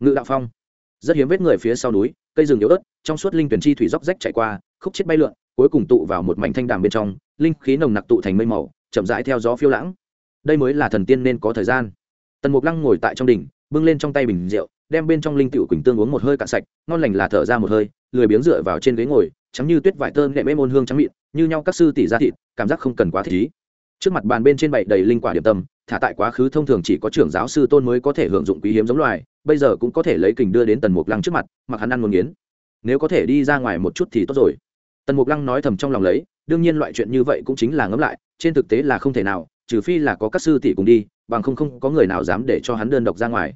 ngự đạo phong. Rất hiếm vết người phía sau núi, cây rừng yếu ớt, trong suốt linh tuyển chi thủy dốc rách chạy qua, khúc chết bay lượn, cuối cùng tụ vào một mảnh thanh đàm bên trong, linh khí nồng nặc tụ thành mây màu, chậm rãi theo gió phiêu lãng. Đây mới là thần tiên nên có thời gian. Tần mục lăng ngồi tại trong đỉnh, bưng lên trong tay bình rượu, đem bên trong linh tiểu quỳnh tương uống một hơi cạn sạch, ngon lành là thở ra một hơi, lười biếng dựa vào trên ghế ngồi chấm như tuyết vải tơ nệm êm ôn hương trắng mịn, như nhau các sư tỷ ra thịt, cảm giác không cần quá thích ý. Trước mặt bàn bên trên bậy đầy linh quả điểm tâm, thả tại quá khứ thông thường chỉ có trưởng giáo sư tôn mới có thể hưởng dụng quý hiếm giống loài bây giờ cũng có thể lấy kình đưa đến tần mục lăng trước mặt, mặc hắn ăn muốn nghiến. Nếu có thể đi ra ngoài một chút thì tốt rồi. Tần mục lăng nói thầm trong lòng lấy, đương nhiên loại chuyện như vậy cũng chính là ngẫm lại, trên thực tế là không thể nào, trừ phi là có các sư tỷ cùng đi, bằng không không có người nào dám để cho hắn đơn độc ra ngoài.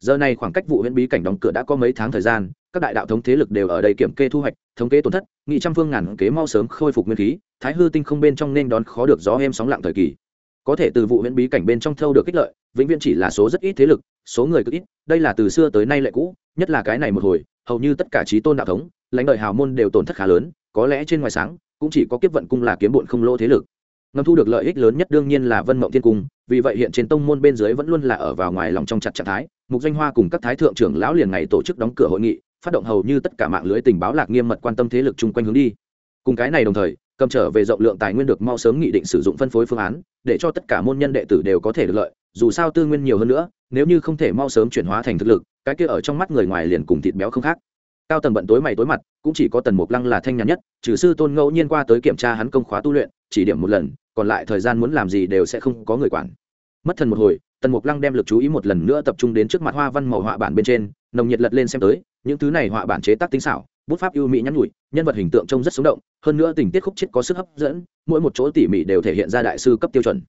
Giờ này khoảng cách vụ huyện bí cảnh đóng cửa đã có mấy tháng thời gian, các đại đạo thống thế lực đều ở đây kiểm kê thu hoạch, thống kê tổn thất, nghị trăm phương ngàn kế mau sớm khôi phục nguyên khí, thái hư tinh không bên trong nên đón khó được gió em sóng lặng thời kỳ có thể từ vụ huyện bí cảnh bên trong thâu được kích lợi, vĩnh viễn chỉ là số rất ít thế lực, số người cực ít, đây là từ xưa tới nay lệ cũ, nhất là cái này một hồi, hầu như tất cả trí tôn đạo thống, lãnh đời hào môn đều tổn thất khá lớn, có lẽ trên ngoài sáng, cũng chỉ có kiếp vận cung là kiếm bụn không lỗ thế lực. Ngầm thu được lợi ích lớn nhất đương nhiên là vân mộng thiên cung, vì vậy hiện trên tông môn bên dưới vẫn luôn là ở vào ngoài lòng trong chặt trạng thái, mục danh hoa cùng các thái thượng trưởng lão liền ngày tổ chức đóng cửa hội nghị, phát động hầu như tất cả mạng lưới tình báo lạc nghiêm mật quan tâm thế lực chung quanh hướng đi. Cùng cái này đồng thời cầm trở về rộng lượng tài nguyên được mau sớm nghị định sử dụng phân phối phương án, để cho tất cả môn nhân đệ tử đều có thể được lợi, dù sao tư nguyên nhiều hơn nữa, nếu như không thể mau sớm chuyển hóa thành thực lực, cái kia ở trong mắt người ngoài liền cùng thịt béo không khác. Cao tầng bận tối mày tối mặt, cũng chỉ có tần mục lăng là thanh nhàn nhất, trừ sư tôn ngẫu nhiên qua tới kiểm tra hắn công khóa tu luyện, chỉ điểm một lần, còn lại thời gian muốn làm gì đều sẽ không có người quản. Mất thần một hồi, tần mục lăng đem lực chú ý một lần nữa tập trung đến trước mặt hoa văn màu họa bản bên trên, nồng nhiệt lật lên xem tới, những thứ này họa bản chế tác tinh xảo bút pháp ưu mỹ nhắn nhủi, nhân vật hình tượng trông rất sống động, hơn nữa tình tiết khúc chết có sức hấp dẫn, mỗi một chỗ tỉ mỉ đều thể hiện ra đại sư cấp tiêu chuẩn.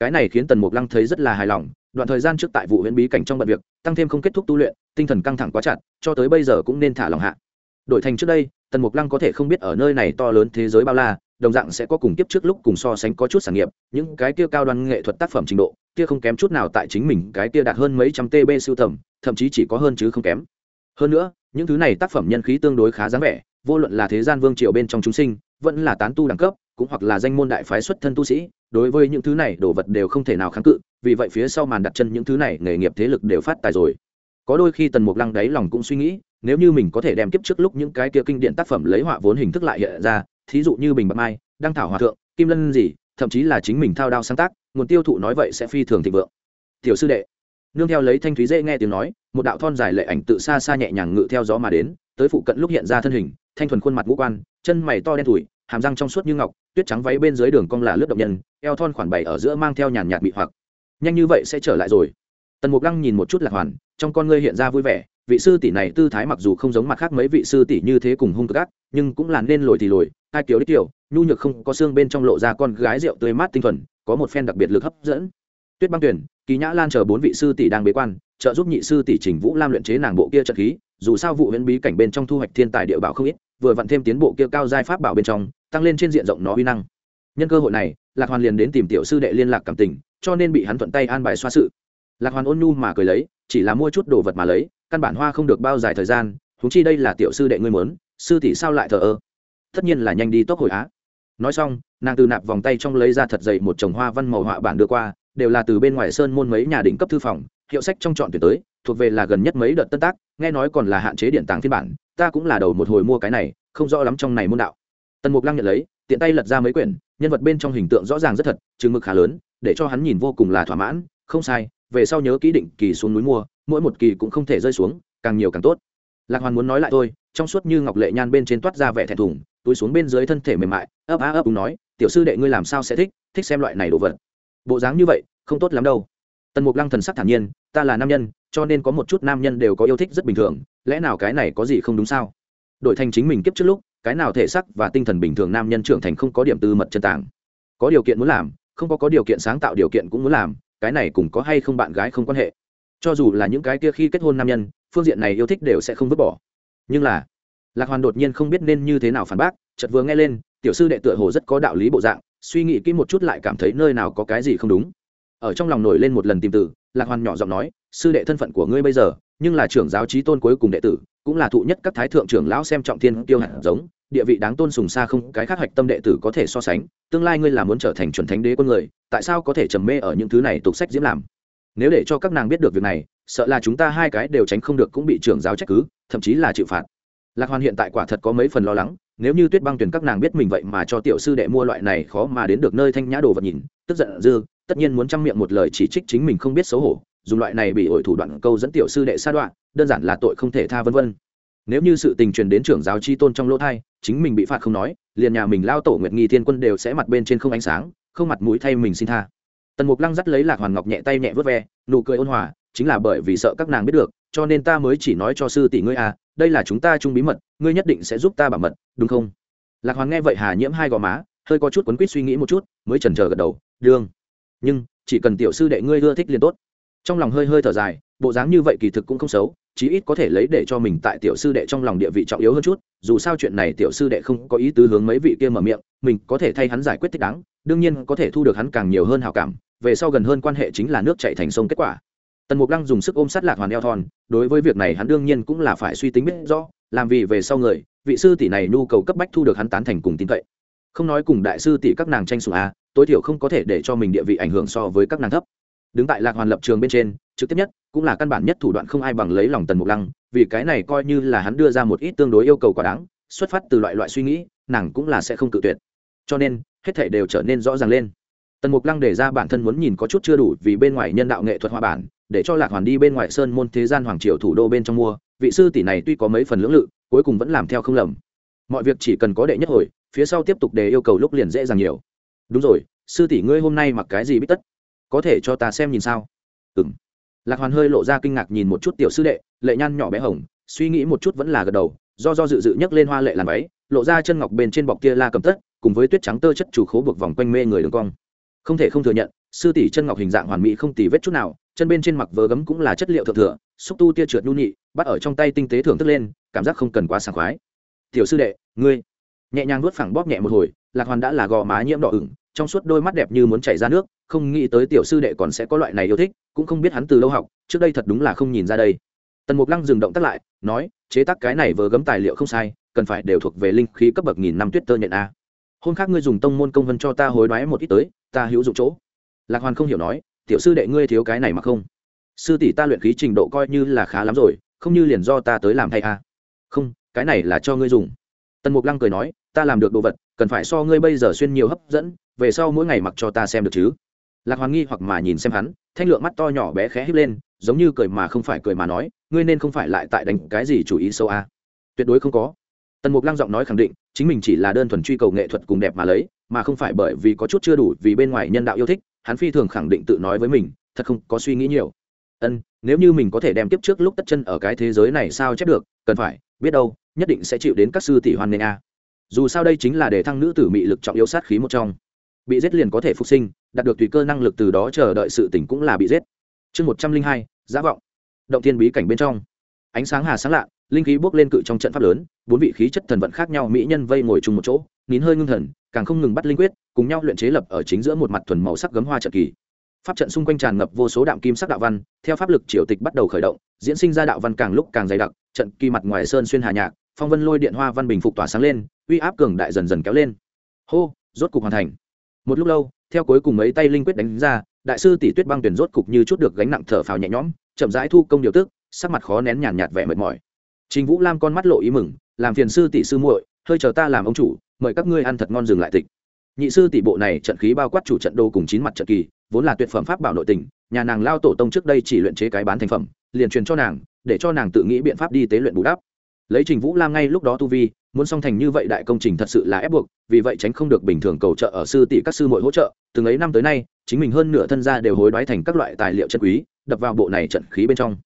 Cái này khiến tần mục lăng thấy rất là hài lòng, đoạn thời gian trước tại vụ huyễn bí cảnh trong bận việc, tăng thêm không kết thúc tu luyện, tinh thần căng thẳng quá chặt, cho tới bây giờ cũng nên thả lòng hạ. Đổi thành trước đây, tần mục lăng có thể không biết ở nơi này to lớn thế giới bao la, đồng dạng sẽ có cùng kiếp trước lúc cùng so sánh có chút sản nghiệp, những cái kia cao đoan nghệ thuật tác phẩm trình độ, kia không kém chút nào tại chính mình cái kia đạt hơn mấy trăm tb siêu tầm, thậm chí chỉ có hơn chứ không kém. Hơn nữa những thứ này tác phẩm nhân khí tương đối khá dáng vẻ, vô luận là thế gian vương triều bên trong chúng sinh, vẫn là tán tu đẳng cấp, cũng hoặc là danh môn đại phái xuất thân tu sĩ, đối với những thứ này đồ vật đều không thể nào kháng cự, vì vậy phía sau màn đặt chân những thứ này nghề nghiệp thế lực đều phát tài rồi. Có đôi khi tần mục lăng đáy lòng cũng suy nghĩ, nếu như mình có thể đem kiếp trước lúc những cái kia kinh điển tác phẩm lấy họa vốn hình thức lại hiện ra, thí dụ như bình bạc mai, đăng thảo hòa thượng, kim lân gì thậm chí là chính mình thao đao sáng tác, nguồn tiêu thụ nói vậy sẽ phi thường thịnh vượng. Tiểu sư đệ, nương theo lấy thanh thúy dễ nghe tiếng nói một đạo thon dài lệ ảnh tự xa xa nhẹ nhàng ngự theo gió mà đến, tới phụ cận lúc hiện ra thân hình, thanh thuần khuôn mặt ngũ quan, chân mày to đen thủi, hàm răng trong suốt như ngọc, tuyết trắng váy bên dưới đường cong là lướt động nhân, eo thon khoản bảy ở giữa mang theo nhàn nhạt bị hoặc. Nhanh như vậy sẽ trở lại rồi. Tần mục lăng nhìn một chút lạc hoàn, trong con ngươi hiện ra vui vẻ, vị sư tỷ này tư thái mặc dù không giống mặt khác mấy vị sư tỷ như thế cùng hung cực ác, nhưng cũng là nên lồi thì lồi hai kiểu đích kiểu nhu nhược không có xương bên trong lộ ra con gái rượu tươi mát tinh thuần, có một phen đặc biệt lực hấp dẫn. Tuyết băng tuyển, kỳ nhã lan chờ bốn vị sư tỷ đang bế quan trợ giúp nhị sư tỷ trình vũ lam luyện chế nàng bộ kia trận khí, dù sao vụ huyễn bí cảnh bên trong thu hoạch thiên tài địa bảo không ít, vừa vặn thêm tiến bộ kia cao giai pháp bảo bên trong, tăng lên trên diện rộng nó uy năng. Nhân cơ hội này, lạc hoàn liền đến tìm tiểu sư đệ liên lạc cảm tình, cho nên bị hắn thuận tay an bài xoa sự. Lạc hoàn ôn nhu mà cười lấy, chỉ là mua chút đồ vật mà lấy, căn bản hoa không được bao dài thời gian húng chi đây là tiểu sư đệ ngươi muốn, sư tỷ sao lại thờ ơ? Tất nhiên là nhanh đi tốc hồi á. Nói xong, nàng từ nạp vòng tay trong lấy ra thật dày một chồng hoa văn màu họa bản đưa qua, đều là từ bên ngoài sơn môn mấy nhà đỉnh cấp thư phòng hiệu sách trong chọn tuyển tới, thuộc về là gần nhất mấy đợt tân tác, nghe nói còn là hạn chế điện tàng phiên bản, ta cũng là đầu một hồi mua cái này, không rõ lắm trong này môn đạo. Tần mục lăng nhận lấy, tiện tay lật ra mấy quyển, nhân vật bên trong hình tượng rõ ràng rất thật, chừng mực khá lớn, để cho hắn nhìn vô cùng là thỏa mãn, không sai, về sau nhớ kỹ định kỳ xuống núi mua, mỗi một kỳ cũng không thể rơi xuống, càng nhiều càng tốt. Lạc hoàn muốn nói lại thôi, trong suốt như ngọc lệ nhan bên trên toát ra vẻ thẹn thùng, túi xuống bên dưới thân thể mềm mại, ấp á ấp đúng nói, tiểu sư đệ ngươi làm sao sẽ thích thích xem loại này đồ vật? Bộ dáng như vậy, không tốt lắm đâu tần mục lăng thần sắc thản nhiên, ta là nam nhân, cho nên có một chút nam nhân đều có yêu thích rất bình thường, lẽ nào cái này có gì không đúng sao? Đổi thành chính mình kiếp trước lúc, cái nào thể sắc và tinh thần bình thường nam nhân trưởng thành không có điểm tư mật chân tàng. Có điều kiện muốn làm, không có có điều kiện sáng tạo điều kiện cũng muốn làm, cái này cùng có hay không bạn gái không quan hệ. Cho dù là những cái kia khi kết hôn nam nhân, phương diện này yêu thích đều sẽ không vứt bỏ. Nhưng là, lạc hoàn đột nhiên không biết nên như thế nào phản bác, chợt vừa nghe lên, tiểu sư đệ tựa hồ rất có đạo lý bộ dạng, suy nghĩ kỹ một chút lại cảm thấy nơi nào có cái gì không đúng ở trong lòng nổi lên một lần tìm tử lạc hoàn nhỏ giọng nói, sư đệ thân phận của ngươi bây giờ, nhưng là trưởng giáo trí tôn cuối cùng đệ tử, cũng là thụ nhất các thái thượng trưởng lão xem trọng thiên tiêu hạt giống, địa vị đáng tôn sùng xa không cái khác hoạch tâm đệ tử có thể so sánh, tương lai ngươi là muốn trở thành chuẩn thánh đế con người, tại sao có thể trầm mê ở những thứ này tục sách diễm làm? Nếu để cho các nàng biết được việc này, sợ là chúng ta hai cái đều tránh không được cũng bị trưởng giáo trách cứ, thậm chí là chịu phạt. Lạc hoàn hiện tại quả thật có mấy phần lo lắng, nếu như tuyết băng tuyển các nàng biết mình vậy mà cho tiểu sư đệ mua loại này khó mà đến được nơi thanh nhã đồ vật nhìn, tức giận dư tất nhiên muốn chăm miệng một lời chỉ trích chính mình không biết xấu hổ, dùng loại này bị ổi thủ đoạn câu dẫn tiểu sư đệ sa đoạn, đơn giản là tội không thể tha vân vân. Nếu như sự tình truyền đến trưởng giáo chi tôn trong lỗ thai, chính mình bị phạt không nói, liền nhà mình lao tổ nguyệt nghi thiên quân đều sẽ mặt bên trên không ánh sáng, không mặt mũi thay mình xin tha. Tần mục lăng dắt lấy lạc hoàn ngọc nhẹ tay nhẹ vớt ve, nụ cười ôn hòa, chính là bởi vì sợ các nàng biết được, cho nên ta mới chỉ nói cho sư tỷ ngươi à đây là chúng ta chung bí mật, ngươi nhất định sẽ giúp ta bảo mật, đúng không? Lạc hoàn nghe vậy hà nhiễm hai gò má, hơi có chút quấn quýt suy nghĩ một chút, mới chần chờ gật đầu, đương nhưng chỉ cần tiểu sư đệ ngươi ưa thích liền tốt. Trong lòng hơi hơi thở dài, bộ dáng như vậy kỳ thực cũng không xấu, chí ít có thể lấy để cho mình tại tiểu sư đệ trong lòng địa vị trọng yếu hơn chút, dù sao chuyện này tiểu sư đệ không có ý tứ hướng mấy vị kia mở miệng, mình có thể thay hắn giải quyết thích đáng, đương nhiên có thể thu được hắn càng nhiều hơn hào cảm, về sau gần hơn quan hệ chính là nước chạy thành sông kết quả. Tần mục lăng dùng sức ôm sát lạc hoàn eo thon, đối với việc này hắn đương nhiên cũng là phải suy tính biết rõ, làm vì về sau người, vị sư tỷ này nhu cầu cấp bách thu được hắn tán thành cùng tin cậy. Không nói cùng đại sư tỷ các nàng tranh sủng a tối thiểu không có thể để cho mình địa vị ảnh hưởng so với các nàng thấp. Đứng tại lạc hoàn lập trường bên trên, trực tiếp nhất, cũng là căn bản nhất thủ đoạn không ai bằng lấy lòng tần mục lăng, vì cái này coi như là hắn đưa ra một ít tương đối yêu cầu quá đáng, xuất phát từ loại loại suy nghĩ, nàng cũng là sẽ không cự tuyệt. Cho nên, hết thể đều trở nên rõ ràng lên. Tần mục lăng để ra bản thân muốn nhìn có chút chưa đủ vì bên ngoài nhân đạo nghệ thuật hoa bản, để cho lạc hoàn đi bên ngoài sơn môn thế gian hoàng triều thủ đô bên trong mua, vị sư tỷ này tuy có mấy phần lưỡng lự, cuối cùng vẫn làm theo không lầm. Mọi việc chỉ cần có đệ nhất hồi, phía sau tiếp tục đề yêu cầu lúc liền dễ dàng nhiều đúng rồi, sư tỷ ngươi hôm nay mặc cái gì bít tất? Có thể cho ta xem nhìn sao? Ừ m lạc hoàn hơi lộ ra kinh ngạc nhìn một chút tiểu sư đệ, lệ nhan nhỏ bé hồng, suy nghĩ một chút vẫn là gật đầu, do do dự dự nhấc lên hoa lệ làm váy, lộ ra chân ngọc bên trên bọc kia la cầm tất, cùng với tuyết trắng tơ chất chủ khố buộc vòng quanh mê người đường cong. Không thể không thừa nhận, sư tỷ chân ngọc hình dạng hoàn mỹ không tì vết chút nào, chân bên trên mặc vớ gấm cũng là chất liệu thượng thừa, xúc tu tia trượt nhu nhị, bắt ở trong tay tinh tế thưởng thức lên, cảm giác không cần quá sảng khoái. Tiểu sư đệ, ngươi, nhẹ nhàng nuốt phẳng bóp nhẹ một hồi, lạc hoàn đã là gò má nhiễm đỏ ửng trong suốt đôi mắt đẹp như muốn chảy ra nước, không nghĩ tới tiểu sư đệ còn sẽ có loại này yêu thích, cũng không biết hắn từ lâu học, trước đây thật đúng là không nhìn ra đây. Tần mục lăng dừng động tác lại, nói, chế tác cái này vừa gấm tài liệu không sai, cần phải đều thuộc về linh khí cấp bậc nghìn năm tuyết tơ nhận a. Hôm khác ngươi dùng tông môn công vân cho ta hối đoái một ít tới, ta hữu dụng chỗ. Lạc hoàn không hiểu nói, tiểu sư đệ ngươi thiếu cái này mà không? Sư tỷ ta luyện khí trình độ coi như là khá lắm rồi, không như liền do ta tới làm thay a. Không, cái này là cho ngươi dùng. Tần mục lăng cười nói ta làm được đồ vật, cần phải so ngươi bây giờ xuyên nhiều hấp dẫn, về sau mỗi ngày mặc cho ta xem được chứ. Lạc hoàn nghi hoặc mà nhìn xem hắn, thanh lượng mắt to nhỏ bé khẽ hít lên, giống như cười mà không phải cười mà nói, ngươi nên không phải lại tại đánh cái gì chủ ý sâu a. Tuyệt đối không có. Tần mục lăng giọng nói khẳng định, chính mình chỉ là đơn thuần truy cầu nghệ thuật cùng đẹp mà lấy, mà không phải bởi vì có chút chưa đủ vì bên ngoài nhân đạo yêu thích, hắn phi thường khẳng định tự nói với mình, thật không có suy nghĩ nhiều. Ân, nếu như mình có thể đem tiếp trước lúc tất chân ở cái thế giới này sao chép được, cần phải, biết đâu, nhất định sẽ chịu đến các sư tỷ hoan nghênh a dù sao đây chính là để thăng nữ tử mị lực trọng yếu sát khí một trong. Bị giết liền có thể phục sinh, đạt được tùy cơ năng lực từ đó chờ đợi sự tỉnh cũng là bị giết. Chương một trăm linh hai giả vọng. Động thiên bí cảnh bên trong. Ánh sáng hà sáng lạ, linh khí bốc lên cự trong trận pháp lớn, bốn vị khí chất thần vận khác nhau mỹ nhân vây ngồi chung một chỗ, nín hơi ngưng thần, càng không ngừng bắt linh quyết, cùng nhau luyện chế lập ở chính giữa một mặt thuần màu sắc gấm hoa trận kỳ. Pháp trận xung quanh tràn ngập vô số đạm kim sắc đạo văn, theo pháp lực triều tịch bắt đầu khởi động, diễn sinh ra đạo văn càng lúc càng dày đặc, trận kỳ mặt ngoài sơn xuyên hà nhạc phong vân lôi điện hoa văn bình phục tỏa sáng lên, uy áp cường đại dần dần kéo lên. Hô, rốt cục hoàn thành. Một lúc lâu, theo cuối cùng mấy tay linh quyết đánh ra, đại sư tỷ tuyết băng tuyển rốt cục như chút được gánh nặng thở phào nhẹ nhõm, chậm rãi thu công điều tức, sắc mặt khó nén nhàn nhạt vẻ mệt mỏi. Trình vũ lam con mắt lộ ý mừng, làm phiền sư tỷ sư muội, hơi chờ ta làm ông chủ, mời các ngươi ăn thật ngon dừng lại tịch. Nhị sư tỷ bộ này trận khí bao quát chủ trận đô cùng chín mặt trận kỳ, vốn là tuyệt phẩm pháp bảo nội tình, nhà nàng lao tổ tông trước đây chỉ luyện chế cái bán thành phẩm, liền truyền cho nàng, để cho nàng tự nghĩ biện pháp đi tế luyện bù đắp lấy trình vũ lam ngay lúc đó tu vi, muốn song thành như vậy đại công trình thật sự là ép buộc, vì vậy tránh không được bình thường cầu trợ ở sư tỷ các sư muội hỗ trợ. Từng ấy năm tới nay, chính mình hơn nửa thân gia đều hối đoái thành các loại tài liệu chân quý, đập vào bộ này trận khí bên trong.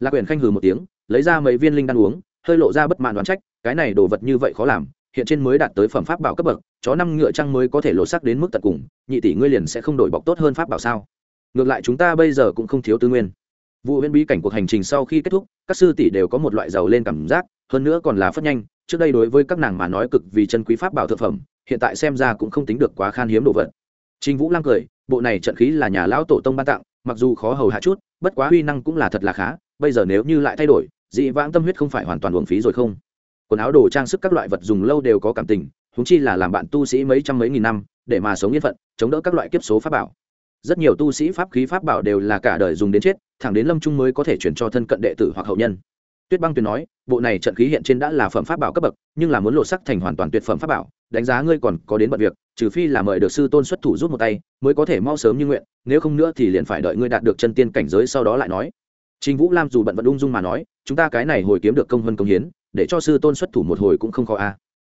Lạc quyền khanh hừ một tiếng, lấy ra mấy viên linh đan uống, hơi lộ ra bất mãn đoán trách, cái này đồ vật như vậy khó làm, hiện trên mới đạt tới phẩm pháp bảo cấp bậc, chó năm ngựa trăng mới có thể lột sắc đến mức tận cùng, nhị tỷ ngươi liền sẽ không đổi bọc tốt hơn pháp bảo sao? Ngược lại chúng ta bây giờ cũng không thiếu tư nguyên. Vụ huyễn bí cảnh cuộc hành trình sau khi kết thúc, các sư tỷ đều có một loại giàu lên cảm giác hơn nữa còn là phất nhanh trước đây đối với các nàng mà nói cực vì chân quý pháp bảo thực phẩm hiện tại xem ra cũng không tính được quá khan hiếm đồ vật Trình Vũ lăng cười, bộ này trận khí là nhà lão tổ tông ban tặng, mặc dù khó hầu hạ chút, bất quá huy năng cũng là thật là khá, bây giờ nếu như lại thay đổi, dị vãng tâm huyết không phải hoàn toàn uổng phí rồi không? Quần áo đồ trang sức các loại vật dùng lâu đều có cảm tình, húng chi là làm bạn tu sĩ mấy trăm mấy nghìn năm, để mà sống yên phận, chống đỡ các loại kiếp số pháp bảo. rất nhiều tu sĩ pháp khí pháp bảo đều là cả đời dùng đến chết thẳng đến lâm trung mới có thể chuyển cho thân cận đệ tử hoặc hậu nhân tuyết băng tuyền nói bộ này trận khí hiện trên đã là phẩm pháp bảo cấp bậc nhưng là muốn lộ sắc thành hoàn toàn tuyệt phẩm pháp bảo đánh giá ngươi còn có đến bận việc trừ phi là mời được sư tôn xuất thủ rút một tay mới có thể mau sớm như nguyện nếu không nữa thì liền phải đợi ngươi đạt được chân tiên cảnh giới sau đó lại nói Trình Vũ Lam dù bận vận ung dung mà nói, chúng ta cái này hồi kiếm được công hơn công hiến, để cho sư tôn xuất thủ một hồi cũng không khó a.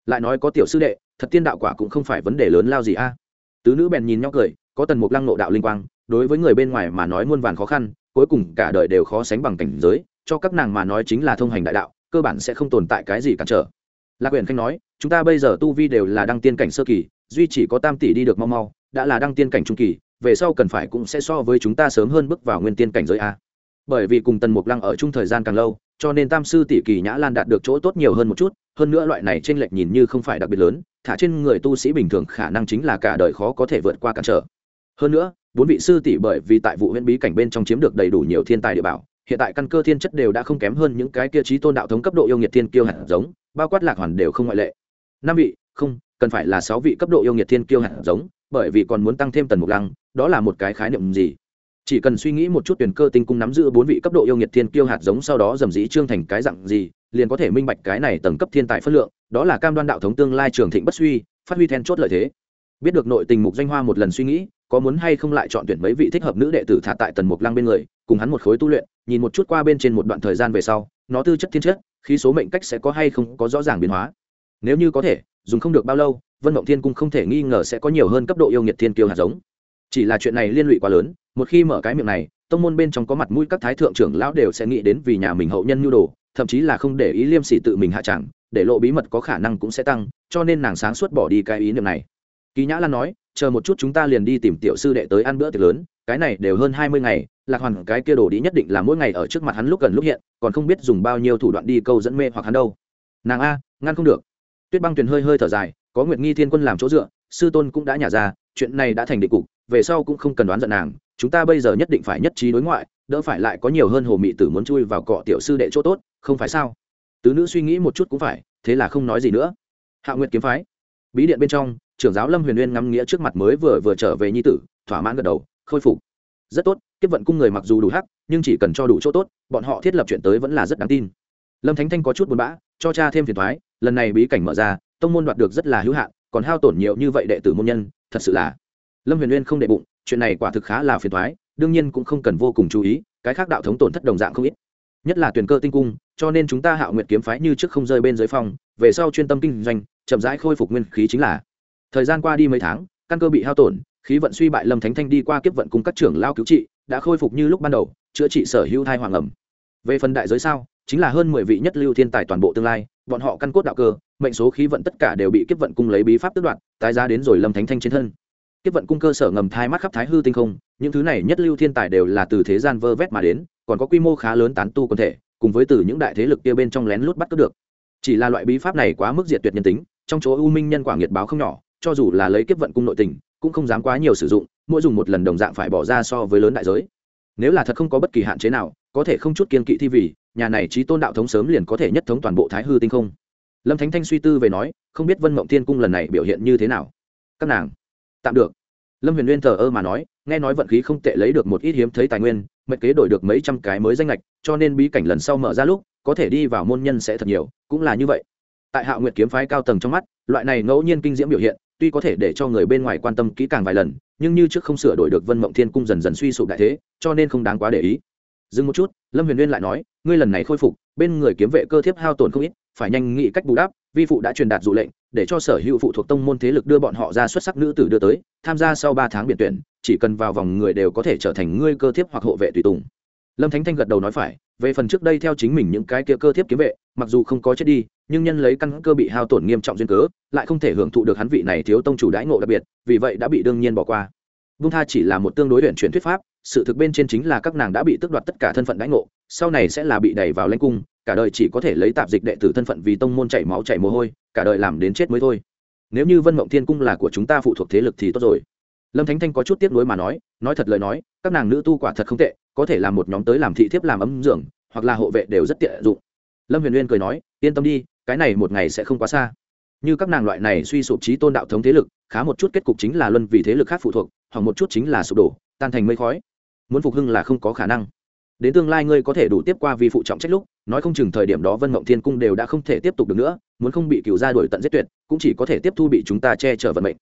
Lại nói có tiểu sư đệ, thật tiên đạo quả cũng không phải vấn đề lớn lao gì a. Tứ nữ bèn nhìn nhau cười, có tần mục lăng nộ đạo linh quang, đối với người bên ngoài mà nói muôn vàn khó khăn, cuối cùng cả đời đều khó sánh bằng cảnh giới, cho các nàng mà nói chính là thông hành đại đạo, cơ bản sẽ không tồn tại cái gì cản trở. Lạc Quyền Khanh nói, chúng ta bây giờ tu vi đều là đăng tiên cảnh sơ kỳ, duy chỉ có tam tỷ đi được mau mau, đã là đăng tiên cảnh trung kỳ, về sau cần phải cũng sẽ so với chúng ta sớm hơn bước vào nguyên tiên cảnh giới a bởi vì cùng tần mục lăng ở chung thời gian càng lâu cho nên tam sư tỷ kỳ nhã lan đạt được chỗ tốt nhiều hơn một chút hơn nữa loại này t r ê n lệch nhìn như không phải đặc biệt lớn thả trên người tu sĩ bình thường khả năng chính là cả đời khó có thể vượt qua cản trở hơn nữa bốn vị sư tỷ bởi vì tại vụ huyện bí cảnh bên trong chiếm được đầy đủ nhiều thiên tài địa bảo hiện tại căn cơ thiên chất đều đã không kém hơn những cái kia trí tôn đạo thống cấp độ yêu nghiệt thiên kiêu hạt giống, bao quát lạc hoàn đều không ngoại lệ. Năm vị, không, cần phải là sáu vị cấp độ yêu nghiệt thiên kiêu hạt giống, bởi vì còn muốn tăng thêm tần mục lăng, đó là một cái khái niệm gì? Chỉ cần suy nghĩ một chút tuyển cơ tinh cung nắm giữ bốn vị cấp độ yêu nghiệt thiên kiêu hạt giống sau đó dầm dĩ trương thành cái dặn gì, liền có thể minh bạch cái này tầng cấp thiên tài phất lượng, đó là cam đoan đạo thống tương lai trường thịnh bất suy, phát huy then chốt lợi thế. Biết được nội tình mục danh hoa một lần suy nghĩ, có muốn hay không lại chọn tuyển mấy vị thích hợp nữ đệ tử thả tại tần mục lăng bên người, cùng hắn một khối tu luyện nhìn một chút qua bên trên một đoạn thời gian về sau, nó tư chất thiên chất khi số mệnh cách sẽ có hay không có rõ ràng biến hóa. Nếu như có thể, dùng không được bao lâu, vân mộng thiên cung không thể nghi ngờ sẽ có nhiều hơn cấp độ yêu nghiệt thiên kiêu hạt giống. Chỉ là chuyện này liên lụy quá lớn, một khi mở cái miệng này, tông môn bên trong có mặt mũi các thái thượng trưởng lão đều sẽ nghĩ đến vì nhà mình hậu nhân nhu đồ, thậm chí là không để ý liêm sỉ tự mình hạ chẳng, để lộ bí mật có khả năng cũng sẽ tăng, cho nên nàng sáng suốt bỏ đi cái ý niệm này. Kỳ nhã lan nói, chờ một chút chúng ta liền đi tìm tiểu sư đệ tới ăn bữa tiệc lớn cái này đều hơn hai mươi ngày, lạc hoàn cái kia đồ đi nhất định là mỗi ngày ở trước mặt hắn lúc gần lúc hiện, còn không biết dùng bao nhiêu thủ đoạn đi câu dẫn mê hoặc hắn đâu. Nàng a, ngăn không được. Tuyết băng tuyền hơi hơi thở dài, có nguyệt nghi thiên quân làm chỗ dựa, sư tôn cũng đã nhả ra, chuyện này đã thành định cục, về sau cũng không cần đoán giận nàng, chúng ta bây giờ nhất định phải nhất trí đối ngoại, đỡ phải lại có nhiều hơn hồ mị tử muốn chui vào cọ tiểu sư đệ chỗ tốt, không phải sao? Tứ nữ suy nghĩ một chút cũng phải, thế là không nói gì nữa. Hạ nguyệt kiếm phái. Bí điện bên trong, trưởng giáo lâm huyền uyên ngắm nghĩa trước mặt mới vừa vừa trở về nhi tử, thỏa mãn gật đầu khôi phục. Rất tốt kiếp vận cung người mặc dù đủ hắc, nhưng chỉ cần cho đủ chỗ tốt, bọn họ thiết lập chuyện tới vẫn là rất đáng tin. Lâm thánh thanh có chút buồn bã, cho cha thêm phiền thoái lần này bí cảnh mở ra, tông môn đoạt được rất là hữu hạn, còn hao tổn nhiều như vậy đệ tử môn nhân, thật sự là. Lâm huyền uyên không đệ bụng, chuyện này quả thực khá là phiền thoái đương nhiên cũng không cần vô cùng chú ý, cái khác đạo thống tổn thất đồng dạng không ít. Nhất là tuyển cơ tinh cung, cho nên chúng ta hạo nguyện kiếm phái như trước không rơi bên dưới phong về sau chuyên tâm kinh doanh, chậm rãi khôi phục nguyên khí chính là. Thời gian qua đi mấy tháng, căn cơ bị hao tổn khí vận suy bại lâm thánh thanh đi qua kiếp vận cùng các trưởng lao cứu trị, đã khôi phục như lúc ban đầu, chữa trị sở hữu thai hoàng ẩm. Về phần đại giới sao, chính là hơn mười vị nhất lưu thiên tài toàn bộ tương lai, bọn họ căn cốt đạo cơ, mệnh số khí vận tất cả đều bị kiếp vận cung lấy bí pháp tước đoạt, tái ra đến rồi lâm thánh thanh trên thân. Kiếp vận cung cơ sở ngầm thai mắt khắp thái hư tinh không, những thứ này nhất lưu thiên tài đều là từ thế gian vơ vét mà đến, còn có quy mô khá lớn tán tu quần thể, cùng với từ những đại thế lực kia bên trong lén lút bắt cướp được. Chỉ là loại bí pháp này quá mức diệt tuyệt nhân tính, trong chỗ u minh nhân quả nghiệt báo không nhỏ, cho dù là lấy kiếp vận cung nội tình cũng không dám quá nhiều sử dụng, mỗi dùng một lần đồng dạng phải bỏ ra so với lớn đại giới. Nếu là thật không có bất kỳ hạn chế nào, có thể không chút kiên kỵ thi vì, nhà này trí tôn đạo thống sớm liền có thể nhất thống toàn bộ thái hư tinh không. Lâm thánh thanh suy tư về nói, không biết vân mộng thiên cung lần này biểu hiện như thế nào. Các nàng, tạm được. Lâm huyền nguyên thờ ơ mà nói, nghe nói vận khí không tệ lấy được một ít hiếm thấy tài nguyên, mệnh kế đổi được mấy trăm cái mới danh lệch cho nên bí cảnh lần sau mở ra lúc, có thể đi vào môn nhân sẽ thật nhiều, cũng là như vậy. Tại hạ nguyệt kiếm phái cao tầng trong mắt, loại này ngẫu nhiên kinh diễm biểu hiện tuy có thể để cho người bên ngoài quan tâm kỹ càng vài lần, nhưng như trước không sửa đổi được vân mộng thiên cung dần dần suy sụp đại thế, cho nên không đáng quá để ý. Dừng một chút, lâm huyền nguyên lại nói, ngươi lần này khôi phục, bên người kiếm vệ cơ thiếp hao tổn không ít, phải nhanh nghĩ cách bù đắp, vi phụ đã truyền đạt dụ lệnh, để cho sở hữu phụ thuộc tông môn thế lực đưa bọn họ ra xuất sắc nữ tử đưa tới, tham gia sau ba tháng biệt tuyển, chỉ cần vào vòng người đều có thể trở thành ngươi cơ thiếp hoặc hộ vệ tùy tùng. Lâm thánh thanh gật đầu nói phải, về phần trước đây theo chính mình những cái kia cơ thiếp kiếm vệ, mặc dù không có chết đi nhưng nhân lấy căn cơ bị hao tổn nghiêm trọng duyên cớ, lại không thể hưởng thụ được hắn vị này thiếu tông chủ đãi ngộ đặc biệt, vì vậy đã bị đương nhiên bỏ qua. Vung tha chỉ là một tương đối luyện chuyển thuyết pháp, sự thực bên trên chính là các nàng đã bị tước đoạt tất cả thân phận đãi ngộ, sau này sẽ là bị đẩy vào lãnh cung, cả đời chỉ có thể lấy tạp dịch đệ tử thân phận vì tông môn chảy máu chảy mồ hôi, cả đời làm đến chết mới thôi. Nếu như vân mộng thiên cung là của chúng ta phụ thuộc thế lực thì tốt rồi. Lâm thánh thanh có chút tiếc nuối mà nói nói thật lời nói, các nàng nữ tu quả thật không tệ, có thể làm một nhóm tới làm thị thiếp làm ấm dưỡng hoặc là hộ vệ đều rất tiện dụng. Lâm huyền uyên cười nói, yên tâm đi cái này một ngày sẽ không quá xa. Như các nàng loại này suy sụp trí tôn đạo thống thế lực, khá một chút kết cục chính là luân vì thế lực khác phụ thuộc, hoặc một chút chính là sụp đổ, tan thành mây khói. Muốn phục hưng là không có khả năng. Đến tương lai ngươi có thể đủ tiếp qua vì phụ trọng trách lúc, nói không chừng thời điểm đó vân mộng thiên cung đều đã không thể tiếp tục được nữa, muốn không bị cựu gia đuổi tận giết tuyệt, cũng chỉ có thể tiếp thu bị chúng ta che chở vận mệnh.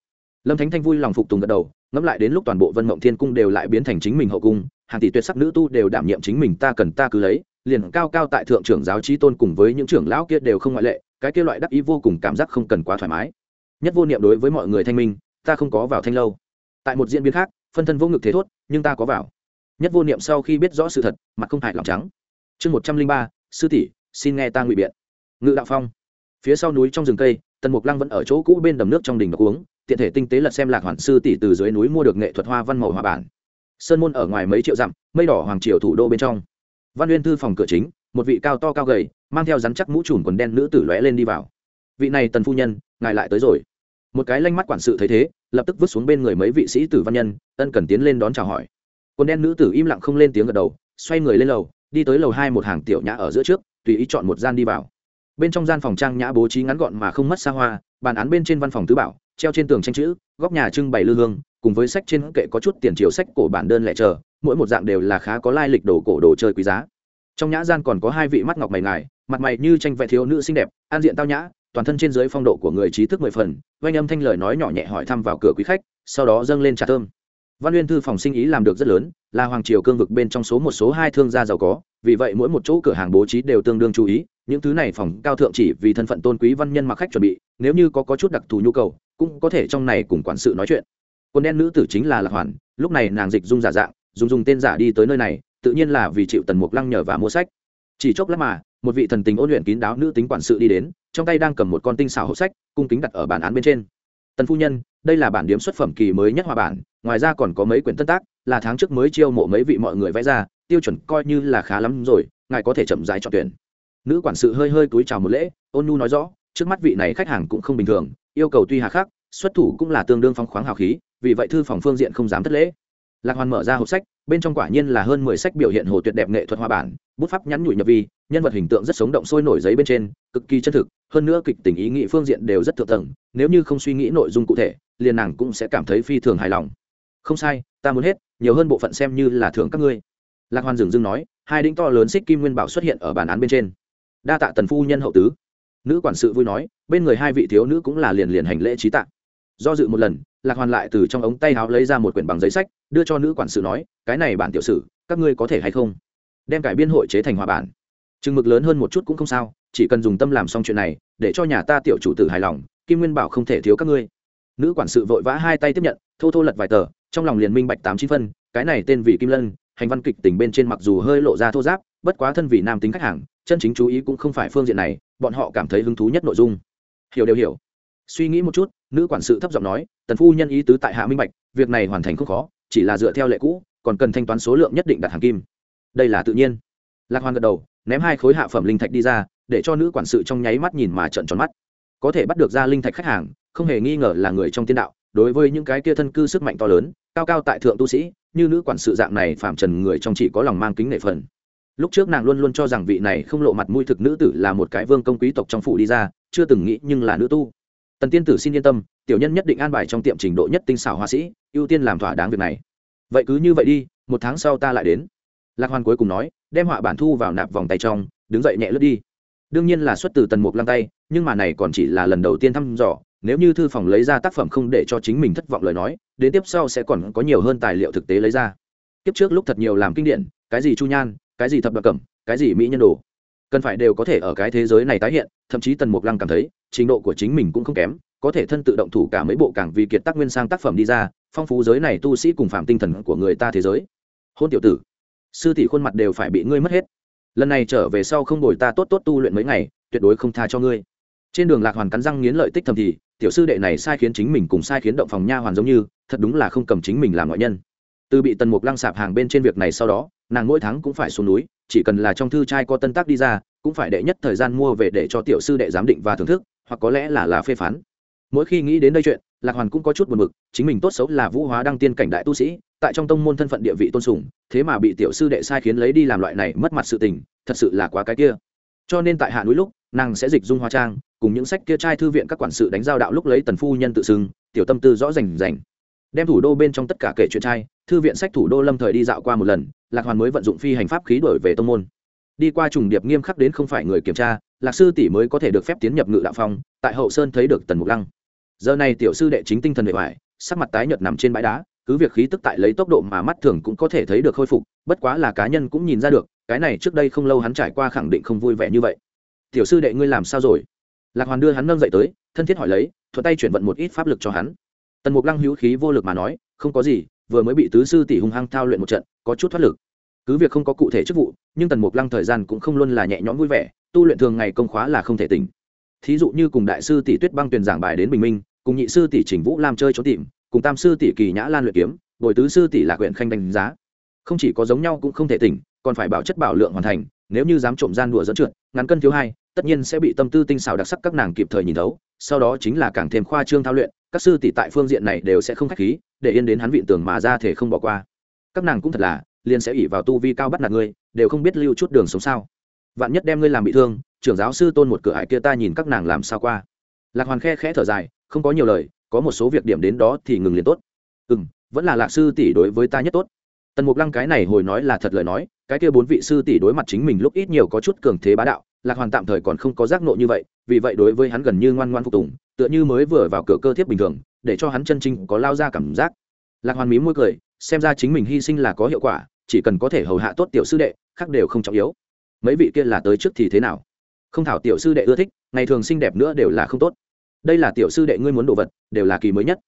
Lâm thánh thanh vui lòng phục tùng gật đầu, ngẫm lại đến lúc toàn bộ vân mộng thiên cung đều lại biến thành chính mình hậu cung, hàng tỷ tuyệt sắc nữ tu đều đảm nhiệm chính mình, ta cần ta cứ lấy liền cao cao tại thượng trưởng giáo trí tôn cùng với những trưởng lão kia đều không ngoại lệ, cái kia loại đắc ý vô cùng cảm giác không cần quá thoải mái. Nhất vô niệm đối với mọi người thanh minh, ta không có vào thanh lâu. Tại một diễn biến khác, phân thân vô ngực thế thốt, nhưng ta có vào. Nhất vô niệm sau khi biết rõ sự thật, mặt không hại lòng trắng. Chương một trăm linh ba, sư tỷ, xin nghe ta ngụy biện. Ngự đạo phong. Phía sau núi trong rừng cây, tần mục lăng vẫn ở chỗ cũ bên đầm nước trong đình đọc uống, tiện thể tinh tế lật xem lạc hoàn sư tỷ từ dưới núi mua được nghệ thuật hoa văn màu hòa bản. Sơn môn ở ngoài mấy triệu dặm, mây đỏ hoàng triều thủ đô bên trong văn uyên thư phòng cửa chính, một vị cao to cao gầy, mang theo rắn chắc mũ trùm quần đen nữ tử lóe lên đi vào. Vị này tần phu nhân, ngài lại tới rồi. Một cái lanh mắt quản sự thấy thế, lập tức vứt xuống bên người mấy vị sĩ tử văn nhân, ân cần tiến lên đón chào hỏi. Quần đen nữ tử im lặng không lên tiếng gật đầu, xoay người lên lầu, đi tới lầu hai một hàng tiểu nhã ở giữa trước, tùy ý chọn một gian đi vào. Bên trong gian phòng trang nhã bố trí ngắn gọn mà không mất xa hoa, bàn án bên trên văn phòng tứ bảo, treo trên tường tranh chữ, góc nhà trưng bày lư hương cùng với sách trên kệ có chút tiền triều sách cổ bản đơn lẻ chờ mỗi một dạng đều là khá có lai lịch đồ cổ đồ chơi quý giá. Trong nhã gian còn có hai vị mắt ngọc mày ngài mặt mày như tranh vẽ thiếu nữ xinh đẹp an diện tao nhã toàn thân trên dưới phong độ của người trí thức mười phần oanh âm thanh lời nói nhỏ nhẹ hỏi thăm vào cửa quý khách sau đó dâng lên trà thơm. Văn uyên thư phòng sinh ý làm được rất lớn là hoàng triều cương vực bên trong số một số hai thương gia giàu có vì vậy mỗi một chỗ cửa hàng bố trí đều tương đương chú ý những thứ này phòng cao thượng chỉ vì thân phận tôn quý văn nhân mặc khách chuẩn bị nếu như có, có chút đặc thù nhu cầu cũng có thể trong này cùng quản sự nói chuyện quần đen nữ tử chính là lạc hoàn, lúc này nàng dịch dung giả dạng, dùng dùng tên giả đi tới nơi này, tự nhiên là vì chịu tần mục lăng nhờ và mua sách. Chỉ chốc lát mà, một vị thần tình ôn luyện kín đáo nữ tính quản sự đi đến, trong tay đang cầm một con tinh xảo hộp sách, cung kính đặt ở bản án bên trên. Tần phu nhân, đây là bản điếm xuất phẩm kỳ mới nhất hòa bản, ngoài ra còn có mấy quyển tân tác, là tháng trước mới chiêu mộ mấy vị mọi người vẽ ra, tiêu chuẩn coi như là khá lắm rồi, ngài có thể chậm rãi chọn tuyển. Nữ quản sự hơi hơi túi chào một lễ, ôn nhu nói rõ, trước mắt vị này khách hàng cũng không bình thường, yêu cầu tuy hà khắc, xuất thủ cũng là tương đương phong khoáng hào khí vì vậy thư phòng phương diện không dám thất lễ. Lạc hoàn mở ra hộp sách, bên trong quả nhiên là hơn mười sách biểu hiện hồ tuyệt đẹp nghệ thuật hoa bản, bút pháp nhắn nhủi nhập vi, nhân vật hình tượng rất sống động sôi nổi giấy bên trên, cực kỳ chân thực, hơn nữa kịch tình ý nghĩ phương diện đều rất thượng tầng, nếu như không suy nghĩ nội dung cụ thể, liền nàng cũng sẽ cảm thấy phi thường hài lòng. Không sai, ta muốn hết, nhiều hơn bộ phận xem như là thưởng các ngươi. Lạc hoàn dừng dưng nói, hai đĩnh to lớn xích kim nguyên bảo xuất hiện ở bản án bên trên. Đa tạ tần phu nhân hậu tứ. Nữ quản sự vui nói, bên người hai vị thiếu nữ cũng là liền liền hành lễ trí tạ. Do dự một lần lạc hoàn lại từ trong ống tay áo lấy ra một quyển bằng giấy sách, đưa cho nữ quản sự nói, cái này bản tiểu sử, các ngươi có thể hay không? Đem cải biên hội chế thành hòa bản. Chừng mực lớn hơn một chút cũng không sao, chỉ cần dùng tâm làm xong chuyện này, để cho nhà ta tiểu chủ tử hài lòng, kim nguyên bảo không thể thiếu các ngươi. Nữ quản sự vội vã hai tay tiếp nhận, thô thô lật vài tờ, trong lòng liền minh bạch tám chín phân, cái này tên vị kim lân, hành văn kịch tình bên trên mặc dù hơi lộ ra thô giáp, bất quá thân vị nam tính khách hàng, chân chính chú ý cũng không phải phương diện này, bọn họ cảm thấy hứng thú nhất nội dung. Hiểu đều hiểu. Suy nghĩ một chút nữ quản sự thấp giọng nói, tần phu nhân ý tứ tại hạ minh bạch, việc này hoàn thành không khó, chỉ là dựa theo lệ cũ, còn cần thanh toán số lượng nhất định đặt hàng kim. Đây là tự nhiên. Lạc hoàn gật đầu, ném hai khối hạ phẩm linh thạch đi ra, để cho nữ quản sự trong nháy mắt nhìn mà trận tròn mắt. Có thể bắt được ra linh thạch khách hàng, không hề nghi ngờ là người trong tiên đạo, đối với những cái kia thân cư sức mạnh to lớn, cao cao tại thượng tu sĩ, như nữ quản sự dạng này phạm trần người trong chỉ có lòng mang kính nệ phần. Lúc trước nàng luôn luôn cho rằng vị này không lộ mặt mũi thực nữ tử là một cái vương công quý tộc trong phủ đi ra, chưa từng nghĩ nhưng là nữ tu tần tiên tử xin yên tâm, tiểu nhân nhất định an bài trong tiệm trình độ nhất tinh xảo họa sĩ, ưu tiên làm thỏa đáng việc này. Vậy cứ như vậy đi, một tháng sau ta lại đến. Lạc hoàn cuối cùng nói, đem họa bản thu vào nạp vòng tay trong, đứng dậy nhẹ lướt đi. Đương nhiên là xuất từ tần mục lăng tay, nhưng mà này còn chỉ là lần đầu tiên thăm dò, nếu như thư phòng lấy ra tác phẩm không để cho chính mình thất vọng lời nói, đến tiếp sau sẽ còn có nhiều hơn tài liệu thực tế lấy ra. Tiếp trước lúc thật nhiều làm kinh điển, cái gì chu nhan, cái gì thập đặc cẩm, cái gì mỹ nhân đồ cần phải đều có thể ở cái thế giới này tái hiện, thậm chí tần mục lăng cảm thấy, trình độ của chính mình cũng không kém, có thể thân tự động thủ cả mấy bộ cảng vì kiệt tác nguyên sang tác phẩm đi ra, phong phú giới này tu sĩ cùng phạm tinh thần của người ta thế giới. Hôn tiểu tử, sư tỷ khuôn mặt đều phải bị ngươi mất hết. Lần này trở về sau không đổi ta tốt tốt tu luyện mấy ngày, tuyệt đối không tha cho ngươi. Trên đường lạc hoàn cắn răng nghiến lợi tích thầm thì, tiểu sư đệ này sai khiến chính mình cùng sai khiến động phòng nha hoàn giống như, thật đúng là không cầm chính mình làm ngoại nhân. Từ bị tần mục lăng sạp hàng bên trên việc này sau đó, nàng mỗi tháng cũng phải xuống núi chỉ cần là trong thư trai có tân tác đi ra, cũng phải đệ nhất thời gian mua về để cho tiểu sư đệ giám định và thưởng thức, hoặc có lẽ là là phê phán. Mỗi khi nghĩ đến đây chuyện, lạc hoàn cũng có chút buồn b ự c chính mình tốt xấu là vũ hóa đăng tiên cảnh đại tu sĩ, tại trong tông môn thân phận địa vị tôn sùng, thế mà bị tiểu sư đệ sai khiến lấy đi làm loại này mất mặt sự tình, thật sự là quá cái kia. Cho nên tại hạ núi lúc, nàng sẽ dịch dung hoa trang, cùng những sách kia trai thư viện các quản sự đánh giao đạo lúc lấy tần phu nhân tự xưng, tiểu tâm tư rõ rành rành. Đem thủ đô bên trong tất cả kể chuyện trai, thư viện sách thủ đô lâm thời đi dạo qua một lần lạc hoàn mới vận dụng phi hành pháp khí đổi về tông môn. Đi qua trùng điệp nghiêm khắc đến không phải người kiểm tra, lạc sư tỷ mới có thể được phép tiến nhập ngự đạo phong, tại hậu sơn thấy được tần mục lăng. Giờ này tiểu sư đệ chính tinh thần bề ngoài, sắc mặt tái nhợt nằm trên bãi đá, cứ việc khí tức tại lấy tốc độ mà mắt thường cũng có thể thấy được khôi phục, bất quá là cá nhân cũng nhìn ra được, cái này trước đây không lâu hắn trải qua khẳng định không vui vẻ như vậy. Tiểu sư đệ ngươi làm sao rồi? Lạc hoàn đưa hắn nâng dậy tới, thân thiết hỏi lấy, thuận tay chuyển vận một ít pháp lực cho hắn. Tần mục lăng hữu khí vô lực mà nói, không có gì, vừa mới bị tứ sư tỷ hung hăng thao luyện một trận có chút thoát lực. Cứ việc không có cụ thể chức vụ, nhưng tần mục lăng thời gian cũng không luôn là nhẹ nhõm vui vẻ, tu luyện thường ngày công khóa là không thể tỉnh. Thí dụ như cùng đại sư tỷ tuyết băng tuyển giảng bài đến bình minh, cùng nhị sư tỷ trình vũ làm chơi trốn tìm, cùng tam sư tỷ kỳ nhã lan luyện kiếm, bồi tứ sư tỷ lạc huyện khanh đánh giá. Không chỉ có giống nhau cũng không thể tỉnh, còn phải bảo chất bảo lượng hoàn thành, nếu như dám trộm gian đùa dẫn trượt, ngắn cân thiếu hai, tất nhiên sẽ bị tâm tư tinh xảo đặc sắc các nàng kịp thời nhìn thấu, sau đó chính là càng thêm khoa trương thao luyện, các sư tỷ tại phương diện này đều sẽ không khách khí, để yên đến hắn viện tường mà ra thể không bỏ qua các nàng cũng thật là, liền sẽ ỉ vào tu vi cao bắt nạt ngươi, đều không biết lưu chút đường sống sao. Vạn nhất đem ngươi làm bị thương, trưởng giáo sư tôn một cửa hải kia ta nhìn các nàng làm sao qua. Lạc hoàn khe khẽ thở dài, không có nhiều lời, có một số việc điểm đến đó thì ngừng liền tốt. Ừ m vẫn là lạc sư tỷ đối với ta nhất tốt. Tần mục lăng cái này hồi nói là thật lời nói, cái kia bốn vị sư tỷ đối mặt chính mình lúc ít nhiều có chút cường thế bá đạo, lạc hoàn tạm thời còn không có giác nộ như vậy, vì vậy đối với hắn gần như ngoan ngoan phục tùng, tựa như mới vừa vào cửa cơ thiếp bình thường, để cho hắn chân chính có lao ra cảm giác. Lạc hoàn mí môi cười xem ra chính mình hy sinh là có hiệu quả, chỉ cần có thể hầu hạ tốt tiểu sư đệ, khác đều không trọng yếu. Mấy vị kia là tới trước thì thế nào? Không thảo tiểu sư đệ ưa thích, ngày thường xinh đẹp nữa đều là không tốt. Đây là tiểu sư đệ ngươi muốn đồ vật, đều là kỳ mới nhất.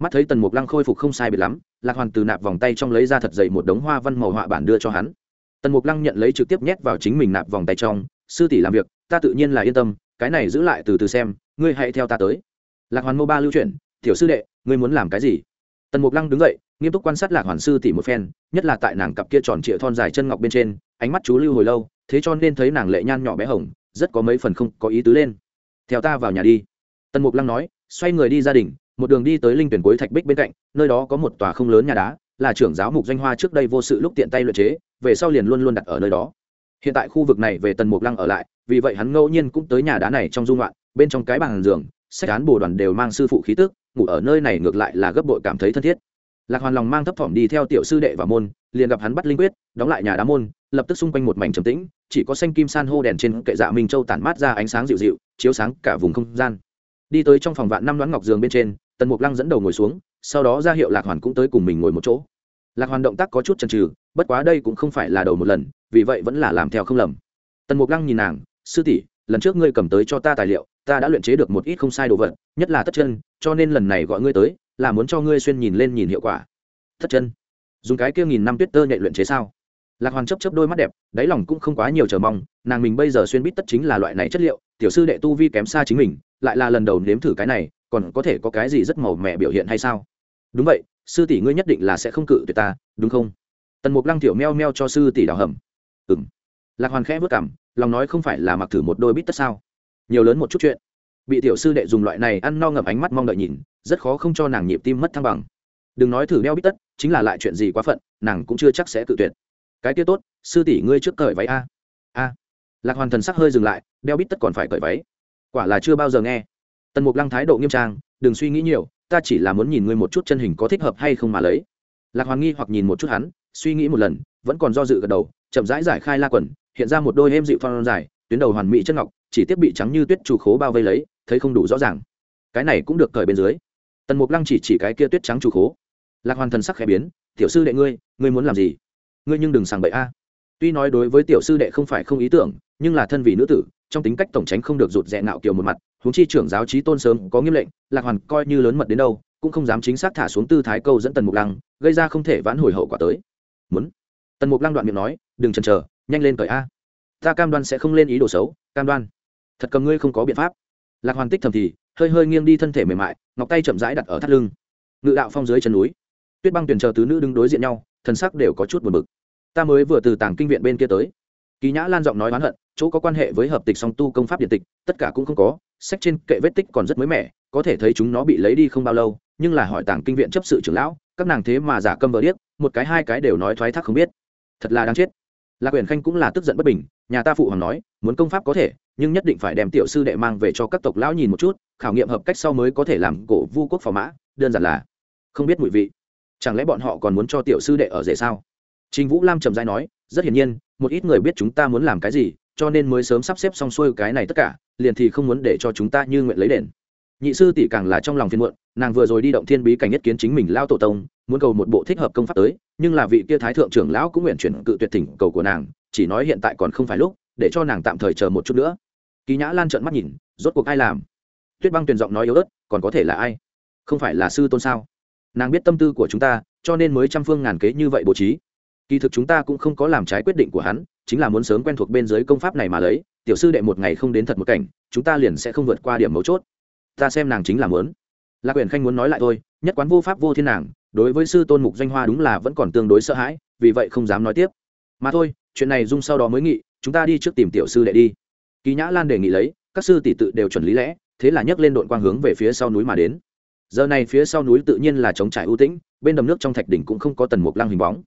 Mắt thấy tần mục lăng khôi phục không sai biệt lắm, lạc hoàn từ nạp vòng tay trong lấy ra thật dậy một đống hoa văn màu họa bản đưa cho hắn. Tần mục lăng nhận lấy trực tiếp nhét vào chính mình nạp vòng tay trong, sư tỷ làm việc, ta tự nhiên là yên tâm, cái này giữ lại từ từ xem, ngươi hãy theo ta tới. Lạc hoàn mô ba lưu chuyển, tiểu sư đệ, ngươi muốn làm cái gì? Tần mục lăng đứng dậy, nghiêm túc quan sát lạc hoàn sư tỷ một phen, nhất là tại nàng cặp kia tròn trịa thon dài chân ngọc bên trên, ánh mắt chú lưu hồi lâu, thế cho nên thấy nàng lệ nhan nhỏ bé hồng, rất có mấy phần không có ý tứ lên. Theo ta vào nhà đi. Tần mục lăng nói, xoay người đi gia đình một đường đi tới linh tuyển cuối thạch bích bên cạnh, nơi đó có một tòa không lớn nhà đá, là trưởng giáo mục danh hoa trước đây vô sự lúc tiện tay luyện chế, về sau liền luôn luôn đặt ở nơi đó. Hiện tại khu vực này về tần mục lăng ở lại, vì vậy hắn ngẫu nhiên cũng tới nhà đá này trong dung loạn, bên trong cái bàn giường, sách án bồ đoàn đều mang sư phụ khí tức ngủ ở nơi này ngược lại là gấp bội cảm thấy thân thiết. Lạc hoàn lòng mang thấp thỏm đi theo tiểu sư đệ và môn, liền gặp hắn bắt linh quyết, đóng lại nhà đá môn, lập tức xung quanh một mảnh trầm tĩnh, chỉ có xanh kim san hô đèn trên kệ dạ minh châu tản mát ra ánh sáng dịu dịu, chiếu sáng cả vùng không gian. Đi tới trong phòng vạn năm đoán ngọc giường bên trên, tần mục lăng dẫn đầu ngồi xuống, sau đó ra hiệu lạc hoàn cũng tới cùng mình ngồi một chỗ. Lạc hoàn động tác có chút chần trừ bất quá đây cũng không phải là đầu một lần, vì vậy vẫn là làm theo không lầm. Tần mục lăng nhìn nàng, sư tỷ, lần trước ngươi cầm tới cho ta tài liệu, ta đã luyện chế được một ít không sai đồ vật, nhất là tất chân cho nên lần này gọi ngươi tới, là muốn cho ngươi xuyên nhìn lên nhìn hiệu quả. Thất chân. Dùng cái kia nghìn năm tuyết tơ nhạy luyện chế sao? Lạc hoàn chấp chấp đôi mắt đẹp, đáy lòng cũng không quá nhiều chờ mong, nàng mình bây giờ xuyên bít tất chính là loại này chất liệu, tiểu sư đệ tu vi kém xa chính mình, lại là lần đầu nếm thử cái này, còn có thể có cái gì rất màu mẹ biểu hiện hay sao? Đúng vậy, sư tỷ ngươi nhất định là sẽ không cự tuyệt ta, đúng không? Tần mục lăng tiểu meo meo cho sư tỷ đào hầm. Ừ m lạc hoàn khẽ vất cảm lòng nói không phải là mặc thử một đôi bít tất sao? Nhiều lớn một chút chuyện bị tiểu sư đệ dùng loại này ăn no ngậm ánh mắt mong đợi nhìn, rất khó không cho nàng nhịp tim mất thăng bằng. Đừng nói thử đeo bít tất, chính là lại chuyện gì quá phận, nàng cũng chưa chắc sẽ tự tuyệt. Cái kia tốt, sư tỷ ngươi trước cởi váy a. A. Lạc hoàn thần sắc hơi dừng lại, đeo bít tất còn phải cởi váy. Quả là chưa bao giờ nghe. Tần mục lăng thái độ nghiêm trang, đừng suy nghĩ nhiều, ta chỉ là muốn nhìn ngươi một chút chân hình có thích hợp hay không mà lấy. Lạc hoàn nghi hoặc nhìn một chút hắn, suy nghĩ một lần, vẫn còn do dự gật đầu, chậm rãi giải khai la quần, hiện ra một đôi êm dịu phong dài, tuyến đầu hoàn mỹ chân ngọc, chỉ tiếp bị trắng như tuyết chủ khố bao vây lấy thấy không đủ rõ ràng. Cái này cũng được cởi bên dưới. Tần mục lăng chỉ chỉ cái kia tuyết trắng chủ khố. Lạc hoàn thần sắc khẽ biến, tiểu sư đệ ngươi ngươi muốn làm gì? Ngươi nhưng đừng sàng bậy a. Tuy nói đối với tiểu sư đệ không phải không ý tưởng, nhưng là thân vị nữ tử, trong tính cách tổng tránh không được rụt rẽ nạo kiều một mặt, huống chi trưởng giáo trí tôn sớm có nghiêm lệnh, lạc hoàn coi như lớn mật đến đâu, cũng không dám chính xác thả xuống tư thái câu dẫn tần mục lăng, gây ra không thể vãn hồi hậu quả tới. Muốn? Tần mục lăng đoạn miệng nói, đừng chần chờ, nhanh lên cởi a. Ta cam đoan sẽ không lên ý đồ xấu, cam đoan. Thật cầm ngươi không có biện pháp lạc hoàn tích thầm thì, hơi hơi nghiêng đi thân thể mềm mại, ngọc tay chậm rãi đặt ở thắt lưng. Ngự đạo phong dưới chân núi. Tuyết băng tuyển chờ tứ nữ đứng đối diện nhau, thần sắc đều có chút buồn bực. Ta mới vừa từ tàng kinh viện bên kia tới. Ký nhã lan giọng nói oán hận, chỗ có quan hệ với hợp tịch song tu công pháp điện tịch, tất cả cũng không có, sách trên kệ vết tích còn rất mới mẻ, có thể thấy chúng nó bị lấy đi không bao lâu, nhưng là hỏi tàng kinh viện chấp sự trưởng lão, các nàng thế mà giả câm vờ điếc, một cái hai cái đều nói thoái thác không biết. Thật là đáng chết. Lạc quyển khanh cũng là tức giận bất bình nhà ta phụ hoàng nói, muốn công pháp có thể, nhưng nhất định phải đem tiểu sư đệ mang về cho các tộc lão nhìn một chút, khảo nghiệm hợp cách sau mới có thể làm cổ vu quốc phò mã, đơn giản là không biết mùi vị. Chẳng lẽ bọn họ còn muốn cho tiểu sư đệ ở rể sao? Trình vũ lam trầm dai nói, rất hiển nhiên, một ít người biết chúng ta muốn làm cái gì, cho nên mới sớm sắp xếp xong xuôi cái này tất cả, liền thì không muốn để cho chúng ta như nguyện lấy đền nhị sư tỷ càng là trong lòng phiền muộn, nàng vừa rồi đi động thiên bí cảnh nhất kiến chính mình lao tổ tông, muốn cầu một bộ thích hợp công pháp tới, nhưng là vị kia thái thượng trưởng lão cũng nguyện chuyển cự tuyệt thỉnh cầu của nàng, chỉ nói hiện tại còn không phải lúc, để cho nàng tạm thời chờ một chút nữa. Kỳ nhã lan trợn mắt nhìn, rốt cuộc ai làm? Tuyết băng tuyền giọng nói yếu ớt, còn có thể là ai? Không phải là sư tôn sao? Nàng biết tâm tư của chúng ta, cho nên mới trăm phương ngàn kế như vậy bố trí. Kỳ thực chúng ta cũng không có làm trái quyết định của hắn, chính là muốn sớm quen thuộc bên dưới công pháp này mà lấy, tiểu sư đệ một ngày không đến thật một cảnh, chúng ta liền sẽ không vượt qua điểm mấu chốt ta xem nàng chính là muốn. Lạc quyền khanh muốn nói lại thôi, nhất quán vô pháp vô thiên nàng, đối với sư tôn mục danh hoa đúng là vẫn còn tương đối sợ hãi, vì vậy không dám nói tiếp. Mà thôi, chuyện này dung sau đó mới nghị, chúng ta đi trước tìm tiểu sư đệ đi. Kỳ nhã lan đề nghị lấy, các sư tỷ tự đều chuẩn lý lẽ, thế là nhấc lên đội quang hướng về phía sau núi mà đến. Giờ này phía sau núi tự nhiên là trống trải ưu tĩnh, bên đầm nước trong thạch đỉnh cũng không có tần mục lăng hình bóng.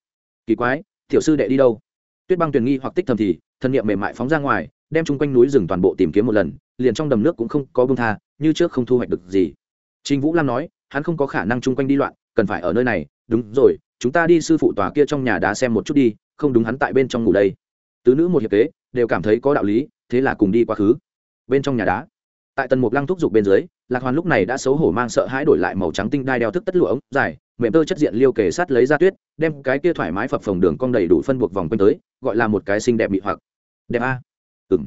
Kỳ quái, tiểu sư đệ đi đâu? Tuyết băng tuyền nghi hoặc tích thầm thì, thân nhiệm mềm mại phóng ra ngoài đem chung quanh núi rừng toàn bộ tìm kiếm một lần liền trong đầm nước cũng không có bông tha như trước không thu hoạch được gì Trình Vũ Lam nói, hắn không có khả năng chung quanh đi loạn, cần phải ở nơi này, đúng rồi, chúng ta đi sư phụ tòa kia trong nhà đá xem một chút đi, không đúng hắn tại bên trong ngủ đây. Tứ nữ một hiệp kế, đều cảm thấy có đạo lý, thế là cùng đi quá khứ. Bên trong nhà đá, tại tần mục lăng thúc giục bên dưới, Lạc Hoàn lúc này đã xấu hổ mang sợ hãi đổi lại màu trắng tinh đai đeo thức tất lụa ống dài, mềm tơ chất diện liêu kề sát lấy ra tuyết, đem cái kia thoải mái phập phồng đường cong đầy đủ phân buộc vòng quanh tới, gọi là một cái xinh đẹp bị hoặc. Đẹp a ừng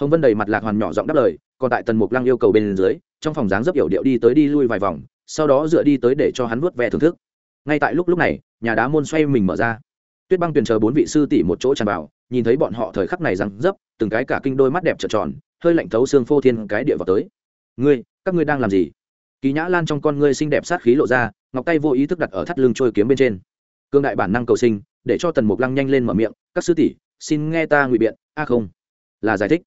Hồng Vân đầy mặt Lạc Hoàn nhỏ giọng đáp lời, còn tại tần mục lăng yêu cầu bên dưới trong phòng dáng dấp yểu điệu đi tới đi lui vài vòng sau đó dựa đi tới để cho hắn vuốt ve thưởng thức. Ngay tại lúc lúc này nhà đá môn xoay mình mở ra. Tuyết băng tuyền chờ bốn vị sư tỷ một chỗ tràn vào nhìn thấy bọn họ thời khắc này răng dấp từng cái cả kinh đôi mắt đẹp trợn tròn hơi lạnh thấu xương phô thiên cái địa vào tới. Ngươi các ngươi đang làm gì? Kỳ nhã lan trong con ngươi xinh đẹp sát khí lộ ra ngọc tay vô ý thức đặt ở thắt lưng trôi kiếm bên trên. Cương đại bản năng cầu sinh để cho tần mục lăng nhanh lên mở miệng các sư tỷ xin nghe ta ngụy biện a không là giải thích.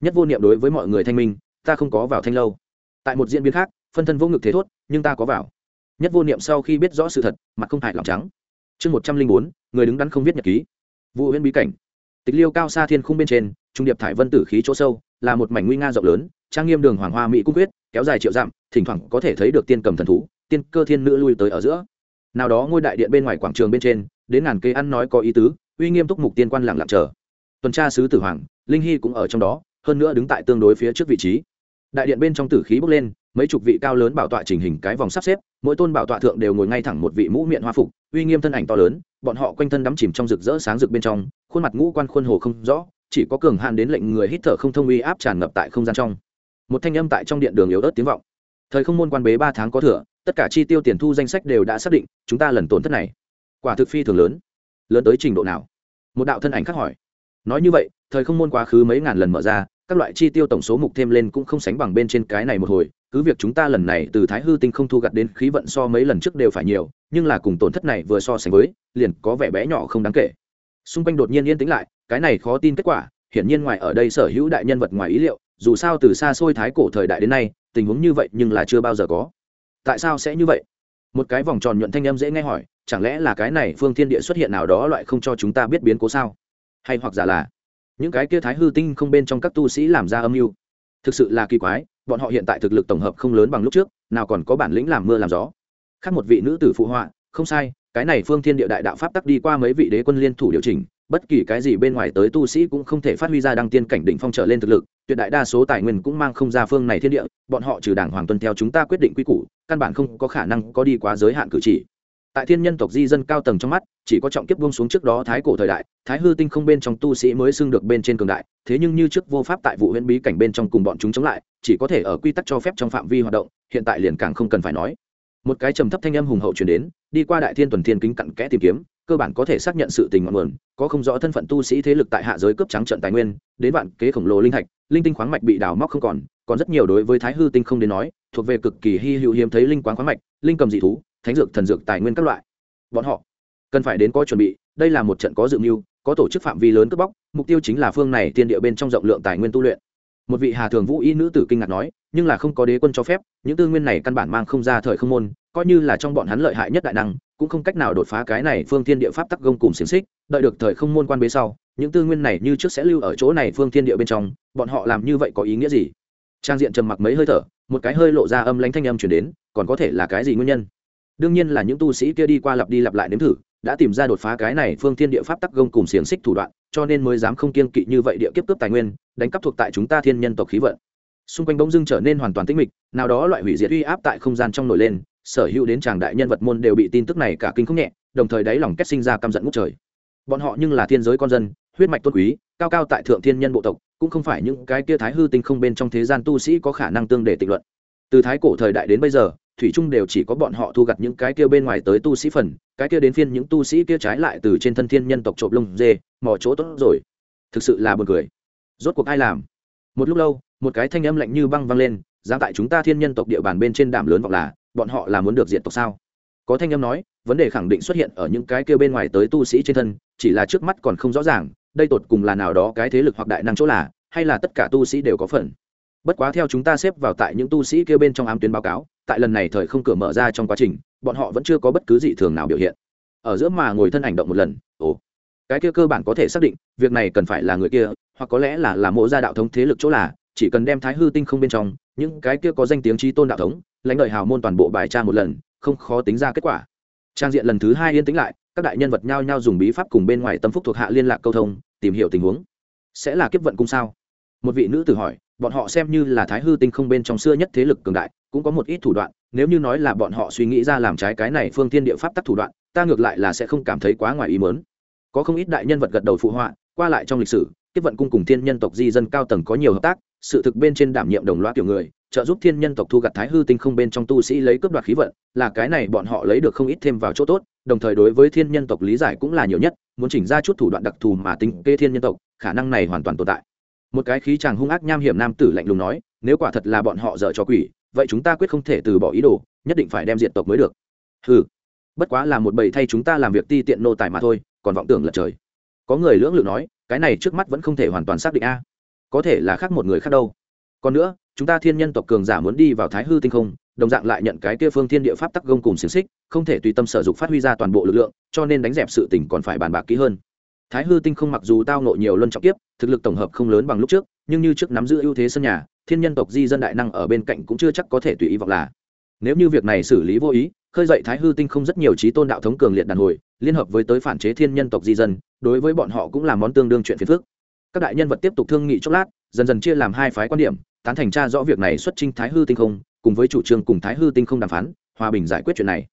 Nhất vô niệm đối với mọi người thanh minh, ta không có vào thanh lâu. Tại một diễn biến khác, phân thân vô ngực thế thốt, nhưng ta có vào. Nhất vô niệm sau khi biết rõ sự thật, mặt không hại lòng trắng. Chương một trăm linh bốn, người đứng đắn không viết nhật ký. Vụ huyễn bí cảnh. Tịch liêu cao xa thiên khung bên trên, trung điệp thải vân tử khí chỗ sâu, là một mảnh nguy nga rộng lớn, trang nghiêm đường hoàng hoa mỹ cung quyết, kéo dài triệu dặm, thỉnh thoảng có thể thấy được tiên cầm thần thú, tiên cơ thiên nữ lui tới ở giữa. Nào đó ngôi đại điện bên ngoài quảng trường bên trên, đến ngàn cây ăn nói có ý tứ, uy nghiêm túc mục tiên quan lặng lặng chờ. Tuần tra sứ tử hoàng linh hy cũng ở trong đó, hơn nữa đứng tại tương đối phía trước vị trí. Đại điện bên trong tử khí bốc lên, mấy chục vị cao lớn bảo tọa chỉnh hình cái vòng sắp xếp, mỗi tôn bảo tọa thượng đều ngồi ngay thẳng một vị mũ miệng hoa phục, uy nghiêm thân ảnh to lớn, bọn họ quanh thân đắm chìm trong rực rỡ sáng rực bên trong, khuôn mặt ngũ quan khuôn hồ không rõ, chỉ có cường hạn đến lệnh người hít thở không thông uy áp tràn ngập tại không gian trong. Một thanh âm tại trong điện đường yếu ớt tiếng vọng. Thời không môn quan bế ba tháng có thừa, tất cả chi tiêu tiền thu danh sách đều đã xác định, chúng ta lần tổn thất này. Quả thực phi thường lớn. Lớn tới trình độ nào? Một đạo thân ảnh khác hỏi. Nói như vậy thời không môn quá khứ mấy ngàn lần mở ra, các loại chi tiêu tổng số mục thêm lên cũng không sánh bằng bên trên cái này một hồi, cứ việc chúng ta lần này từ thái hư tinh không thu gặt đến khí vận so mấy lần trước đều phải nhiều, nhưng là cùng tổn thất này vừa so sánh với, liền có vẻ bé nhỏ không đáng kể. Xung quanh đột nhiên yên tĩnh lại, cái này khó tin kết quả, hiển nhiên ngoài ở đây sở hữu đại nhân vật ngoài ý liệu, dù sao từ xa xôi thái cổ thời đại đến nay, tình huống như vậy nhưng là chưa bao giờ có. Tại sao sẽ như vậy? Một cái vòng tròn nhuận thanh âm dễ nghe hỏi, chẳng lẽ là cái này phương thiên địa xuất hiện nào đó loại không cho chúng ta biết biến cố sao? Hay hoặc giả là những cái kia thái hư tinh không bên trong các tu sĩ làm ra âm mưu. Thực sự là kỳ quái, bọn họ hiện tại thực lực tổng hợp không lớn bằng lúc trước, nào còn có bản lĩnh làm mưa làm gió. Khác một vị nữ tử phụ họa, không sai, cái này phương thiên địa đại đạo pháp tắc đi qua mấy vị đế quân liên thủ điều chỉnh, bất kỳ cái gì bên ngoài tới tu sĩ cũng không thể phát huy ra đăng tiên cảnh đỉnh phong trở lên thực lực, tuyệt đại đa số tài nguyên cũng mang không ra phương này thiên địa, bọn họ trừ đảng hoàng tuân theo chúng ta quyết định quy củ, căn bản không có khả năng có đi quá giới hạn cử chỉ tại thiên nhân tộc di dân cao tầng trong mắt, chỉ có trọng kiếp buông xuống trước đó thái cổ thời đại, thái hư tinh không bên trong tu sĩ mới xưng được bên trên cường đại, thế nhưng như trước vô pháp tại vụ huyễn bí cảnh bên trong cùng bọn chúng chống lại, chỉ có thể ở quy tắc cho phép trong phạm vi hoạt động, hiện tại liền càng không cần phải nói. Một cái trầm thấp thanh âm hùng hậu truyền đến, đi qua đại thiên tuần thiên kính cặn kẽ tìm kiếm, cơ bản có thể xác nhận sự tình ngọn nguồn, có không rõ thân phận tu sĩ thế lực tại hạ giới cướp trắng trận tài nguyên, đến vạn kế khổng lồ linh thạch, linh tinh khoáng mạch bị đào móc không còn còn rất nhiều đối với thái hư tinh không đến nói, thuộc về cực kỳ hy hữu hiếm thấy linh quán khoáng mạch, linh cầm dị thú thánh dược, thần dược, tài nguyên các loại. Bọn họ cần phải đến có chuẩn bị, đây là một trận có dự mưu, có tổ chức phạm vi lớn cướp bóc, mục tiêu chính là phương này tiên địa bên trong rộng lượng tài nguyên tu luyện. Một vị hà thường vũ y nữ tử kinh ngạc nói, nhưng là không có đế quân cho phép, những tư nguyên này căn bản mang không ra thời không môn, coi như là trong bọn hắn lợi hại nhất đại năng, cũng không cách nào đột phá cái này phương thiên địa pháp tắc gông cùng xiềng xích, đợi được thời không môn quan bế sau, những tư nguyên này như trước sẽ lưu ở chỗ này phương thiên địa bên trong, bọn họ làm như vậy có ý nghĩa gì? Trang diện trầm mặc mấy hơi thở, một cái hơi lộ ra âm lánh thanh âm chuyển đến, còn có thể là cái gì nguyên nhân? Đương nhiên là những tu sĩ kia đi qua lặp đi lặp lại nếm thử, đã tìm ra đột phá cái này phương thiên địa pháp tắc gông cùng xiềng xích thủ đoạn, cho nên mới dám không kiên kỵ như vậy địa kiếp cướp tài nguyên, đánh cắp thuộc tại chúng ta thiên nhân tộc khí vận. Xung quanh bỗng dưng trở nên hoàn toàn tĩnh mịch, nào đó loại hủy diệt uy áp tại không gian trong nổi lên, sở hữu đến tràng đại nhân vật môn đều bị tin tức này cả kinh không nhẹ, đồng thời đáy lòng kết sinh ra căm giận ngút trời. Bọn họ nhưng là thiên giới con dân, huyết mạch tôn quý, cao cao tại thượng thiên nhân bộ tộc, cũng không phải những cái kia thái hư tinh không bên trong thế gian tu sĩ có khả năng tương để tịnh luận. Từ thái cổ thời đại đến bây giờ thủy trung đều chỉ có bọn họ thu gặt những cái kia bên ngoài tới tu sĩ phần, cái kia đến phiên những tu sĩ kia trái lại từ trên thân thiên nhân tộc trộm lông dê, mò chỗ tốt rồi. Thực sự là buồn cười. Rốt cuộc ai làm? Một lúc lâu, một cái thanh âm lạnh như băng vang lên, dám tại chúng ta thiên nhân tộc địa bàn bên trên đảm lớn vọng là, bọn họ là muốn được diệt tộc sao? Có thanh âm nói, vấn đề khẳng định xuất hiện ở những cái kia bên ngoài tới tu sĩ trên thân, chỉ là trước mắt còn không rõ ràng, đây tột cùng là nào đó cái thế lực hoặc đại năng chỗ là, hay là tất cả tu sĩ đều có phần? Bất quá theo chúng ta xếp vào tại những tu sĩ kia bên trong ám tuyến báo cáo, tại lần này thời không cửa mở ra trong quá trình, bọn họ vẫn chưa có bất cứ dị thường nào biểu hiện. Ở giữa mà ngồi thân ảnh động một lần, ồ, cái kia cơ bản có thể xác định, việc này cần phải là người kia, hoặc có lẽ là là mộ gia đạo thống thế lực chỗ là, chỉ cần đem thái hư tinh không bên trong, những cái kia có danh tiếng trí tôn đạo thống, lãnh lợi hào môn toàn bộ bài tra một lần, không khó tính ra kết quả. Trang diện lần thứ hai yên tĩnh lại, các đại nhân vật nhao nhao dùng bí pháp cùng bên ngoài tâm phúc thuộc hạ liên lạc câu thông, tìm hiểu tình huống. Sẽ là kiếp vận cung sao? Một vị nữ tử hỏi bọn họ xem như là thái hư tinh không bên trong xưa nhất thế lực cường đại, cũng có một ít thủ đoạn, nếu như nói là bọn họ suy nghĩ ra làm trái cái này phương tiên địa pháp tắc thủ đoạn, ta ngược lại là sẽ không cảm thấy quá ngoài ý mớn có không ít đại nhân vật gật đầu phụ họa, qua lại trong lịch sử kiếp vận cung cùng thiên nhân tộc di dân cao tầng có nhiều hợp tác, sự thực bên trên đảm nhiệm đồng loa kiểu người, trợ giúp thiên nhân tộc thu gặt thái hư tinh không bên trong tu sĩ lấy cướp đoạt khí vận, là cái này bọn họ lấy được không ít thêm vào chỗ tốt, đồng thời đối với thiên nhân tộc lý giải cũng là nhiều nhất, muốn chỉnh ra chút thủ đoạn đặc thù mà tính kê thiên nhân tộc, khả năng này hoàn toàn tồn tại một cái khí chàng hung ác nham hiểm nam tử lạnh lùng nói, nếu quả thật là bọn họ dở cho quỷ, vậy chúng ta quyết không thể từ bỏ ý đồ, nhất định phải đem diện tộc mới được. Ừ bất quá là một bầy thay chúng ta làm việc ti tiện nô tài mà thôi, còn vọng tưởng lật trời. Có người lưỡng lự nói, cái này trước mắt vẫn không thể hoàn toàn xác định a. Có thể là khác một người khác đâu. Còn nữa, chúng ta thiên nhân tộc cường giả muốn đi vào thái hư tinh không, đồng dạng lại nhận cái kia phương thiên địa pháp tắc gông cùng xiềng xích, không thể tùy tâm sở dục phát huy ra toàn bộ lực lượng, cho nên đánh dẹp sự tình còn phải bàn bạc kỹ hơn thái hư tinh không mặc dù tao nộ nhiều luân trọng tiếp thực lực tổng hợp không lớn bằng lúc trước, nhưng như trước nắm giữ ưu thế sân nhà, thiên nhân tộc di dân đại năng ở bên cạnh cũng chưa chắc có thể tùy ý vọng là. Nếu như việc này xử lý vô ý, khơi dậy thái hư tinh không rất nhiều trí tôn đạo thống cường liệt đàn hồi, liên hợp với tới phản chế thiên nhân tộc di dân, đối với bọn họ cũng là món tương đương chuyện phiền phức. Các đại nhân vật tiếp tục thương nghị chốc lát, dần dần chia làm hai phái quan điểm, tán thành tra rõ việc này xuất trình thái hư tinh không, cùng với chủ trương cùng thái hư tinh không đàm phán, hòa bình giải quyết chuyện này.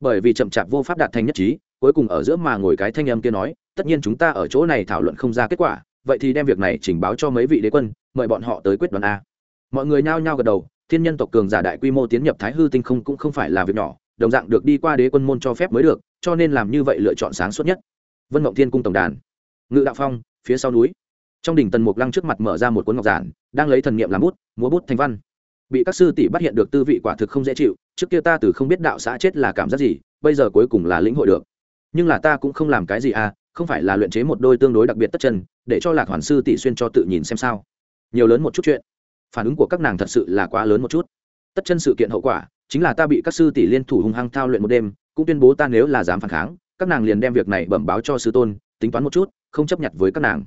Bởi vì chậm chạp vô pháp đạt thành nhất trí, cuối cùng ở giữa mà ngồi cái thanh âm kia nói tất nhiên chúng ta ở chỗ này thảo luận không ra kết quả, vậy thì đem việc này trình báo cho mấy vị đế quân, mời bọn họ tới quyết đoán a. Mọi người nhao nhao gật đầu, thiên nhân tộc cường giả đại quy mô tiến nhập thái hư tinh không cũng không phải là việc nhỏ, đồng dạng được đi qua đế quân môn cho phép mới được, cho nên làm như vậy lựa chọn sáng suốt nhất. Vân mộng thiên cung tổng đàn. Ngự đạo phong, phía sau núi. Trong đỉnh tần mục lăng trước mặt mở ra một cuốn ngọc giản, đang lấy thần niệm làm bút, múa bút thành văn. Bị các sư tỷ bắt hiện được tư vị quả thực không dễ chịu, trước kia ta từ không biết đạo xã chết là cảm giác gì, bây giờ cuối cùng là lĩnh hội được. Nhưng là ta cũng không làm cái gì à không phải là luyện chế một đôi tương đối đặc biệt tất chân, để cho lạc hoàn sư tỷ xuyên cho tự nhìn xem sao. Nhiều lớn một chút chuyện. Phản ứng của các nàng thật sự là quá lớn một chút. Tất chân sự kiện hậu quả, chính là ta bị các sư tỷ liên thủ hung hăng thao luyện một đêm, cũng tuyên bố ta nếu là dám phản kháng, các nàng liền đem việc này bẩm báo cho sư tôn, tính toán một chút, không chấp nhận với các nàng.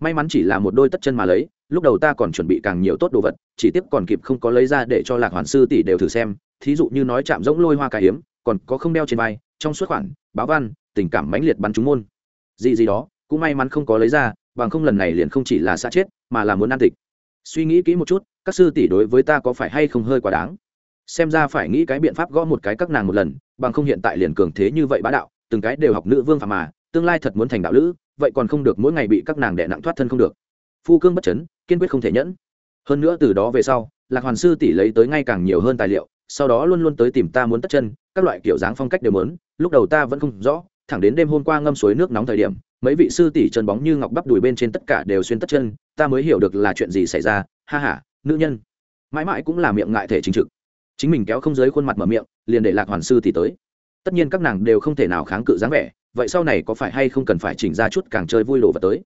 May mắn chỉ là một đôi tất chân mà lấy, lúc đầu ta còn chuẩn bị càng nhiều tốt đồ vật, chỉ tiếp còn kịp không có lấy ra để cho lạc hoàn sư tỷ đều thử xem, thí dụ như nói chạm rỗng lôi hoa cải hiếm, còn có không đeo trên vai, trong suốt khoản, báo văn, tình cảm mãnh liệt bắn trúng môn gì gì đó cũng may mắn không có lấy ra bằng không lần này liền không chỉ là xa chết mà là muốn ăn tịch. Suy nghĩ kỹ một chút các sư tỷ đối với ta có phải hay không hơi quá đáng? Xem ra phải nghĩ cái biện pháp gõ một cái các nàng một lần bằng không hiện tại liền cường thế như vậy bá đạo từng cái đều học nữ vương phạm mà tương lai thật muốn thành đạo lữ vậy còn không được mỗi ngày bị các nàng đẻ nặng thoát thân không được. Phu cương bất chấn kiên quyết không thể nhẫn. Hơn nữa từ đó về sau lạc hoàn sư tỷ lấy tới ngay càng nhiều hơn tài liệu sau đó luôn luôn tới tìm ta muốn tất chân các loại kiểu dáng phong cách đều muốn, lúc đầu ta vẫn không rõ thẳng đến đêm hôm qua ngâm suối nước nóng thời điểm, mấy vị sư tỷ chân bóng như ngọc bắp đùi bên trên tất cả đều xuyên tất chân, ta mới hiểu được là chuyện gì xảy ra, ha ha, nữ nhân. Mãi mãi cũng là miệng ngại thể chính trực. Chính mình kéo không dưới khuôn mặt mở miệng, liền để lạc hoàn sư tỷ tới. Tất nhiên các nàng đều không thể nào kháng cự dáng vẻ, vậy sau này có phải hay không cần phải chỉnh ra chút càng chơi vui đồ vật tới?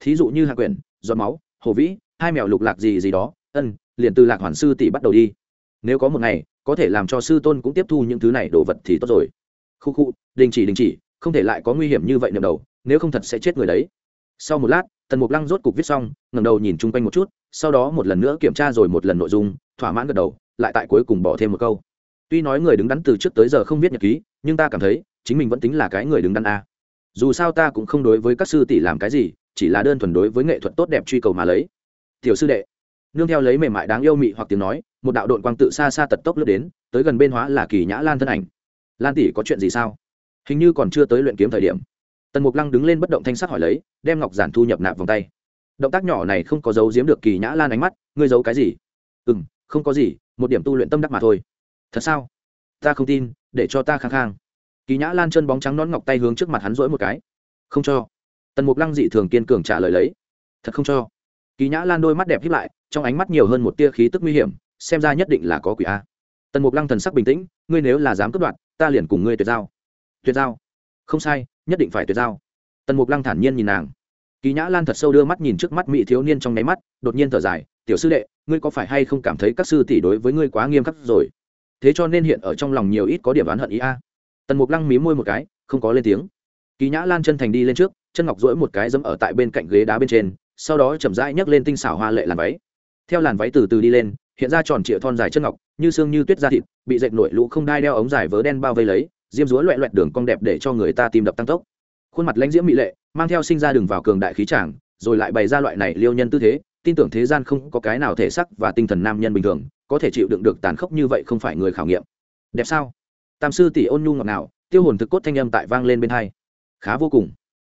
Thí dụ như hạ quyển, giọt máu, hồ vĩ, hai mèo lục lạc gì gì đó, ân, liền từ lạc hoàn sư tỷ bắt đầu đi. Nếu có một ngày, có thể làm cho sư tôn cũng tiếp thu những thứ này đồ vật thì tốt rồi. Khu khu, đình chỉ đình chỉ không thể lại có nguy hiểm như vậy niệm đầu, nếu không thật sẽ chết người đấy. Sau một lát, tần mục lăng rốt cục viết xong ngầm đầu nhìn chung quanh một chút, sau đó một lần nữa kiểm tra rồi một lần nội dung, thỏa mãn gật đầu, lại tại cuối cùng bỏ thêm một câu. Tuy nói người đứng đắn từ trước tới giờ không viết nhật ký, nhưng ta cảm thấy, chính mình vẫn tính là cái người đứng đắn a. Dù sao ta cũng không đối với các sư tỷ làm cái gì, chỉ là đơn thuần đối với nghệ thuật tốt đẹp truy cầu mà lấy. Tiểu sư đệ, nương theo lấy mềm mại đáng yêu mị hoặc tiếng nói, một đạo đội quang tự xa xa tật tốc lướt đến, tới gần bên hóa là kỳ nhã lan thân ảnh. Lan tỷ có chuyện gì sao? Hình như còn chưa tới luyện kiếm thời điểm. Tần mục lăng đứng lên bất động thanh sắc hỏi lấy, đem ngọc giản thu nhập nạp vòng tay. Động tác nhỏ này không có dấu giếm được kỳ nhã lan ánh mắt, ngươi giấu cái gì? Ừ m không có gì, một điểm tu luyện tâm đắc mà thôi. Thật sao? Ta không tin, để cho ta khang khang kỳ nhã lan chân bóng trắng nón ngọc tay hướng trước mặt hắn rỗi một cái. Không cho. Tần mục lăng dị thường kiên cường trả lời lấy. Thật không cho. Kỳ nhã lan đôi mắt đẹp hiếp lại, trong ánh mắt nhiều hơn một tia khí tức nguy hiểm, xem ra nhất định là có quỷ a. Tần mục lăng thần sắc bình tĩnh, ngươi nếu là dám cướp đoạt, ta liền cùng ngươi tuyệt giao tuyệt giao. Không sai, nhất định phải tuyệt giao. Tần mục lăng thản nhiên nhìn nàng. Kỳ nhã lan thật sâu đưa mắt nhìn trước mắt mỹ thiếu niên trong nháy mắt, đột nhiên thở dài, tiểu sư đệ, ngươi có phải hay không cảm thấy các sư tỷ đối với ngươi quá nghiêm khắc rồi? Thế cho nên hiện ở trong lòng nhiều ít có điểm oán hận ý a. Tần mục lăng mí môi một cái, không có lên tiếng. Kỳ nhã lan chân thành đi lên trước, chân ngọc dỗi một cái dẫm ở tại bên cạnh ghế đá bên trên, sau đó chậm rãi nhấc lên tinh xảo hoa lệ làn váy. Theo làn váy từ từ đi lên, hiện ra tròn trịa thon dài chân ngọc, như xương như tuyết da thịt, bị dệt nổi lũ không đai đeo ống dài vớ đen bao vây lấy diêm dúa loẹ loẹt đường cong đẹp để cho người ta tìm đập tăng tốc. Khuôn mặt lãnh diễm mỹ lệ, mang theo sinh ra đường vào cường đại khí tràng rồi lại bày ra loại này liêu nhân tư thế, tin tưởng thế gian không có cái nào thể sắc và tinh thần nam nhân bình thường có thể chịu đựng được tàn khốc như vậy không phải người khảo nghiệm. Đẹp sao? Tam sư tỷ ôn nhu ngọt nào tiêu hồn thực cốt thanh âm tại vang lên bên hai. Khá vô cùng.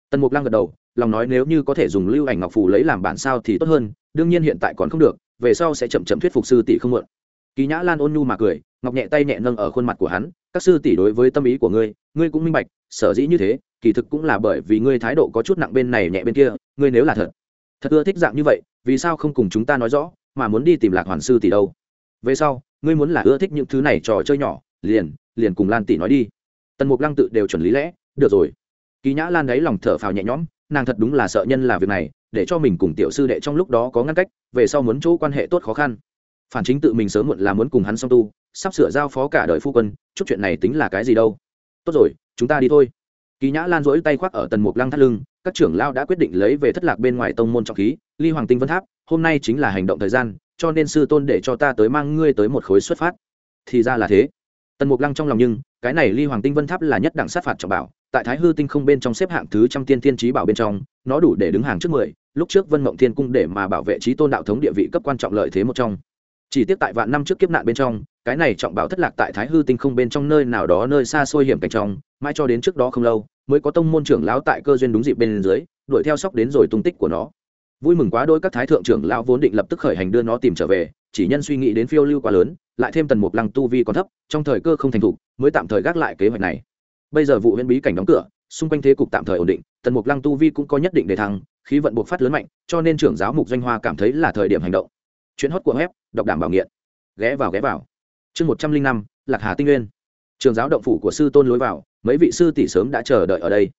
Tần mục lăng gật đầu, lòng nói nếu như có thể dùng lưu ảnh ngọc phù lấy làm bản sao thì tốt hơn, đương nhiên hiện tại còn không được, về sau sẽ chậm chậm thuyết phục sư tỷ không mượn kỳ nhã lan ôn nhu mà cười, ngọc nhẹ tay nhẹ nâng ở khuôn mặt của hắn các sư tỷ đối với tâm ý của ngươi ngươi cũng minh bạch, sở dĩ như thế, kỳ thực cũng là bởi vì ngươi thái độ có chút nặng bên này nhẹ bên kia, ngươi nếu là thật thật ưa thích dạng như vậy, vì sao không cùng chúng ta nói rõ, mà muốn đi tìm lạc hoàn sư tỷ đâu? Về sau, ngươi muốn là ưa thích những thứ này trò chơi nhỏ, liền liền cùng lan tỷ nói đi. Tần mục lăng tự đều chuẩn lý lẽ, được rồi. Kỳ nhã lan đấy lòng thở phào nhẹ nhõm, nàng thật đúng là sợ nhân là việc này, để cho mình cùng tiểu sư đệ trong lúc đó có ngăn cách, về sau muốn chỗ quan hệ tốt khó khăn phản chính tự mình sớm muộn là muốn cùng hắn song tu, sắp sửa giao phó cả đời phu quân, chút chuyện này tính là cái gì đâu. Tốt rồi, chúng ta đi thôi. Kỳ nhã lan rỗi tay khoác ở tần mục lăng thắt lưng, các trưởng lao đã quyết định lấy về thất lạc bên ngoài tông môn trọng khí, ly hoàng tinh vân tháp, hôm nay chính là hành động thời gian, cho nên sư tôn để cho ta tới mang ngươi tới một khối xuất phát. Thì ra là thế. Tần mục lăng trong lòng nhưng, cái này ly hoàng tinh vân tháp là nhất đẳng sát phạt trọng bảo, tại thái hư tinh không bên trong xếp hạng thứ trăm tiên thiên trí bảo bên trong, nó đủ để đứng hàng trước mười, lúc trước vân mộng thiên cung để mà bảo vệ trí tôn đạo thống địa vị cấp quan trọng lợi thế một trong chỉ tiếp tại vạn năm trước kiếp nạn bên trong, cái này trọng bảo thất lạc tại thái hư tinh không bên trong nơi nào đó nơi xa xôi hiểm cảnh trong, mãi cho đến trước đó không lâu, mới có tông môn trưởng lão tại cơ duyên đúng dịp bên dưới, đuổi theo sóc đến rồi tung tích của nó. Vui mừng quá đôi các thái thượng trưởng lão vốn định lập tức khởi hành đưa nó tìm trở về, chỉ nhân suy nghĩ đến phiêu lưu quá lớn, lại thêm tần mục lăng tu vi còn thấp, trong thời cơ không thành thục, mới tạm thời gác lại kế hoạch này. Bây giờ vụ huyễn bí cảnh đóng cửa, xung quanh thế cục tạm thời ổn định, tần mục lăng tu vi cũng có nhất định để thăng, khí vận buộc phát lớn mạnh, cho nên trưởng giáo mục doanh hoa cảm thấy là thời điểm hành động chuyến hót của web, đọc đảm bảo nghiện. Ghé vào ghé vào. Chương một trăm linh năm, lạc hà tinh nguyên. Trường giáo động phủ của sư tôn lối vào, mấy vị sư tỷ sớm đã chờ đợi ở đây.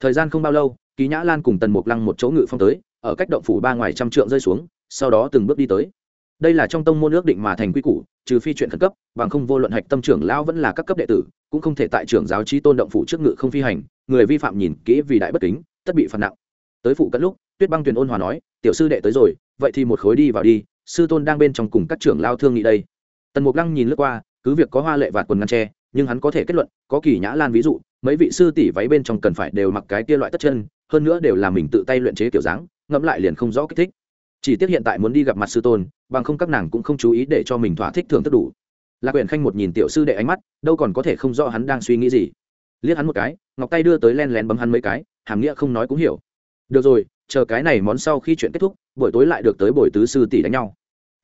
Thời gian không bao lâu, ký nhã lan cùng tần mục lăng một chỗ ngự phong tới, ở cách động phủ ba ngoài trăm trượng rơi xuống, sau đó từng bước đi tới. Đây là trong tông môn ước định mà thành quy củ, trừ phi chuyện khẩn cấp, bằng không vô luận hạch tâm trưởng lão vẫn là các cấp đệ tử, cũng không thể tại trưởng giáo trí tôn động phủ trước ngự không phi hành, người vi phạm nhìn kỹ vì đại bất kính, tất bị phạt nặng. Tới phụ cận lúc, tuyết băng tuyền ôn hòa nói, tiểu sư đệ tới rồi, vậy thì một khối đi vào đi sư tôn đang bên trong cùng các trưởng lao thương nghị đây. Tần mục lăng nhìn lướt qua, cứ việc có hoa lệ vạt quần ngăn tre nhưng hắn có thể kết luận, có kỳ nhã lan ví dụ, mấy vị sư tỷ váy bên trong cần phải đều mặc cái kia loại tất chân, hơn nữa đều là mình tự tay luyện chế kiểu dáng, ngẫm lại liền không rõ kích thích. Chỉ tiếc hiện tại muốn đi gặp mặt sư tôn, bằng không các nàng cũng không chú ý để cho mình thỏa thích thưởng thức đủ. Lạc quyển khanh một nhìn tiểu sư đệ ánh mắt, đâu còn có thể không rõ hắn đang suy nghĩ gì. Liếc hắn một cái, ngọc tay đưa tới len lén bấm hắn mấy cái, hàm nghĩa không nói cũng hiểu. Được rồi chờ cái này món sau khi chuyện kết thúc, buổi tối lại được tới buổi tứ sư tỷ đánh nhau.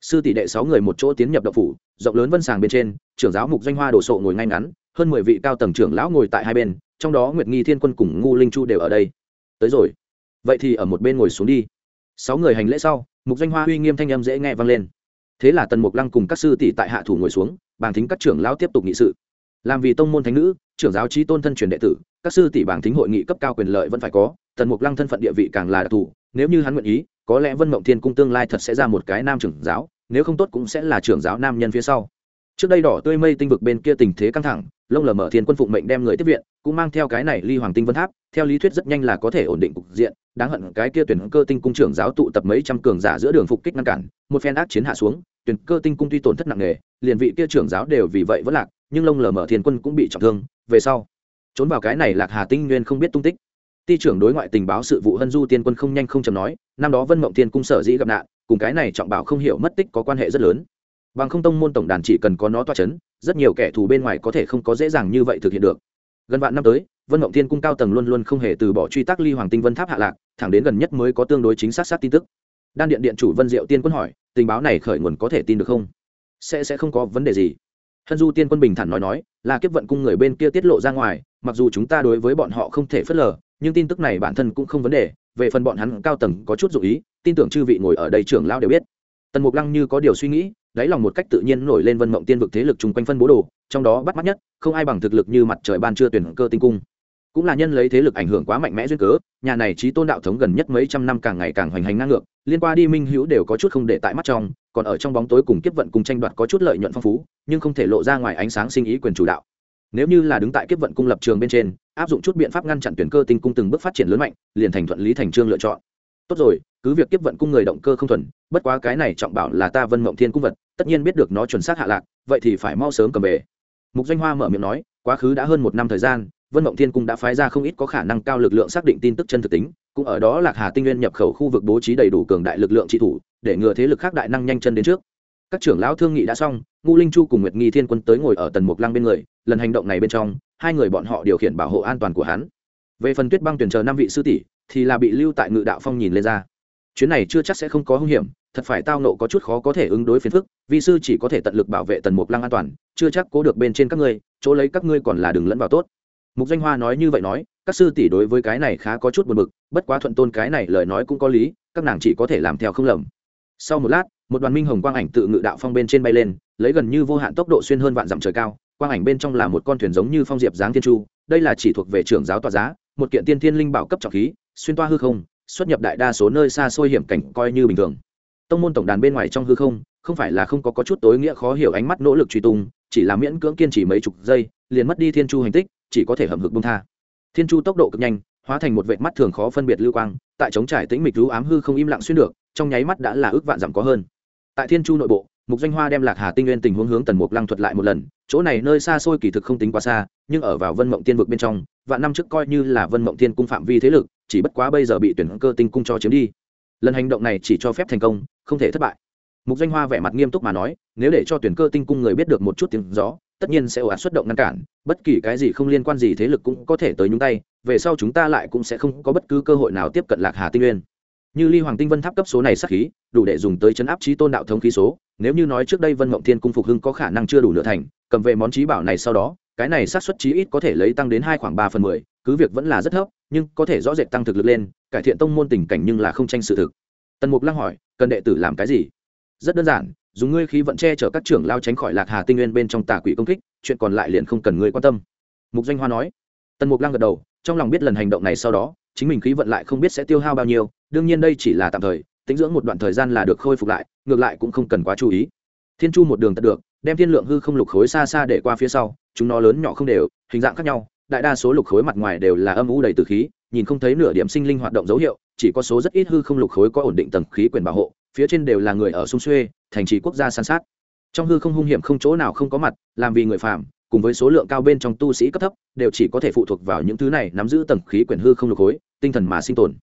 Sư tỷ đệ sáu người một chỗ tiến nhập đậu phủ, rộng lớn vân sàng bên trên, trưởng giáo mục doanh hoa đồ sộ ngồi ngay ngắn, hơn mười vị cao tầng trưởng lão ngồi tại hai bên, trong đó nguyệt nghi thiên quân cùng ngu linh chu đều ở đây. Tới rồi. Vậy thì ở một bên ngồi xuống đi. Sáu người hành lễ sau, mục doanh hoa uy nghiêm thanh âm dễ nghe vang lên. Thế là tần mục lăng cùng các sư tỷ tại hạ thủ ngồi xuống, bàng thính các trưởng lão tiếp tục nghị sự. Làm vì tông môn thánh nữ, trưởng giáo trí tôn thân truyền đệ tử, các sư tỷ bảng thính hội nghị cấp cao quyền lợi vẫn phải có tần mục lăng thân phận địa vị càng là đặc thù, nếu như hắn nguyện ý, có lẽ vân mộng thiên cung tương lai thật sẽ ra một cái nam trưởng giáo, nếu không tốt cũng sẽ là trưởng giáo nam nhân phía sau. Trước đây đỏ tươi mây tinh vực bên kia tình thế căng thẳng, lông lờ mở thiên quân phụng mệnh đem người tiếp viện, cũng mang theo cái này ly hoàng tinh vân tháp, theo lý thuyết rất nhanh là có thể ổn định cục diện, đáng hận cái kia tuyển cơ tinh cung trưởng giáo tụ tập mấy trăm cường giả giữa đường phục kích ngăn cản, một phen ác chiến hạ xuống, tuyển cơ tinh cung tuy tổn thất nặng nề, liền vị kia trưởng giáo đều vì vậy vẫn lạc, nhưng lông lờ mở thiên quân cũng bị trọng thương, về sau, trốn vào cái này lạc hà tinh nguyên không biết tung tích ty trưởng đối ngoại tình báo sự vụ hân du tiên quân không nhanh không chậm nói, năm đó vân mộng tiên cung sở dĩ gặp nạn, cùng cái này trọng bảo không hiểu mất tích có quan hệ rất lớn. Bằng không tông môn tổng đàn chỉ cần có nó toa chấn, rất nhiều kẻ thù bên ngoài có thể không có dễ dàng như vậy thực hiện được. Gần vạn năm tới, vân mộng tiên cung cao tầng luôn luôn không hề từ bỏ truy tác ly hoàng tinh vân tháp hạ lạc, thẳng đến gần nhất mới có tương đối chính xác sát tin tức. Đan điện điện chủ vân diệu tiên quân hỏi, tình báo này khởi nguồn có thể tin được không? Sẽ sẽ không có vấn đề gì. Hân du tiên quân bình thản nói nói, là kiếp vận cung người bên kia tiết lộ ra ngoài, mặc dù chúng ta đối với bọn họ không thể phớt lờ nhưng tin tức này bản thân cũng không vấn đề, về phần bọn hắn cao tầng có chút dụ ý, tin tưởng chư vị ngồi ở đây trưởng lao đều biết. Tần mục lăng như có điều suy nghĩ, đáy lòng một cách tự nhiên nổi lên vân mộng tiên vực thế lực chung quanh phân bố đồ, trong đó bắt mắt nhất, không ai bằng thực lực như mặt trời ban chưa tuyển cơ tinh cung. Cũng là nhân lấy thế lực ảnh hưởng quá mạnh mẽ duyên cớ, nhà này trí tôn đạo thống gần nhất mấy trăm năm càng ngày càng hoành hành ngang ngược, liên qua đi minh hữu đều có chút không để tại mắt trong, còn ở trong bóng tối cùng kiếp vận cùng tranh đoạt có chút lợi nhuận phong phú, nhưng không thể lộ ra ngoài ánh sáng sinh ý quyền chủ đạo nếu như là đứng tại kiếp vận cung lập trường bên trên, áp dụng chút biện pháp ngăn chặn tuyển cơ tinh cung từng bước phát triển lớn mạnh, liền thành thuận lý thành trương lựa chọn. Tốt rồi, cứ việc kiếp vận cung người động cơ không thuần, bất quá cái này trọng bảo là ta vân mộng thiên cung vật, tất nhiên biết được nó chuẩn xác hạ lạc, vậy thì phải mau sớm cầm về. Mục doanh hoa mở miệng nói, quá khứ đã hơn một năm thời gian, vân mộng thiên cung đã phái ra không ít có khả năng cao lực lượng xác định tin tức chân thực tính, cũng ở đó lạc hà tinh nguyên nhập khẩu khu vực bố trí đầy đủ cường đại lực lượng trị thủ, để ngừa thế lực khác đại năng nhanh chân đến trước các trưởng lão thương nghị đã xong ngu linh chu cùng nguyệt nghi thiên quân tới ngồi ở tần mục lăng bên người, lần hành động này bên trong, hai người bọn họ điều khiển bảo hộ an toàn của hắn. Về phần tuyết băng tuyển chờ năm vị sư tỷ, thì là bị lưu tại ngự đạo phong nhìn lên ra. Chuyến này chưa chắc sẽ không có hung hiểm, thật phải tao nộ có chút khó có thể ứng đối phiền phức, vi sư chỉ có thể tận lực bảo vệ tần mục lăng an toàn, chưa chắc cố được bên trên các ngươi, chỗ lấy các ngươi còn là đừng lẫn vào tốt. Mục danh hoa nói như vậy nói, các sư tỷ đối với cái này khá có chút buồn bực, bất quá thuận tôn cái này lời nói cũng có lý, các nàng chỉ có thể làm theo không lầm. Sau một lát một đoàn minh hồng quang ảnh tự ngự đạo phong bên trên bay lên lấy gần như vô hạn tốc độ xuyên hơn vạn dặm trời cao quang ảnh bên trong là một con thuyền giống như phong diệp giáng thiên chu đây là chỉ thuộc về trưởng giáo tòa giá một kiện tiên thiên linh bảo cấp trọng khí xuyên toa hư không xuất nhập đại đa số nơi xa xôi hiểm cảnh coi như bình thường. Tông môn tổng đàn bên ngoài trong hư không không phải là không có, có chút tối nghĩa khó hiểu ánh mắt nỗ lực truy tung chỉ là miễn cưỡng kiên trì mấy chục giây liền mất đi thiên chu hành tích chỉ có thể hầm hực bông tha. Thiên chu tốc độ cực nhanh hóa thành một vệt mắt thường khó phân biệt lưu quang tại chống trải tĩnh mịch rú ám hư không im lặng xuyên được trong nháy mắt đã là ước vạn dặm có hơn tại thiên chu nội bộ mục danh hoa đem lạc hà tinh nguyên tình huống hướng tần mục lăng thuật lại một lần. Chỗ này nơi xa xôi kỳ thực không tính quá xa nhưng ở vào vân mộng tiên vực bên trong vạn năm trước coi như là vân mộng tiên cung phạm vi thế lực chỉ bất quá bây giờ bị tuyển cơ tinh cung cho chiếm đi. Lần hành động này chỉ cho phép thành công không thể thất bại. Mục danh hoa vẻ mặt nghiêm túc mà nói nếu để cho tuyển cơ tinh cung người biết được một chút tiếng rõ, tất nhiên sẽ ồ ạt xuất động ngăn cản bất kỳ cái gì không liên quan gì thế lực cũng có thể tới nhúng tay về sau chúng ta lại cũng sẽ không có bất cứ cơ hội nào tiếp cận lạc hà tinh nguyên như ly hoàng tinh vân tháp cấp số này sắc khí, đủ để dùng tới chấn áp trí tôn đạo thống khí số. Nếu như nói trước đây vân mộng thiên cung phục hưng có khả năng chưa đủ nửa thành, cầm về món trí bảo này sau đó, cái này xác suất chí ít có thể lấy tăng đến hai khoảng ba phần mười, cứ việc vẫn là rất thấp, nhưng có thể rõ rệt tăng thực lực lên, cải thiện tông môn tình cảnh nhưng là không tranh sự thực. Tần mục lăng hỏi, cần đệ tử làm cái gì? Rất đơn giản, dùng ngươi khí vận che chở các trưởng lao tránh khỏi lạc hà tinh nguyên bên trong tà quỷ công kích, chuyện còn lại liền không cần ngươi quan tâm. Mục Doanh hoa nói. Tần mục lăng gật đầu, trong lòng biết lần hành động này sau đó chính mình khí vận lại không biết sẽ tiêu hao bao nhiêu, đương nhiên đây chỉ là tạm thời, tính dưỡng một đoạn thời gian là được khôi phục lại, ngược lại cũng không cần quá chú ý. Thiên chu một đường tận được, đem thiên lượng hư không lục khối xa xa để qua phía sau, chúng nó lớn nhỏ không đều, hình dạng khác nhau, đại đa số lục khối mặt ngoài đều là âm u đầy từ khí, nhìn không thấy nửa điểm sinh linh hoạt động dấu hiệu, chỉ có số rất ít hư không lục khối có ổn định tầng khí quyền bảo hộ, phía trên đều là người ở sung xuê, thành trì quốc gia san sát. Trong hư không hung hiểm không chỗ nào không có mặt, làm vì người phạm cùng với số lượng cao bên trong tu sĩ cấp thấp, đều chỉ có thể phụ thuộc vào những thứ này nắm giữ tầng khí quyển hư không lục khối, tinh thần mà sinh tồn.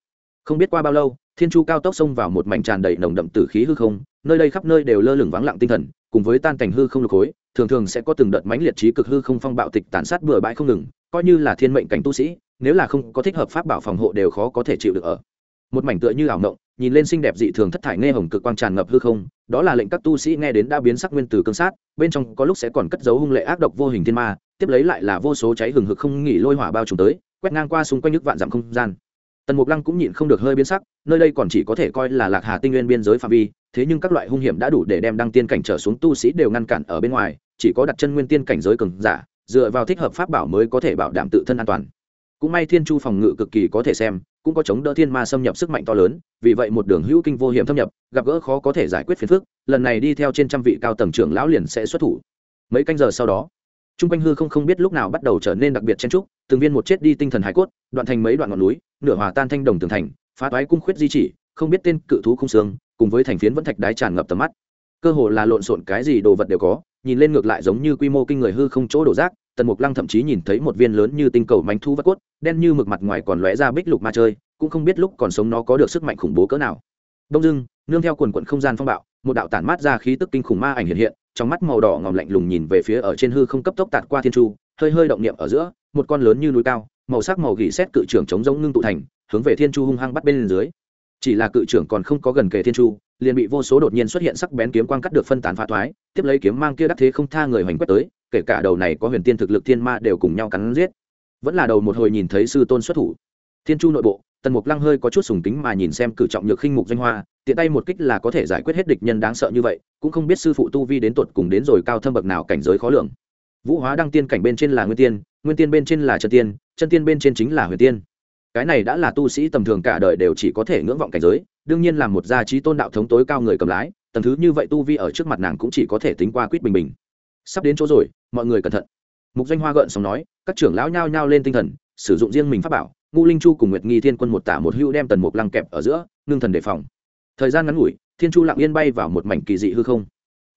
Không biết qua bao lâu, thiên chu cao tốc xông vào một mảnh tràn đầy nồng đậm tử khí hư không, nơi đây khắp nơi đều lơ lửng vắng lặng tinh thần, cùng với tan cảnh hư không lục khối, thường thường sẽ có từng đợt mãnh liệt trí cực hư không phong bạo tịch tàn sát bừa bãi không ngừng, coi như là thiên mệnh cảnh tu sĩ, nếu là không có thích hợp pháp bảo phòng hộ đều khó có thể chịu được ở một mảnh tựa như ảo mộng, nhìn lên xinh đẹp dị thường thất thải nghe hồng cực quang tràn ngập hư không, đó là lệnh các tu sĩ nghe đến đã biến sắc nguyên từ cương sát, bên trong có lúc sẽ còn cất dấu hung lệ ác độc vô hình thiên ma, tiếp lấy lại là vô số cháy hừng hực không nghỉ lôi hỏa bao trùm tới, quét ngang qua xung quanh nước vạn dặm không gian. Tần mục lăng cũng nhịn không được hơi biến sắc, nơi đây còn chỉ có thể coi là lạc hà tinh nguyên biên giới phạm vi, thế nhưng các loại hung hiểm đã đủ để đem đăng tiên cảnh trở xuống tu sĩ đều ngăn cản ở bên ngoài, chỉ có đặt chân nguyên tiên cảnh giới cường giả, dựa vào thích hợp pháp bảo mới có thể bảo đảm tự thân an toàn. Cũng may thiên chu phòng ngự cực kỳ có thể xem cũng có chống đỡ thiên ma xâm nhập sức mạnh to lớn vì vậy một đường hữu kinh vô hiểm thâm nhập gặp gỡ khó có thể giải quyết phiền phức lần này đi theo trên trăm vị cao tầng trưởng lão liền sẽ xuất thủ mấy canh giờ sau đó Trung quanh hư không không biết lúc nào bắt đầu trở nên đặc biệt chen trúc, từng viên một chết đi tinh thần hải cốt, đoạn thành mấy đoạn ngọn núi, nửa hòa tan thanh đồng tường thành, phá toái cung khuyết di chỉ, không biết tên cự thú không xương, cùng với thành phiến vẫn thạch đái tràn ngập tầm mắt. Cơ hồ là lộn xộn cái gì đồ vật đều có, nhìn lên ngược lại giống như quy mô kinh người hư không chỗ đổ rác tần mục lăng thậm chí nhìn thấy một viên lớn như tinh cầu mánh thu vắt cốt, đen như mực mặt ngoài còn lóe ra bích lục ma chơi, cũng không biết lúc còn sống nó có được sức mạnh khủng bố cỡ nào. Đông dưng nương theo quần quận không gian phong bạo, một đạo tản mát ra khí tức kinh khủng ma ảnh hiện hiện, trong mắt màu đỏ ngòm lạnh lùng nhìn về phía ở trên hư không cấp tốc tạt qua thiên chu hơi hơi động niệm ở giữa, một con lớn như núi cao, màu sắc màu gỉ xét cự trưởng chống giống ngưng tụ thành, hướng về thiên chu hung hăng bắt bên dưới. Chỉ là cự trưởng còn không có gần kề thiên chu liền bị vô số đột nhiên xuất hiện sắc bén kiếm quang cắt được phân tán phá thoái, tiếp lấy kiếm mang kia đắc thế không tha người hoành quét tới kể cả đầu này có huyền tiên thực lực thiên ma đều cùng nhau cắn giết. Vẫn là đầu một hồi nhìn thấy sư tôn xuất thủ. Thiên chu nội bộ, tần mục lăng hơi có chút sùng tính mà nhìn xem cử trọng nhược khinh mục danh hoa, tiện tay một kích là có thể giải quyết hết địch nhân đáng sợ như vậy, cũng không biết sư phụ tu vi đến tột cùng đến rồi cao thâm bậc nào cảnh giới khó lường. Vũ hóa đăng tiên cảnh bên trên là nguyên tiên nguyên tiên bên trên là chân tiên chân tiên bên trên chính là huyền tiên. Cái này đã là tu sĩ tầm thường cả đời đều chỉ có thể ngưỡng vọng cảnh giới, đương nhiên là một gia trí tôn đạo thống tối cao người cầm lái tầm thứ như vậy tu vi ở trước mặt nàng cũng chỉ có thể tính qua quýt bình bình sắp đến chỗ rồi, mọi người cẩn thận. Mục danh hoa gợn sóng nói, các trưởng lão nhao nhao lên tinh thần, sử dụng riêng mình pháp bảo ngu linh chu cùng nguyệt nghi thiên quân một tả một hưu đem tần mục lăng kẹp ở giữa, ngưng thần đề phòng. Thời gian ngắn ngủi, thiên chu lặng yên bay vào một mảnh kỳ dị hư không.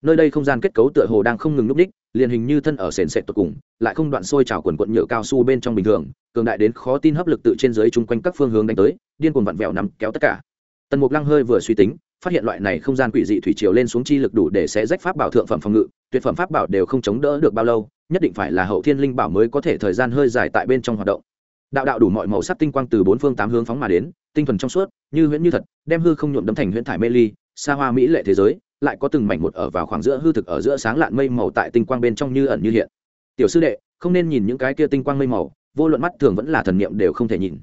Nơi đây không gian kết cấu tựa hồ đang không ngừng núp đích, liền hình như thân ở sền sệt tột cùng, lại không đoạn sôi trào quần quận nhựa cao su bên trong bình thường, cường đại đến khó tin hấp lực tự trên dưới chung quanh các phương hướng đánh tới, điên cuồng vặn vẹo nắm kéo tất cả. Tần mục lăng hơi vừa suy tính phát hiện loại này không gian quỷ dị thủy triều lên xuống chi lực đủ để sẽ rách pháp bảo thượng phẩm phòng ngự, tuyệt phẩm pháp bảo đều không chống đỡ được bao lâu, nhất định phải là hậu thiên linh bảo mới có thể thời gian hơi dài tại bên trong hoạt động. Đạo đạo đủ mọi màu sắc tinh quang từ bốn phương tám hướng phóng mà đến, tinh thuần trong suốt, như huyễn như thật, đem hư không nhuộm đấm thành huyễn thải mê ly, xa hoa mỹ lệ thế giới, lại có từng mảnh một ở vào khoảng giữa hư thực ở giữa sáng lạn mây màu tại tinh quang bên trong như ẩn như hiện. Tiểu sư đệ, không nên nhìn những cái kia tinh quang mây màu, vô luận mắt thường vẫn là thần niệm đều không thể nhìn.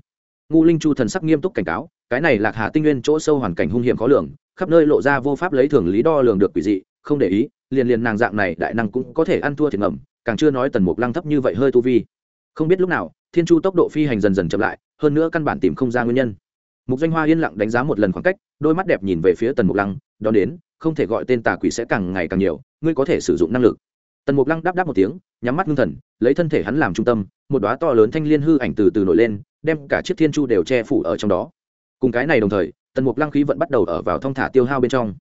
Ngu linh chu thần sắc nghiêm túc cảnh cáo, cái này lạc hà tinh nguyên chỗ sâu hoàn cảnh hung hiểm khó lường khắp nơi lộ ra vô pháp lấy thường lý đo lường được quỷ dị, không để ý, liền liền nàng dạng này đại năng cũng có thể ăn thua thiệt ngầm, càng chưa nói tần mục lăng thấp như vậy hơi tu vi. Không biết lúc nào, thiên chu tốc độ phi hành dần dần chậm lại, hơn nữa căn bản tìm không ra nguyên nhân. Mục danh hoa yên lặng đánh giá một lần khoảng cách, đôi mắt đẹp nhìn về phía tần mục lăng, đón đến, không thể gọi tên tà quỷ sẽ càng ngày càng nhiều, ngươi có thể sử dụng năng lực. Tần mục lăng đáp đáp một tiếng, nhắm mắt ngưng thần, lấy thân thể hắn làm trung tâm, một đoá to lớn thanh liên hư ảnh từ từ nổi lên, đem cả chiếc thiên chu đều che phủ ở trong đó. Cùng cái này đồng thời tần mục lăng khí vẫn bắt đầu ở vào thong thả tiêu hao bên trong.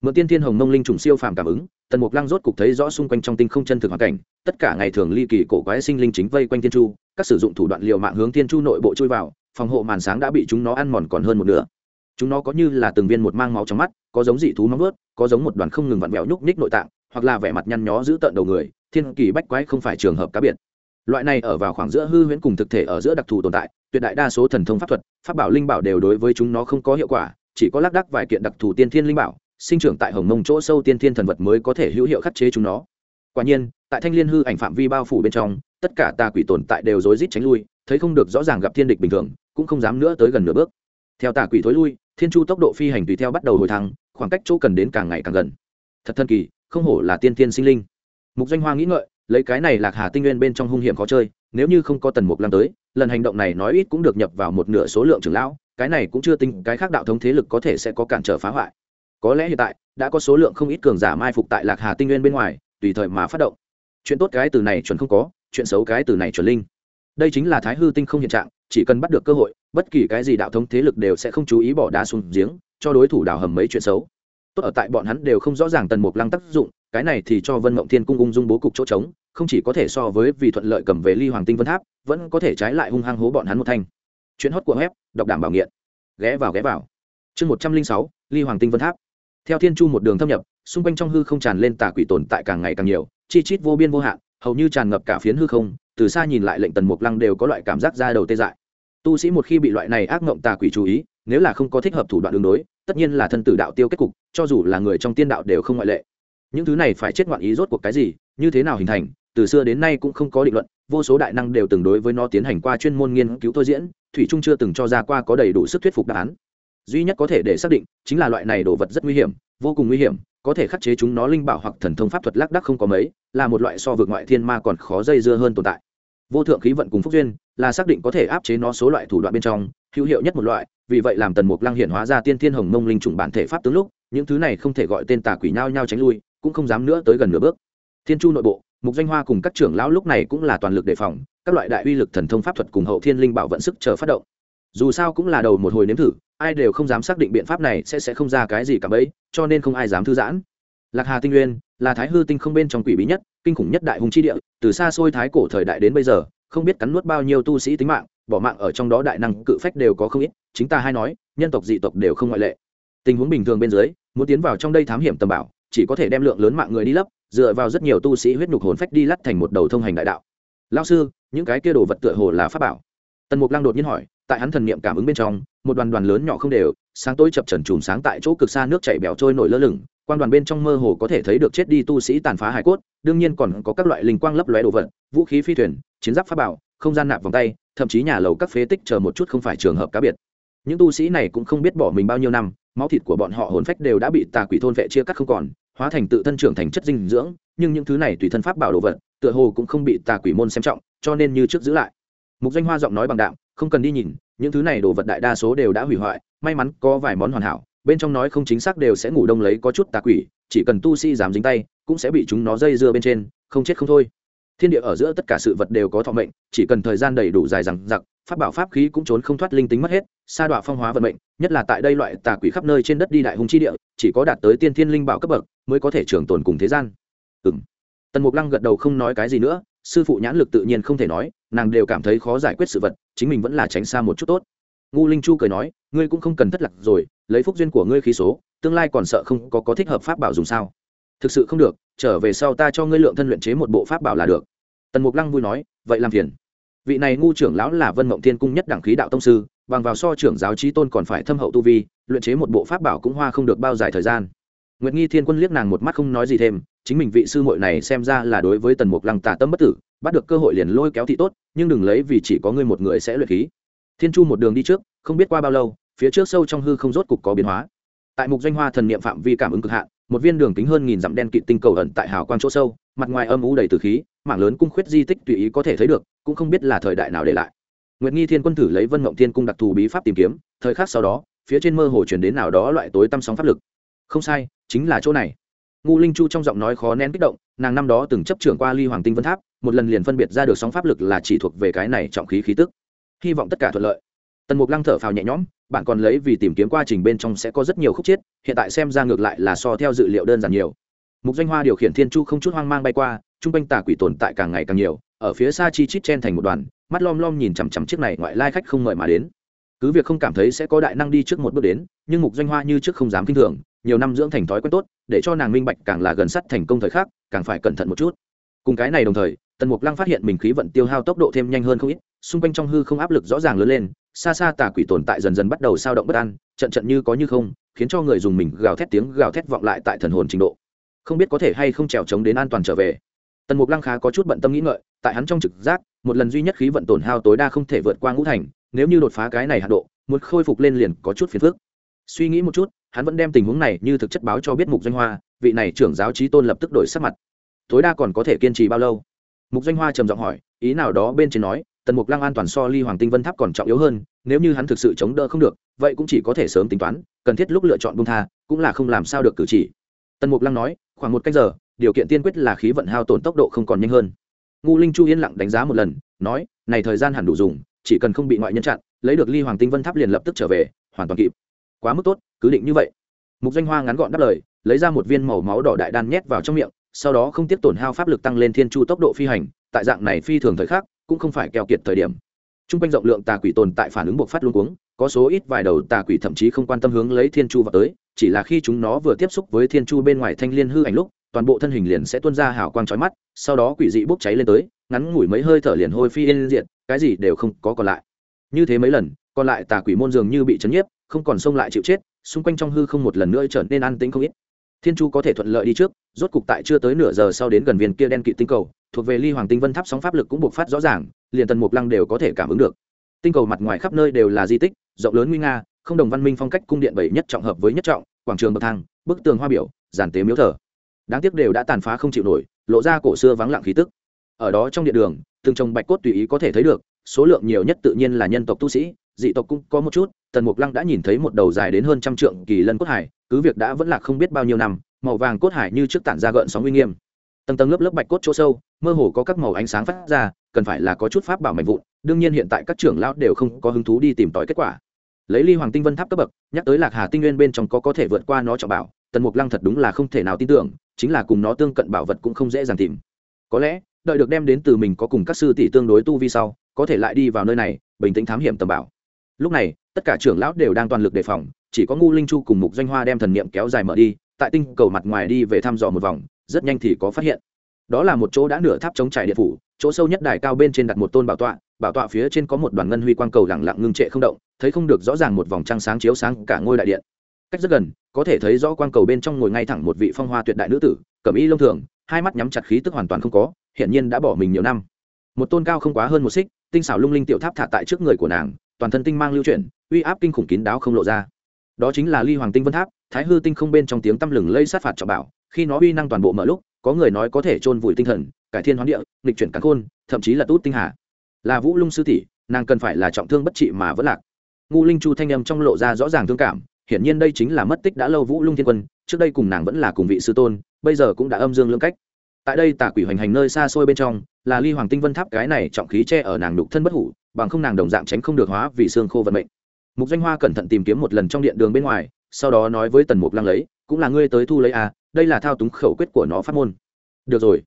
Mượn tiên thiên hồng mông linh trùng siêu phàm cảm ứng, tần mục lăng rốt cục thấy rõ xung quanh trong tinh không chân thực hoàn cảnh, tất cả ngày thường ly kỳ cổ quái sinh linh chính vây quanh thiên chu, các sử dụng thủ đoạn liều mạng hướng thiên chu nội bộ chui vào, phòng hộ màn sáng đã bị chúng nó ăn mòn còn hơn một nửa. Chúng nó có như là từng viên một mang máu trong mắt, có giống dị thú móng vớt có giống một đoàn không ngừng vặn vẹo nhúc ních nội tạng, hoặc là vẻ mặt nhăn nhó giữ tợn đầu người, thiên kỳ bách quái không phải trường hợp cá biệt. Loại này ở vào khoảng giữa hư huyễn cùng thực thể ở giữa đặc thù tồn tại tuyệt đại đa số thần thông pháp thuật, pháp bảo linh bảo đều đối với chúng nó không có hiệu quả, chỉ có lác đắc vài kiện đặc thù tiên thiên linh bảo, sinh trưởng tại hồng mông chỗ sâu tiên thiên thần vật mới có thể hữu hiệu khắc chế chúng nó. Quả nhiên, tại thanh liên hư ảnh phạm vi bao phủ bên trong, tất cả tà quỷ tồn tại đều rối rít tránh lui, thấy không được rõ ràng gặp thiên địch bình thường, cũng không dám nữa tới gần nửa bước. Theo tà quỷ thối lui, thiên chu tốc độ phi hành tùy theo bắt đầu hồi thăng, khoảng cách chỗ cần đến càng ngày càng gần. Thật thần kỳ, không hổ là tiên tiên sinh linh. Mục Doanh hoa nghĩ ngợi, lấy cái này lạc hà tinh nguyên bên trong hung hiểm khó chơi nếu như không có tần mục lăng tới, lần hành động này nói ít cũng được nhập vào một nửa số lượng trưởng lão, cái này cũng chưa tính, cái khác đạo thống thế lực có thể sẽ có cản trở phá hoại. Có lẽ hiện tại, đã có số lượng không ít cường giả mai phục tại lạc hà tinh nguyên bên ngoài, tùy thời mà phát động. Chuyện tốt cái từ này chuẩn không có, chuyện xấu cái từ này chuẩn linh. Đây chính là thái hư tinh không hiện trạng, chỉ cần bắt được cơ hội, bất kỳ cái gì đạo thống thế lực đều sẽ không chú ý bỏ đá xuống giếng, cho đối thủ đào hầm mấy chuyện xấu. Tốt ở tại bọn hắn đều không rõ ràng tần mục lăng tác dụng, cái này thì cho vân mộng thiên cung ung dung bố cục chỗ trống không chỉ có thể so với vì thuận lợi cầm về ly hoàng tinh vân tháp, vẫn có thể trái lại hung hăng hố bọn hắn một thanh. Chuyến hót của web, đọc đảm bảo nghiện. Ghé vào ghé vào. Chương một trăm linh sáu, ly hoàng tinh vân tháp. Theo thiên chu một đường thâm nhập, xung quanh trong hư không tràn lên tà quỷ tồn tại càng ngày càng nhiều, chi chít vô biên vô hạn, hầu như tràn ngập cả phiến hư không, từ xa nhìn lại lệnh tần mục lăng đều có loại cảm giác ra đầu tê dại. Tu sĩ một khi bị loại này ác mộng tà quỷ chú ý, nếu là không có thích hợp thủ đoạn đường đối, tất nhiên là thân tử đạo tiêu kết cục, cho dù là người trong tiên đạo đều không ngoại lệ. Những thứ này phải chết ngoạn ý rốt cuộc cái gì, như thế nào hình thành từ xưa đến nay cũng không có định luận, vô số đại năng đều từng đối với nó tiến hành qua chuyên môn nghiên cứu thôi diễn, thủy trung chưa từng cho ra qua có đầy đủ sức thuyết phục đáp án. Duy nhất có thể để xác định chính là loại này đồ vật rất nguy hiểm, vô cùng nguy hiểm, có thể khắc chế chúng nó linh bảo hoặc thần thông pháp thuật lác đắc không có mấy, là một loại so vượt ngoại thiên ma còn khó dây dưa hơn tồn tại. Vô thượng khí vận cùng phúc duyên là xác định có thể áp chế nó số loại thủ đoạn bên trong, hữu hiệu nhất một loại, vì vậy làm tần mục lăng hiện hóa ra tiên thiên hồng mông linh trùng bản thể pháp tướng lúc, những thứ này không thể gọi tên tà quỷ nhao nhao tránh lui, cũng không dám nữa tới gần nửa bước. Thiên chu nội bộ mục danh hoa cùng các trưởng lão lúc này cũng là toàn lực đề phòng, các loại đại uy lực thần thông pháp thuật cùng hậu thiên linh bảo vận sức chờ phát động. Dù sao cũng là đầu một hồi nếm thử, ai đều không dám xác định biện pháp này sẽ sẽ không ra cái gì cả bấy, cho nên không ai dám thư giãn. Lạc hà tinh nguyên, là thái hư tinh không bên trong quỷ bí nhất, kinh khủng nhất đại hùng chi địa, từ xa xôi thái cổ thời đại đến bây giờ, không biết cắn nuốt bao nhiêu tu sĩ tính mạng, bỏ mạng ở trong đó đại năng cự phách đều có không ít, chính ta hay nói, nhân tộc dị tộc đều không ngoại lệ. Tình huống bình thường bên dưới, muốn tiến vào trong đây thám hiểm tầm bảo, chỉ có thể đem lượng lớn mạng người đi lấp dựa vào rất nhiều tu sĩ huyết nhục hồn phách đi lắt thành một đầu thông hành đại đạo. Lao sư, những cái kia đồ vật tựa hồ là pháp bảo. Tần mục lăng đột nhiên hỏi, tại hắn thần niệm cảm ứng bên trong, một đoàn đoàn lớn nhỏ không đều, sáng tối chập trần chùm sáng tại chỗ cực xa nước chảy bẻo trôi nổi lơ lửng quan đoàn bên trong mơ hồ có thể thấy được chết đi tu sĩ tàn phá hải cốt, đương nhiên còn có các loại linh quang lấp lóe đồ vật, vũ khí phi thuyền, chiến giáp pháp bảo, không gian nạp vòng tay, thậm chí nhà lầu các phế tích chờ một chút không phải trường hợp cá biệt. Những tu sĩ này cũng không biết bỏ mình bao nhiêu năm, máu thịt của bọn họ hồn phách đều đã bị tà quỷ thôn vệ chia cắt không còn hóa thành tự thân trưởng thành chất dinh dưỡng, nhưng những thứ này tùy thân pháp bảo đồ vật, tựa hồ cũng không bị tà quỷ môn xem trọng, cho nên như trước giữ lại. Mục danh hoa giọng nói bằng đạm, không cần đi nhìn, những thứ này đồ vật đại đa số đều đã hủy hoại, may mắn có vài món hoàn hảo, bên trong nói không chính xác đều sẽ ngủ đông lấy có chút tà quỷ, chỉ cần tu sĩ dám dính tay, cũng sẽ bị chúng nó dây dưa bên trên, không chết không thôi. Thiên địa ở giữa tất cả sự vật đều có thọ mệnh, chỉ cần thời gian đầy đủ dài rằng giặc pháp bảo pháp khí cũng trốn không thoát linh tính mất hết, sa đọa phong hóa vận mệnh, nhất là tại đây loại tà quỷ khắp nơi trên đất đi đại hùng chi địa, chỉ có đạt tới tiên thiên linh bảo cấp bậc mới có thể trường tồn cùng thế gian. Ừng tần mục lăng gật đầu không nói cái gì nữa, sư phụ nhãn lực tự nhiên không thể nói, nàng đều cảm thấy khó giải quyết sự vật, chính mình vẫn là tránh xa một chút tốt. Ngu linh chu cười nói, ngươi cũng không cần thất lạc rồi, lấy phúc duyên của ngươi khí số, tương lai còn sợ không có có thích hợp pháp bảo dùng sao? Thực sự không được, trở về sau ta cho ngươi lượng thân luyện chế một bộ pháp bảo là được. Tần mục lăng vui nói, vậy làm phiền. Vị này ngu trưởng lão là vân mộng thiên cung nhất đẳng khí đạo tông sư, bằng vào so trưởng giáo trí tôn còn phải thâm hậu tu vi, luyện chế một bộ pháp bảo cũng hoa không được bao dài thời gian nguyệt nghi thiên quân liếc nàng một mắt không nói gì thêm, chính mình vị sư muội này xem ra là đối với tần mục lăng tà tâm bất tử, bắt được cơ hội liền lôi kéo thị tốt, nhưng đừng lấy vì chỉ có ngươi một người sẽ luyện khí. Thiên chu một đường đi trước, không biết qua bao lâu, phía trước sâu trong hư không rốt cục có biến hóa. Tại mục doanh hoa thần niệm phạm vi cảm ứng cực hạn, một viên đường kính hơn nghìn dặm đen kịt tinh cầu ẩn tại hào quang chỗ sâu, mặt ngoài âm u đầy từ khí, mảng lớn cung khuyết di tích tùy ý có thể thấy được, cũng không biết là thời đại nào để lại. Nguyệt nghi thiên quân thử lấy vân Ngộng thiên cung đặc thù bí pháp tìm kiếm, thời khắc sau đó, phía trên mơ hồ truyền đến nào đó loại tối tăm sóng pháp lực. Không sai chính là chỗ này. Ngu linh chu trong giọng nói khó nén kích động, nàng năm đó từng chấp trưởng qua ly hoàng tinh vân tháp, một lần liền phân biệt ra được sóng pháp lực là chỉ thuộc về cái này trọng khí khí tức. Hy vọng tất cả thuận lợi. Tần mục lăng thở phào nhẹ nhõm, bạn còn lấy vì tìm kiếm quá trình bên trong sẽ có rất nhiều khúc chiết hiện tại xem ra ngược lại là so theo dự liệu đơn giản nhiều. Mục danh hoa điều khiển thiên chu không chút hoang mang bay qua t r u n g quanh tà quỷ tồn tại càng ngày càng nhiều, ở phía xa chi chít chen thành một đoàn, mắt lom lom nhìn chằm chằm chiếc này ngoại lai khách không mời mà đến. Cứ việc không cảm thấy sẽ có đại năng đi trước một bước đến, nhưng mục danh hoa như trước không dám k i n h thường nhiều năm dưỡng thành thói quen tốt, để cho nàng minh bạch càng là gần sắt thành công thời khắc, càng phải cẩn thận một chút. Cùng cái này đồng thời, tần mục lăng phát hiện mình khí vận tiêu hao tốc độ thêm nhanh hơn không ít, xung quanh trong hư không áp lực rõ ràng lớn lên, xa xa tà quỷ tồn tại dần dần bắt đầu sao động bất an, trận trận như có như không, khiến cho người dùng mình gào thét tiếng gào thét vọng lại tại thần hồn trình độ. Không biết có thể hay không trèo trống đến an toàn trở về. Tần mục lăng khá có chút bận tâm nghĩ ngợi, tại hắn trong trực giác, một lần duy nhất khí vận tổn hao tối đa không thể vượt qua ngũ thành, nếu như đột phá cái này hạ độ, muốn khôi phục lên liền có chút phiền phức. Suy nghĩ một chút hắn vẫn đem tình huống này như thực chất báo cho biết mục doanh hoa, vị này trưởng giáo trí tôn lập tức đổi sắc mặt. Tối đa còn có thể kiên trì bao lâu? Mục doanh hoa trầm giọng hỏi, ý nào đó bên trên nói, tần mục lăng an toàn so ly hoàng tinh vân tháp còn trọng yếu hơn, nếu như hắn thực sự chống đỡ không được, vậy cũng chỉ có thể sớm tính toán, cần thiết lúc lựa chọn bung tha, cũng là không làm sao được cử chỉ. Tần mục lăng nói, khoảng một cách giờ, điều kiện tiên quyết là khí vận hao tổn tốc độ không còn nhanh hơn. Ngu linh chu yên lặng đánh giá một lần, nói, này thời gian hẳn đủ dùng, chỉ cần không bị ngoại nhân chặn, lấy được ly hoàng tinh vân tháp liền lập tức trở về, hoàn toàn kịp quá mức tốt, cứ định như vậy. Mục danh hoa ngắn gọn đáp lời, lấy ra một viên màu máu đỏ đại đan nhét vào trong miệng, sau đó không tiếp tổn hao pháp lực tăng lên thiên chu tốc độ phi hành, tại dạng này phi thường thời khắc, cũng không phải keo kiệt thời điểm. T r u n g quanh rộng lượng tà quỷ tồn tại phản ứng buộc phát luôn cuống, có số ít vài đầu tà quỷ thậm chí không quan tâm hướng lấy thiên chu vào tới, chỉ là khi chúng nó vừa tiếp xúc với thiên chu bên ngoài thanh liên hư ảnh lúc, toàn bộ thân hình liền sẽ tuôn ra hào quang chói mắt, sau đó quỷ dị bốc cháy lên tới, ngắn ngủi mấy hơi thở liền hôi phi yên diện cái gì đều không có còn lại. Như thế mấy lần, còn lại tà quỷ môn dường như bị chấn nhiếp không còn xông lại chịu chết, xung quanh trong hư không một lần nữa trở nên an tĩnh không ít. Thiên chu có thể thuận lợi đi trước, rốt cục tại chưa tới nửa giờ sau đến gần viên kia đen kỵ tinh cầu, thuộc về ly hoàng tinh vân tháp sóng pháp lực cũng buộc phát rõ ràng, liền tần mục lăng đều có thể cảm ứng được. Tinh cầu mặt ngoài khắp nơi đều là di tích, rộng lớn nguy nga, không đồng văn minh phong cách cung điện bảy nhất trọng hợp với nhất trọng, quảng trường bậc thang, bức tường hoa biểu, giản tế miếu thờ. Đáng tiếc đều đã tàn phá không chịu nổi, lộ ra cổ xưa vắng lặng khí tức. Ở đó trong điện đường, từng trồng bạch cốt tùy ý có thể thấy được, số lượng nhiều nhất tự nhiên là nhân tộc tu sĩ dị tộc cũng có một chút, tần mục lăng đã nhìn thấy một đầu dài đến hơn trăm trượng kỳ lân cốt hải, cứ việc đã vẫn là không biết bao nhiêu năm, màu vàng cốt hải như trước tản ra gợn sóng uy nghiêm. Tầng tầng lớp lớp bạch cốt chỗ sâu, mơ hồ có các màu ánh sáng phát ra, cần phải là có chút pháp bảo mạnh vụn, đương nhiên hiện tại các trưởng lão đều không có hứng thú đi tìm tòi kết quả. Lấy ly hoàng tinh vân tháp cấp bậc, nhắc tới lạc hà tinh nguyên bên trong có có thể vượt qua nó trọng bảo, tần mục lăng thật đúng là không thể nào tin tưởng, chính là cùng nó tương cận bảo vật cũng không dễ dàng tìm. Có lẽ, đợi được đem đến từ mình có cùng các sư tỷ tương đối tu vi sau, có thể lại đi vào nơi này, bình tĩnh thám hiểm tầm bảo lúc này, tất cả trưởng lão đều đang toàn lực đề phòng, chỉ có ngu linh chu cùng mục doanh hoa đem thần niệm kéo dài mở đi, tại tinh cầu mặt ngoài đi về thăm dò một vòng, rất nhanh thì có phát hiện. Đó là một chỗ đã nửa tháp chống trải điện phủ, chỗ sâu nhất đài cao bên trên đặt một tôn bảo tọa bảo tọa phía trên có một đoàn ngân huy quang cầu lẳng lặng ngưng trệ không động, thấy không được rõ ràng một vòng trăng sáng chiếu sáng cả ngôi đại điện. Cách rất gần, có thể thấy rõ quang cầu bên trong ngồi ngay thẳng một vị phong hoa tuyệt đại nữ tử cẩm y lông thường, hai mắt nhắm chặt khí tức hoàn toàn không có, hiển nhiên đã bỏ mình nhiều năm. Một tôn cao không quá hơn một xích, tinh xảo lung linh tiểu tháp thả tại trước người của nàng toàn thân tinh mang lưu chuyển, uy áp kinh khủng kín đáo không lộ ra. Đó chính là ly hoàng tinh vân tháp, thái hư tinh không bên trong tiếng tăm lừng lây sát phạt trọng bảo, khi nó uy năng toàn bộ mở lúc, có người nói có thể chôn vùi tinh thần, cải thiên hoán địa, nghịch chuyển cắn khôn, thậm chí là tút tinh hà. Là vũ lung sư tỷ, nàng cần phải là trọng thương bất trị mà vẫn lạc. Ngu linh chu thanh âm trong lộ ra rõ ràng thương cảm, hiển nhiên đây chính là mất tích đã lâu vũ lung thiên quân, trước đây cùng nàng vẫn là cùng vị sư tôn, bây giờ cũng đã âm dương lưỡng cách. Tại đây tà quỷ hoành hành nơi xa xôi bên trong, là ly hoàng tinh vân tháp cái này trọng khí che ở nàng đục thân bất hủ bằng không nàng đồng dạng tránh không được hóa vì xương khô vận mệnh. Mục danh hoa cẩn thận tìm kiếm một lần trong điện đường bên ngoài, sau đó nói với tần mục lăng lấy, cũng là ngươi tới thu lấy à đây là thao túng khẩu quyết của nó phát môn. Được rồi.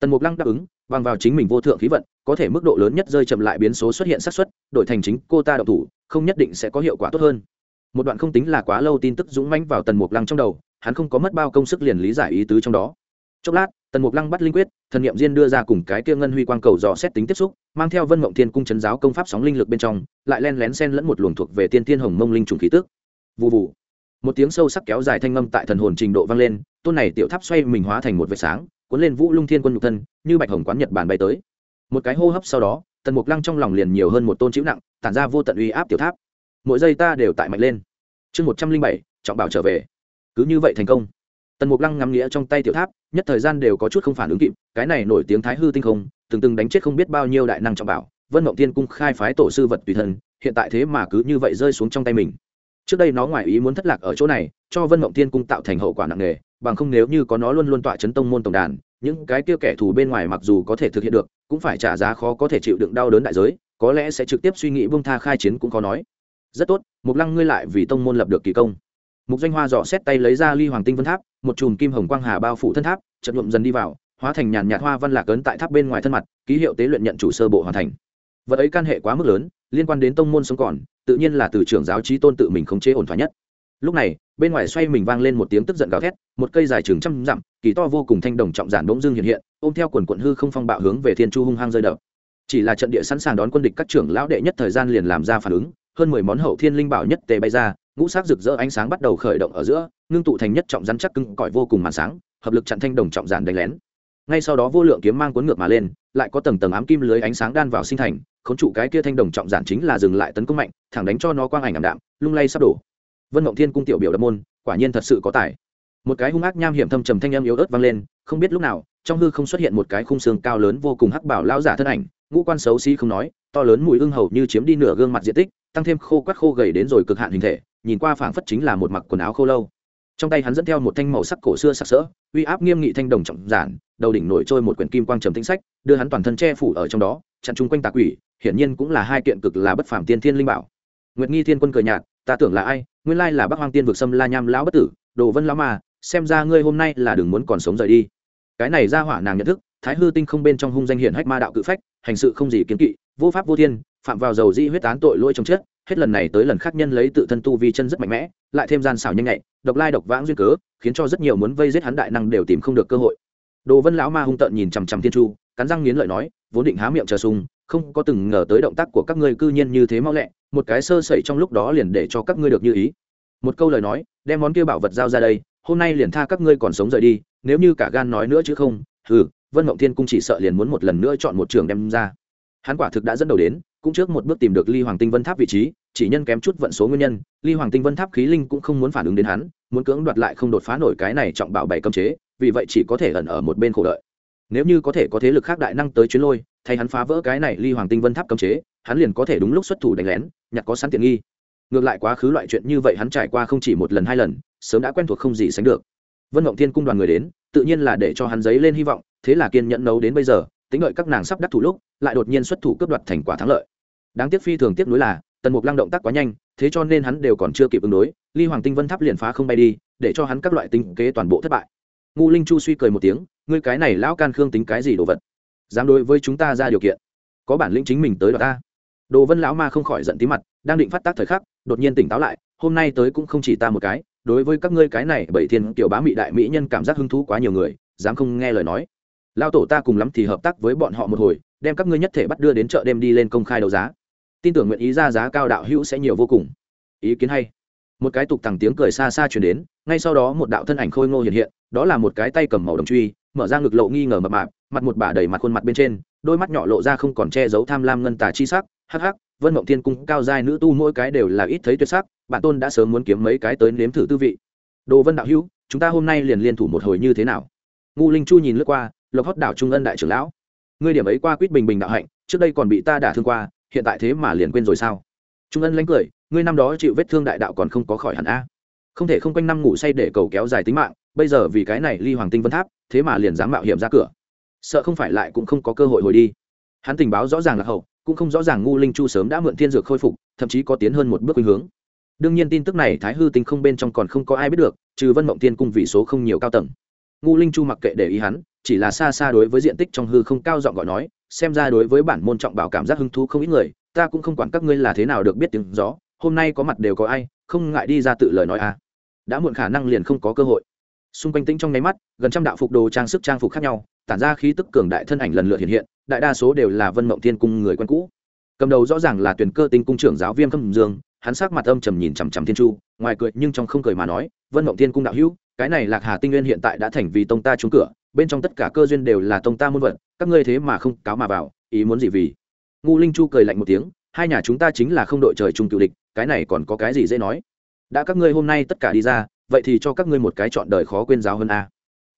Tần mục lăng đáp ứng, bằng vào chính mình vô thượng khí vận, có thể mức độ lớn nhất rơi chậm lại biến số xuất hiện xác suất, đổi thành chính cô ta động thủ, không nhất định sẽ có hiệu quả tốt hơn. Một đoạn không tính là quá lâu tin tức dũng mãnh vào tần mục lăng trong đầu, hắn không có mất bao công sức liền lý giải ý tứ trong đó chốc lát, tần mục lăng bắt linh quyết, thần nghiệm diên đưa ra cùng cái kia ngân huy quang cầu dò xét tính tiếp xúc, mang theo vân mộng thiên cung chấn giáo công pháp sóng linh lực bên trong, lại len lén sen lẫn một luồng thuộc về tiên tiên hồng mông linh trùng khí tước vụ vụ một tiếng sâu sắc kéo dài thanh ngâm tại thần hồn trình độ vang lên, tôn này tiểu tháp xoay mình hóa thành một vệt sáng, cuốn lên vũ lung thiên quân nhục thân, như bạch hồng quán nhật bản bay tới. Một cái hô hấp sau đó, tần mục lăng trong lòng liền nhiều hơn một tôn chữ nặng, tản ra vô tận uy áp tiểu tháp. Mỗi giây ta đều tại mạnh lên. Chương một trăm linh bảy, trọng bảo trở về. Cứ như vậy thành công tần mục lăng ngắm nghĩa trong tay tiểu tháp, nhất thời gian đều có chút không phản ứng kịp, cái này nổi tiếng thái hư tinh không, từng từng đánh chết không biết bao nhiêu đại năng trọng bảo, vân mộng tiên cung khai phái tổ sư vật tùy thân, hiện tại thế mà cứ như vậy rơi xuống trong tay mình. Trước đây nó ngoài ý muốn thất lạc ở chỗ này, cho vân mộng tiên cung tạo thành hậu quả nặng nề, bằng không nếu như có nó luôn luôn tọa chấn tông môn tổng đàn, những cái kia kẻ thù bên ngoài mặc dù có thể thực hiện được, cũng phải trả giá khó có thể chịu đựng đau đớn đại giới, có lẽ sẽ trực tiếp suy nghĩ bông tha khai chiến cũng khó nói. Rất tốt, mục lăng ngươi lại vì tông môn lập được kỳ công mục doanh hoa dò xét tay lấy ra ly hoàng tinh vân tháp, một chùm kim hồng quang hà bao phủ thân tháp chậm nhuộm dần đi vào, hóa thành nhàn nhạt hoa văn lạc ấn tại tháp bên ngoài thân mặt, ký hiệu tế luyện nhận chủ sơ bộ hoàn thành. Vật ấy can hệ quá mức lớn, liên quan đến tông môn sống còn, tự nhiên là từ trưởng giáo trí tôn tự mình khống chế ổn thỏa nhất. Lúc này, bên ngoài xoay mình vang lên một tiếng tức giận gào thét, một cây dài chừng trăm dặm, kỳ to vô cùng thanh đồng trọng giản bỗng dưng hiện hiện, ôm theo quần quận hư không phong bạo hướng về thiên chu hung hăng rơi đập. Chỉ là trận địa sẵn sàng đón quân địch các trưởng lão đệ nhất thời gian liền làm ra phản ứng, hơn mười món hậu thiên linh bảo nhất tề bay ra ngũ sắc rực rỡ ánh sáng bắt đầu khởi động ở giữa, ngưng tụ thành nhất trọng rắn chắc cưng cõi vô cùng màn sáng, hợp lực chặn thanh đồng trọng giản đánh lén. Ngay sau đó vô lượng kiếm mang cuốn ngược mà lên, lại có tầng tầng ám kim lưới ánh sáng đan vào sinh thành khốn trụ cái kia thanh đồng trọng giản chính là dừng lại tấn công mạnh, thẳng đánh cho nó quang ảnh ảm đạm, lung lay sắp đổ. Vân mộng thiên cung tiểu biểu đập môn, quả nhiên thật sự có tài. Một cái hung ác nham hiểm thâm trầm thanh âm yếu ớt vang lên, không biết lúc nào, trong hư không xuất hiện một cái khung xương cao lớn vô cùng hắc bảo lao giả thân ảnh, ngũ quan xấu xí không nói, to lớn mùi ưng hầu như chiếm đi nửa gương mặt diện tích, tăng thêm khô quắt khô gầy đến rồi cực hạn hình thể nhìn qua phảng phất chính là một mặc quần áo khô lâu. Trong tay hắn dẫn theo một thanh màu sắc cổ xưa sặc sỡ, uy áp nghiêm nghị thanh đồng trọng giản, đầu đỉnh nổi trôi một quyển kim quang trầm tĩnh sách, đưa hắn toàn thân che phủ ở trong đó, chặn chung quanh tà quỷ, hiển nhiên cũng là hai kiện cực là bất phàm tiên thiên linh bảo. Nguyệt nghi thiên quân cười nhạt, ta tưởng là ai? Nguyên lai là bắc hoang tiên vực Sâm la nham lão bất tử, đồ vân lão mà xem ra ngươi hôm nay là đừng muốn còn sống rời đi. Cái này ra hỏa nàng nhận thức, thái hư tinh không bên trong hung danh hiển hách ma đạo cự phách, hành sự không gì kiến kỵ, vô pháp vô thiên, phạm vào dầu di huyết án tội lỗi trong chết hết lần này tới lần khác nhân lấy tự thân tu vi chân rất mạnh mẽ, lại thêm gian xảo nhanh nhạy, độc lai độc vãng duyên cớ, khiến cho rất nhiều muốn vây giết hắn đại năng đều tìm không được cơ hội. Đồ vân lão ma hung tợn nhìn chằm chằm thiên chu, cắn răng nghiến lợi nói, vốn định há miệng chờ sung, không có từng ngờ tới động tác của các ngươi cư nhiên như thế mau lẹ, một cái sơ sẩy trong lúc đó liền để cho các ngươi được như ý. Một câu lời nói, đem món kia bảo vật giao ra đây, hôm nay liền tha các ngươi còn sống rời đi, nếu như cả gan nói nữa chứ không ừ vân mộng thiên cung chỉ sợ liền muốn một lần nữa chọn một trường đem ra. Hắn quả thực đã dẫn đầu đến cũng trước một bước tìm được ly hoàng tinh vân tháp vị trí, chỉ nhân kém chút vận số nguyên nhân, ly hoàng tinh vân tháp khí linh cũng không muốn phản ứng đến hắn, muốn cưỡng đoạt lại không đột phá nổi cái này trọng bảo bảy cấm chế, vì vậy chỉ có thể ẩn ở một bên khổ đợi. Nếu như có thể có thế lực khác đại năng tới chuyến lôi, thay hắn phá vỡ cái này ly hoàng tinh vân tháp cấm chế, hắn liền có thể đúng lúc xuất thủ đánh lén, nhặt có sẵn tiện nghi. Ngược lại quá khứ loại chuyện như vậy hắn trải qua không chỉ một lần hai lần, sớm đã quen thuộc không gì sánh được. Vân mộng thiên cung đoàn người đến, tự nhiên là để cho hắn giấy lên hy vọng, thế là kiên nhẫn nấu đến bây giờ, tính đợi các nàng sắp đắc thủ lúc, lại đột nhiên xuất thủ cướp đoạt thành quả thắng lợi đáng tiếc phi thường tiếc nuối là, tần mục lăng động tác quá nhanh, thế cho nên hắn đều còn chưa kịp ứng đối, ly hoàng tinh vân tháp liền phá không bay đi, để cho hắn các loại tinh kế toàn bộ thất bại. Ngu linh chu suy cười một tiếng, ngươi cái này lão can khương tính cái gì đồ vật? Dám đối với chúng ta ra điều kiện? Có bản lĩnh chính mình tới đoạt ta? Đồ vân lão ma không khỏi giận tí mặt, đang định phát tác thời khắc, đột nhiên tỉnh táo lại, hôm nay tới cũng không chỉ ta một cái, đối với các ngươi cái này bảy thiên kiểu bá mị đại mỹ nhân cảm giác hứng thú quá nhiều người, dám không nghe lời nói. Lao tổ ta cùng lắm thì hợp tác với bọn họ một hồi, đem các ngươi nhất thể bắt đưa đến chợ đêm đi lên công khai đấu giá tin tưởng nguyện ý ra giá cao đạo hữu sẽ nhiều vô cùng. Ý kiến hay. Một cái tục tằng tiếng cười xa xa chuyển đến, ngay sau đó một đạo thân ảnh khôi ngô hiện hiện, đó là một cái tay cầm màu đồng truy, mở ra ngực lộ nghi ngờ mập mạp, mặt một bà đầy mặt khuôn mặt bên trên, đôi mắt nhỏ lộ ra không còn che giấu tham lam ngân tà chi sắc, hắc hắc, vân mộng thiên cung cao giai nữ tu mỗi cái đều là ít thấy tuyệt sắc, bản tôn đã sớm muốn kiếm mấy cái tới nếm thử tư vị. Đồ vân đạo hữu, chúng ta hôm nay liền liên thủ một hồi như thế nào? Ngu linh chu nhìn lướt qua, lộc hót đảo trung ân đại trưởng lão. Ngươi điểm ấy qua quýt bình bình đạo hạnh, trước đây còn bị ta đả thương qua hiện tại thế mà liền quên rồi sao? Trung ân lánh cười, ngươi năm đó chịu vết thương đại đạo còn không có khỏi hẳn a. Không thể không quanh năm ngủ say để cầu kéo dài tính mạng, bây giờ vì cái này ly hoàng tinh vân tháp, thế mà liền dám mạo hiểm ra cửa. Sợ không phải lại cũng không có cơ hội hồi đi. Hắn tình báo rõ ràng là hậu, cũng không rõ ràng ngu linh chu sớm đã mượn thiên dược khôi phục, thậm chí có tiến hơn một bước khuynh hướng. Đương nhiên tin tức này thái hư tinh không bên trong còn không có ai biết được, trừ vân mộng tiên cung vị số không nhiều cao tầng. Ngu linh chu mặc kệ để ý hắn, chỉ là xa xa đối với diện tích trong hư không cao giọng gọi nói xem ra đối với bản môn trọng bảo cảm giác hứng thú không ít người, ta cũng không quản các ngươi là thế nào được biết tiếng gió, hôm nay có mặt đều có ai, không ngại đi ra tự lời nói à. Đã muộn khả năng liền không có cơ hội. Xung quanh tĩnh trong nháy mắt, gần trăm đạo phục đồ trang sức trang phục khác nhau, tản ra khí tức cường đại thân ảnh lần lượt hiện hiện, đại đa số đều là vân mộng thiên cung người quen cũ. Cầm đầu rõ ràng là tuyển cơ tinh cung trưởng giáo viêm khâm dương, hắn sắc mặt âm trầm nhìn chằm chằm thiên chu, ngoài cười nhưng trong không cười mà nói, vân mộng thiên cung đạo hữu cái này lạc hà tinh nguyên hiện tại đã thành vì tông ta trúng cửa, bên trong tất cả cơ duyên đều là tông ta muôn vận các ngươi thế mà không cáo mà vào, ý muốn gì vì? Ngu linh chu cười lạnh một tiếng, hai nhà chúng ta chính là không đội trời chung cựu địch, cái này còn có cái gì dễ nói? Đã các ngươi hôm nay tất cả đi ra, vậy thì cho các ngươi một cái chọn đời khó quên giáo hơn a.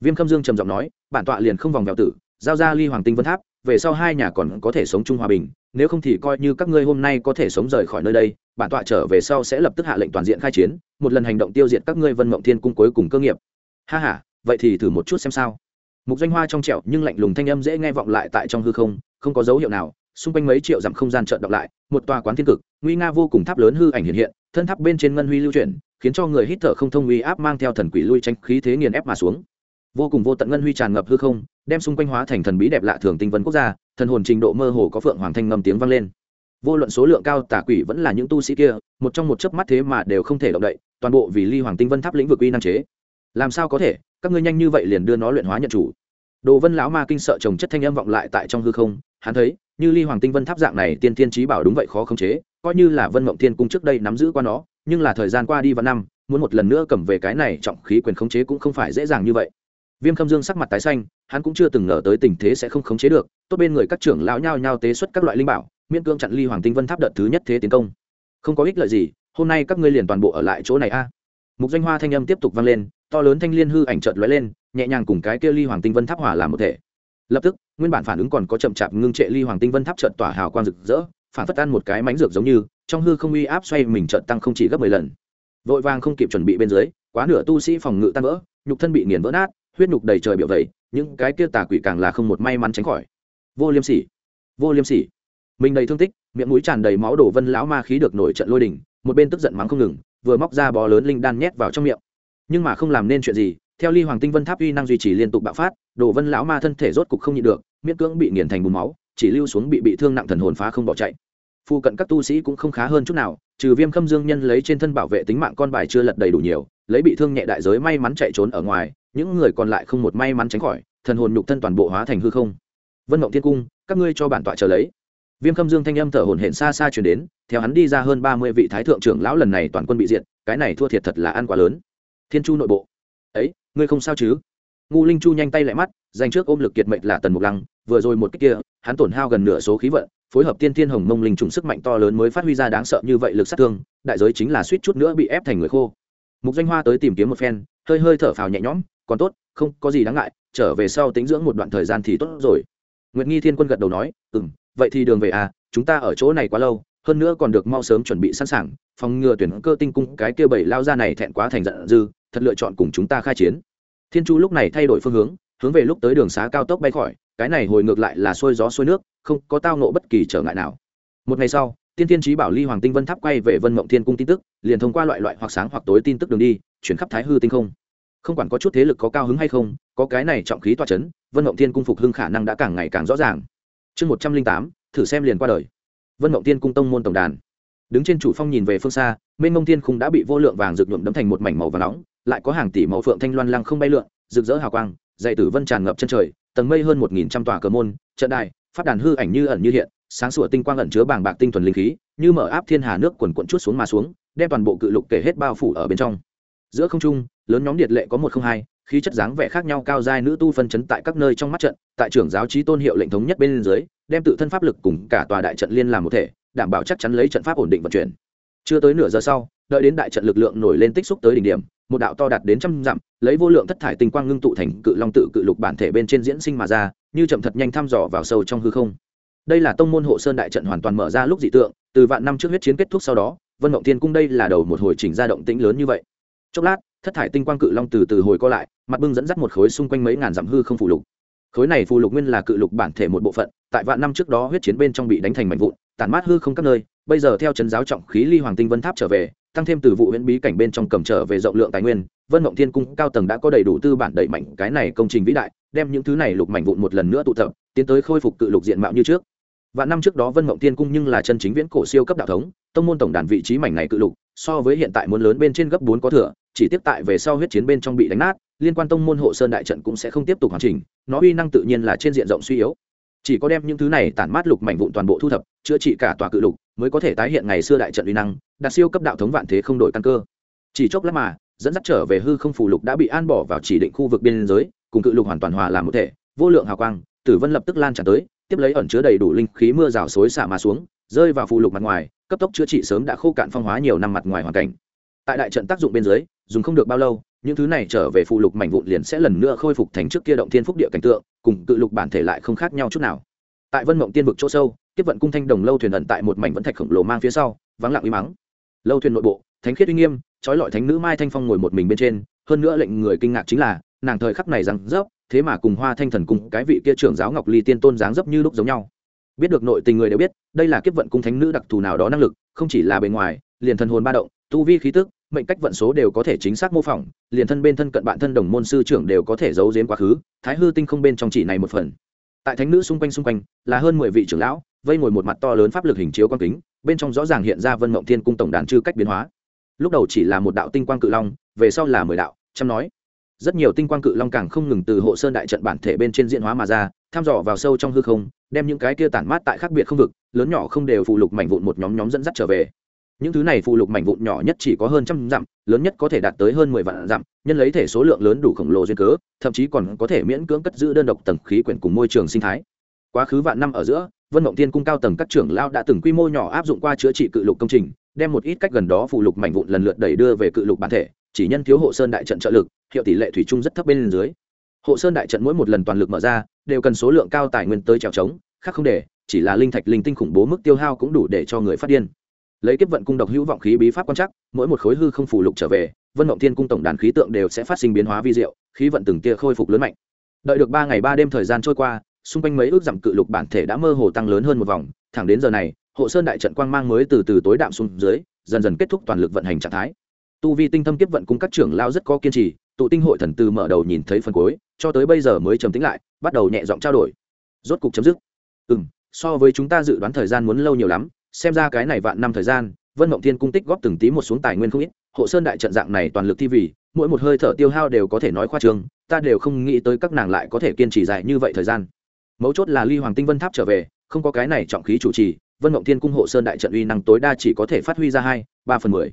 Viêm khâm dương trầm giọng nói, bản tọa liền không vòng vèo tử, giao ra ly hoàng tinh vân tháp, về sau hai nhà còn có thể sống chung hòa bình nếu không thì coi như các ngươi hôm nay có thể sống rời khỏi nơi đây, bản tọa trở về sau sẽ lập tức hạ lệnh toàn diện khai chiến, một lần hành động tiêu diệt các ngươi vân mộng thiên cung cuối cùng cơ nghiệp. Ha h a vậy thì thử một chút xem sao. Mục doanh hoa trong trẹo nhưng lạnh lùng thanh âm dễ nghe vọng lại tại trong hư không không có dấu hiệu nào, xung quanh mấy triệu dặm không gian trợn đọc lại, một tòa quán thiên cực, nguy nga vô cùng tháp lớn hư ảnh hiện hiện, thân tháp bên trên ngân huy lưu chuyển, khiến cho người hít thở không thông uy áp mang theo thần quỷ lui tranh khí thế nghiền ép mà xuống. Vô cùng vô tận ngân huy tràn ngập hư không đem xung quanh hóa thành thần bí đẹp lạ thường tinh vân quốc gia, thần hồn trình độ mơ hồ có phượng hoàng thanh ngâm tiếng vang lên. Vô luận số lượng cao, tà quỷ vẫn là những tu sĩ kia, một trong một chớp mắt thế mà đều không thể động đậy, toàn bộ vì ly hoàng tinh vân tháp lĩnh vực uy năng chế. Làm sao có thể? Các ngươi nhanh như vậy liền đưa nó luyện hóa nhận chủ. Đồ vân lão ma kinh sợ trồng chất thanh âm vọng lại tại trong hư không, hắn thấy, như ly hoàng tinh vân tháp dạng này tiên tiên trí bảo đúng vậy khó khống chế, coi như là vân mộng thiên cung trước đây nắm giữ qua nó, nhưng là thời gian qua đi và năm, muốn một lần nữa cầm về cái này trọng khí quyền khống chế cũng không phải dễ dàng như vậy. Viêm khâm dương sắc mặt tái xanh hắn cũng chưa từng ngờ tới tình thế sẽ không khống chế được, tốt bên người các trưởng lão nhao nhao tế xuất các loại linh bảo, miễn cương chặn ly hoàng tinh vân tháp đợt thứ nhất thế tiến công. Không có ích lợi gì, hôm nay các ngươi liền toàn bộ ở lại chỗ này a. Mục danh hoa thanh âm tiếp tục vang lên, to lớn thanh liên hư ảnh chợt lóe lên, nhẹ nhàng cùng cái kia ly hoàng tinh vân tháp hòa làm một thể. Lập tức, nguyên bản phản ứng còn có chậm chạp ngưng trệ ly hoàng tinh vân tháp chợt tỏa hào quang rực rỡ, phản phất ăn một cái mánh dược giống như, trong hư không uy áp xoay mình chợt tăng không chỉ gấp mười lần. Vội vàng không kịp chuẩn bị bên dưới, quá nửa tu sĩ phòng ngự tan vỡ, nhục thân bị nghiền vỡ nát huyết nhục đầy trời biểu vậy, những cái kia tà quỷ càng là không một may mắn tránh khỏi. Vô liêm sỉ vô liêm sỉ. Mình đầy thương tích miệng mũi tràn đầy máu đổ vân lão ma khí được nổi trận lôi đỉnh một bên tức giận mắng không ngừng vừa móc ra bò lớn linh đan nhét vào trong miệng. Nhưng mà không làm nên chuyện gì theo ly hoàng tinh vân tháp uy năng duy trì liên tục bạo phát đổ vân lão ma thân thể rốt cục không nhịn được miễn cưỡng bị nghiền thành bùn máu chỉ lưu xuống bị bị thương nặng thần hồn phá không bỏ chạy. Phu cận các tu sĩ cũng không khá hơn chút nào trừ viêm khâm dương nhân lấy trên thân bảo vệ tính mạng con bài chưa lật đầy đủ nhiều lấy bị thương nhẹ đại giới may mắn chạy trốn ở ngoài những người còn lại không một may mắn tránh khỏi, thần hồn nhục thân toàn bộ hóa thành hư không. Vân mộng thiên cung, các ngươi cho bản tọa trở lấy. Viêm khâm dương thanh âm thở hồn hển xa xa chuyển đến, theo hắn đi ra hơn ba mươi vị thái thượng trưởng lão lần này toàn quân bị diệt, cái này thua thiệt thật là ăn quá lớn. Thiên chu nội bộ. Ấy, ngươi không sao chứ? Ngu linh chu nhanh tay lại mắt, dành trước ôm lực kiệt mệnh là tần mục lăng, vừa rồi một cách kia, hắn tổn hao gần nửa số khí vận, phối hợp tiên thiên hồng mông linh trùng sức mạnh to lớn mới phát huy ra đáng sợ như vậy lực sát thương, đại giới chính là suýt chút nữa bị ép thành người khô. Mục danh hoa tới tìm kiếm một phen, hơi hơi thở phào nhẹ nhõm còn tốt, không có gì đáng ngại, trở về sau tính dưỡng một đoạn thời gian thì tốt rồi. Nguyệt nghi thiên quân gật đầu nói ừ m vậy thì đường về à chúng ta ở chỗ này quá lâu, hơn nữa còn được mau sớm chuẩn bị sẵn sàng, phòng ngừa tuyển cơ tinh cung cái kia bảy lao ra này thẹn quá thành giận dư thật lựa chọn cùng chúng ta khai chiến. Thiên chu lúc này thay đổi phương hướng hướng về lúc tới đường xá cao tốc bay khỏi, cái này hồi ngược lại là xuôi gió xuôi nước, không có tao nộ bất kỳ trở ngại nào. Một ngày sau, tiên tiên trí bảo ly hoàng tinh vân tháp quay về vân mộng thiên cung tin tức, liền thông qua loại loại hoặc sáng hoặc tối tin tức đường đi, chuyển khắp thái hư tinh không không quản có chút thế lực có cao hứng hay không, có cái này trọng khí toa c h ấ n vân mộng tiên cung phục hưng khả năng đã càng ngày càng rõ ràng. Chương một trăm linh tám, thử xem liền qua đời. Vân mộng tiên cung tông môn tổng đàn. Đứng trên chủ phong nhìn về phương xa mênh mông tiên cung đã bị vô lượng vàng rực nhuộm đấm thành một mảnh màu và nóng, lại có hàng tỷ màu phượng thanh loan lăng không bay lượn, rực rỡ hào quang, dạy tử vân tràn ngập chân trời, tầng mây hơn một nghìn trăm tòa cờ môn, trận đài phát đàn hư ảnh như ẩn như hiện, sáng sủa tinh quang ẩn chứa bàng bạc tinh thuần linh khí, như mở áp thiên hà nước quần quận chút xuống mà xuống, đem toàn bộ cự lục kể hết bao phủ ở bên trong. Giữa không trung lớn nhóm điệt lệ có một không hai, khí chất dáng vẻ khác nhau cao giai nữ tu phân chấn tại các nơi trong mắt trận, tại trưởng giáo trí tôn hiệu lệnh thống nhất bên dưới, đem tự thân pháp lực cùng cả tòa đại trận liên làm một thể, đảm bảo chắc chắn lấy trận pháp ổn định vận chuyển. Chưa tới nửa giờ sau, đợi đến đại trận lực lượng nổi lên tích xúc tới đỉnh điểm, một đạo to đạt đến trăm dặm, lấy vô lượng thất thải tinh quang ngưng tụ thành cự long tự cự lục bản thể bên trên diễn sinh mà ra, như chậm thật nhanh thăm dò vào sâu trong hư không. Đây là tông môn hộ sơn đại trận hoàn toàn mở ra lúc dị tượng, từ vạn năm trước huyết chiến kết thúc sau đó, vân mộng thiên cung đây là đầu một hồi chỉnh ra động tĩnh lớn như vậy. Chốc lát thất thải tinh quang cự long từ từ hồi co lại, mặt bưng dẫn dắt một khối xung quanh mấy ngàn dặm hư không phụ lục. Khối này phù lục nguyên là cự lục bản thể một bộ phận, tại vạn năm trước đó huyết chiến bên trong bị đánh thành mảnh vụn, tản mát hư không các nơi, bây giờ theo trấn giáo trọng khí ly hoàng tinh vân tháp trở về, tăng thêm từ vụ huyễn bí cảnh bên trong cầm trở về rộng lượng tài nguyên, vân mộng thiên cung cao tầng đã có đầy đủ tư bản đẩy mạnh cái này công trình vĩ đại, đem những thứ này lục mảnh vụn một lần nữa tụ tập, tiến tới khôi phục cự lục diện mạo như trước. Vạn năm trước đó vân mộng thiên cung nhưng là chân chính viễn cổ siêu cấp đạo thống, tông môn tổng đàn vị trí mảnh này cự lục, so với hiện tại muốn lớn bên trên gấp bốn có thừa chỉ tiếp tại về sau huyết chiến bên trong bị đánh nát, liên quan tông môn hộ sơn đại trận cũng sẽ không tiếp tục hoàn chỉnh, nó uy năng tự nhiên là trên diện rộng suy yếu. Chỉ có đem những thứ này tản mát lục mảnh vụn toàn bộ thu thập, chữa trị cả tòa cự lục, mới có thể tái hiện ngày xưa đại trận uy năng, đạt siêu cấp đạo thống vạn thế không đổi căn cơ. Chỉ chốc lát mà, dẫn dắt trở về hư không phù lục đã bị an bỏ vào chỉ định khu vực biên giới, cùng cự lục hoàn toàn hòa làm một thể, vô lượng hào quang, tử vân lập tức lan tràn tới, tiếp lấy ẩn chứa đầy đủ linh khí mưa rào xối xả mà xuống, rơi vào phù lục mặt ngoài, cấp tốc chữa trị sớm đã khô cạn phong hóa nhiều năm mặt ngoài hoàn cảnh tại đại trận tác dụng bên dưới, dùng không được bao lâu, những thứ này trở về phụ lục mảnh vụn liền sẽ lần nữa khôi phục thành trước kia động thiên phúc địa cảnh tượng, cùng cự lục bản thể lại không khác nhau chút nào. Tại vân mộng tiên vực chỗ sâu, tiếp vận cung thanh đồng lâu thuyền ẩn tại một mảnh vẫn thạch khổng lồ mang phía sau, vắng lặng uy mắng. Lâu thuyền nội bộ, thánh khiết uy nghiêm, trói lọi thánh nữ mai thanh phong ngồi một mình bên trên, hơn nữa lệnh người kinh ngạc chính là, nàng thời khắc này rằng dốc thế mà cùng hoa thanh thần cùng cái vị kia trưởng giáo ngọc ly tiên tôn dáng dấp như lúc giống nhau. Biết được nội tình người đều biết, đây là kiếp vận cung thánh nữ đặc thù nào đó năng lực, không chỉ là bề ngoài, liền thần hồn ba động tu vi khí tức, mệnh cách vận số đều có thể chính xác mô phỏng, liền thân bên thân cận bạn thân đồng môn sư trưởng đều có thể giấu giếm quá khứ, thái hư tinh không bên trong chỉ này một phần. Tại thánh nữ xung quanh xung quanh, là hơn mười vị trưởng lão, vây ngồi một mặt to lớn pháp lực hình chiếu quang kính, bên trong rõ ràng hiện ra vân mộng thiên cung tổng đàn chư cách biến hóa. Lúc đầu chỉ là một đạo tinh quang cự long, về sau là mười đạo chăm nói. Rất nhiều tinh quang cự long càng không ngừng từ hộ sơn đại trận bản thể bên trên diễn hóa mà ra thăm dò vào sâu trong hư không, đem những cái kia tản mát tại khác biệt không vực, lớn nhỏ không đều phụ lục mảnh vụn một nhóm nhóm dẫn dắt trở về những thứ này phụ lục mảnh vụn nhỏ nhất chỉ có hơn trăm dặm, lớn nhất có thể đạt tới hơn mười vạn dặm, nhân lấy thể số lượng lớn đủ khổng lồ duyên cớ, thậm chí còn có thể miễn cưỡng cất giữ đơn độc tầng khí quyển cùng môi trường sinh thái. Quá khứ vạn năm ở giữa, vân mộng tiên cung cao tầng các trưởng lao đã từng quy mô nhỏ áp dụng qua chữa trị cự lục công trình, đem một ít cách gần đó phụ lục mảnh vụn lần lượt đẩy đưa về cự lục bản thể, chỉ nhân thiếu hộ sơn đại trận trợ lực, hiệu tỷ lệ thủy chung rất thấp bên dưới. Hộ sơn đại trận mỗi một lần toàn lực mở ra, đều cần số lượng cao tài nguyên tới trèo trống khác không để, chỉ là linh thạch linh tinh khủng bố mức tiêu hao cũng đủ để cho người phát điên lấy kiếp vận cung độc hữu vọng khí bí pháp quan chắc mỗi một khối hư không phủ lục trở về, vân mộng thiên cung tổng đàn khí tượng đều sẽ phát sinh biến hóa vi diệu, khí vận từng tia khôi phục lớn mạnh. Đợi được ba ngày ba đêm thời gian trôi qua, xung quanh mấy ước dặm cự lục bản thể đã mơ hồ tăng lớn hơn một vòng, thẳng đến giờ này, hộ sơn đại trận quang mang mới từ từ tối đạm xuống dưới, dần dần kết thúc toàn lực vận hành trạng thái. Tu vi tinh thâm kiếp vận cung các trưởng lao rất có kiên trì, tụ tinh hội thần từ mở đầu nhìn thấy phần cuối, cho tới bây giờ mới trầm tính lại, bắt đầu nhẹ giọng trao đổi. Rốt cục chấm dứt. Ừ so với chúng ta dự đoán thời gian muốn lâu nhiều lắm xem ra cái này vạn năm thời gian, vân mộng thiên cung tích góp từng tí một xuống tài nguyên không ít, hộ sơn đại trận dạng này toàn lực thi vì, mỗi một hơi thở tiêu hao đều có thể nói khoa trương, ta đều không nghĩ tới các nàng lại có thể kiên trì dài như vậy thời gian. Mấu chốt là ly hoàng tinh vân tháp trở về, không có cái này trọng khí chủ trì, vân mộng thiên cung hộ sơn đại trận uy năng tối đa chỉ có thể phát huy ra hai, ba phần mười.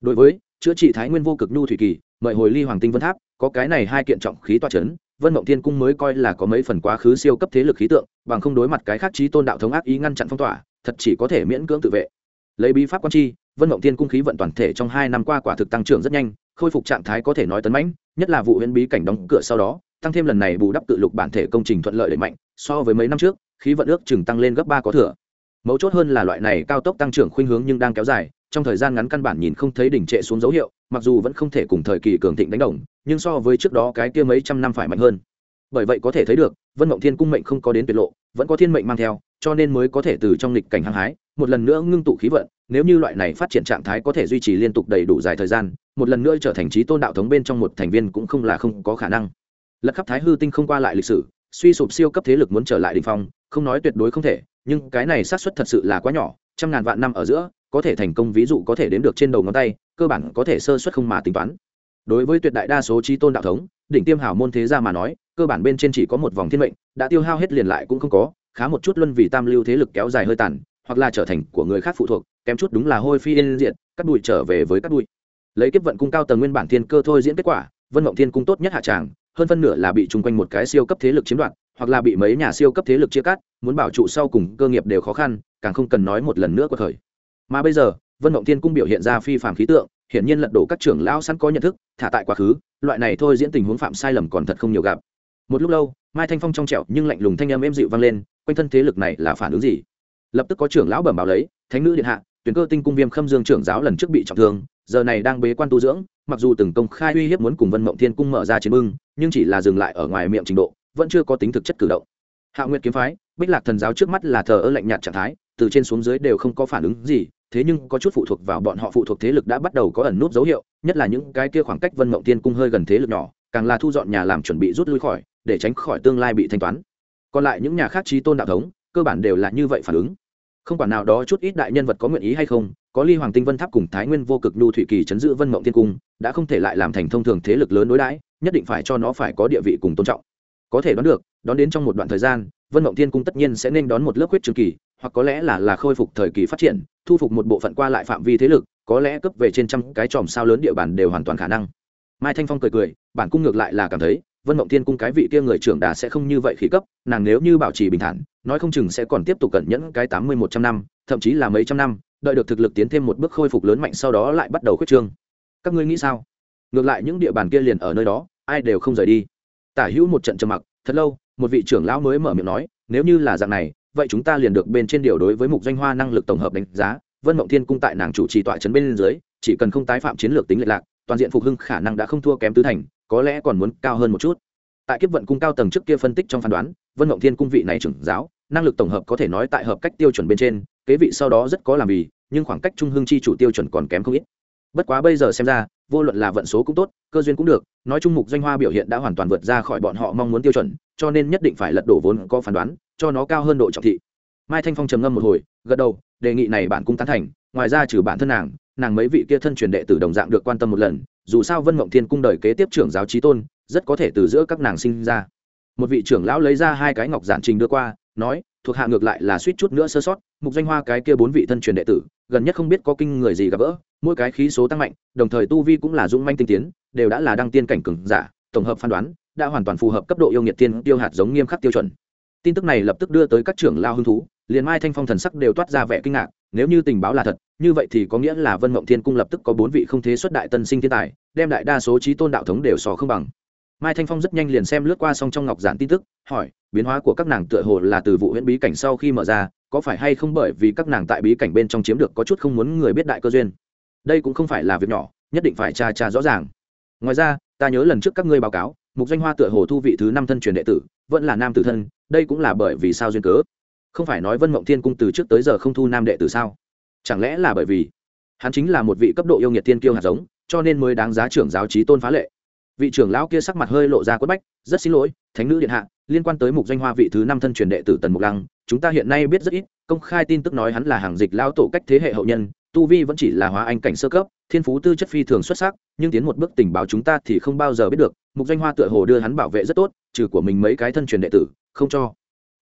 Đối với, chữa trị thái nguyên vô cực nhu thủy kỳ, mời hồi ly hoàng tinh vân tháp, có cái này hai kiện trọng khí toa c h ấ n vân mộng thiên cung mới coi là có mấy phần quá khứ siêu cấp thế lực khí tượng, bằng không đối mặt cái khác trí tôn đạo thống ác ý ngăn chặn phong tỏa thật chỉ có thể miễn cưỡng tự vệ. Lấy bí pháp quan chi vân mộng thiên cung khí vận toàn thể trong hai năm qua quả thực tăng trưởng rất nhanh, khôi phục trạng thái có thể nói tấn mãnh, nhất là vụ huyễn bí cảnh đóng cửa sau đó, tăng thêm lần này bù đắp tự lục bản thể công trình thuận lợi đẩy mạnh, so với mấy năm trước, khí vận ước chừng tăng lên gấp ba có thừa. Mấu chốt hơn là loại này cao tốc tăng trưởng khuynh hướng nhưng đang kéo dài, trong thời gian ngắn căn bản nhìn không thấy đỉnh trệ xuống dấu hiệu, mặc dù vẫn không thể cùng thời kỳ cường thịnh đánh đồng, nhưng so với trước đó cái kia mấy trăm năm phải mạnh hơn. Bởi vậy có thể thấy được, vân mộng thiên cung mệnh không có đến tuyệt lộ, vẫn có thiên mệnh mang theo cho nên mới có thể từ trong lịch cảnh hăng hái, một lần nữa ngưng tụ khí vận, nếu như loại này phát triển trạng thái có thể duy trì liên tục đầy đủ dài thời gian, một lần nữa trở thành trí tôn đạo thống bên trong một thành viên cũng không là không có khả năng. Lật khắp thái hư tinh không qua lại lịch sử, suy sụp siêu cấp thế lực muốn trở lại đình phong, không nói tuyệt đối không thể, nhưng cái này xác suất thật sự là quá nhỏ, trăm ngàn vạn năm ở giữa, có thể thành công ví dụ có thể đến được trên đầu ngón tay, cơ bản có thể sơ suất không mà tính toán. Đối với tuyệt đại đa số trí tôn đạo thống, đỉnh tiêm hảo môn thế gia mà nói, cơ bản bên trên chỉ có một vòng thiên mệnh, đã tiêu hao hết liền lại cũng không có khá một chút luân vì tam lưu thế lực kéo dài hơi tàn, hoặc là trở thành của người khác phụ thuộc, kém chút đúng là hôi phi yên diện cắt đùi trở về với cắt đùi lấy kiếp vận cung cao tầng nguyên bản thiên cơ thôi diễn kết quả, vân mộng thiên cung tốt nhất hạ tràng, hơn phân nửa là bị chung quanh một cái siêu cấp thế lực chiếm đoạt, hoặc là bị mấy nhà siêu cấp thế lực chia cắt, muốn bảo trụ sau cùng cơ nghiệp đều khó khăn, càng không cần nói một lần nữa của thời. Mà bây giờ, vân mộng thiên cung biểu hiện ra phi phạm khí tượng, hiển nhiên lật đổ các trưởng lão sẵn có nhận thức, thả tại quá khứ, loại này thôi diễn tình huống phạm sai lầm còn thật không nhiều gặp. Một lúc lâu, mai thanh phong trong trẹo nhưng lạnh lùng thanh âm êm dịu vang lên quanh thân thế lực này là phản ứng gì? Lập tức có trưởng lão bẩm báo lấy, thánh nữ điện hạ, tuyển cơ tinh cung viêm khâm dương trưởng giáo lần trước bị trọng thương, giờ này đang bế quan tu dưỡng, mặc dù từng công khai uy hiếp muốn cùng vân mộng thiên cung mở ra chiến bưng, nhưng chỉ là dừng lại ở ngoài miệng trình độ, vẫn chưa có tính thực chất cử động. Hạ nguyệt kiếm phái, bích lạc thần giáo trước mắt là thờ ơ lạnh nhạt trạng thái, từ trên xuống dưới đều không có phản ứng gì, thế nhưng có chút phụ thuộc vào bọn họ phụ thuộc thế lực đã bắt đầu có ẩn nút dấu hiệu, nhất là những cái kia khoảng cách vân mộng tiên cung hơi gần thế lực nhỏ, càng là thu dọn nhà làm chuẩn bị rút lui khỏi, để tránh khỏi tương lai bị thanh toán còn lại những nhà khác trí tôn đạo thống, cơ bản đều là như vậy phản ứng. Không quản nào đó chút ít đại nhân vật có nguyện ý hay không, có ly hoàng tinh vân tháp cùng thái nguyên vô cực nhu thủy kỳ chấn giữ vân mộng tiên cung, đã không thể lại làm thành thông thường thế lực lớn đối đãi, nhất định phải cho nó phải có địa vị cùng tôn trọng. Có thể đoán được, đón đến trong một đoạn thời gian, vân mộng tiên cung tất nhiên sẽ nên đón một lớp huyết trường kỳ, hoặc có lẽ là là khôi phục thời kỳ phát triển, thu phục một bộ phận qua lại phạm vi thế lực, có lẽ cấp về trên trăm cái tròm sao lớn địa bàn đều hoàn toàn khả năng. Mai thanh phong cười cười, bản cung ngược lại là cảm thấy vân mộng thiên cung cái vị kia người trưởng đà sẽ không như vậy khí cấp, nàng nếu như bảo trì bình thản, nói không chừng sẽ còn tiếp tục cẩn nhẫn cái tám mươi một trăm năm, thậm chí là mấy trăm năm, đợi được thực lực tiến thêm một bước khôi phục lớn mạnh sau đó lại bắt đầu khuyết trương. Các ngươi nghĩ sao? Ngược lại những địa bàn kia liền ở nơi đó, ai đều không rời đi. Tả hữu một trận trầm mặc, thật lâu, một vị trưởng lão mới mở miệng nói, nếu như là dạng này, vậy chúng ta liền được bên trên điều đối với mục danh hoa năng lực tổng hợp đánh giá, vân mộng thiên cung tại nàng chủ trì tọa trấn bên dưới, chỉ cần không tái phạm chiến lược tính lệch lạc, toàn diện phục hưng khả năng đã không thua kém tứ thành có lẽ còn muốn cao hơn một chút. Tại kiếp vận cung cao tầng trước kia phân tích trong phán đoán, vân mộng thiên cung vị này trưởng giáo, năng lực tổng hợp có thể nói tại hợp cách tiêu chuẩn bên trên, kế vị sau đó rất có làm vì, nhưng khoảng cách trung hưng chi chủ tiêu chuẩn còn kém không ít. Bất quá bây giờ xem ra, vô luận là vận số cũng tốt, cơ duyên cũng được, nói chung mục doanh hoa biểu hiện đã hoàn toàn vượt ra khỏi bọn họ mong muốn tiêu chuẩn, cho nên nhất định phải lật đổ vốn có phán đoán, cho nó cao hơn độ trọng thị. Mai thanh phong trầm ngâm một hồi, gật đầu, đề nghị này bạn cung tán thành, ngoài ra trừ bản thân nàng nàng mấy vị kia thân truyền đệ tử đồng dạng được quan tâm một lần dù sao vân mộng thiên cung đời kế tiếp trưởng giáo trí tôn, rất có thể từ giữa các nàng sinh ra. Một vị trưởng lão lấy ra hai cái ngọc giản trình đưa qua, nói, thuộc hạ ngược lại là suýt chút nữa sơ sót, mục danh hoa cái kia bốn vị thân truyền đệ tử, gần nhất không biết có kinh người gì gặp gỡ, mỗi cái khí số tăng mạnh, đồng thời tu vi cũng là dũng manh tinh tiến, đều đã là đăng tiên cảnh cường giả, tổng hợp phán đoán, đã hoàn toàn phù hợp cấp độ yêu nghiệt tiên tiêu hạt giống nghiêm khắc tiêu chuẩn. Tin tức này lập tức đưa tới các trưởng lao hứng thú, liền mai thanh phong thần sắc đều toát ra vẻ kinh ngạc nếu như tình báo là thật, như vậy thì có nghĩa là vân mộng thiên cung lập tức có bốn vị không thế xuất đại tân sinh thiên tài, đem đại đa số trí tôn đạo thống đều sò không bằng. Mai thanh phong rất nhanh liền xem lướt qua xong trong ngọc giản tin tức, hỏi, biến hóa của các nàng tựa hồ là từ vụ huyễn bí cảnh sau khi mở ra, có phải hay không bởi vì các nàng tại bí cảnh bên trong chiếm được có chút không muốn người biết đại cơ duyên? Đây cũng không phải là việc nhỏ, nhất định phải tra tra rõ ràng. Ngoài ra, ta nhớ lần trước các ngươi báo cáo, mục danh hoa tựa hồ thu vị thứ năm thân truyền đệ tử, vẫn là nam tử thân, đây cũng là bởi vì sao duyên cớ không phải nói vân mộng thiên cung từ trước tới giờ không thu nam đệ tử sao? Chẳng lẽ là bởi vì hắn chính là một vị cấp độ yêu nghiệt thiên kiêu hạt giống, cho nên mới đáng giá trưởng giáo trí tôn phá lệ? Vị trưởng lão kia sắc mặt hơi lộ ra quất bách, rất xin lỗi, thánh nữ điện hạ, liên quan tới mục danh hoa vị thứ năm thân truyền đệ tử tần mục lăng, chúng ta hiện nay biết rất ít, công khai tin tức nói hắn là hàng dịch lao tổ cách thế hệ hậu nhân, tu vi vẫn chỉ là hóa anh cảnh sơ cấp, thiên phú tư chất phi thường xuất sắc, nhưng tiến một bước tình báo chúng ta thì không bao giờ biết được, mục danh hoa tựa hồ đưa hắn bảo vệ rất tốt, trừ của mình mấy cái thân truyền đệ tử, không cho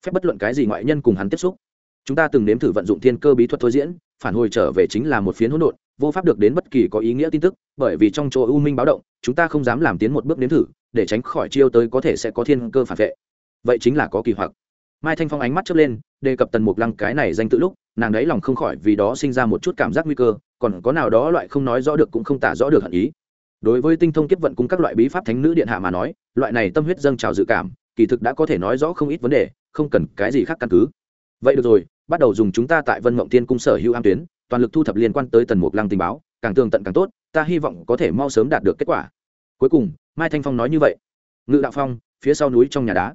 phép bất luận cái gì ngoại nhân cùng hắn tiếp xúc. Chúng ta từng nếm thử vận dụng thiên cơ bí thuật thôi diễn, phản hồi trở về chính là một phiến hỗn độn, vô pháp được đến bất kỳ có ý nghĩa tin tức, bởi vì trong chỗ u minh báo động, chúng ta không dám làm tiến một bước nếm thử, để tránh khỏi chiêu tới có thể sẽ có thiên cơ phản vệ. Vậy chính là có kỳ hoặc. Mai thanh phong ánh mắt chớp lên, đề cập tần mục lăng cái này danh tự lúc, nàng đấy lòng không khỏi vì đó sinh ra một chút cảm giác nguy cơ, còn có nào đó loại không nói rõ được cũng không tả rõ được hận ý. Đối với tinh thông kiếp vận cùng các loại bí pháp thánh nữ điện hạ mà nói, loại này tâm huyết dâng trào dự cảm, kỳ thực đã có thể nói rõ không ít vấn đề không cần cái gì khác căn cứ. Vậy được rồi, bắt đầu dùng chúng ta tại vân mộng tiên cung sở hữu am tuyến, toàn lực thu thập liên quan tới tần mục lăng tình báo, càng tường tận càng tốt, ta hy vọng có thể mau sớm đạt được kết quả. Cuối cùng, mai thanh phong nói như vậy. Ngự đạo phong, phía sau núi trong nhà đá.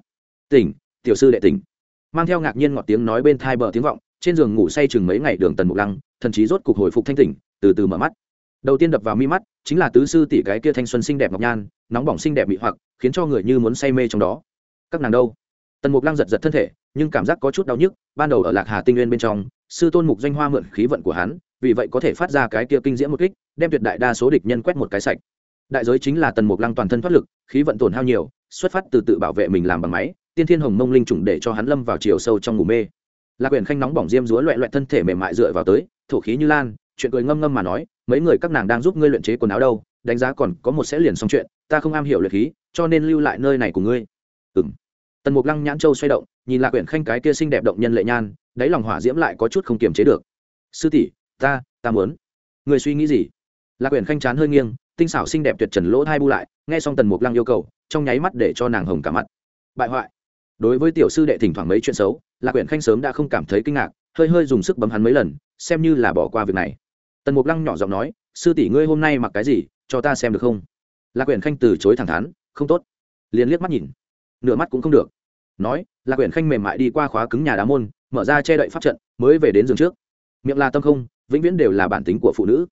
Tỉnh, tiểu sư đệ tỉnh. Mang theo ngạc nhiên ngọt tiếng nói bên thai bờ tiếng vọng, trên giường ngủ say chừng mấy ngày đường tần mục lăng, thần chí rốt cục hồi phục thanh tỉnh, từ từ mở mắt. Đầu tiên đập vào mi mắt, chính là tứ sư tỷ cái kia thanh xuân xinh đẹp ngọc nhan, nóng bỏng xinh đẹp bị hoặc, khiến cho người như muốn say mê trong đó. Các nàng đâu? Tần mục lăng giật giật thân thể, nhưng cảm giác có chút đau nhức, ban đầu ở lạc hà tinh nguyên bên trong, sư tôn mục doanh hoa mượn khí vận của hắn, vì vậy có thể phát ra cái kia kinh diễm một kích, đem tuyệt đại đa số địch nhân quét một cái sạch. Đại giới chính là tần mục lăng toàn thân thoát lực, khí vận tổn hao nhiều, xuất phát từ tự bảo vệ mình làm bằng máy, tiên thiên hồng mông linh trùng để cho hắn lâm vào chiều sâu trong ngủ mê. Lạc quyển khanh nóng bỏng diêm dúa loẹ loẹ thân thể mềm mại dựa vào tới, thổ khí như lan, chuyện cười ngâm ngâm mà nói, mấy người các nàng đang giúp ngươi luyện chế quần áo đâu, đánh giá còn có một sẽ liền xong chuyện, ta không am hiểu luyện khí, cho nên lưu lại nơi này của ngươi. Ừng tần mục lăng nhãn châu xoay động, nhìn lạc quyển khanh cái kia xinh đẹp động nhân lệ nhan, đáy lòng hỏa diễm lại có chút không kiềm chế được. Sư tỷ, ta ta muốn. Người suy nghĩ gì? Lạc quyển khanh chán hơi nghiêng, tinh xảo xinh đẹp tuyệt trần lỗ thai bu lại, nghe xong tần mục lăng yêu cầu, trong nháy mắt để cho nàng hồng cả mặt. Bại hoại. Đối với tiểu sư đệ thỉnh thoảng mấy chuyện xấu, lạc quyển khanh sớm đã không cảm thấy kinh ngạc, hơi hơi dùng sức bấm hắn mấy lần, xem như là bỏ qua việc này. Tần mục lăng nhỏ giọng nói, sư tỷ ngươi hôm nay mặc cái gì, cho ta xem được không? Lạc quyển khanh từ chối thẳng thắn, không tốt. Liền liếc mắt nhìn, nửa mắt cũng không được nói, lạc quyển khanh mềm mại đi qua khóa cứng nhà đá môn, mở ra che đậy pháp trận, mới về đến giường trước. Miệng là tâm không, vĩnh viễn đều là bản tính của phụ nữ.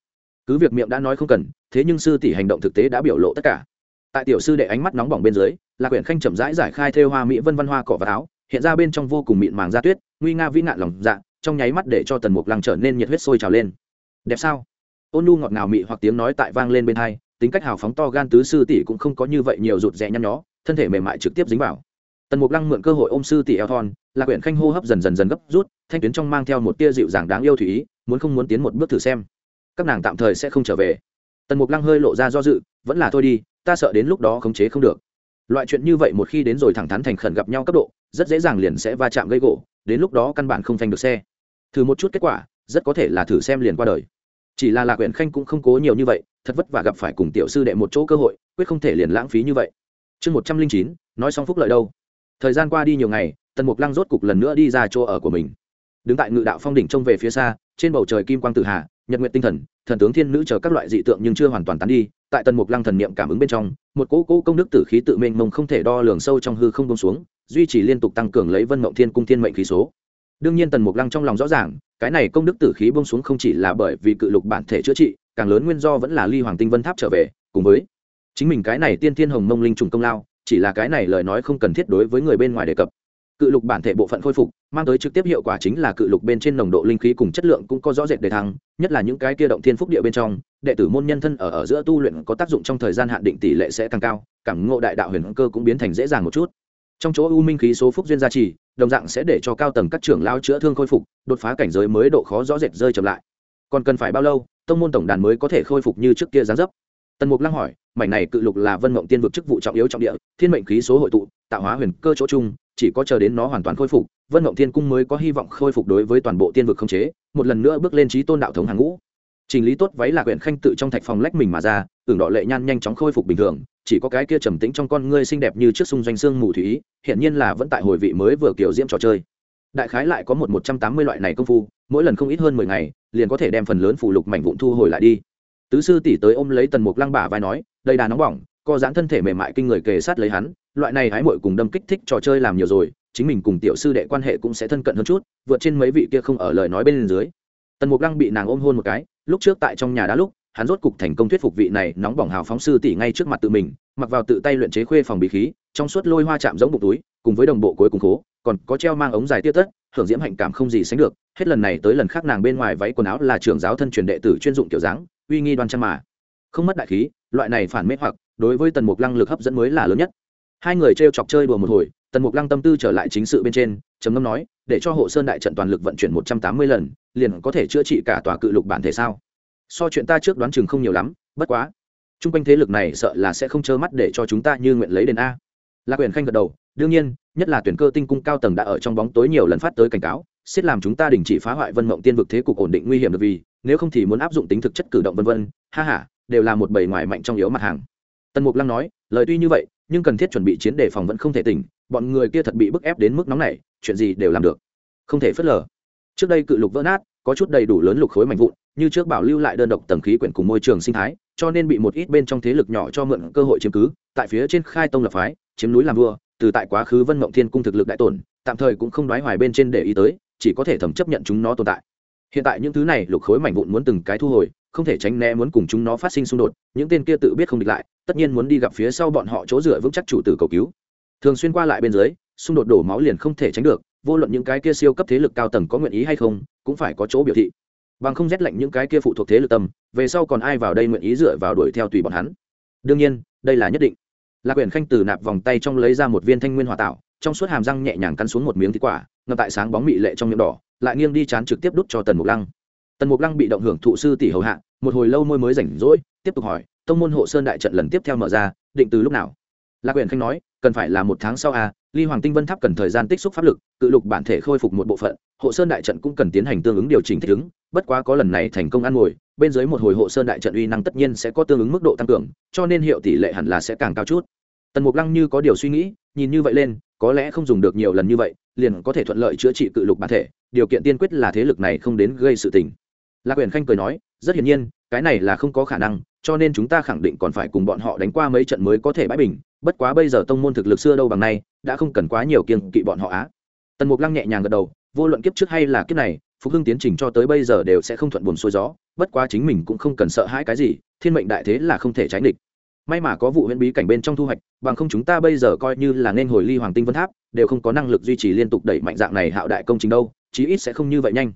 Cứ việc miệng đã nói không cần, thế nhưng sư tỷ hành động thực tế đã biểu lộ tất cả. Tại tiểu sư đệ ánh mắt nóng bỏng bên dưới, lạc quyển khanh chậm rãi giải khai thêu hoa mỹ vân văn hoa cỏ và áo, hiện ra bên trong vô cùng mịn màng da tuyết, nguy nga vĩ nạn lòng dạ trong nháy mắt để cho tần mục lăng trở nên nhiệt huyết sôi trào lên. Đẹp sao? Ôn nu ngọt ngào mị hoặc tiếng nói tại vang lên bên hai, tính cách hào phóng to gan tứ sư tỷ cũng không có như vậy nhiều rụt rè nhăn nhó, thân thể mềm mại trực tiếp dính vào tần mục lăng mượn cơ hội ôm sư tỷ eo thon, lạc quyển khanh hô hấp dần dần dần gấp rút, thanh tuyến trong mang theo một tia dịu dàng đáng yêu thủy ý, muốn không muốn tiến một bước thử xem. Các nàng tạm thời sẽ không trở về. Tần mục lăng hơi lộ ra do dự, vẫn là thôi đi, ta sợ đến lúc đó khống chế không được. Loại chuyện như vậy một khi đến rồi thẳng thắn thành khẩn gặp nhau cấp độ, rất dễ dàng liền sẽ va chạm gây gỗ, đến lúc đó căn bản không phanh được xe. Thử một chút kết quả, rất có thể là thử xem liền qua đời. Chỉ là lạc quyển khanh cũng không cố nhiều như vậy, thật vất vả gặp phải cùng tiểu sư đệ một chỗ cơ hội, quyết không thể liền lãng phí như vậy. Chương một trăm linh chín, nói xong phúc lợi đâu? Thời gian qua đi nhiều ngày tần mục lăng rốt cục lần nữa đi ra chỗ ở của mình. Đứng tại ngự đạo phong đỉnh trông về phía xa trên bầu trời kim quang tự hà, nhật nguyện tinh thần thần tướng thiên nữ chờ các loại dị tượng nhưng chưa hoàn toàn tán đi tại tần mục lăng thần niệm cảm ứng bên trong một cỗ cỗ công đức tử khí tự mênh mông không thể đo lường sâu trong hư không bông xuống duy trì liên tục tăng cường lấy vân mộng thiên cung thiên mệnh khí số. Đương nhiên tần mục lăng trong lòng rõ ràng cái này công đức tử khí bông xuống không chỉ là bởi vì cự lục bản thể chữa trị càng lớn nguyên do vẫn là ly hoàng tinh vân tháp trở về cùng với chính mình cái này tiên thiên hồng mông linh trùng công lao chỉ là cái này lời nói không cần thiết đối với người bên ngoài đề cập. Cự lục bản thể bộ phận khôi phục, mang tới trực tiếp hiệu quả chính là cự lục bên trên nồng độ linh khí cùng chất lượng cũng có rõ rệt đề thăng, nhất là những cái kia động thiên phúc địa bên trong, đệ tử môn nhân thân ở ở giữa tu luyện có tác dụng trong thời gian hạn định tỷ lệ sẽ tăng cao, cảm ngộ đại đạo huyền cơ cũng biến thành dễ dàng một chút. Trong chỗ u minh khí số phúc duyên gia trì, đồng dạng sẽ để cho cao tầng các trưởng lao chữa thương khôi phục, đột phá cảnh giới mới độ khó rõ rệt rơi chậm lại. Còn cần phải bao lâu, tông môn tổng đàn mới có thể khôi phục như trước kia gián dấp? Tần mục lăng hỏi, mảnh này cự lục là vân mộng tiên vực chức vụ trọng yếu trọng địa, thiên mệnh khí số hội tụ, tạo hóa huyền cơ chỗ chung, chỉ có chờ đến nó hoàn toàn khôi phục, vân mộng thiên cung mới có hy vọng khôi phục đối với toàn bộ tiên vực không chế, một lần nữa bước lên trí tôn đạo thống hàng ngũ. Trình lý tốt váy là huyện khanh tự trong thạch phòng lách mình mà ra, tưởng đỏ lệ nhan nhanh chóng khôi phục bình thường, chỉ có cái kia trầm tĩnh trong con ngươi xinh đẹp như trước xung doanh xương mù thủy hiện nhiên là vẫn tại hồi vị mới vừa kiểu diễm trò chơi. Đại khái lại có một một trăm tám mươi loại này công phu, mỗi lần không ít hơn mười ngày, liền có thể đem phần lớn phụ lục mảnh vụn thu hồi lại đi tứ sư tỷ tới ôm lấy tần mục lăng bả vai nói, đây đà nóng bỏng, co giãn thân thể mềm mại kinh người kề sát lấy hắn, loại này hái mội cùng đâm kích thích trò chơi làm nhiều rồi, chính mình cùng tiểu sư đệ quan hệ cũng sẽ thân cận hơn chút, vượt trên mấy vị kia không ở lời nói bên dưới. Tần mục lăng bị nàng ôm hôn một cái, lúc trước tại trong nhà đá lúc, hắn rốt cục thành công thuyết phục vị này nóng bỏng hào phóng sư tỷ ngay trước mặt tự mình, mặc vào tự tay luyện chế khuê phòng bí khí, trong suốt lôi hoa chạm giống bụng túi, cùng với đồng bộ cuối cùng khố, còn có treo mang ống dài tia tất hưởng diễm hạnh cảm không gì sánh được, hết lần này tới lần khác nàng bên ngoài váy quần áo là trưởng giáo thân truyền đệ tử chuyên dụng kiểu dáng uy nghi đoan trang mà. Không mất đại khí, loại này phản mê hoặc, đối với tần mục lăng lực hấp dẫn mới là lớn nhất. Hai người t chọc chơi đùa một hồi, tần mục lăng tâm tư trở lại chính sự bên trên, trầm ngâm nói, để cho hộ sơn đại trận toàn lực vận chuyển một trăm tám mươi lần, liền có thể chữa trị cả tòa cự lục bản thể sao? So chuyện ta trước đoán chừng không nhiều lắm, bất quá t r u n g quanh thế lực này sợ là sẽ không trơ mắt để cho chúng ta như nguyện lấy đền a. Lạc quyền khanh gật đầu, đương nhiên, nhất là tuyển cơ tinh cung cao tầng đã ở trong bóng tối nhiều lần phát tới cảnh cáo xiết làm chúng ta đình chỉ phá hoại vân mộng tiên vực thế cục ổn định nguy hiểm được vì, nếu không thì muốn áp dụng tính thực chất cử động vân vân. Ha ha, đều là một bầy ngoài mạnh trong yếu mặt hàng. Tần mục lăng nói, lời tuy như vậy, nhưng cần thiết chuẩn bị chiến đề phòng vẫn không thể tỉnh, bọn người kia thật bị bức ép đến mức nóng này chuyện gì đều làm được. Không thể phớt lờ. Trước đây cự lục vỡ nát, có chút đầy đủ lớn lục khối mạnh vụn, như trước bảo lưu lại đơn độc tầng khí quyển cùng môi trường sinh thái, cho nên bị một ít bên trong thế lực nhỏ cho mượn cơ hội chiếm cứ, tại phía trên khai tông lập phái, chiếm núi làm vua, từ tại quá khứ vân mộng thiên cung thực lực đại tổn, tạm thời cũng không đoái hoài bên trên để ý tới chỉ có thể thẩm chấp nhận chúng nó tồn tại. Hiện tại những thứ này, lục khối mảnh vụn muốn từng cái thu hồi, không thể tránh né muốn cùng chúng nó phát sinh xung đột, những tên kia tự biết không địch lại, tất nhiên muốn đi gặp phía sau bọn họ chỗ dựa vững chắc chủ tử cầu cứu. Thường xuyên qua lại bên dưới, xung đột đổ máu liền không thể tránh được, vô luận những cái kia siêu cấp thế lực cao tầng có nguyện ý hay không, cũng phải có chỗ biểu thị. Bằng không rét lạnh những cái kia phụ thuộc thế lực tâm, về sau còn ai vào đây nguyện ý dựa vào đuổi theo tùy bọn hắn? Đương nhiên, đây là nhất định. Lạc quyển khanh từ nạp vòng tay trong lấy ra một viên thanh nguyên hòa tạo trong suốt hàm răng nhẹ nhàng cắn xuống một miếng thịt quả ngập tại sáng bóng mị lệ trong miệng đỏ, lại nghiêng đi chán trực tiếp đút cho tần mục lăng. Tần mục lăng bị động hưởng thụ sư tỷ hầu hạ, một hồi lâu môi mới rảnh rỗi, tiếp tục hỏi, tông môn hộ sơn đại trận lần tiếp theo mở ra, định từ lúc nào? Lạc quyển khanh nói, cần phải là một tháng sau à ly hoàng tinh vân tháp cần thời gian tích xúc pháp lực, cự lục bản thể khôi phục một bộ phận, hộ sơn đại trận cũng cần tiến hành tương ứng điều chỉnh thích ứng, bất quá có lần này thành công ăn ngồi, bên dưới một hồi hộ sơn đại trận uy năng tất nhiên sẽ có tương ứng mức độ tăng cường, cho nên hiệu tỷ lệ hẳn là sẽ càng cao chút. Tần mục lăng như có điều suy nghĩ, nhìn như vậy lên có lẽ không dùng được nhiều lần như vậy, liền có thể thuận lợi chữa trị cự lục bản thể, điều kiện tiên quyết là thế lực này không đến gây sự tình. Lạc quyền khanh cười nói, rất hiển nhiên, cái này là không có khả năng, cho nên chúng ta khẳng định còn phải cùng bọn họ đánh qua mấy trận mới có thể bãi bình, bất quá bây giờ tông môn thực lực xưa đâu bằng nay, đã không cần quá nhiều kiên kỵ bọn họ á. Tần mục lăng nhẹ nhàng gật đầu, vô luận kiếp trước hay là kiếp này, phục hưng tiến trình cho tới bây giờ đều sẽ không thuận buồn xuôi gió, bất quá chính mình cũng không cần sợ hãi cái gì, thiên mệnh đại thế là không thể tránh địch may mà có vụ huyễn bí cảnh bên trong thu hoạch, bằng không chúng ta bây giờ coi như là nên hồi ly hoàng tinh vân tháp, đều không có năng lực duy trì liên tục đẩy mạnh dạng này hạo đại công trình đâu, chí ít sẽ không như vậy nhanh.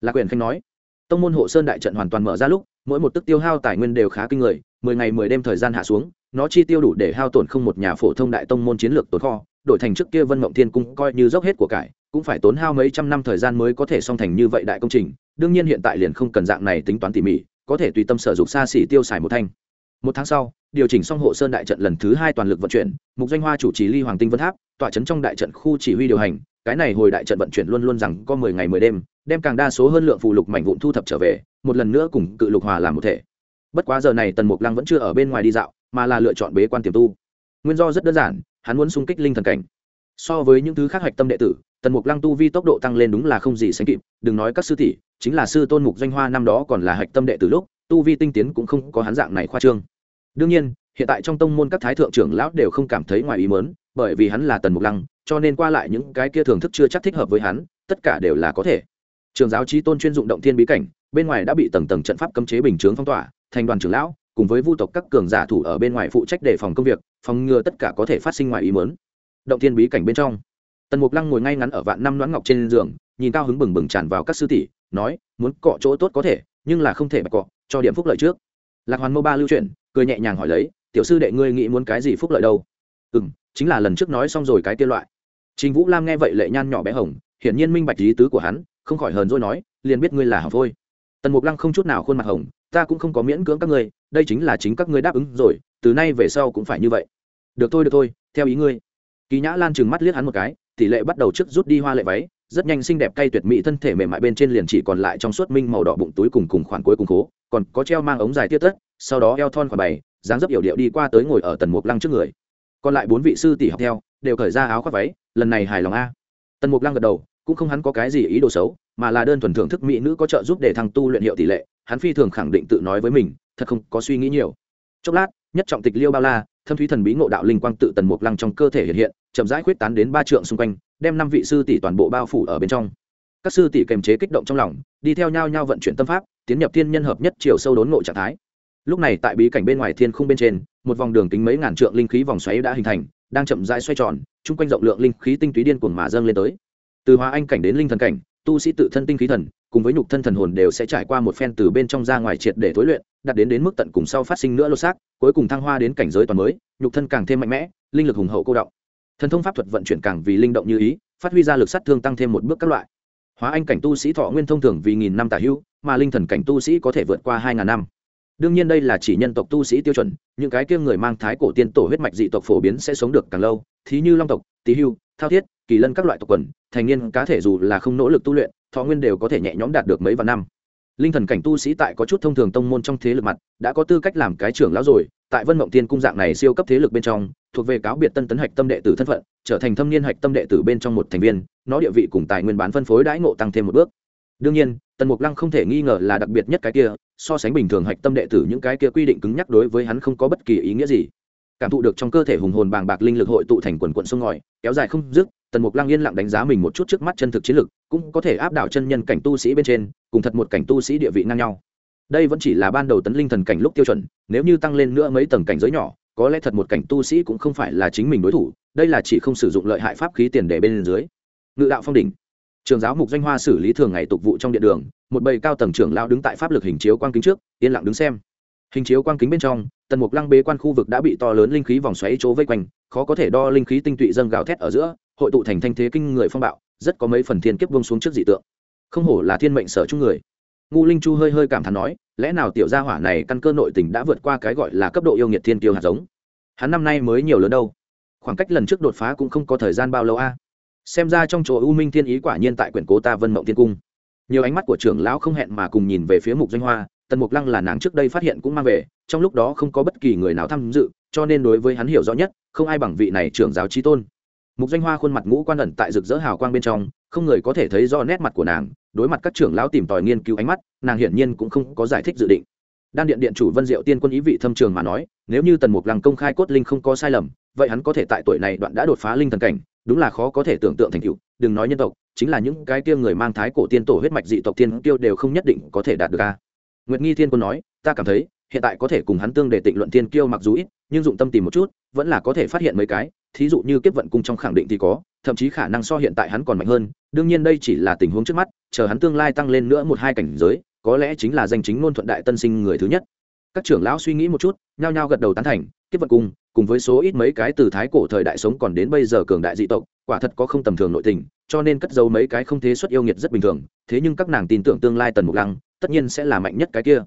Lạc quyền khanh nói. Tông môn hộ sơn đại trận hoàn toàn mở ra lúc, mỗi một tức tiêu hao tài nguyên đều khá kinh người, mười ngày mười đêm thời gian hạ xuống, nó chi tiêu đủ để hao tổn không một nhà phổ thông đại tông môn chiến lược tồn kho, đổi thành trước kia vân mộng thiên cung coi như dốc hết của cải, cũng phải tốn hao mấy trăm năm thời gian mới có thể song thành như vậy đại công trình, đương nhiên hiện tại liền không cần dạng này tính toán tỉ mỉ, có thể tùy tâm sở dục xa xỉ tiêu xài một thanh một tháng sau, điều chỉnh xong hộ sơn đại trận lần thứ hai toàn lực vận chuyển, mục doanh hoa chủ trì ly hoàng tinh vân tháp, tọa trấn trong đại trận khu chỉ huy điều hành. Cái này hồi đại trận vận chuyển luôn luôn rằng có mười ngày mười đêm, đem càng đa số hơn lượng phù lục mảnh vụn thu thập trở về, một lần nữa cùng cự lục hòa làm một thể. Bất quá giờ này tần mục lăng vẫn chưa ở bên ngoài đi dạo, mà là lựa chọn bế quan tiềm tu. Nguyên do rất đơn giản, hắn muốn xung kích linh thần cảnh. So với những thứ khác hạch tâm đệ tử, tần mục lăng tu vi tốc độ tăng lên đúng là không gì sánh kịp. Đừng nói các sư tỷ, chính là sư tôn mục doanh hoa năm đó còn là hạch tâm đệ tử lúc, tu vi tinh tiến cũng không có hắn dạng này khoa trương đương nhiên, hiện tại trong tông môn các thái thượng trưởng lão đều không cảm thấy ngoài ý mớn bởi vì hắn là tần mục lăng, cho nên qua lại những cái kia thưởng thức chưa chắc thích hợp với hắn, tất cả đều là có thể. Trường giáo trí tôn chuyên dụng động thiên bí cảnh, bên ngoài đã bị tầng tầng trận pháp cấm chế bình chướng phong tỏa, thành đoàn trưởng lão, cùng với vu tộc các cường giả thủ ở bên ngoài phụ trách đề phòng công việc, phòng ngừa tất cả có thể phát sinh ngoài ý mớn động thiên bí cảnh bên trong, tần mục lăng ngồi ngay ngắn ở vạn năm đoán ngọc trên giường, nhìn cao hứng bừng bừng tràn vào các sư tỷ, nói, muốn cọ chỗ tốt có thể, nhưng là không thể bạch cọ, cho điểm phúc lợi trước. Lạc hoàn mô ba lưu chuyển cười nhẹ nhàng hỏi lấy, tiểu sư đệ ngươi nghĩ muốn cái gì phúc lợi đâu? Ừ m chính là lần trước nói xong rồi cái kia loại. Trình vũ lam nghe vậy lệ nhan nhỏ bé hồng, hiển nhiên minh bạch lý tứ của hắn, không khỏi hờn dỗi nói, liền biết ngươi là hỏng thôi tần mục lăng không chút nào khuôn mặt hồng, ta cũng không có miễn cưỡng các ngươi, đây chính là chính các ngươi đáp ứng rồi, từ nay về sau cũng phải như vậy. Được thôi được thôi, theo ý ngươi. Kỳ nhã lan trừng mắt liếc hắn một cái, tỷ lệ bắt đầu trước rút đi hoa lệ váy, rất nhanh xinh đẹp cay tuyệt mỹ thân thể mềm mại bên trên liền chỉ còn lại trong suốt minh màu đỏ bụng túi cùng cùng khoản cuối cùng cố còn có treo mang ống dài tiết tất sau đó eo thon khỏi bày, dáng dấp yểu điệu đi qua tới ngồi ở tần mục lăng trước người. Còn lại bốn vị sư tỷ học theo, đều cởi ra áo khoác váy, lần này hài lòng a. Tần mục lăng gật đầu, cũng không hắn có cái gì ý đồ xấu, mà là đơn thuần thưởng thức mỹ nữ có trợ giúp để thăng tu luyện hiệu tỷ lệ, hắn phi thường khẳng định tự nói với mình, thật không có suy nghĩ nhiều. Chốc lát, nhất trọng tịch liêu bao la, thâm thúy thần bí ngộ đạo linh quang tự tần mục lăng trong cơ thể hiện hiện, chậm rãi khuyết tán đến ba trượng xung quanh, đem năm vị sư tỷ toàn bộ bao phủ ở bên trong. Các sư tỷ kềm chế kích động trong lòng, đi theo nhau nhau vận chuyển tâm pháp, tiến nhập thiên nhân hợp nhất chiều sâu đốn ngộ trạng thái lúc này tại bí cảnh bên ngoài thiên khung bên trên, một vòng đường kính mấy ngàn trượng linh khí vòng xoáy đã hình thành, đang chậm rãi xoay tròn, chung quanh rộng lượng linh khí tinh túy điên cuồng mà dâng lên tới. Từ hóa anh cảnh đến linh thần cảnh, tu sĩ tự thân tinh khí thần, cùng với nhục thân thần hồn đều sẽ trải qua một phen từ bên trong ra ngoài triệt để thối luyện, đạt đến đến mức tận cùng sau phát sinh nữa lô xác, cuối cùng thăng hoa đến cảnh giới toàn mới, nhục thân càng thêm mạnh mẽ, linh lực hùng hậu cô động. Thần thông pháp thuật vận chuyển càng vì linh động như ý, phát huy ra lực sát thương tăng thêm một bước các loại. Hóa anh cảnh tu sĩ thọ nguyên thông thường vì nghìn năm tả hữu, mà linh thần cảnh tu sĩ có thể vượt qua hai ngàn năm đương nhiên đây là chỉ nhân tộc tu sĩ tiêu chuẩn, những cái kia người mang thái cổ tiên tổ huyết mạch dị tộc phổ biến sẽ sống được càng lâu. Thí như long tộc tý hưu, thao thiết, kỳ lân các loại tộc quần, thành niên cá thể dù là không nỗ lực tu luyện, thọ nguyên đều có thể nhẹ nhõm đạt được mấy vạn năm. Linh thần cảnh tu sĩ tại có chút thông thường tông môn trong thế lực mặt, đã có tư cách làm cái trưởng lão rồi, tại vân mộng tiên cung dạng này siêu cấp thế lực bên trong, thuộc về cáo biệt tân tấn hạch tâm đệ tử thân phận, trở thành thâm niên hạch tâm đệ tử bên trong một thành viên, nó địa vị cùng tài nguyên bán phân phối đãi ngộ tăng thêm một bước. Đương nhiên tần mục lăng không thể nghi ngờ là đặc biệt nhất cái kia, so sánh bình thường hạch tâm đệ tử những cái kia quy định cứng nhắc đối với hắn không có bất kỳ ý nghĩa gì. Cảm thụ được trong cơ thể hùng hồn bàng bạc linh lực hội tụ thành quần quận sông ngòi, kéo dài không dứt, tần mục lăng yên lặng đánh giá mình một chút trước mắt chân thực chiến lực, cũng có thể áp đảo chân nhân cảnh tu sĩ bên trên, cùng thật một cảnh tu sĩ địa vị ngang nhau. Đây vẫn chỉ là ban đầu tấn linh thần cảnh lúc tiêu chuẩn, nếu như tăng lên nữa mấy tầng cảnh giới nhỏ, có lẽ thật một cảnh tu sĩ cũng không phải là chính mình đối thủ, đây là chỉ không sử dụng lợi hại pháp khí tiền để bên dưới. Ngự đạo phong đỉnh trường giáo mục doanh hoa xử lý thường ngày tục vụ trong điện đường, một bầy cao tầng trưởng lao đứng tại pháp lực hình chiếu quang kính trước, yên lặng đứng xem. Hình chiếu quang kính bên trong, tần mục lăng bế quan khu vực đã bị to lớn linh khí vòng xoáy chỗ vây quanh, khó có thể đo linh khí tinh tụy dâng gào thét ở giữa, hội tụ thành thanh thế kinh người phong bạo, rất có mấy phần thiên kiếp vông xuống trước dị tượng. Không hổ là thiên mệnh sở chung người. Ngu linh chu hơi hơi cảm thán nói, lẽ nào tiểu gia hỏa này căn cơ nội tình đã vượt qua cái gọi là cấp độ yêu nghiệt thiên kiêu hạt giống? Hắn năm nay mới nhiều lớn đâu? Khoảng cách lần trước đột phá cũng không có thời gian bao lâu a xem ra trong chỗ u minh thiên ý quả nhiên tại quyển cố ta vân mộng thiên cung. Nhiều ánh mắt của trưởng lão không hẹn mà cùng nhìn về phía mục doanh hoa, tần mục lăng là nàng trước đây phát hiện cũng mang về, trong lúc đó không có bất kỳ người nào tham dự, cho nên đối với hắn hiểu rõ nhất, không ai bằng vị này trưởng giáo trí tôn. Mục doanh hoa khuôn mặt ngũ quan ẩn tại rực rỡ hào quang bên trong, không người có thể thấy rõ nét mặt của nàng, đối mặt các trưởng lão tìm tòi nghiên cứu ánh mắt, nàng hiển nhiên cũng không có giải thích dự định. Đan điện điện chủ vân diệu tiên quân ý vị thâm trường mà nói, nếu như tần mục lăng công khai cốt linh không có sai lầm, vậy hắn có thể tại tuổi này đoạn đã đột phá linh thần cảnh đúng là khó có thể tưởng tượng thành tựu, đừng nói nhân tộc, chính là những cái kia người mang thái cổ tiên tổ huyết mạch dị tộc tiên tiêu đều không nhất định có thể đạt được a. Nguyệt nghi thiên quân nói, ta cảm thấy, hiện tại có thể cùng hắn tương để tịnh luận tiên kiêu mặc dù ít, nhưng dụng tâm tìm một chút, vẫn là có thể phát hiện mấy cái, thí dụ như kiếp vận cung trong khẳng định thì có, thậm chí khả năng so hiện tại hắn còn mạnh hơn, đương nhiên đây chỉ là tình huống trước mắt, chờ hắn tương lai tăng lên nữa một hai cảnh giới, có lẽ chính là danh chính ngôn thuận đại tân sinh người thứ nhất các trưởng lão suy nghĩ một chút, nhao nhao gật đầu tán thành, kiếp vật cung cùng với số ít mấy cái từ thái cổ thời đại sống còn đến bây giờ cường đại dị tộc, quả thật có không tầm thường nội tình, cho nên cất giấu mấy cái không thế xuất yêu nghiệt rất bình thường, thế nhưng các nàng tin tưởng tương lai tần mục lăng, tất nhiên sẽ là mạnh nhất cái kia.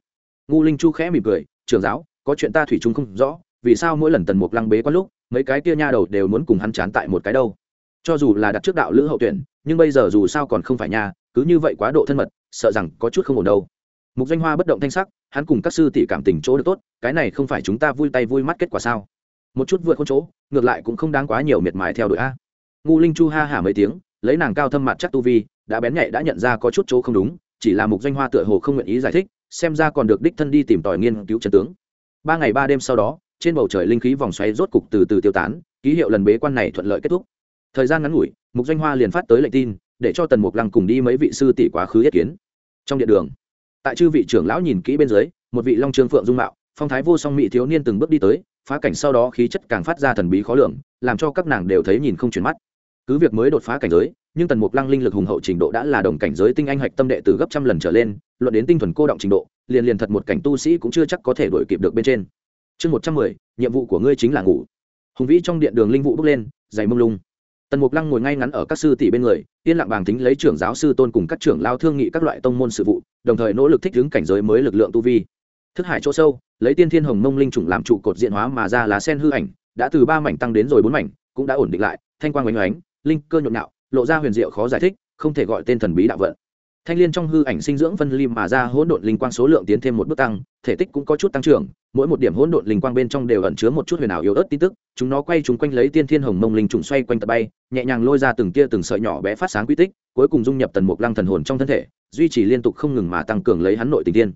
Ngu linh chu khẽ mỉm cười, trưởng giáo, có chuyện ta thủy chung không rõ, vì sao mỗi lần tần mục lăng bế quan lúc, mấy cái kia nha đầu đều muốn cùng hắn chán tại một cái đâu? Cho dù là đặt trước đạo lữ hậu tuyển, nhưng bây giờ dù sao còn không phải nha, cứ như vậy quá độ thân mật, sợ rằng có chút không ổn đâu mục danh hoa bất động thanh sắc, hắn cùng các sư tỷ cảm tình chỗ được tốt, cái này không phải chúng ta vui tay vui mắt kết quả sao? Một chút vượt con chỗ, ngược lại cũng không đáng quá nhiều miệt mài theo đội a. Ngu linh chu ha hả mấy tiếng, lấy nàng cao thâm mặt chắc tu vi, đã bén nhạy đã nhận ra có chút chỗ không đúng, chỉ là mục danh hoa tựa hồ không nguyện ý giải thích, xem ra còn được đích thân đi tìm tòi nghiên cứu chân tướng. Ba ngày ba đêm sau đó, trên bầu trời linh khí vòng xoáy rốt cục từ từ tiêu tán, ký hiệu lần bế quan này thuận lợi kết thúc. Thời gian ngắn ngủi, mục danh hoa liền phát tới lệnh tin, để cho tần mục lăng cùng đi mấy vị sư tỷ quá khứ yết kiến. Trong điện đường tại chư vị trưởng lão nhìn kỹ bên dưới, một vị long trương phượng dung mạo, phong thái vô song mỹ thiếu niên từng bước đi tới, phá cảnh sau đó khí chất càng phát ra thần bí khó lường, làm cho các nàng đều thấy nhìn không chuyển mắt. Cứ việc mới đột phá cảnh giới, nhưng tần mục lăng linh lực hùng hậu trình độ đã là đồng cảnh giới tinh anh hạch tâm đệ từ gấp trăm lần trở lên, luận đến tinh thuần cô động trình độ, liền liền thật một cảnh tu sĩ cũng chưa chắc có thể đổi kịp được bên trên. Chương một trăm mười, nhiệm vụ của ngươi chính là ngủ. Hùng vĩ trong điện đường linh vụ bước lên, dày mông lung tần mục lăng ngồi ngay ngắn ở các sư tỷ bên người, yên lặng bàng tính lấy trưởng giáo sư tôn cùng các trưởng lao thương nghị các loại tông môn sự vụ, đồng thời nỗ lực thích ứng cảnh giới mới lực lượng tu vi. Thức hải chỗ sâu, lấy tiên thiên hồng mông linh trùng làm trụ cột diện hóa mà ra lá sen hư ảnh, đã từ ba mảnh tăng đến rồi bốn mảnh, cũng đã ổn định lại, thanh quang oanh oánh linh cơ nhộn nhạo, lộ ra huyền diệu khó giải thích, không thể gọi tên thần bí đạo vận thanh liên trong hư ảnh sinh dưỡng phân ly mà ra hỗn độn linh quang số lượng tiến thêm một bước tăng, thể tích cũng có chút tăng trưởng, mỗi một điểm hỗn độn linh quang bên trong đều ẩn chứa một chút huyền ảo yếu ớt tin tức, chúng nó quay chúng quanh lấy tiên thiên hồng mông linh trùng xoay quanh tập bay, nhẹ nhàng lôi ra từng tia từng sợi nhỏ bé phát sáng quy tích, cuối cùng dung nhập tần mục lăng thần hồn trong thân thể, duy trì liên tục không ngừng mà tăng cường lấy hắn nội tình tiên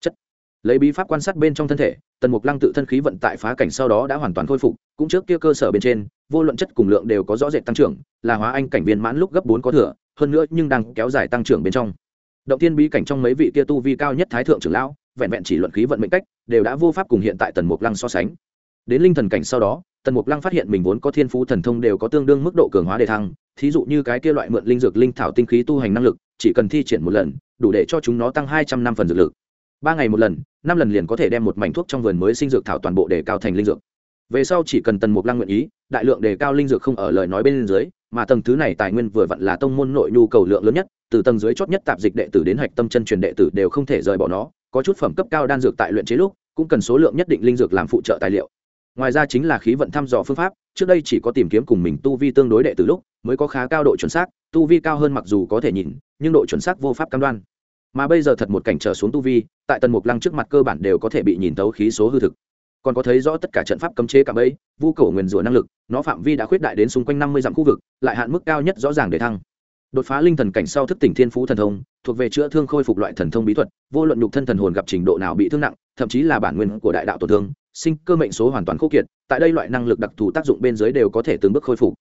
chất lấy bí pháp quan sát bên trong thân thể, tần mục lăng tự thân khí vận tại phá cảnh sau đó đã hoàn toàn khôi phục, cũng trước kia cơ sở bên trên, vô luận chất cùng lượng đều có rõ rệt tăng trưởng, là hóa anh cảnh viên mãn lúc gấp bốn có thừa hơn nữa nhưng đang kéo dài tăng trưởng bên trong. Động thiên bí cảnh trong mấy vị kia tu vi cao nhất thái thượng trưởng lão, vẹn vẹn chỉ luận khí vận mệnh cách, đều đã vô pháp cùng hiện tại tần mục lăng so sánh. Đến linh thần cảnh sau đó, tần mục lăng phát hiện mình vốn có thiên phú thần thông đều có tương đương mức độ cường hóa đề thăng, thí dụ như cái kia loại mượn linh dược linh thảo tinh khí tu hành năng lực, chỉ cần thi triển một lần, đủ để cho chúng nó tăng hai trăm năm phần dược lực. Ba ngày một lần, năm lần liền có thể đem một mảnh thuốc trong vườn mới sinh dược thảo toàn bộ để cao thành linh dược. Về sau chỉ cần tần mục lăng nguyện ý, đại lượng đề cao linh dược không ở lời nói bên dưới mà tầng thứ này tài nguyên vừa vặn là tông môn nội nhu cầu lượng lớn nhất, từ tầng dưới chót nhất tạp dịch đệ tử đến hạch tâm chân truyền đệ tử đều không thể rời bỏ nó, có chút phẩm cấp cao đan dược tại luyện chế lúc, cũng cần số lượng nhất định linh dược làm phụ trợ tài liệu. Ngoài ra chính là khí vận thăm dò phương pháp, trước đây chỉ có tìm kiếm cùng mình tu vi tương đối đệ tử lúc, mới có khá cao độ chuẩn xác, tu vi cao hơn mặc dù có thể nhìn, nhưng độ chuẩn xác vô pháp cam đoan. Mà bây giờ thật một cảnh trở xuống tu vi, tại tần mục lăng trước mặt cơ bản đều có thể bị nhìn tấu khí số hư thực còn có thấy rõ tất cả trận pháp cấm chế cả bấy vu cổ nguyền rủa năng lực, nó phạm vi đã khuyết đại đến xung quanh năm mươi dặm khu vực, lại hạn mức cao nhất rõ ràng để thăng. Đột phá linh thần cảnh sau thức tỉnh thiên phú thần thông, thuộc về chữa thương khôi phục loại thần thông bí thuật, vô luận nhục thân thần hồn gặp trình độ nào bị thương nặng, thậm chí là bản nguyên của đại đạo tổn thương, sinh cơ mệnh số hoàn toàn khô kiệt, tại đây loại năng lực đặc thù tác dụng bên dưới đều có thể từng bước khôi phục.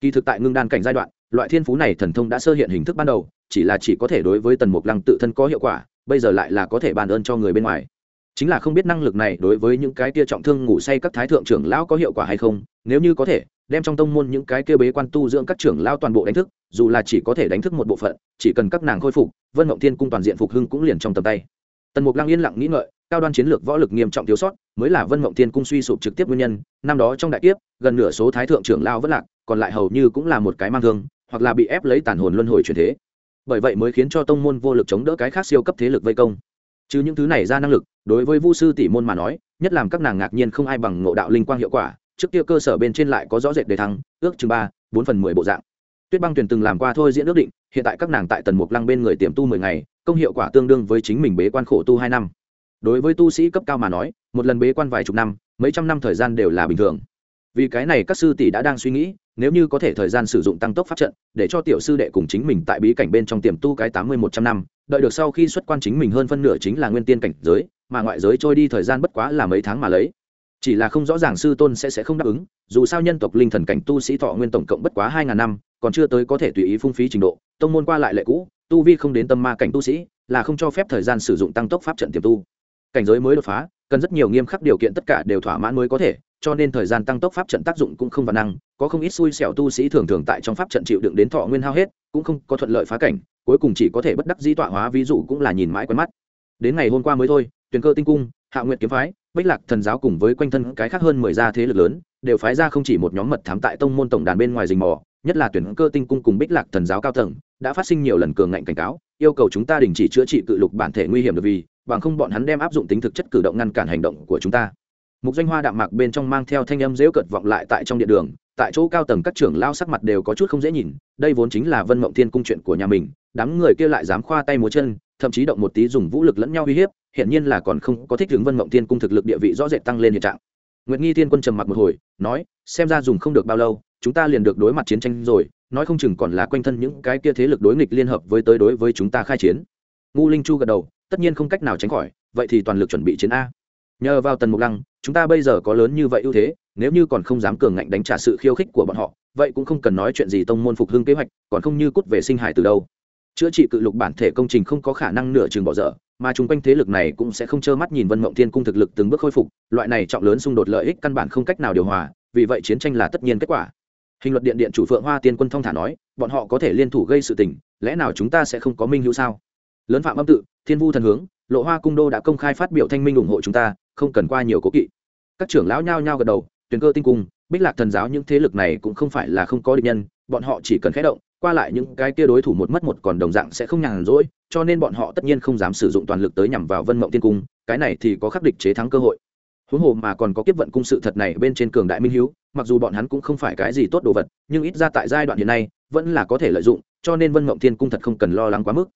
Kỳ thực tại ngưng đan cảnh giai đoạn, loại thiên phú này thần thông đã sơ hiện hình thức ban đầu, chỉ là chỉ có thể đối với tần mục lăng tự thân có hiệu quả, bây giờ lại là có thể bàn ơn cho người bên ngoài chính là không biết năng lực này đối với những cái kia trọng thương ngủ say các thái thượng trưởng lão có hiệu quả hay không, nếu như có thể, đem trong tông môn những cái kia bế quan tu dưỡng các trưởng lão toàn bộ đánh thức, dù là chỉ có thể đánh thức một bộ phận, chỉ cần các nàng khôi phục, vân mộng thiên cung toàn diện phục hưng cũng liền trong tầm tay. Tần mục lăng yên lặng nghĩ ngợi, cao đoan chiến lược võ lực nghiêm trọng thiếu sót, mới là vân mộng thiên cung suy sụp trực tiếp nguyên nhân, năm đó trong đại tiếp gần nửa số thái thượng trưởng lao vất lạc, còn lại hầu như cũng là một cái mang thương, hoặc là bị ép lấy tàn hồn luân hồi truyền thế. Bởi vậy mới khiến cho tông môn vô lực chống đỡ cái khác siêu cấp thế lực vây công chứ những thứ này ra năng lực, đối với vu sư tỷ môn mà nói, nhất làm các nàng ngạc nhiên không ai bằng ngộ đạo linh quang hiệu quả, trước kia cơ sở bên trên lại có rõ rệt đề thăng, ước chừng ba, bốn phần mười bộ dạng. Tuyết băng tuyển từng làm qua thôi diễn ước định, hiện tại các nàng tại tần mục lăng bên người tiềm tu mười ngày, công hiệu quả tương đương với chính mình bế quan khổ tu hai năm. Đối với tu sĩ cấp cao mà nói, một lần bế quan vài chục năm, mấy trăm năm thời gian đều là bình thường. Vì cái này các sư tỷ đã đang suy nghĩ, nếu như có thể thời gian sử dụng tăng tốc pháp trận, để cho tiểu sư đệ cùng chính mình tại bí cảnh bên trong tiềm tu cái tám mươi một trăm năm đợi được sau khi xuất quan chính mình hơn phân nửa chính là nguyên tiên cảnh giới, mà ngoại giới trôi đi thời gian bất quá là mấy tháng mà lấy. Chỉ là không rõ ràng sư tôn sẽ sẽ không đáp ứng, dù sao nhân tộc linh thần cảnh tu sĩ thọ nguyên tổng cộng bất quá hai ngàn năm, còn chưa tới có thể tùy ý phung phí trình độ, tông môn qua lại lệ cũ, tu vi không đến tâm ma cảnh tu sĩ, là không cho phép thời gian sử dụng tăng tốc pháp trận tiềm tu. Cảnh giới mới đột phá, cần rất nhiều nghiêm khắc điều kiện tất cả đều thỏa mãn mới có thể, cho nên thời gian tăng tốc pháp trận tác dụng cũng không văn năng, có không ít xui xẻo tu sĩ thường thường tại trong pháp trận chịu đựng đến thọ nguyên hao hết cũng không có thuận lợi phá cảnh, cuối cùng chỉ có thể bất đắc dĩ tọa hóa, ví dụ cũng là nhìn mãi quen mắt. Đến ngày hôm qua mới thôi, tuyền cơ tinh cung, hạ nguyện kiếm phái bách lạc thần giáo cùng với quanh thân cái khác hơn mười gia thế lực lớn, đều phái ra không chỉ một nhóm mật thám tại tông môn tổng đàn bên ngoài rình mò, nhất là tuyển cơ tinh cung cùng bích lạc thần giáo cao tầng, đã phát sinh nhiều lần cường ngạnh cảnh cáo, yêu cầu chúng ta đình chỉ chữa trị cự lục bản thể nguy hiểm được vì, bằng không bọn hắn đem áp dụng tính thực chất cử động ngăn cản hành động của chúng ta. Mục doanh hoa đạm mạc bên trong mang theo thanh âm dễu cợt vọng lại tại trong điện đường tại chỗ cao tầng các trưởng lao sắc mặt đều có chút không dễ nhìn, đây vốn chính là vân mộng thiên cung chuyện của nhà mình, đám người kia lại dám khoa tay múa chân, thậm chí động một tí dùng vũ lực lẫn nhau uy hiếp hiện nhiên là còn không có thích hướng vân mộng thiên cung thực lực địa vị rõ rệt tăng lên hiện trạng. Nguyệt nghi thiên quân trầm mặc một hồi, nói, xem ra dùng không được bao lâu, chúng ta liền được đối mặt chiến tranh rồi, nói không chừng còn là quanh thân những cái kia thế lực đối nghịch liên hợp với tới đối với chúng ta khai chiến. Ngu linh chu gật đầu, tất nhiên không cách nào tránh khỏi, vậy thì toàn lực chuẩn bị chiến a. Nhờ vào tần mục lăng, chúng ta bây giờ có lớn như vậy ưu thế nếu như còn không dám cường ngạnh đánh trả sự khiêu khích của bọn họ, vậy cũng không cần nói chuyện gì tông môn phục hưng kế hoạch, còn không như cút về sinh hải từ đâu. Chữa trị cự lục bản thể công trình không có khả năng nửa chừng bỏ dở, mà chung quanh thế lực này cũng sẽ không trơ mắt nhìn vân mộng thiên cung thực lực từng bước khôi phục, loại này trọng lớn xung đột lợi ích căn bản không cách nào điều hòa, vì vậy chiến tranh là tất nhiên kết quả. Hình luật điện điện chủ phượng hoa tiên quân thông thả nói, bọn họ có thể liên thủ gây sự tình, lẽ nào chúng ta sẽ không có minh hữu sao? Lớn phạm âm tự, thiên vu thần hướng, lộ hoa cung đô đã công khai phát biểu thanh minh ủng hộ chúng ta, không cần qua nhiều cố kỵ. Các trưởng lão nhao nhao gật đầu tuyền cơ tinh cung, bích lạc thần giáo những thế lực này cũng không phải là không có địch nhân, bọn họ chỉ cần khé động, qua lại những cái kia đối thủ một mất một còn đồng dạng sẽ không nhàn rỗi, cho nên bọn họ tất nhiên không dám sử dụng toàn lực tới nhằm vào vân mộng tiên cung, cái này thì có khắc địch chế thắng cơ hội. Huống hồ mà còn có kiếp vận cung sự thật này bên trên cường đại minh hiếu, mặc dù bọn hắn cũng không phải cái gì tốt đồ vật, nhưng ít ra tại giai đoạn hiện nay, vẫn là có thể lợi dụng, cho nên vân mộng thiên cung thật không cần lo lắng quá mức.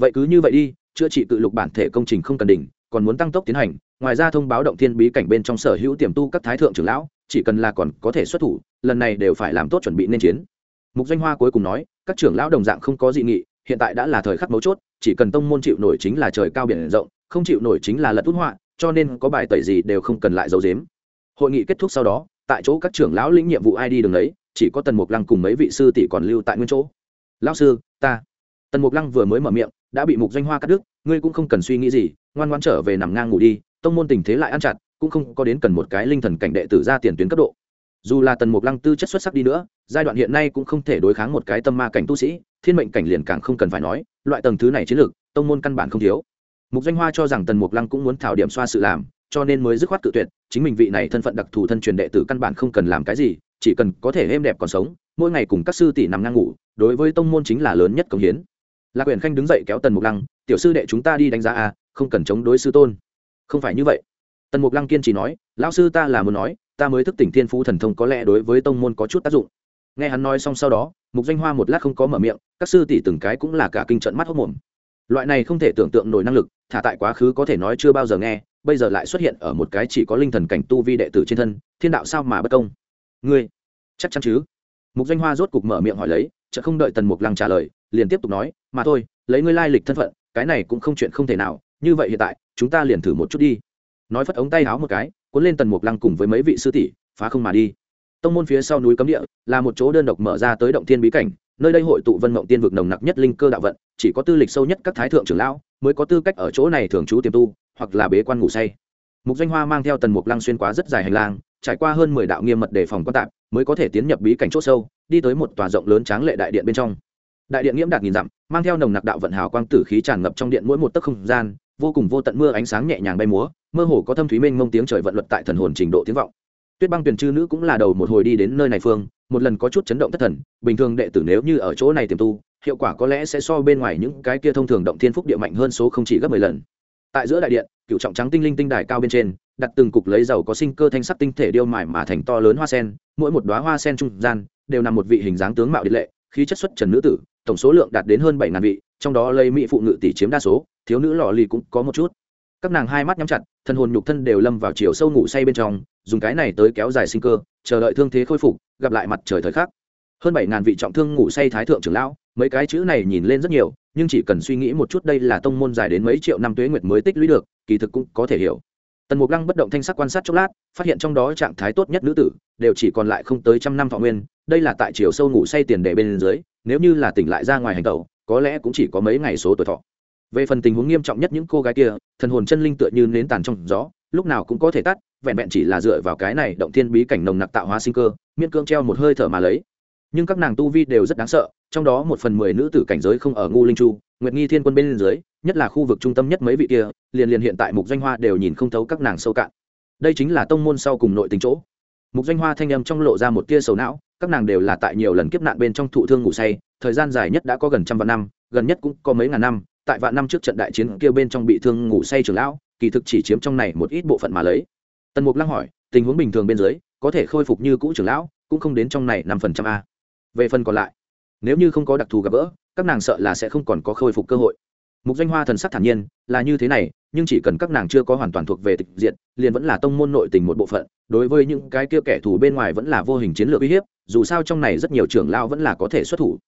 Vậy cứ như vậy đi, chữa trị cự lục bản thể công trình không cần đỉnh, còn muốn tăng tốc tiến hành ngoài ra thông báo động thiên bí cảnh bên trong sở hữu tiềm tu các thái thượng trưởng lão, chỉ cần là còn có thể xuất thủ, lần này đều phải làm tốt chuẩn bị nên chiến. Mục doanh hoa cuối cùng nói, các trưởng lão đồng dạng không có dị nghị, hiện tại đã là thời khắc mấu chốt, chỉ cần tông môn chịu nổi chính là trời cao biển rộng, không chịu nổi chính là lật út họa, cho nên có bài tẩy gì đều không cần lại giấu dếm hội nghị kết thúc sau đó, tại chỗ các trưởng lão lĩnh nhiệm vụ ai đi đường ấy chỉ có tần mục lăng cùng mấy vị sư tỷ còn lưu tại nguyên chỗ. Lão sư, ta. Tần mục lăng vừa mới mở miệng, đã bị mục doanh hoa cắt đứt, ngươi cũng không cần suy nghĩ gì, ngoan ngoan trở về nằm ngang ngủ đi tông môn tình thế lại ăn chặt, cũng không có đến cần một cái linh thần cảnh đệ tử ra tiền tuyến cấp độ. Dù là tần mục lăng tư chất xuất sắc đi nữa, giai đoạn hiện nay cũng không thể đối kháng một cái tâm ma cảnh tu sĩ, thiên mệnh cảnh liền càng không cần phải nói, loại tầng thứ này chiến lược, tông môn căn bản không thiếu. Mục danh hoa cho rằng tần mục lăng cũng muốn thảo điểm xoa sự làm, cho nên mới dứt khoát tự tuyệt, chính mình vị này thân phận đặc thù thân truyền đệ tử căn bản không cần làm cái gì, chỉ cần có thể êm đẹp còn sống, mỗi ngày cùng các sư tỷ nằm ngang ngủ, đối với tông môn chính là lớn nhất công hiến. Lạc quyền khanh đứng dậy kéo tần mục lăng, tiểu sư đệ chúng ta đi đánh giá a, không cần chống đối sư tôn không phải như vậy. Tần mục lăng kiên trì nói, lão sư ta là muốn nói, ta mới thức tỉnh thiên phú thần thông có lẽ đối với tông môn có chút tác dụng. Nghe hắn nói xong sau đó, mục danh hoa một lát không có mở miệng, các sư tỷ từng cái cũng là cả kinh trận mắt hốc mồm loại này không thể tưởng tượng nổi năng lực, thả tại quá khứ có thể nói chưa bao giờ nghe, bây giờ lại xuất hiện ở một cái chỉ có linh thần cảnh tu vi đệ tử trên thân, thiên đạo sao mà bất công? Ngươi, chắc chắn chứ? Mục danh hoa rốt cục mở miệng hỏi lấy chợ không đợi tần mục lăng trả lời, liền tiếp tục nói, mà thôi, lấy ngươi lai lịch thân phận, cái này cũng không chuyện không thể nào như vậy hiện tại, chúng ta liền thử một chút đi. Nói phất ống tay háo một cái, cuốn lên tần mục lăng cùng với mấy vị sư tỷ, phá không mà đi. Tông môn phía sau núi cấm địa, là một chỗ đơn độc mở ra tới động thiên bí cảnh, nơi đây hội tụ vân mộng tiên vực nồng nặc nhất linh cơ đạo vận, chỉ có tư lịch sâu nhất các thái thượng trưởng lão mới có tư cách ở chỗ này thường trú tiềm tu, hoặc là bế quan ngủ say. Mục doanh hoa mang theo tần mục lăng xuyên quá rất dài hành lang, trải qua hơn mười đạo nghiêm mật đề phòng quan tạp, mới có thể tiến nhập bí cảnh c h ỗ sâu, đi tới một tòa rộng lớn tráng lệ đại điện bên trong. Đại điện nghiễm đạt nghìn dặm, mang theo nồng nặc đạo vận hào quang tử khí tràn ngập trong điện mỗi một tấc không gian vô cùng vô tận mưa ánh sáng nhẹ nhàng bay múa, mơ hồ có thâm thúy mênh mông tiếng trời vận luật tại thần hồn trình độ tiếng vọng. Tuyết băng tuyển chư nữ cũng là đầu một hồi đi đến nơi này phương, một lần có chút chấn động thất thần, bình thường đệ tử nếu như ở chỗ này tiềm tu, hiệu quả có lẽ sẽ so bên ngoài những cái kia thông thường động thiên phúc địa mạnh hơn số không chỉ gấp mười lần. Tại giữa đại điện, cựu trọng trắng tinh linh tinh đài cao bên trên, đặt từng cục lấy dầu có sinh cơ thanh sắc tinh thể điêu mải mà thành to lớn hoa sen, mỗi một đoá hoa sen trung gian, đều nằm một vị hình dáng tướng mạo điện lệ, khí chất xuất trần nữ tử, tổng số lượng đạt đến hơn bảy ngàn vị trong đó lấy mỹ phụ ngự tỷ chiếm đa số, thiếu nữ lò lì cũng có một chút. Các nàng hai mắt nhắm chặt, thân hồn nhục thân đều lâm vào chiều sâu ngủ say bên trong, dùng cái này tới kéo dài sinh cơ, chờ đợi thương thế khôi phục, gặp lại mặt trời thời khắc. Hơn bảy ngàn vị trọng thương ngủ say thái thượng trưởng lão, mấy cái chữ này nhìn lên rất nhiều, nhưng chỉ cần suy nghĩ một chút đây là tông môn dài đến mấy triệu năm tuế nguyệt mới tích lũy được, kỳ thực cũng có thể hiểu. Tần mục lăng bất động thanh sắc quan sát chốc lát, phát hiện trong đó trạng thái tốt nhất nữ tử, đều chỉ còn lại không tới trăm năm thọ nguyên, đây là tại chiều sâu ngủ say tiền đề bên dưới, nếu như là tỉnh lại ra ngoài hành tẩu có lẽ cũng chỉ có mấy ngày số tuổi thọ. Về phần tình huống nghiêm trọng nhất những cô gái kia, thần hồn chân linh tựa như nến tàn trong gió, lúc nào cũng có thể tắt, vẹn vẹn chỉ là dựa vào cái này động thiên bí cảnh nồng nặc tạo hóa sinh cơ, miễn cương treo một hơi thở mà lấy. Nhưng các nàng tu vi đều rất đáng sợ, trong đó một phần mười nữ tử cảnh giới không ở ngu linh chu, nguyệt nghi thiên quân bên dưới, nhất là khu vực trung tâm nhất mấy vị kia, liền liền hiện tại mục doanh hoa đều nhìn không thấu các nàng sâu cạn. Đây chính là tông môn sau cùng nội tình chỗ. Mục doanh hoa thanh âm trong lộ ra một tia sầu não các nàng đều là tại nhiều lần kiếp nạn bên trong thụ thương ngủ say, thời gian dài nhất đã có gần trăm vạn năm, gần nhất cũng có mấy ngàn năm, tại vạn năm trước trận đại chiến kia bên trong bị thương ngủ say trưởng lão, kỳ thực chỉ chiếm trong này một ít bộ phận mà lấy. Tần mục lăng hỏi, tình huống bình thường bên dưới, có thể khôi phục như cũ trưởng lão, cũng không đến trong này năm phần trăm a. Về phần còn lại, nếu như không có đặc thù gặp gỡ, các nàng sợ là sẽ không còn có khôi phục cơ hội mục danh hoa thần sắc thản nhiên, là như thế này, nhưng chỉ cần các nàng chưa có hoàn toàn thuộc về tịch diện, liền vẫn là tông môn nội tình một bộ phận, đối với những cái kia kẻ thù bên ngoài vẫn là vô hình chiến lược uy hiếp, dù sao trong này rất nhiều trưởng lao vẫn là có thể xuất thủ.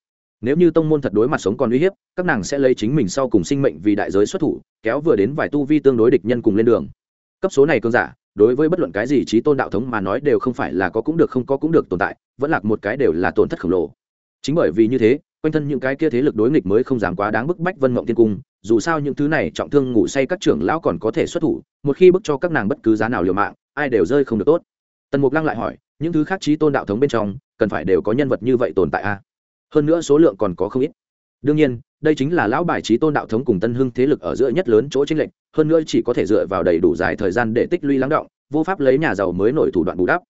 Nếu như tông môn thật đối mặt sống còn uy hiếp, các nàng sẽ lấy chính mình sau cùng sinh mệnh vì đại giới xuất thủ, kéo vừa đến vài tu vi tương đối địch nhân cùng lên đường. Cấp số này cơn giả, đối với bất luận cái gì trí tôn đạo thống mà nói đều không phải là có cũng được không có cũng được tồn tại, vẫn là một cái đều là tổn thất khổng lồ. Chính bởi vì như thế quanh thân những cái kia thế lực đối nghịch mới không dám quá đáng bức bách vân mộng tiên cung, dù sao những thứ này trọng thương ngủ say các trưởng lão còn có thể xuất thủ, một khi bức cho các nàng bất cứ giá nào liều mạng, ai đều rơi không được tốt. Tần mục lăng lại hỏi, những thứ khác trí tôn đạo thống bên trong, cần phải đều có nhân vật như vậy tồn tại a à? hơn nữa số lượng còn có không ít. Đương nhiên, đây chính là lão bài trí tôn đạo thống cùng tân hưng thế lực ở giữa nhất lớn chỗ tranh lệch, hơn nữa chỉ có thể dựa vào đầy đủ dài thời gian để tích lũy lắng động, vô pháp lấy nhà giàu mới nổi thủ đoạn bù đắp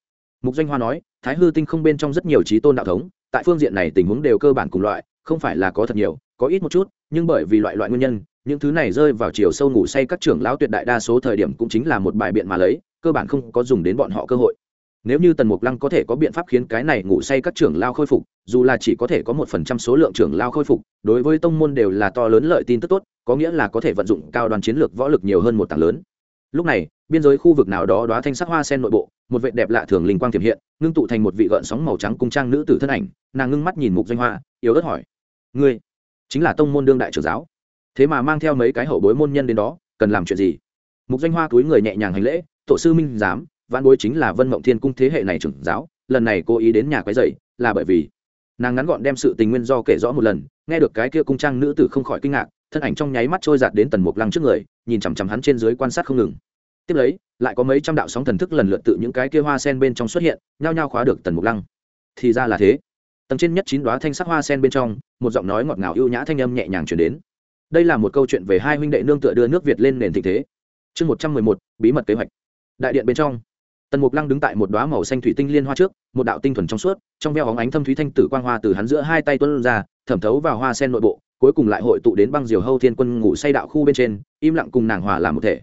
mục danh hoa nói, thái hư tinh không bên trong rất nhiều trí tôn đạo thống, tại phương diện này tình huống đều cơ bản cùng loại, không phải là có thật nhiều, có ít một chút, nhưng bởi vì loại loại nguyên nhân, những thứ này rơi vào chiều sâu ngủ say các trưởng lão tuyệt đại đa số thời điểm cũng chính là một bài biện mà lấy, cơ bản không có dùng đến bọn họ cơ hội. Nếu như tần mục lăng có thể có biện pháp khiến cái này ngủ say các trưởng lao khôi phục, dù là chỉ có thể có một phần trăm số lượng trưởng lao khôi phục, đối với tông môn đều là to lớn lợi tin tức tốt, có nghĩa là có thể vận dụng cao đoàn chiến lược võ lực nhiều hơn một tảng lớn. Lúc này, biên giới khu vực nào đó đoá thanh sắc hoa sen nội bộ một vệ đẹp lạ thường linh quang tiềm hiện, ngưng tụ thành một vị gợn sóng màu trắng cung trang nữ tử thân ảnh, nàng ngưng mắt nhìn mục danh hoa, yếu ớt hỏi, ngươi chính là tông môn đương đại trưởng giáo, thế mà mang theo mấy cái hậu bối môn nhân đến đó, cần làm chuyện gì? Mục danh hoa túi người nhẹ nhàng hành lễ, tổ sư minh giám văn bối chính là vân mộng thiên cung thế hệ này trưởng giáo, lần này cố ý đến nhà quái dậy là bởi vì nàng ngắn gọn đem sự tình nguyên do kể rõ một lần, nghe được cái kia cung trang nữ tử không khỏi kinh ngạc, thân ảnh trong nháy mắt trôi giạt đến tần mục lăng trước người, nhìn chằm chằm hắn trên dưới quan sát không ngừng tiếp lấy, lại có mấy trăm đạo sóng thần thức lần lượt tự những cái kia hoa sen bên trong xuất hiện, nhao nhao khóa được tần mục lăng. Thì ra là thế. Tầng trên nhất chín đoá thanh sắc hoa sen bên trong, một giọng nói ngọt ngào ưu nhã thanh âm nhẹ nhàng chuyển đến. Đây là một câu chuyện về hai huynh đệ nương tựa đưa nước việt lên nền thịnh thế. Chương một trăm mười một, bí mật kế hoạch. Đại điện bên trong, tần mục lăng đứng tại một đoá màu xanh thủy tinh liên hoa trước, một đạo tinh thuần trong suốt, trong veo hóng ánh thâm thúy thanh tử quang hoa từ hắn giữa hai tay tuân ra, thẩm thấu vào hoa sen nội bộ, cuối cùng lại hội tụ đến băng diều hâu thiên quân ngủ say đạo khu bên trên, im lặng cùng nàng hòa làm một thể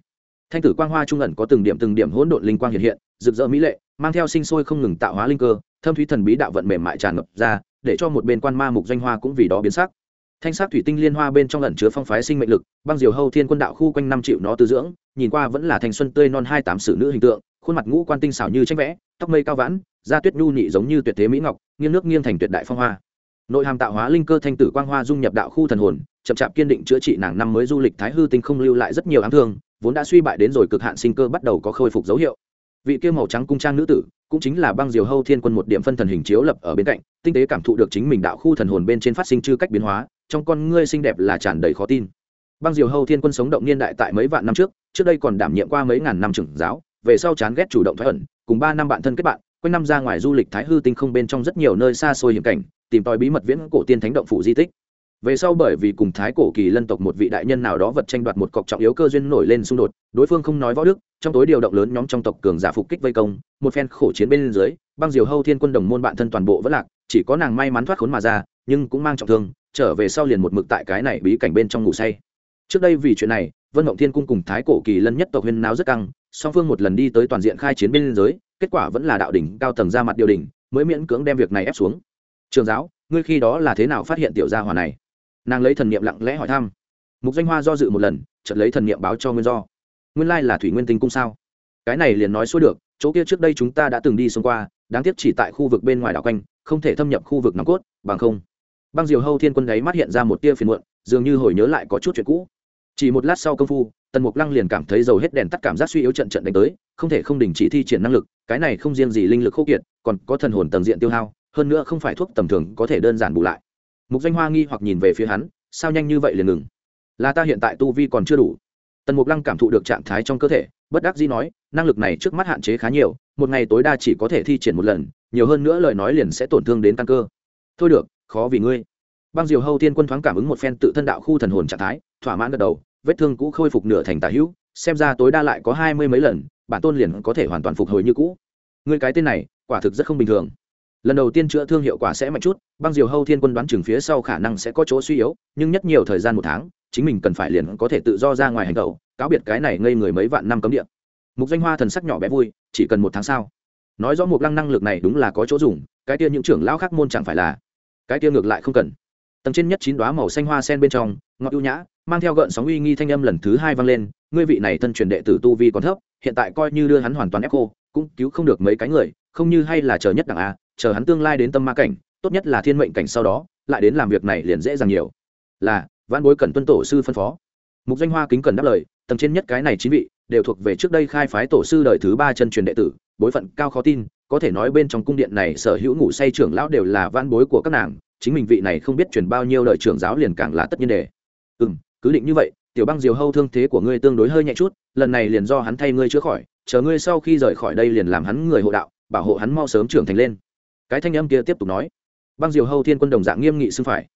thanh tử quang hoa trung ẩn có từng điểm từng điểm hỗn độn linh quang hiện hiện, rực rỡ mỹ lệ, mang theo sinh sôi không ngừng tạo hóa linh cơ, thâm thúy thần bí đạo vận mềm mại tràn ngập ra, để cho một bên quan ma mục doanh hoa cũng vì đó biến sắc. Thanh sắc thủy tinh liên hoa bên trong ẩn chứa phong phái sinh mệnh lực, băng diều hâu thiên quân đạo khu quanh năm triệu nó tư dưỡng, nhìn qua vẫn là thanh xuân tươi non hai tám sử nữ hình tượng, khuôn mặt ngũ quan tinh xảo như tranh vẽ, tóc mây cao vãn, da tuyết nhu nhị giống như tuyệt thế mỹ ngọc, nghiêng nước nghiêng thành tuyệt đại phong hoa. Nội hàm tạo hóa linh cơ thanh tử quang hoa dung nhập đạo khu thần hồn, chậm chạp kiên định chữa trị nàng năm mới du lịch thái hư tinh không lưu lại rất nhiều ám thương vốn đã suy bại đến rồi cực hạn sinh cơ bắt đầu có khôi phục dấu hiệu. Vị kia màu trắng cung trang nữ tử, cũng chính là băng diều hâu thiên quân một điểm phân thần hình chiếu lập ở bên cạnh, tinh tế cảm thụ được chính mình đạo khu thần hồn bên trên phát sinh chư cách biến hóa, trong con ngươi xinh đẹp là tràn đầy khó tin. Băng diều hâu thiên quân sống động niên đại tại mấy vạn năm trước trước đây còn đảm nhiệm qua mấy ngàn năm trưởng giáo, về sau chán ghét chủ động thoái ẩn, cùng ba năm bạn thân kết bạn, quanh năm ra ngoài du lịch thái hư tinh không bên trong rất nhiều nơi xa xôi hiểm cảnh, tìm tòi bí mật viễn cổ tiên thánh động phủ di tích về sau bởi vì cùng thái cổ kỳ lân tộc một vị đại nhân nào đó vật tranh đoạt một cọc trọng yếu cơ duyên nổi lên xung đột, đối phương không nói võ đức, trong tối điều động lớn nhóm trong tộc cường giả phục kích vây công, một phen khổ chiến bên dưới, băng diều hâu thiên quân đồng môn bạn thân toàn bộ vẫn lạc, chỉ có nàng may mắn thoát khốn mà ra, nhưng cũng mang trọng thương, trở về sau liền một mực tại cái này bí cảnh bên trong ngủ say. Trước đây vì chuyện này, vân mộng thiên cung cùng thái cổ kỳ lân nhất tộc huyên náo rất căng, song phương một lần đi tới toàn diện khai chiến bên giới kết quả vẫn là đạo đỉnh cao tầng ra mặt điều đỉnh, mới miễn cưỡng đem việc này ép xuống. Trường giáo, ngươi khi đó là thế nào phát hiện tiểu gia hòa này? Nàng lấy thần niệm lặng lẽ hỏi thăm. Mục danh hoa do dự một lần, chợt lấy thần niệm báo cho nguyên do. Nguyên lai là thủy nguyên tinh cung sao? Cái này liền nói xuôi được, chỗ kia trước đây chúng ta đã từng đi xông qua, đáng tiếc chỉ tại khu vực bên ngoài đảo quanh, không thể thâm nhập khu vực nòng cốt, bằng không. Băng diều hâu thiên quân đấy mắt hiện ra một tia phiền muộn, dường như hồi nhớ lại có chút chuyện cũ. Chỉ một lát sau công phu, tần mục lăng liền cảm thấy dầu hết đèn tắt cảm giác suy yếu trận trận đánh tới, không thể không đình chỉ thi triển năng lực, cái này không riêng gì linh lực khô kiệt, còn có thần hồn tầng diện tiêu hao, hơn nữa không phải thuốc tầm thường có thể đơn giản bù lại mục danh hoa nghi hoặc nhìn về phía hắn, sao nhanh như vậy liền ngừng? Là ta hiện tại tu vi còn chưa đủ. Tần mục lăng cảm thụ được trạng thái trong cơ thể, bất đắc dĩ nói, năng lực này trước mắt hạn chế khá nhiều, một ngày tối đa chỉ có thể thi triển một lần, nhiều hơn nữa lời nói liền sẽ tổn thương đến căn cơ. Thôi được, khó vì ngươi. Băng diều hâu tiên quân thoáng cảm ứng một phen tự thân đạo khu thần hồn trạng thái, thỏa mãn gật đầu, vết thương cũ khôi phục nửa thành tà hữu, xem ra tối đa lại có hai mươi mấy lần, bản tôn liền có thể hoàn toàn phục hồi như cũ. Người cái tên này, quả thực rất không bình thường lần đầu tiên chữa thương hiệu quả sẽ mạnh chút, băng diều hâu thiên quân đoán chừng phía sau khả năng sẽ có chỗ suy yếu, nhưng nhất nhiều thời gian một tháng, chính mình cần phải liền có thể tự do ra ngoài hành tẩu cáo biệt cái này ngây người mấy vạn năm cấm địa. Mục danh hoa thần sắc nhỏ bé vui, chỉ cần một tháng sau. Nói rõ một lăng năng lực này đúng là có chỗ dùng, cái kia những trưởng lão khác môn chẳng phải là. Cái kia ngược lại không cần. Tầng trên nhất chín đoá màu xanh hoa sen bên trong ngọt ưu nhã, mang theo gợn sóng uy nghi thanh âm lần thứ hai vang lên, ngươi vị này thân truyền đệ tử tu vi còn thấp, hiện tại coi như đưa hắn hoàn toàn ép cô cũng cứu không được mấy cái người, không như hay là chờ nhất đẳng a chờ hắn tương lai đến tâm ma cảnh, tốt nhất là thiên mệnh cảnh sau đó, lại đến làm việc này liền dễ dàng nhiều. Là văn bối cần tuân tổ sư phân phó. Mục danh hoa kính cần đáp lời, tầng trên nhất cái này chín vị, đều thuộc về trước đây khai phái tổ sư đời thứ ba chân truyền đệ tử, bối phận cao khó tin, có thể nói bên trong cung điện này sở hữu ngủ say trưởng lão đều là văn bối của các nàng, chính mình vị này không biết truyền bao nhiêu đời trưởng giáo liền càng là tất nhiên đề. Ừ m cứ định như vậy, tiểu băng diều hâu thương thế của ngươi tương đối hơi nhẹ chút, lần này liền do hắn thay ngươi chữa khỏi, chờ ngươi sau khi rời khỏi đây liền làm hắn người hộ đạo, bảo hộ hắn mau sớm trưởng thành lên cái thanh âm kia tiếp tục nói, băng diều hâu thiên quân đồng dạng nghiêm nghị xưng phải.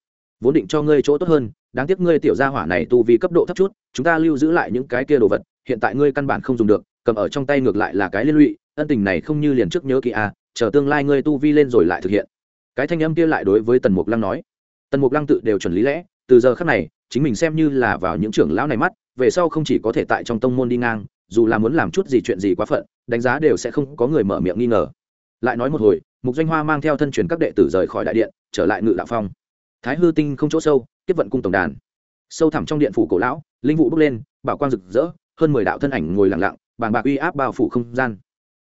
Vốn định cho ngươi chỗ tốt hơn, đáng tiếc ngươi tiểu gia hỏa này tu vì cấp độ thấp chút, chúng ta lưu giữ lại những cái kia đồ vật, hiện tại ngươi căn bản không dùng được, cầm ở trong tay ngược lại là cái liên lụy, ân tình này không như liền trước nhớ kỹ à chờ tương lai ngươi tu vi lên rồi lại thực hiện. Cái thanh âm kia lại đối với tần mục lăng nói. Tần mục lăng tự đều chuẩn lý lẽ, từ giờ khắc này, chính mình xem như là vào những trưởng lão này mắt, về sau không chỉ có thể tại trong tông môn đi ngang, dù là muốn làm chút gì chuyện gì quá phận, đánh giá đều sẽ không có người mở miệng nghi ngờ. Lại nói một hồi mục doanh hoa mang theo thân truyền các đệ tử rời khỏi đại điện, trở lại ngự đạo phong. Thái hư tinh không chỗ sâu, tiếp vận cung tổng đàn. Sâu thẳm trong điện phủ cổ lão, linh vụ bước lên, bảo quang rực rỡ, hơn mười đạo thân ảnh ngồi lặng lặng, bàng bạc uy áp bao phủ không gian.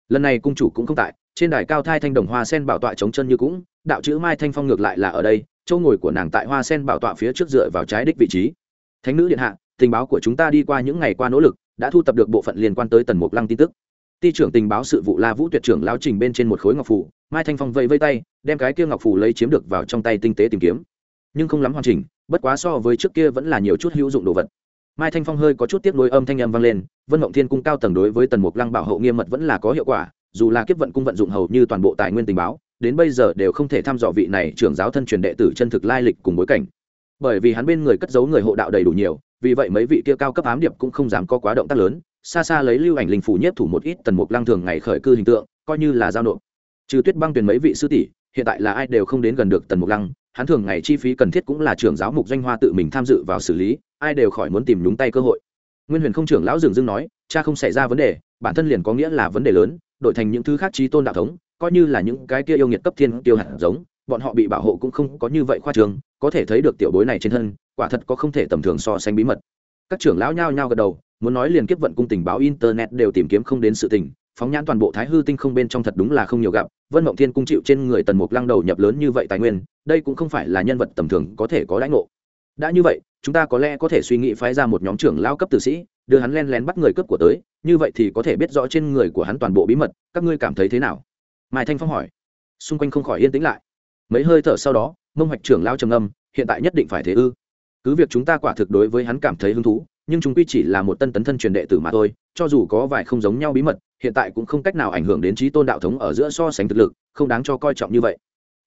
Lần này cung chủ cũng không tại, trên đài cao thai thanh đồng hoa sen bảo tọa chống chân như cũng, đạo chữ mai thanh phong ngược lại là ở đây châu ngồi của nàng tại hoa sen bảo tọa phía trước dựa vào trái đích vị trí. Thánh nữ điện hạ, tình báo của chúng ta đi qua những ngày qua nỗ lực, đã thu tập được bộ phận liên quan tới tần mục lăng tin tức ti trưởng tình báo sự vụ la vũ tuyệt trưởng lao trình bên trên một khối ngọc phủ mai thanh phong vây vây tay, đem cái kia ngọc phủ lấy chiếm được vào trong tay tinh tế tìm kiếm. Nhưng không lắm hoàn chỉnh, bất quá so với trước kia vẫn là nhiều chút hữu dụng đồ vật. Mai thanh phong hơi có chút tiếp nối âm thanh âm vang lên, vân mộng thiên cung cao tầng đối với tần mục lăng bảo hộ nghiêm mật vẫn là có hiệu quả, dù là kiếp vận cung vận dụng hầu như toàn bộ tài nguyên tình báo, đến bây giờ đều không thể thăm dò vị này trưởng giáo thân truyền đệ tử chân thực lai lịch cùng bối cảnh. Bởi vì hắn bên người cất giấu người hộ đạo đầy đủ nhiều, vì vậy mấy vị kia cao cấp ám điệp cũng không dám có quá động tác lớn xa xa lấy lưu ảnh linh phủ nhiếp thủ một ít tần mục lăng thường ngày khởi cư hình tượng, coi như là giao nộp. Trừ tuyết băng tuyển mấy vị sư tỷ, hiện tại là ai đều không đến gần được tần mục lăng, hắn thường ngày chi phí cần thiết cũng là trưởng giáo mục doanh hoa tự mình tham dự vào xử lý, ai đều khỏi muốn tìm nhúng tay cơ hội. Nguyên huyền không trưởng lão dường dưng nói, cha không xảy ra vấn đề, bản thân liền có nghĩa là vấn đề lớn, đổi thành những thứ khác trí tôn đạo thống, coi như là những cái kia yêu nghiệt cấp thiên tiêu hạt giống, bọn họ bị bảo hộ cũng không có như vậy khoa trường có thể thấy được tiểu bối này trên thân, quả thật có không thể tầm thường so sánh bí mật. Các trưởng lão nhao nhao gật đầu muốn nói liền kiếp vận cung tình báo internet đều tìm kiếm không đến sự tình, phóng nhãn toàn bộ thái hư tinh không bên trong thật đúng là không nhiều gặp, vân mộng thiên cung chịu trên người tần mục lăng đầu nhập lớn như vậy tài nguyên, đây cũng không phải là nhân vật tầm thường có thể có lãnh ngộ. Đã như vậy, chúng ta có lẽ có thể suy nghĩ phái ra một nhóm trưởng lao cấp tử sĩ, đưa hắn len lén bắt người cướp của tới, như vậy thì có thể biết rõ trên người của hắn toàn bộ bí mật, các ngươi cảm thấy thế nào? Mai thanh phong hỏi. Xung quanh không khỏi yên tĩnh lại. Mấy hơi thở sau đó, mông hoạch trưởng lao trầm âm hiện tại nhất định phải thế ư? Cứ việc chúng ta quả thực đối với hắn cảm thấy hứng thú nhưng chúng quy chỉ là một tân tấn thân truyền đệ tử mà thôi, cho dù có vài không giống nhau bí mật, hiện tại cũng không cách nào ảnh hưởng đến trí tôn đạo thống ở giữa so sánh thực lực, không đáng cho coi trọng như vậy.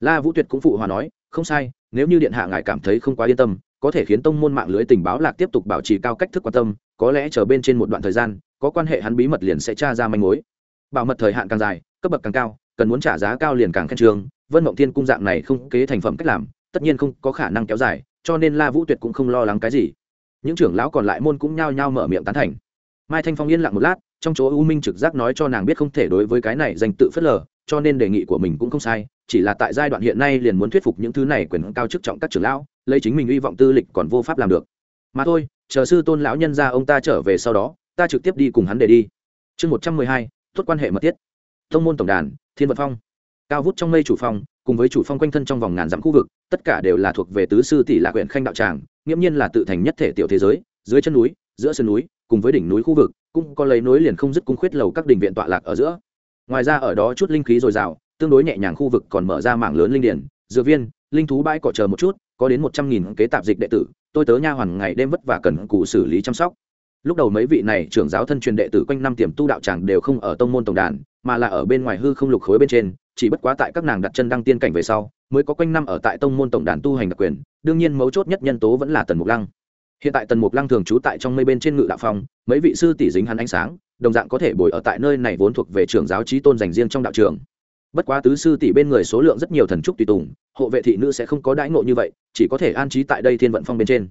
La vũ tuyệt cũng phụ hòa nói, không sai, nếu như điện hạ ngài cảm thấy không quá yên tâm, có thể khiến tông môn mạng lưới tình báo lạc tiếp tục bảo trì cao cách thức quan tâm, có lẽ chờ bên trên một đoạn thời gian, có quan hệ hắn bí mật liền sẽ tra ra manh mối. Bảo mật thời hạn càng dài, cấp bậc càng cao, cần muốn trả giá cao liền càng khen trường, vân mộng thiên cung dạng này không kế thành phẩm cách làm, tất nhiên không có khả năng kéo dài, cho nên la vũ tuyệt cũng không lo lắng cái gì những trưởng lão còn lại môn cũng nhao nhao mở miệng tán thành. Mai thanh phong yên lặng một lát, trong chỗ u minh trực giác nói cho nàng biết không thể đối với cái này dành tự phớt lờ, cho nên đề nghị của mình cũng không sai, chỉ là tại giai đoạn hiện nay liền muốn thuyết phục những thứ này quyền cao chức trọng các trưởng lão, lấy chính mình hy vọng tư lịch còn vô pháp làm được. Mà thôi, chờ sư tôn lão nhân ra ông ta trở về sau đó, ta trực tiếp đi cùng hắn để đi. Chương một trăm mười hai, tốt quan hệ mật thiết. Thông môn tổng đàn, thiên vật phong. Cao vút trong mây chủ phong, cùng với chủ phong quanh thân trong vòng ngàn dặm khu vực, tất cả đều là thuộc về tứ sư tỷ lạc huyện khanh đạo tràng nghiễm nhiên là tự thành nhất thể tiểu thế giới, dưới chân núi, giữa sườn núi, cùng với đỉnh núi khu vực, cũng có lấy nối liền không dứt cung khuyết lầu các đình viện tọa lạc ở giữa. Ngoài ra ở đó chút linh khí dồi dào, tương đối nhẹ nhàng khu vực còn mở ra mảng lớn linh điển, dược viên, linh thú bãi cọ chờ một chút, có đến một trăm nghìn kế tạp dịch đệ tử, tôi tớ nha hoàn ngày đêm vất vả cần cụ xử lý chăm sóc. Lúc đầu mấy vị này trưởng giáo thân truyền đệ tử quanh năm tiềm tu đạo tràng đều không ở tông môn tổng đàn, mà là ở bên ngoài hư không lục khối bên trên chỉ bất quá tại các nàng đặt chân đăng tiên cảnh về sau, mới có quanh năm ở tại tông môn tổng đàn tu hành đặc quyền, đương nhiên mấu chốt nhất nhân tố vẫn là tần mục lăng. Hiện tại tần mục lăng thường trú tại trong mây bên trên ngự đạo phong mấy vị sư tỷ dính hắn ánh sáng, đồng dạng có thể bồi ở tại nơi này vốn thuộc về trưởng giáo trí tôn dành riêng trong đạo trường. Bất quá tứ sư tỷ bên người số lượng rất nhiều thần trúc tùy tùng, hộ vệ thị nữ sẽ không có đãi ngộ như vậy, chỉ có thể an trí tại đây thiên vận phong bên trên.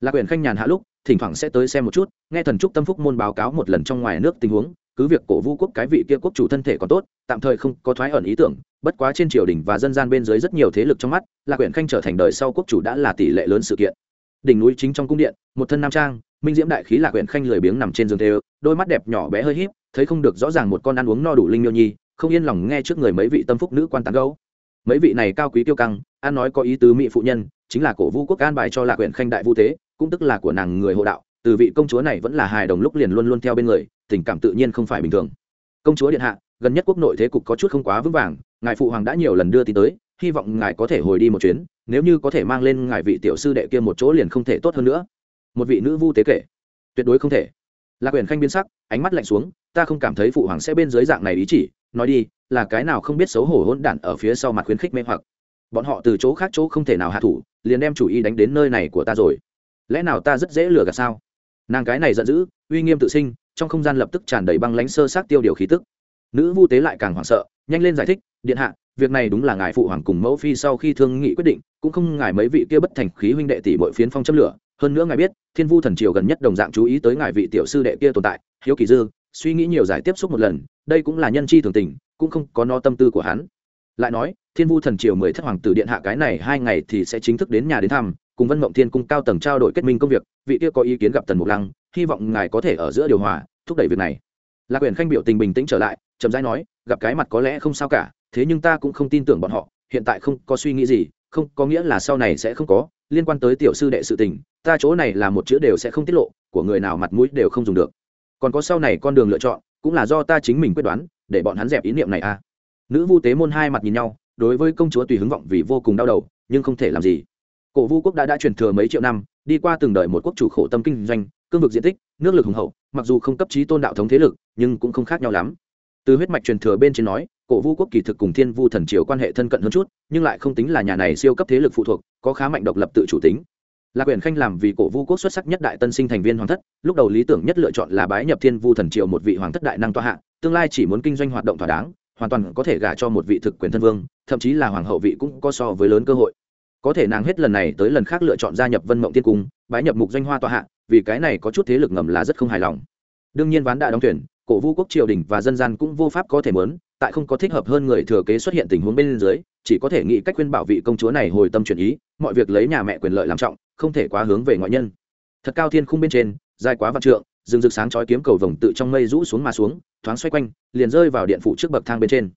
Lạc quyền khanh nhàn hạ lúc thỉnh thoảng sẽ tới xem một chút, nghe thần trúc tâm phúc môn báo cáo một lần trong ngoài nước tình huống, cứ việc cổ vu quốc cái vị kia quốc chủ thân thể còn tốt, tạm thời không có thoái ẩn ý tưởng, bất quá trên triều đình và dân gian bên dưới rất nhiều thế lực trong mắt lạc quyển khanh trở thành đời sau quốc chủ đã là tỷ lệ lớn sự kiện. Đỉnh núi chính trong cung điện, một thân nam trang, minh diễm đại khí lạc quyển khanh lười biếng nằm trên giường thêu, đôi mắt đẹp nhỏ bé hơi híp, thấy không được rõ ràng một con ăn uống no đủ linh miêu nhi, không yên lòng nghe trước người mấy vị tâm phúc nữ quan tán gấu mấy vị này cao quý tiêu căng an nói có ý tứ mỹ phụ nhân, chính là cổ vu quốc an bài cho lạc huyện khanh đại vu thế cũng tức là của nàng người hộ đạo, từ vị công chúa này vẫn là hài đồng lúc liền luôn luôn theo bên người, tình cảm tự nhiên không phải bình thường. Công chúa điện hạ, gần nhất quốc nội thế cục có chút không quá vững vàng, ngài phụ hoàng đã nhiều lần đưa tin tới, hy vọng ngài có thể hồi đi một chuyến, nếu như có thể mang lên ngài vị tiểu sư đệ kia một chỗ liền không thể tốt hơn nữa. Một vị nữ vu tế kể. Tuyệt đối không thể. Lạc quyền khanh biến sắc, ánh mắt lạnh xuống, ta không cảm thấy phụ hoàng sẽ bên dưới dạng này ý chỉ, nói đi, là cái nào không biết xấu hổ hỗn đản ở phía sau mặt khuyến khích mê hoặc. Bọn họ từ chỗ khác chỗ không thể nào hạ thủ, liền đem chủ ý đánh đến nơi này của ta rồi lẽ nào ta rất dễ lừa gạt sao? Nàng cái này giận dữ, uy nghiêm tự sinh, trong không gian lập tức tràn đầy băng lánh sơ sát tiêu điều khí tức. Nữ vu tế lại càng hoảng sợ, nhanh lên giải thích, điện hạ, việc này đúng là ngài phụ hoàng cùng mẫu phi sau khi thương nghị quyết định, cũng không ngài mấy vị kia bất thành khí huynh đệ tỷ bội phiến phong châm lửa. Hơn nữa ngài biết, thiên vu thần triều gần nhất đồng dạng chú ý tới ngài vị tiểu sư đệ kia tồn tại, hiếu kỳ dư, suy nghĩ nhiều giải tiếp xúc một lần, đây cũng là nhân chi thường tình, cũng không có no tâm tư của hắn. Lại nói, thiên vu thần triều mười thất hoàng tử điện hạ cái này hai ngày thì sẽ chính thức đến nhà đến thăm cùng vân mộng thiên cung cao tầng trao đổi kết minh công việc, vị kia có ý kiến gặp tần mục lăng, hy vọng ngài có thể ở giữa điều hòa, thúc đẩy việc này. Lạc quyền khanh biểu tình bình tĩnh trở lại, chậm rãi nói, gặp cái mặt có lẽ không sao cả, thế nhưng ta cũng không tin tưởng bọn họ, hiện tại không có suy nghĩ gì, không có nghĩa là sau này sẽ không có, liên quan tới tiểu sư đệ sự tình, ta chỗ này là một chữ đều sẽ không tiết lộ, của người nào mặt mũi đều không dùng được. Còn có sau này con đường lựa chọn, cũng là do ta chính mình quyết đoán, để bọn hắn dẹp ý niệm này à. Nữ vu tế môn hai mặt nhìn nhau, đối với công chúa tùy hứng vọng vì vô cùng đau đầu, nhưng không thể làm gì cổ vu quốc đã đã truyền thừa mấy triệu năm, đi qua từng đời một quốc chủ khổ tâm kinh doanh, cương vực diện tích, nước lực hùng hậu, mặc dù không cấp trí tôn đạo thống thế lực, nhưng cũng không khác nhau lắm. Từ huyết mạch truyền thừa bên trên nói, cổ vu quốc kỳ thực cùng thiên vu thần triều quan hệ thân cận hơn chút, nhưng lại không tính là nhà này siêu cấp thế lực phụ thuộc, có khá mạnh độc lập tự chủ tính. Lạc quyền khanh làm vì cổ vu quốc xuất sắc nhất đại tân sinh thành viên hoàng thất, lúc đầu lý tưởng nhất lựa chọn là bái nhập thiên vu thần triều một vị hoàng thất đại năng toa hạ, tương lai chỉ muốn kinh doanh hoạt động thỏa đáng, hoàn toàn có thể gả cho một vị thực quyền thân vương, thậm chí là hoàng hậu vị cũng có so với lớn cơ hội có thể nàng hết lần này tới lần khác lựa chọn gia nhập vân mộng tiên cung, bái nhập mục doanh hoa tọa hạ, vì cái này có chút thế lực ngầm là rất không hài lòng. Đương nhiên ván đã đóng tuyển cổ vũ quốc triều đình và dân gian cũng vô pháp có thể mớn, tại không có thích hợp hơn người thừa kế xuất hiện tình huống bên dưới, chỉ có thể nghĩ cách khuyên bảo vị công chúa này hồi tâm chuyển ý, mọi việc lấy nhà mẹ quyền lợi làm trọng, không thể quá hướng về ngoại nhân. Thật cao thiên khung bên trên, dài quá vạn trượng, rừng rực sáng chói kiếm cầu vồng tự trong mây rũ xuống mà xuống, thoáng xoay quanh, liền rơi vào điện phủ trước bậc thang bên trên.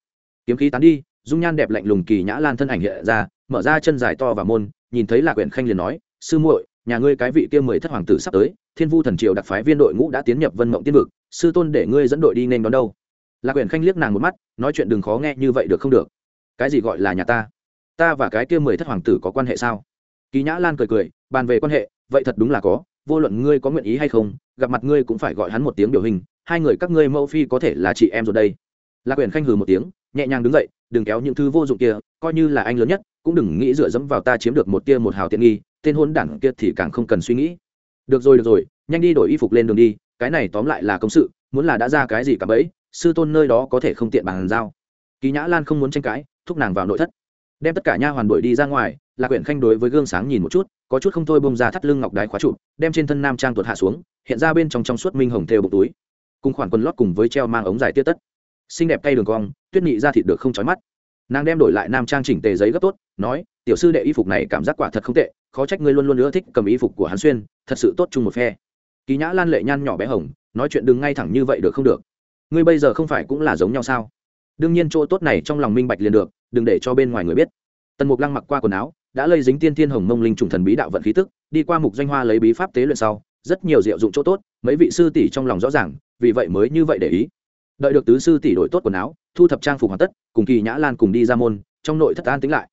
Kiếm khí tán đi, dung nhan đẹp lạnh lùng kỳ nhã lan thân ảnh hiện ra mở ra chân dài to và môn, nhìn thấy lạc quyển khanh liền nói, sư muội, nhà ngươi cái vị kia mười thất hoàng tử sắp tới, thiên vu thần triều đặc phái viên đội ngũ đã tiến nhập vân mộng tiên vực, sư tôn để ngươi dẫn đội đi nên đón đâu? Lạc quyển khanh liếc nàng một mắt, nói chuyện đừng khó nghe như vậy được không được? Cái gì gọi là nhà ta? Ta và cái kia mười thất hoàng tử có quan hệ sao? Kỳ nhã lan cười cười, bàn về quan hệ, vậy thật đúng là có, vô luận ngươi có nguyện ý hay không, gặp mặt ngươi cũng phải gọi hắn một tiếng biểu hình, hai người các ngươi mẫu phi có thể là chị em rồi đây. Lạc quyển khanh hừ một tiếng, nhẹ nhàng đứng dậy đừng kéo những thứ vô dụng kia, coi như là anh lớn nhất, cũng đừng nghĩ dựa dẫm vào ta chiếm được một tia một hào tiện nghi, tên hôn đảng kia thì càng không cần suy nghĩ. Được rồi được rồi, nhanh đi đổi y phục lên đường đi, cái này tóm lại là công sự, muốn là đã ra cái gì cả bẫy, sư tôn nơi đó có thể không tiện bàn giao. Kỳ nhã lan không muốn tranh cãi, thúc nàng vào nội thất. Đem tất cả nha hoàn đuổi đi ra ngoài là quyển khanh đối với gương sáng nhìn một chút, có chút không thôi bông ra thắt lưng ngọc đái khóa trụ, đem trên thân nam trang tuột hạ xuống, hiện ra bên trong trong suốt minh hồng thêu bụng túi. Cùng khoản quần lót cùng với treo mang ống dài tiết tất xinh đẹp tay đường cong, tuyết nhị ra thịt được không chói mắt. Nàng đem đổi lại nam trang chỉnh tề giấy gấp tốt, nói, tiểu sư đệ y phục này cảm giác quả thật không tệ, khó trách ngươi luôn luôn ưa thích cầm y phục của hắn xuyên, thật sự tốt chung một phe. Kỳ nhã lan lệ nhan nhỏ bé hồng, nói chuyện đừng ngay thẳng như vậy được không được. Ngươi bây giờ không phải cũng là giống nhau sao? Đương nhiên chỗ tốt này trong lòng minh bạch liền được, đừng để cho bên ngoài người biết. Tần mục lăng mặc qua quần áo, đã lây dính tiên thiên hồng mông linh trùng thần bí đạo vận khí tức, đi qua mục doanh hoa lấy bí pháp tế luyện sau, rất nhiều diệu dụng chỗ tốt, mấy vị sư tỷ trong lòng rõ ràng, vì vậy mới như vậy để ý đợi được tứ sư tỷ đổi tốt quần áo, thu thập trang phục hoàn tất, cùng kỳ nhã lan cùng đi ra môn, trong nội thất an tính lại.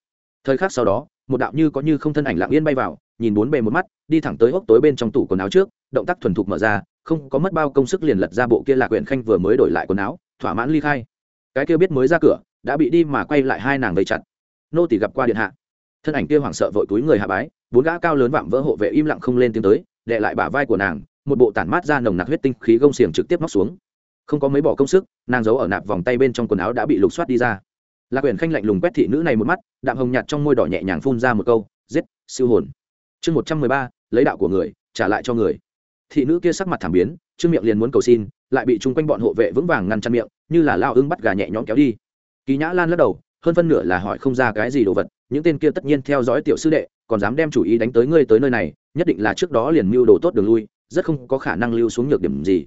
Thời khắc sau đó, một đạo như có như không thân ảnh lặng yên bay vào, nhìn bốn bề một mắt, đi thẳng tới hốc tối bên trong tủ quần áo trước, động tác thuần thục mở ra, không có mất bao công sức liền lật ra bộ kia lạc quyển khanh vừa mới đổi lại quần áo, thỏa mãn ly khai. Cái kia biết mới ra cửa, đã bị đi mà quay lại hai nàng vây chặt. Nô tỷ gặp qua điện hạ. Thân ảnh kia hoảng sợ vội túi người hạ bái, bốn gã cao lớn vạm vỡ hộ vệ im lặng không lên tiếng tới đệ lại bả vai của nàng, một bộ tản mát ra nồng nặc huyết tinh khí gông xiềng trực tiếp móc xuống không có mấy bỏ công sức, nàng giấu ở nạp vòng tay bên trong quần áo đã bị lục soát đi ra. Lạc quyển khanh lạnh lùng quét thị nữ này một mắt, đạm hồng nhạt trong môi đỏ nhẹ nhàng phun ra một câu, giết, siêu hồn. Chương một trăm mười ba, lấy đạo của người, trả lại cho người. Thị nữ kia sắc mặt thảm biến, trương miệng liền muốn cầu xin, lại bị chung quanh bọn hộ vệ vững vàng ngăn chặn miệng, như là lao ưng bắt gà nhẹ nhõm kéo đi. Kỳ nhã lan lắc đầu, hơn phân nửa là hỏi không ra cái gì đồ vật, những tên kia tất nhiên theo dõi tiểu sư đệ, còn dám đem chủ ý đánh tới ngươi tới nơi này, nhất định là trước đó liền mưu đồ tốt đường lui, rất không có khả năng lưu xuống nhược điểm gì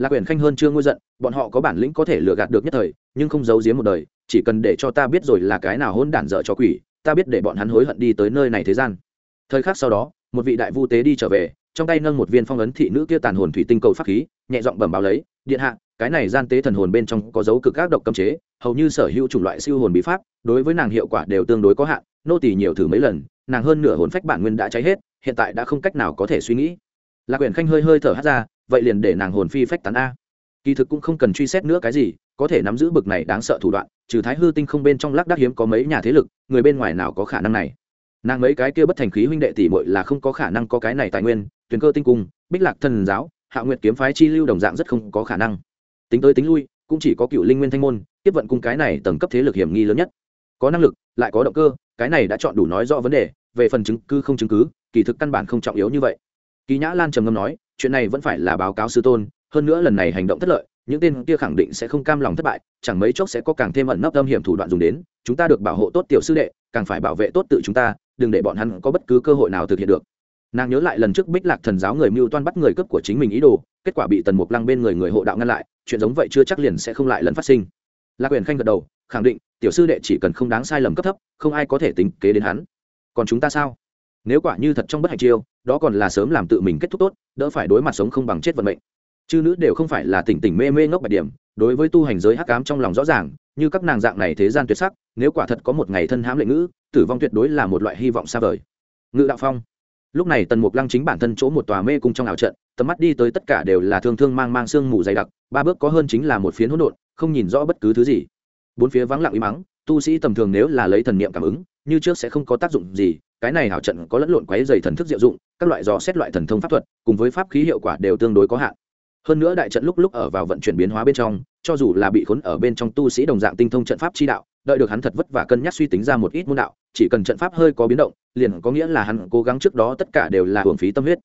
lạc quyển khanh hơn chưa ngôi giận, bọn họ có bản lĩnh có thể lừa gạt được nhất thời, nhưng không giấu giếm một đời, chỉ cần để cho ta biết rồi là cái nào hôn đản dở cho quỷ, ta biết để bọn hắn hối hận đi tới nơi này thế gian. Thời khắc sau đó, một vị đại vu tế đi trở về, trong tay nâng một viên phong ấn thị nữ kia tàn hồn thủy tinh cầu pháp khí, nhẹ giọng bẩm báo lấy, điện hạ, cái này gian tế thần hồn bên trong có dấu cực các độc cấm chế, hầu như sở hữu chủng loại siêu hồn bí pháp, đối với nàng hiệu quả đều tương đối có hạn, nô tỳ nhiều thử mấy lần, nàng hơn nửa hồn phách bản nguyên đã cháy hết, hiện tại đã không cách nào có thể suy nghĩ. Lạc quyển khanh hơi hơi thở hát ra vậy liền để nàng hồn phi phách tán a. Kỳ thực cũng không cần truy xét nữa cái gì, có thể nắm giữ bực này đáng sợ thủ đoạn, trừ thái hư tinh không bên trong lác đác hiếm có mấy nhà thế lực, người bên ngoài nào có khả năng này. Nàng mấy cái kia bất thành khí huynh đệ tỷ muội là không có khả năng có cái này tài nguyên, tuyền cơ tinh cung, bích lạc thần giáo, hạ nguyệt kiếm phái chi lưu đồng dạng rất không có khả năng. Tính tới tính lui, cũng chỉ có cựu linh nguyên thanh môn, tiếp vận cung cái này tầng cấp thế lực hiểm nghi lớn nhất. Có năng lực, lại có động cơ, cái này đã chọn đủ nói rõ vấn đề, về phần chứng cứ không chứng cứ, kỳ thực căn bản không trọng yếu như vậy. Kỳ nhã lan trầm ngâm nói chuyện này vẫn phải là báo cáo sư tôn, hơn nữa lần này hành động thất lợi, những tên kia khẳng định sẽ không cam lòng thất bại, chẳng mấy chốc sẽ có càng thêm ẩn nấp âm hiểm thủ đoạn dùng đến, chúng ta được bảo hộ tốt tiểu sư đệ, càng phải bảo vệ tốt tự chúng ta, đừng để bọn hắn có bất cứ cơ hội nào thực hiện được. Nàng nhớ lại lần trước bích lạc thần giáo người mưu toan bắt người cướp của chính mình ý đồ, kết quả bị tần mục lăng bên người người hộ đạo ngăn lại, chuyện giống vậy chưa chắc liền sẽ không lại lần phát sinh. Lạc quyền khanh gật đầu, khẳng định, tiểu sư đệ chỉ cần không đáng sai lầm cấp thấp, không ai có thể tính kế đến hắn. Còn chúng ta sao? Nếu quả như thật trong bất hạnh chiêu, đó còn là sớm làm tự mình kết thúc tốt, đỡ phải đối mặt sống không bằng chết vận mệnh. Chư nữ đều không phải là tỉnh tỉnh mê mê ngốc bạch điểm, đối với tu hành giới hắc ám trong lòng rõ ràng, như các nàng dạng này thế gian tuyệt sắc, nếu quả thật có một ngày thân hãm lệ ngữ, tử vong tuyệt đối là một loại hy vọng xa vời. Ngự đạo phong. Lúc này tần mục lăng chính bản thân chỗ một tòa mê cung trong ảo trận, tầm mắt đi tới tất cả đều là thương thương mang mang sương mù dày đặc, ba bước có hơn chính là một phiến hỗn độn, không nhìn rõ bất cứ thứ gì. Bốn phía vắng lặng im mắng, tu sĩ tầm thường nếu là lấy thần niệm cảm ứng, như trước sẽ không có tác dụng gì cái này hảo trận có lẫn lộn quấy dày thần thức diệu dụng, các loại dò xét loại thần thông pháp thuật, cùng với pháp khí hiệu quả đều tương đối có hạn. Hơn nữa đại trận lúc lúc ở vào vận chuyển biến hóa bên trong, cho dù là bị khốn ở bên trong tu sĩ đồng dạng tinh thông trận pháp chi đạo, đợi được hắn thật vất vả cân nhắc suy tính ra một ít môn đạo, chỉ cần trận pháp hơi có biến động, liền có nghĩa là hắn cố gắng trước đó tất cả đều là hưởng phí tâm huyết.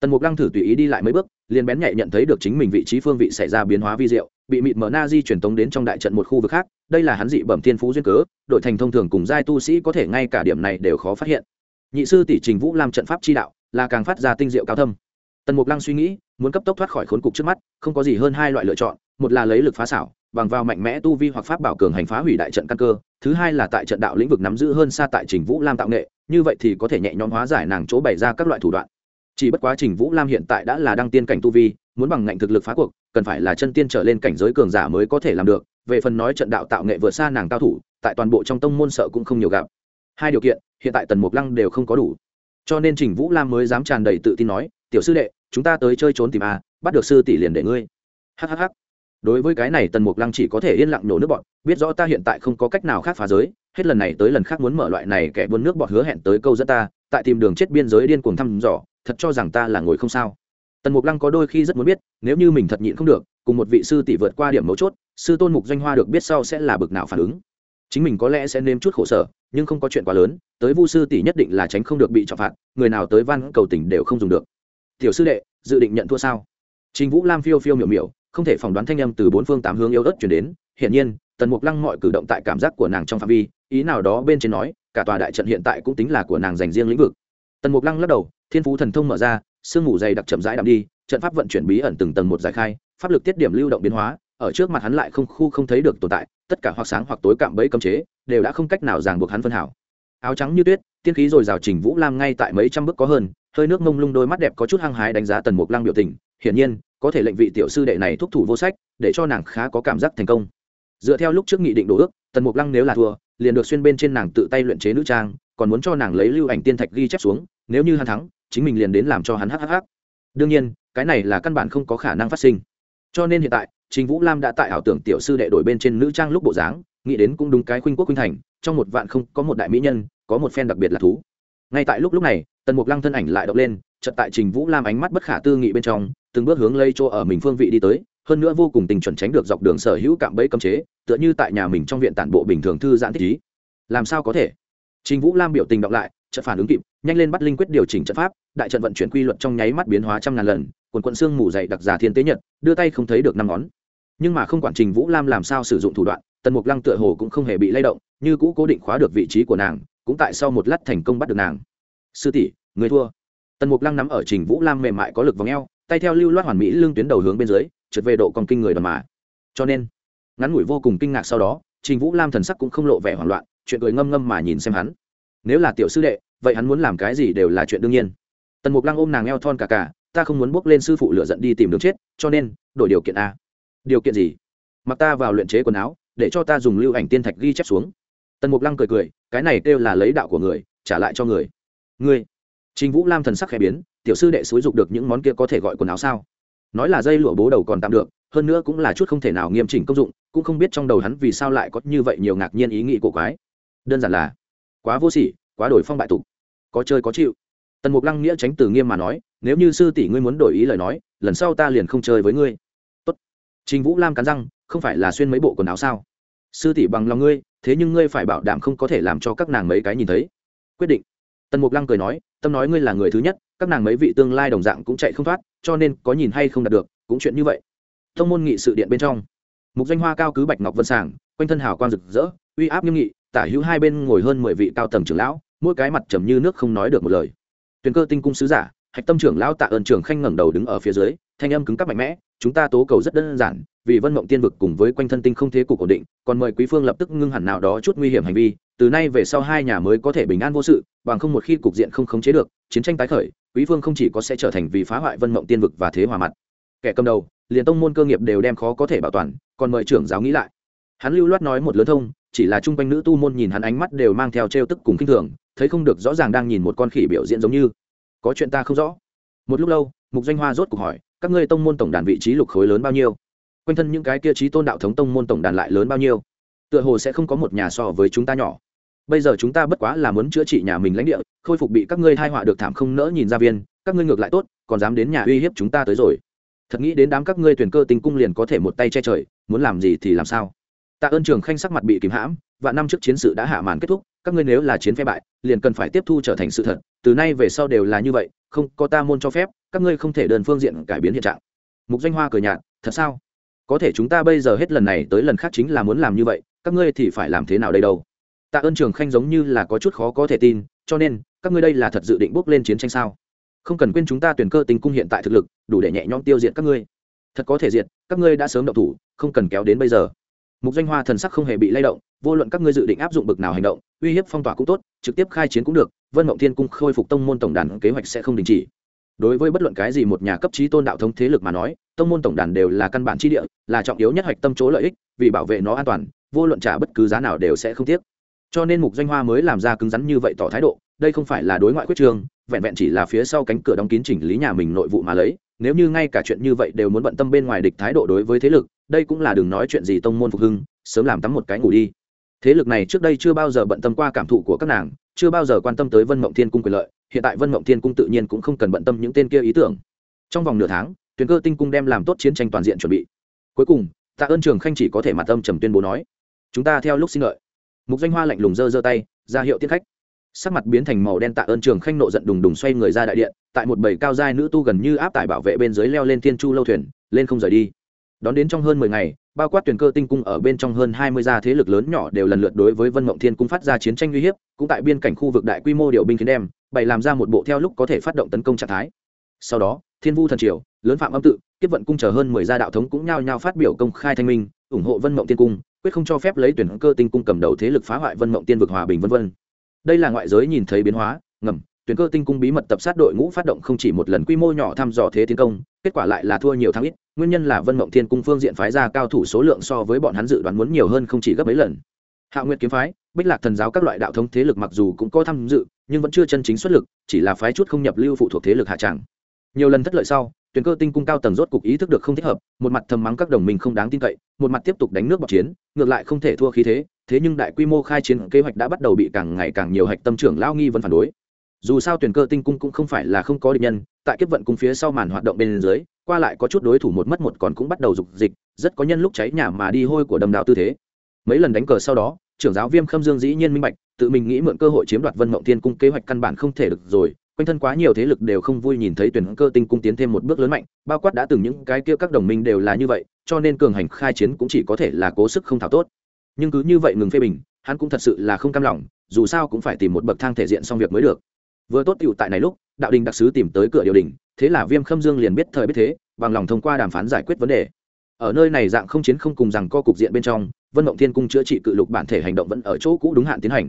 Tần mục lăng thử tùy ý đi lại mấy bước, liền bén nhạy nhận thấy được chính mình vị trí phương vị xảy ra biến hóa vi diệu, bị mịt mở na di truyền tống đến trong đại trận một khu vực khác, đây là hắn dị bẩm thiên phú duyên cớ đội thành thông thường cùng giai tu sĩ có thể ngay cả điểm này đều khó phát hiện nhị sư tỷ trình vũ làm trận pháp chi đạo là càng phát ra tinh diệu cao thâm. Tần mục lăng suy nghĩ, muốn cấp tốc thoát khỏi khốn cục trước mắt, không có gì hơn hai loại lựa chọn, một là lấy lực phá xảo, bằng vào mạnh mẽ tu vi hoặc pháp bảo cường hành phá hủy đại trận căn cơ, thứ hai là tại trận đạo lĩnh vực nắm giữ hơn xa tại trình vũ lam tạo nghệ, như vậy thì có thể nhẹ nhõm hóa giải nàng chỗ bày ra các loại thủ đoạn. Chỉ bất quá trình vũ lam hiện tại đã là đăng tiên cảnh tu vi, muốn bằng ngạnh thực lực phá cuộc, cần phải là chân tiên trở lên cảnh giới cường giả mới có thể làm được, về phần nói trận đạo tạo nghệ vượt xa nàng cao thủ, tại toàn bộ trong tông môn sợ cũng không nhiều gặp. Hai điều kiện hiện tại tần mục lăng đều không có đủ. Cho nên trình vũ lam mới dám tràn đầy tự tin nói, tiểu sư đệ, chúng ta tới chơi trốn tìm a, bắt được sư tỷ liền để ngươi. Hhh đối với cái này tần mục lăng chỉ có thể yên lặng nổ nước bọn biết rõ ta hiện tại không có cách nào khác phá giới, hết lần này tới lần khác muốn mở loại này kẻ buôn nước bọt hứa hẹn tới câu dẫn ta, tại tìm đường chết biên giới điên cuồng thăm dò, thật cho rằng ta là ngồi không sao. Tần mục lăng có đôi khi rất muốn biết, nếu như mình thật nhịn không được, cùng một vị sư tỷ vượt qua điểm mấu chốt, sư tôn mục doanh hoa được biết sau sẽ là bực nào phản ứng. Chính mình có lẽ sẽ nếm chút khổ sở nhưng không có chuyện quá lớn, tới vu sư tỷ nhất định là tránh không được bị trọng phạt, người nào tới văn cầu tỉnh đều không dùng được. Tiểu sư đệ, dự định nhận thua sao? Trình vũ lam phiêu phiêu miểu miểu, không thể phỏng đoán thanh âm từ bốn phương tám hướng yếu ớt chuyển đến, hiển nhiên, tần mục lăng mọi cử động tại cảm giác của nàng trong phạm vi, ý nào đó bên trên nói, cả tòa đại trận hiện tại cũng tính là của nàng dành riêng lĩnh vực. Tần mục lăng lắc đầu, thiên phú thần thông mở ra, sương mù dày đặc chậm rãi đạm đi, trận pháp vận chuyển bí ẩn từng tầng một giải khai, pháp lực tiết điểm lưu động biến hóa ở trước mặt hắn lại không khu không thấy được tồn tại, tất cả hoặc sáng hoặc tối cạm bẫy cấm chế, đều đã không cách nào ràng buộc hắn phân hảo. Áo trắng như tuyết, tiên khí rồi rào trình vũ lam ngay tại mấy trăm bước có hơn, hơi nước mông lung đôi mắt đẹp có chút hăng hái đánh giá tần mục lăng biểu tình, hiển nhiên, có thể lệnh vị tiểu sư đệ này thúc thủ vô sách, để cho nàng khá có cảm giác thành công. Dựa theo lúc trước nghị định đồ ước, tần mục lăng nếu là thua, liền được xuyên bên trên nàng tự tay luyện chế nữ trang, còn muốn cho nàng lấy lưu ảnh tiên thạch ghi chép xuống, nếu như hắn thắng, chính mình liền đến làm cho hắn hhh đương nhiên, cái này là căn bản không có khả năng phát sinh. Cho nên hiện tại trình vũ lam đã tại ảo tưởng tiểu sư đệ đổi bên trên nữ trang lúc bộ dáng, nghĩ đến cũng đúng cái khuynh quốc khuynh thành, trong một vạn không có một đại mỹ nhân, có một phen đặc biệt là thú. Ngay tại lúc lúc này, tần mục lăng thân ảnh lại động lên, chợt tại trình vũ lam ánh mắt bất khả tư nghị bên trong, từng bước hướng lây chỗ ở mình phương vị đi tới, hơn nữa vô cùng tình chuẩn tránh được dọc đường sở hữu cạm bẫy cấm chế, tựa như tại nhà mình trong viện tản bộ bình thường thư giãn thích ý. Làm sao có thể? Trình vũ lam biểu tình đọc lại, chợt phản ứng kịp, nhanh lên bắt linh quyết điều chỉnh trận pháp, đại trận vận chuyển quy luật trong nháy mắt biến hóa trăm ngàn lần, quần quần xương mù dày đặc giả thiên tế nhật, đưa tay không thấy được năm ngón nhưng mà không quản trình vũ lam làm sao sử dụng thủ đoạn, tần mục lăng tựa hồ cũng không hề bị lay động, như cũ cố định khóa được vị trí của nàng, cũng tại sau một lát thành công bắt được nàng. Sư tỷ, người thua. Tần mục lăng nắm ở trình vũ lam mềm mại có lực v ò tay theo lưu loát hoàn mỹ lưng tuyến đầu hướng bên dưới, trượt về độ còn kinh người đòn mà. Cho nên, ngắn ngủi vô cùng kinh ngạc sau đó, trình vũ lam thần sắc cũng không lộ vẻ hoảng loạn, chuyện cười ngâm ngâm mà nhìn xem hắn. Nếu là tiểu sư đệ, vậy hắn muốn làm cái gì đều là chuyện đương nhiên. Tần mục lăng ôm nàng eo thon cả cả, ta không muốn bước lên sư phụ lựa giận đi tìm đường chết, cho nên, đổi điều kiện a điều kiện gì? Mặc ta vào luyện chế quần áo, để cho ta dùng lưu ảnh tiên thạch ghi chép xuống. Tần mục lăng cười cười, cái này kêu là lấy đạo của người, trả lại cho người. Ngươi? Trình vũ lam thần sắc khẽ biến, tiểu sư đệ xúi dục được những món kia có thể gọi quần áo sao? Nói là dây lụa bố đầu còn tạm được, hơn nữa cũng là chút không thể nào nghiêm chỉnh công dụng, cũng không biết trong đầu hắn vì sao lại có như vậy nhiều ngạc nhiên ý nghĩ của quái. Đơn giản là, quá vô sỉ, quá đổi phong bại tục. Có chơi có chịu. Tần mục lăng nghĩa tránh từ nghiêm mà nói, nếu như sư tỷ ngươi muốn đổi ý lời nói, lần sau ta liền không chơi với ngươi trình vũ lam cắn răng, không phải là xuyên mấy bộ quần áo sao? Sư tỷ bằng lòng ngươi, thế nhưng ngươi phải bảo đảm không có thể làm cho các nàng mấy cái nhìn thấy. Quyết định. Tần mục lăng cười nói, tâm nói ngươi là người thứ nhất, các nàng mấy vị tương lai đồng dạng cũng chạy không thoát, cho nên có nhìn hay không đạt được, cũng chuyện như vậy. Thông môn nghị sự điện bên trong. Mục danh hoa cao cứ bạch ngọc vân sàng quanh thân hào quang rực rỡ, uy áp nghiêm nghị, tả hữu hai bên ngồi hơn mười vị cao tầng trưởng lão, mỗi cái mặt trầm như nước không nói được một lời. Tuyền cơ tinh cung sứ giả, hạch tâm trưởng lão tạ ơn trưởng khanh ngẩng đầu đứng ở phía dưới, thanh âm cứng cáp mạnh mẽ chúng ta tố cầu rất đơn giản, vì vân mộng tiên vực cùng với quanh thân tinh không thế cục ổn định, còn mời quý phương lập tức ngưng hẳn nào đó chút nguy hiểm hành vi, từ nay về sau hai nhà mới có thể bình an vô sự, bằng không một khi cục diện không khống chế được, chiến tranh tái khởi, quý phương không chỉ có sẽ trở thành vì phá hoại vân mộng tiên vực và thế hòa mặt. Kẻ cầm đầu, liền tông môn cơ nghiệp đều đem khó có thể bảo toàn, còn mời trưởng giáo nghĩ lại. Hắn lưu loát nói một lớn thông, chỉ là chung quanh nữ tu môn nhìn hắn ánh mắt đều mang theo trêu tức cùng kinh thường, thấy không được rõ ràng đang nhìn một con khỉ biểu diễn giống như. Có chuyện ta không rõ. Một lúc lâu, mục danh hoa rốt cuộc hỏi các ngươi tông môn tổng đàn vị trí lục khối lớn bao nhiêu? Quanh thân những cái kia trí tôn đạo thống tông môn tổng đàn lại lớn bao nhiêu? Tựa hồ sẽ không có một nhà so với chúng ta nhỏ. Bây giờ chúng ta bất quá là muốn chữa trị nhà mình lãnh địa, khôi phục bị các ngươi thai họa được thảm không nỡ nhìn ra viên, các ngươi ngược lại tốt, còn dám đến nhà uy hiếp chúng ta tới rồi. Thật nghĩ đến đám các ngươi tuyển cơ tình cung liền có thể một tay che trời, muốn làm gì thì làm sao? Tạ ơn trường khanh sắc mặt bị kìm hãm và năm trước chiến sự đã hạ màn kết thúc các ngươi nếu là chiến phe bại, liền cần phải tiếp thu trở thành sự thật, từ nay về sau đều là như vậy, không có ta môn cho phép, các ngươi không thể đơn phương diện cải biến hiện trạng. Mục danh hoa cười nhạt, thật sao? Có thể chúng ta bây giờ hết lần này tới lần khác chính là muốn làm như vậy, các ngươi thì phải làm thế nào đây đâu? Tạ ơn trường khanh giống như là có chút khó có thể tin, cho nên, các ngươi đây là thật dự định bước lên chiến tranh sao? Không cần quên chúng ta tuyển cơ tình cung hiện tại thực lực, đủ để nhẹ nhõm tiêu diệt các ngươi. Thật có thể diệt, các ngươi đã sớm động thủ, không cần kéo đến bây giờ. Mục danh hoa thần sắc không hề bị lay động, vô luận các ngươi dự định áp dụng bực nào hành động uy hiếp phong tỏa cũng tốt, trực tiếp khai chiến cũng được, vân mộng thiên cung khôi phục tông môn tổng đàn kế hoạch sẽ không đình chỉ. Đối với bất luận cái gì một nhà cấp trí tôn đạo thống thế lực mà nói, tông môn tổng đàn đều là căn bản chi địa, là trọng yếu nhất hoạch tâm chỗ lợi ích, vì bảo vệ nó an toàn, vô luận trả bất cứ giá nào đều sẽ không tiếc. Cho nên mục doanh hoa mới làm ra cứng rắn như vậy tỏ thái độ, đây không phải là đối ngoại quyết trường, vẹn vẹn chỉ là phía sau cánh cửa đóng kín chỉnh lý nhà mình nội vụ mà lấy, nếu như ngay cả chuyện như vậy đều muốn bận tâm bên ngoài địch thái độ đối với thế lực, đây cũng là đừng nói chuyện gì tông môn phục hưng, sớm làm tắm một cái ngủ đi thế lực này trước đây chưa bao giờ bận tâm qua cảm thụ của các nàng, chưa bao giờ quan tâm tới vân mộng thiên cung quyền lợi, hiện tại vân mộng thiên cung tự nhiên cũng không cần bận tâm những tên kia ý tưởng. Trong vòng nửa tháng tuyến cơ tinh cung đem làm tốt chiến tranh toàn diện chuẩn bị. Cuối cùng, tạ ơn trường khanh chỉ có thể mặt tâm trầm tuyên bố nói, chúng ta theo lúc xin lợi. Mục danh hoa lạnh lùng giơ giơ tay, ra hiệu tiết khách. Sắc mặt biến thành màu đen, tạ ơn trường khanh nộ giận đùng đùng xoay người ra đại điện, tại một bầy cao giai nữ tu gần như áp tải bảo vệ bên dưới leo lên thiên chu lâu thuyền, lên không rời đi. Đón đến trong hơn mười ngày bao quát tuyển cơ tinh cung ở bên trong hơn hai mươi gia thế lực lớn nhỏ đều lần lượt đối với vân mộng thiên cung phát ra chiến tranh uy hiếp, cũng tại biên cảnh khu vực đại quy mô điều binh khiến đem, bày làm ra một bộ theo lúc có thể phát động tấn công trạng thái. Sau đó, thiên vu thần triều, lớn phạm âm tự tiếp vận cung chờ hơn mười gia đạo thống cũng nhao nhao phát biểu công khai thanh minh, ủng hộ vân mộng thiên cung, quyết không cho phép lấy tuyển cơ tinh cung cầm đầu thế lực phá hoại vân mộng tiên vực hòa bình vân vân. Đây là ngoại giới nhìn thấy biến hóa, ngầm tuyển cơ tinh cung bí mật tập sát đội ngũ phát động không chỉ một lần quy mô nhỏ thăm dò thế tiến công, kết quả lại là thua nhiều thắng ít, nguyên nhân là vân mộng thiên cung phương diện phái ra cao thủ số lượng so với bọn hắn dự đoán muốn nhiều hơn không chỉ gấp mấy lần. Hạ nguyệt kiếm phái, bích lạc thần giáo các loại đạo thống thế lực mặc dù cũng có tham dự, nhưng vẫn chưa chân chính xuất lực, chỉ là phái chút không nhập lưu phụ thuộc thế lực hạ tràng. Nhiều lần thất lợi sau, tuyển cơ tinh cung cao tầng rốt cục ý thức được không thích hợp, một mặt thầm mắng các đồng minh không đáng tin cậy, một mặt tiếp tục đánh nước bọc chiến, ngược lại không thể thua khí thế thế nhưng đại quy mô khai chiến kế hoạch đã bắt đầu bị càng ngày càng nhiều hạch tâm trưởng lao nghi vấn phản đối dù sao tuyển cơ tinh cung cũng không phải là không có địch nhân, tại kiếp vận cung phía sau màn hoạt động bên dưới, qua lại có chút đối thủ một mất một còn cũng bắt đầu dục dịch, rất có nhân lúc cháy nhà mà đi hôi của đầm đạo tư thế. Mấy lần đánh cờ sau đó, trưởng giáo viêm khâm dương dĩ nhiên minh bạch, tự mình nghĩ mượn cơ hội chiếm đoạt vân mộng thiên cung kế hoạch căn bản không thể được rồi, quanh thân quá nhiều thế lực đều không vui nhìn thấy tuyển cơ tinh cung tiến thêm một bước lớn mạnh, bao quát đã từng những cái kia các đồng minh đều là như vậy, cho nên cường hành khai chiến cũng chỉ có thể là cố sức không thảo tốt. Nhưng cứ như vậy ngừng phê bình, hắn cũng thật sự là không cam lòng, dù sao cũng phải tìm một bậc thang thể diện xong việc mới được vừa tốt tựu tại này lúc, đạo đình đặc sứ tìm tới cửa điều đình, thế là viêm khâm dương liền biết thời biết thế, bằng lòng thông qua đàm phán giải quyết vấn đề. Ở nơi này dạng không chiến không cùng rằng co cục diện bên trong, vân mộng thiên cung chữa trị cự lục bản thể hành động vẫn ở chỗ cũ đúng hạn tiến hành.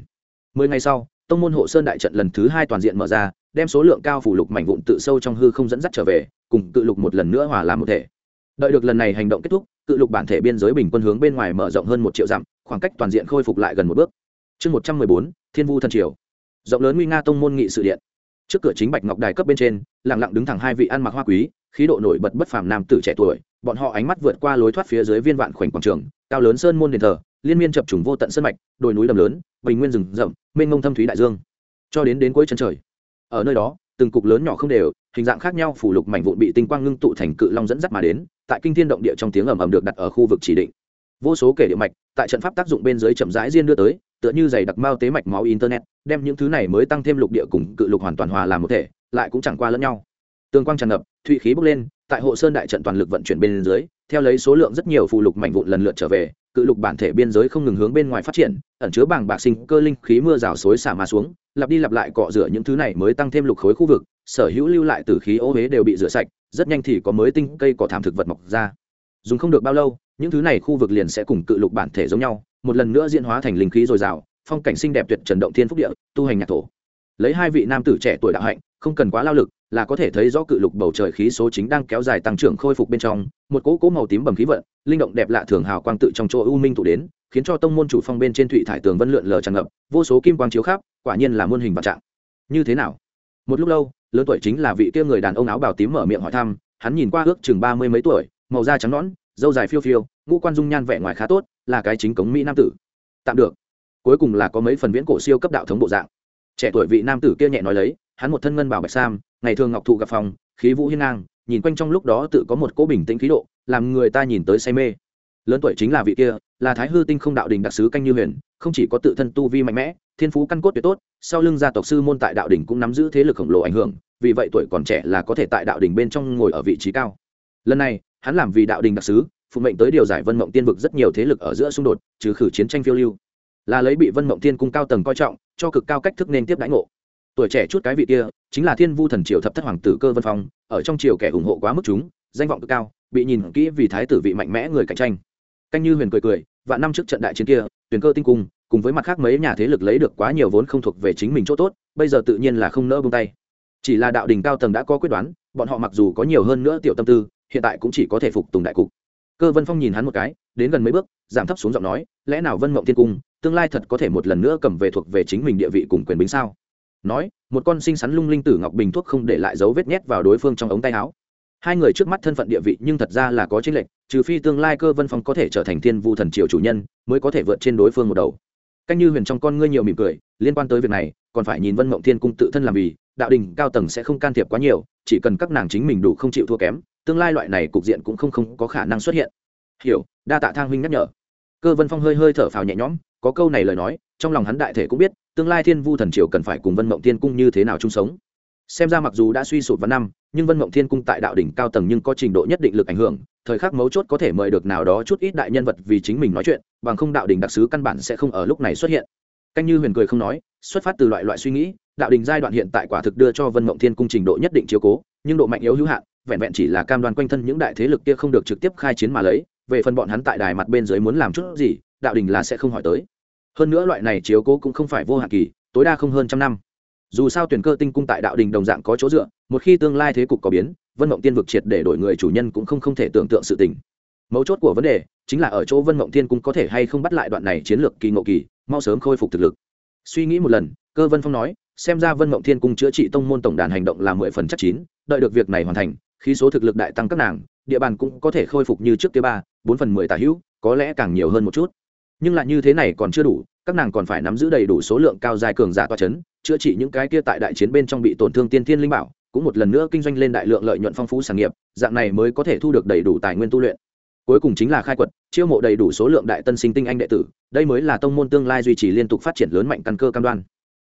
Mười ngày sau, tông môn hộ sơn đại trận lần thứ hai toàn diện mở ra, đem số lượng cao phủ lục mảnh vụn tự sâu trong hư không dẫn dắt trở về, cùng cự lục một lần nữa hòa làm một thể. Đợi được lần này hành động kết thúc, cự lục bản thể biên giới bình quân hướng bên ngoài mở rộng hơn một triệu dặm, khoảng cách toàn diện khôi phục lại gần một bước. Chương một trăm mười bốn, thiên vu thần triều rộng lớn nguy nga tông môn nghị sự điện. Trước cửa chính bạch ngọc đài cấp bên trên lẳng lặng đứng thẳng hai vị ăn mặc hoa quý, khí độ nổi bật bất phàm nam tử trẻ tuổi, bọn họ ánh mắt vượt qua lối thoát phía dưới viên vạn khoảnh quảng trường, cao lớn sơn môn đền thờ, liên miên chập trùng vô tận sơn mạch, đồi núi đầm lớn, bình nguyên rừng rậm, mênh mông thâm thúy đại dương. Cho đến đến cuối chân trời, ở nơi đó, từng cục lớn nhỏ không đều, hình dạng khác nhau phủ lục mảnh vụn bị tinh quang ngưng tụ thành cự long dẫn dắt mà đến, tại kinh thiên động địa trong tiếng ầm ầm được đặt ở khu vực chỉ định. Vô số kể địa mạch, tại trận pháp tác dụng bên dưới chậm rãi riêng đưa tới tựa như dày đặc mao tế mạch máu internet, đem những thứ này mới tăng thêm lục địa cùng cự lục hoàn toàn hòa làm một thể, lại cũng chẳng qua lẫn nhau. Tương quang tràn ngập, thụy khí bốc lên, tại hộ sơn đại trận toàn lực vận chuyển bên dưới, theo lấy số lượng rất nhiều phụ lục mảnh vụn lần lượt trở về, cự lục bản thể biên giới không ngừng hướng bên ngoài phát triển, ẩn chứa bảng bạc sinh cơ linh khí mưa rào xối xả mà xuống, lặp đi lặp lại cọ rửa những thứ này mới tăng thêm lục khối khu vực, sở hữu lưu lại từ khí ô huế đều bị rửa sạch, rất nhanh thì có mới tinh cây cỏ thảm thực vật mọc ra. Dùng không được bao lâu, những thứ này khu vực liền sẽ cùng cự lục bản thể giống nhau một lần nữa diễn hóa thành linh khí dồi dào, phong cảnh xinh đẹp tuyệt trần động thiên phúc địa, tu hành nhạc thổ. Lấy hai vị nam tử trẻ tuổi đạo hạnh, không cần quá lao lực, là có thể thấy rõ cự lục bầu trời khí số chính đang kéo dài tăng trưởng khôi phục bên trong, một cỗ cỗ màu tím bầm khí vận, linh động đẹp lạ thường hào quang tự trong chỗ u minh tụ đến, khiến cho tông môn chủ phong bên trên thụy thải tường vân lượn lờ tràn ngập, vô số kim quang chiếu khắp, quả nhiên là muôn hình vạn trạng. Như thế nào? Một lúc lâu, lớn tuổi chính là vị kia người đàn ông áo bào tím mở miệng hỏi thăm, hắn nhìn qua ước chừng ba mươi mấy tuổi, màu da trắng nõn dâu dài phiêu phiêu ngũ quan dung nhan vẻ ngoài khá tốt, là cái chính cống mỹ nam tử. Tạm được. Cuối cùng là có mấy phần viễn cổ siêu cấp đạo thống bộ dạng. Trẻ tuổi vị nam tử kia nhẹ nói lấy, hắn một thân ngân bảo bạch sam, ngày thường ngọc thụ gặp phòng, khí vũ hiên ngang, nhìn quanh trong lúc đó tự có một cỗ bình tĩnh khí độ, làm người ta nhìn tới say mê. Lớn tuổi chính là vị kia, là thái hư tinh không đạo đình đặc sứ canh như huyền, không chỉ có tự thân tu vi mạnh mẽ, thiên phú căn cốt tuyệt tốt, sau lưng gia tộc sư môn tại đạo đình cũng nắm giữ thế lực khổng lồ ảnh hưởng, vì vậy tuổi còn trẻ là có thể tại đạo đình bên trong ngồi ở vị trí cao. Lần này, hắn làm vì đạo đình đặc sứ phụ mệnh tới điều giải vân mộng tiên vực rất nhiều thế lực ở giữa xung đột, trừ khử chiến tranh phiêu lưu. Là lấy bị vân mộng tiên cung cao tầng coi trọng, cho cực cao cách thức nên tiếp đãi ngộ. Tuổi trẻ chút cái vị kia, chính là thiên vu thần triều thập thất hoàng tử cơ vân phong, ở trong triều kẻ ủng hộ quá mức chúng, danh vọng cực cao, bị nhìn kỹ vì thái tử vị mạnh mẽ người cạnh tranh. Canh như huyền cười cười và năm trước trận đại chiến kia tuyển cơ tinh cung, cùng với mặt khác mấy nhà thế lực lấy được quá nhiều vốn không thuộc về chính mình chỗ tốt, bây giờ tự nhiên là không nỡ buông tay. Chỉ là đạo đình cao tầng đã có quyết đoán, bọn họ mặc dù có nhiều hơn nữa tiểu tâm tư, hiện tại cũng chỉ có thể phục tùng đại cục cơ vân phong nhìn hắn một cái, đến gần mấy bước, giảm thấp xuống giọng nói, lẽ nào vân mộng thiên cung, tương lai thật có thể một lần nữa cầm về thuộc về chính mình địa vị cùng quyền bính sao? Nói, một con sinh sắn lung linh tử ngọc bình thuốc không để lại dấu vết nhét vào đối phương trong ống tay áo. Hai người trước mắt thân phận địa vị nhưng thật ra là có chênh lệch, trừ phi tương lai cơ vân phong có thể trở thành thiên vu thần triều chủ nhân, mới có thể vượt trên đối phương một đầu. Canh như huyền trong con ngươi nhiều mỉm cười, liên quan tới việc này, còn phải nhìn vân mộng thiên cung tự thân làm vì, đạo đình cao tầng sẽ không can thiệp quá nhiều, chỉ cần các nàng chính mình đủ không chịu thua kém tương lai loại này cục diện cũng không không có khả năng xuất hiện. Hiểu, đa tạ thang huynh nhắc nhở. Cơ vân phong hơi hơi thở phào nhẹ nhõm, có câu này lời nói, trong lòng hắn đại thể cũng biết, tương lai thiên vu thần triều cần phải cùng vân mộng thiên cung như thế nào chung sống. Xem ra mặc dù đã suy sụp vào năm, nhưng vân mộng thiên cung tại đạo đỉnh cao tầng nhưng có trình độ nhất định lực ảnh hưởng, thời khắc mấu chốt có thể mời được nào đó chút ít đại nhân vật vì chính mình nói chuyện, bằng không đạo đỉnh đặc sứ căn bản sẽ không ở lúc này xuất hiện. Canh như huyền cười không nói, xuất phát từ loại loại suy nghĩ, đạo đỉnh giai đoạn hiện tại quả thực đưa cho vân mộng thiên cung trình độ nhất định chiếu cố, nhưng độ mạnh yếu hữu hạn vẹn vẹn chỉ là cam đoan quanh thân những đại thế lực kia không được trực tiếp khai chiến mà lấy, về phần bọn hắn tại đài mặt bên dưới muốn làm chút gì, đạo đình là sẽ không hỏi tới. Hơn nữa loại này chiếu cố cũng không phải vô hạn kỳ, tối đa không hơn trăm năm. Dù sao tuyển cơ tinh cung tại đạo đình đồng dạng có chỗ dựa, một khi tương lai thế cục có biến, vân mộng tiên vực triệt để đổi người chủ nhân cũng không không thể tưởng tượng sự tình. Mấu chốt của vấn đề chính là ở chỗ vân mộng thiên cung có thể hay không bắt lại đoạn này chiến lược kỳ ngộ kỳ, mau sớm khôi phục thực lực. Suy nghĩ một lần, cơ vân phong nói xem ra vân mộng thiên cung chữa trị tông môn tổng đàn hành động là mười phần chắc chín, đợi được việc này hoàn thành khi số thực lực đại tăng các nàng, địa bàn cũng có thể khôi phục như trước kia ba, bốn phần mười tà hữu, có lẽ càng nhiều hơn một chút. Nhưng lại như thế này còn chưa đủ, các nàng còn phải nắm giữ đầy đủ số lượng cao dài cường giả toa chấn, chữa trị những cái kia tại đại chiến bên trong bị tổn thương tiên thiên linh bảo, cũng một lần nữa kinh doanh lên đại lượng lợi nhuận phong phú sản nghiệp, dạng này mới có thể thu được đầy đủ tài nguyên tu luyện. Cuối cùng chính là khai quật, chiêu mộ đầy đủ số lượng đại tân sinh tinh anh đệ tử, đây mới là tông môn tương lai duy trì liên tục phát triển lớn mạnh căn cơ cam đoan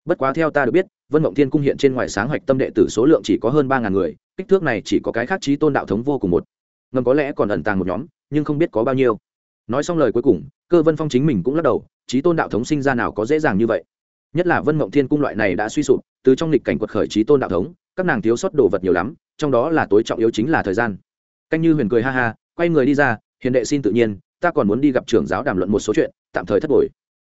bất quá theo ta được biết, vân mộng thiên cung hiện trên ngoài sáng hoạch tâm đệ tử số lượng chỉ có hơn ba ngàn người, kích thước này chỉ có cái khác trí tôn đạo thống vô cùng một. Ngầm có lẽ còn ẩn tàng một nhóm, nhưng không biết có bao nhiêu. Nói xong lời cuối cùng, cơ vân phong chính mình cũng lắc đầu trí tôn đạo thống sinh ra nào có dễ dàng như vậy? Nhất là vân mộng thiên cung loại này đã suy sụp, từ trong lịch cảnh quật khởi trí tôn đạo thống, các nàng thiếu sót đồ vật nhiều lắm, trong đó là tối trọng yếu chính là thời gian. Canh như huyền cười ha ha, quay người đi ra, hiền đệ xin tự nhiên, ta còn muốn đi gặp trưởng giáo đàm luận một số chuyện, tạm thời thất bồi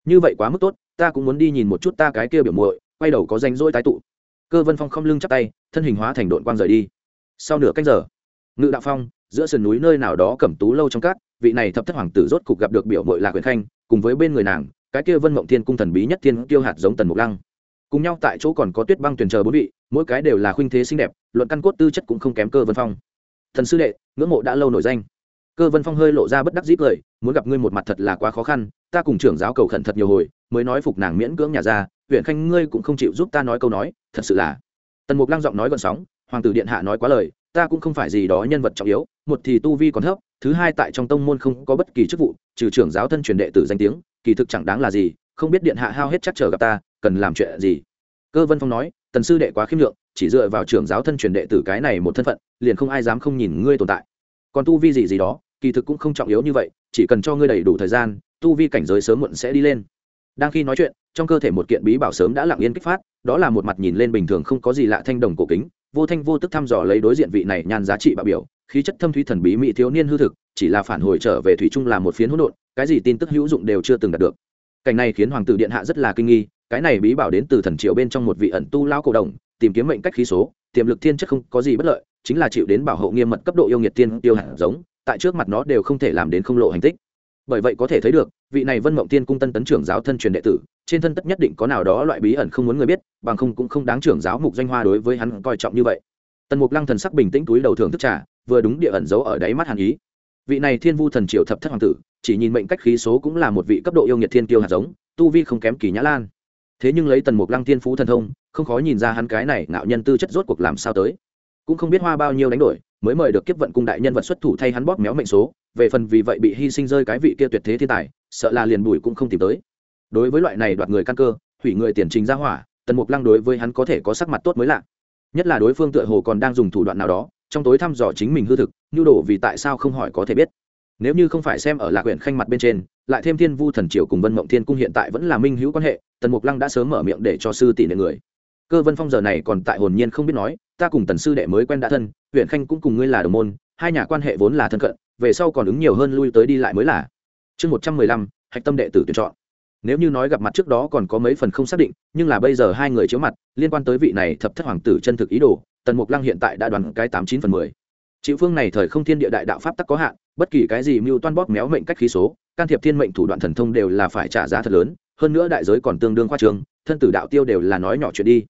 như vậy quá mức tốt, ta cũng muốn đi nhìn một chút ta cái kia biểu muội, quay đầu có danh rỗi tái tụ. Cơ vân phong không lưng chắp tay, thân hình hóa thành đội quang rời đi. Sau nửa canh giờ, ngự đạo phong, giữa sườn núi nơi nào đó cẩm tú lâu trong cát, vị này thập thất hoàng tử rốt cục gặp được biểu mội lạc quyền khanh, cùng với bên người nàng, cái kia vân mộng thiên cung thần bí nhất thiên kiêu hạt giống tần mục lăng. Cùng nhau tại chỗ còn có tuyết băng tuyển chờ bốn vị, mỗi cái đều là khuynh thế xinh đẹp, luận căn cốt tư chất cũng không kém cơ vân phong. Thần sư đệ, ngưỡng mộ đã lâu nổi danh cơ vân phong hơi lộ ra bất đắc dĩ cười, muốn gặp ngươi một mặt thật là quá khó khăn, ta cùng trưởng giáo cầu khẩn thật nhiều hồi, mới nói phục nàng miễn cưỡng nhà ra, huyện khanh ngươi cũng không chịu giúp ta nói câu nói, thật sự là. Tần mục lăng giọng nói gần sóng, hoàng tử điện hạ nói quá lời, ta cũng không phải gì đó nhân vật trọng yếu, một thì tu vi còn thấp, thứ hai tại trong tông môn không có bất kỳ chức vụ, trừ trưởng giáo thân truyền đệ tử danh tiếng, kỳ thực chẳng đáng là gì, không biết điện hạ hao hết chắc chờ gặp ta, cần làm chuyện gì? Cơ vân phong nói, tần sư đệ quá khiêm lượng chỉ dựa vào trưởng giáo thân truyền đệ tử cái này một thân phận, liền không ai dám không nhìn ngươi tồn tại. Còn tu vi gì gì đó kỳ thực cũng không trọng yếu như vậy, chỉ cần cho ngươi đầy đủ thời gian, tu vi cảnh giới sớm muộn sẽ đi lên. Đang khi nói chuyện, trong cơ thể một kiện bí bảo sớm đã lặng yên kích phát, đó là một mặt nhìn lên bình thường không có gì lạ thanh đồng cổ kính, vô thanh vô tức thăm dò lấy đối diện vị này nhan giá trị bạo biểu, khí chất thâm thúy thần bí mỹ thiếu niên hư thực, chỉ là phản hồi trở về thủy trung là một phiến hỗn độn, cái gì tin tức hữu dụng đều chưa từng đạt được. Cảnh này khiến hoàng tử điện hạ rất là kinh nghi, cái này bí bảo đến từ thần triều bên trong một vị ẩn tu lao cổ đồng, tìm kiếm mệnh cách khí số, tiềm lực thiên chất không có gì bất lợi, chính là chịu đến bảo hộ nghiêm mật cấp độ yêu nghiệt tiên tiêu hạt giống tại trước mặt nó đều không thể làm đến không lộ hành tích. Bởi vậy có thể thấy được, vị này vân mộng tiên cung tân tấn trưởng giáo thân truyền đệ tử, trên thân tất nhất định có nào đó loại bí ẩn không muốn người biết, bằng không cũng không đáng trưởng giáo mục doanh hoa đối với hắn coi trọng như vậy. Tần mục lăng thần sắc bình tĩnh túi đầu thưởng thức trà, vừa đúng địa ẩn giấu ở đáy mắt hàn ý. Vị này thiên vu thần triều thập thất hoàng tử, chỉ nhìn mệnh cách khí số cũng là một vị cấp độ yêu nghiệt thiên tiêu hạt giống, tu vi không kém kỳ nhã lan. Thế nhưng lấy tần mục lăng thiên phú thần thông, không khó nhìn ra hắn cái này ngạo nhân tư chất rốt cuộc làm sao tới. Cũng không biết hoa bao nhiêu đánh đổi mới mời được kiếp vận cung đại nhân vật xuất thủ thay hắn bóp méo mệnh số, về phần vì vậy bị hy sinh rơi cái vị kia tuyệt thế thiên tài, sợ là liền bùi cũng không tìm tới. Đối với loại này đoạt người căn cơ, hủy người tiền trình ra hỏa, tần mục lăng đối với hắn có thể có sắc mặt tốt mới lạ. Nhất là đối phương tựa hồ còn đang dùng thủ đoạn nào đó, trong tối thăm dò chính mình hư thực, nhu đồ vì tại sao không hỏi có thể biết. Nếu như không phải xem ở lạc huyện khanh mặt bên trên, lại thêm thiên vu thần triều cùng vân mộng thiên cung hiện tại vẫn là minh hữu quan hệ, tần mục lăng đã sớm mở miệng để cho sư tỷ nệ người cơ vân phong giờ này còn tại hồn nhiên không biết nói, ta cùng tần sư đệ mới quen đã thân, huyện khanh cũng cùng ngươi là đồng môn, hai nhà quan hệ vốn là thân cận, về sau còn ứng nhiều hơn lui tới đi lại mới là. Chương một trăm mười lăm, hạch tâm đệ tử tuyển chọn. Nếu như nói gặp mặt trước đó còn có mấy phần không xác định, nhưng là bây giờ hai người chiếu mặt, liên quan tới vị này thập thất hoàng tử chân thực ý đồ, tần mục lăng hiện tại đã đoàn cái tám chín phần mười. Chịu phương này thời không thiên địa đại đạo pháp tắc có hạn, bất kỳ cái gì mưu toan bóp méo mệnh cách khí số, can thiệp thiên mệnh thủ đoạn thần thông đều là phải trả giá thật lớn, hơn nữa đại giới còn tương đương khoa trường, thân tử đạo tiêu đều là nói nhỏ chuyện đi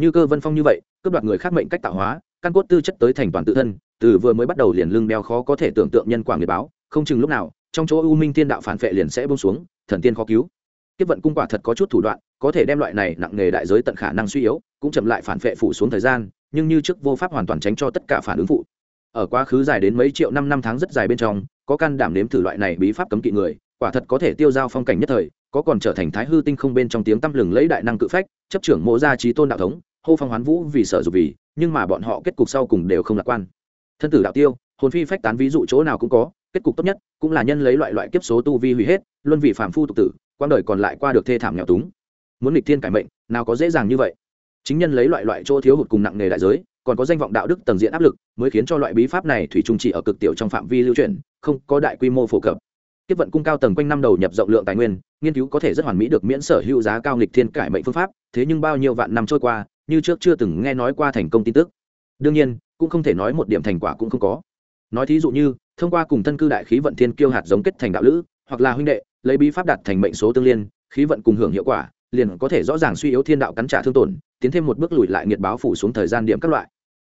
như cơ vân phong như vậy, cướp đoạt người khác mệnh cách tạo hóa, căn cốt tư chất tới thành toàn tự thân, từ vừa mới bắt đầu liền lưng đeo khó có thể tưởng tượng nhân quả người báo, không chừng lúc nào, trong chỗ u minh tiên đạo phản vệ liền sẽ bông xuống, thần tiên khó cứu. Kiếp vận cung quả thật có chút thủ đoạn, có thể đem loại này nặng nghề đại giới tận khả năng suy yếu, cũng chậm lại phản vệ phủ xuống thời gian, nhưng như trước vô pháp hoàn toàn tránh cho tất cả phản ứng phụ. Ở quá khứ dài đến mấy triệu năm năm tháng rất dài bên trong, có can đảm nếm thử loại này bí pháp cấm kỵ người, quả thật có thể tiêu giao phong cảnh nhất thời có còn trở thành thái hư tinh không bên trong tiếng tăm lừng lấy đại năng cự phách, chấp trưởng mộ gia trí tôn đạo thống, hô phong hoán vũ vì sợ dù vì, nhưng mà bọn họ kết cục sau cùng đều không lạc quan. Thân tử đạo tiêu, hồn phi phách tán ví dụ chỗ nào cũng có, kết cục tốt nhất cũng là nhân lấy loại loại kiếp số tu vi hủy hết, luân vì phàm phu tục tử quang đời còn lại qua được thê thảm nghèo túng. Muốn nghịch thiên cải mệnh, nào có dễ dàng như vậy. Chính nhân lấy loại loại chỗ thiếu hụt cùng nặng nghề đại giới, còn có danh vọng đạo đức tầng diện áp lực, mới khiến cho loại bí pháp này thủy trung chỉ ở cực tiểu trong phạm vi lưu truyền, không có đại quy mô phổ cập. Tiếp vận cung cao tầng quanh năm đầu nhập rộng lượng tài nguyên nghiên cứu có thể rất hoàn mỹ được miễn sở hữu giá cao nghịch thiên cải mệnh phương pháp, thế nhưng bao nhiêu vạn năm trôi qua, như trước chưa từng nghe nói qua thành công tin tức. Đương nhiên, cũng không thể nói một điểm thành quả cũng không có. Nói thí dụ như, thông qua cùng thân cư đại khí vận thiên kiêu hạt giống kết thành đạo lữ, hoặc là huynh đệ, lấy bí pháp đạt thành mệnh số tương liên, khí vận cùng hưởng hiệu quả, liền có thể rõ ràng suy yếu thiên đạo cắn trả thương tổn, tiến thêm một bước lùi lại nghiệt báo phủ xuống thời gian điểm các loại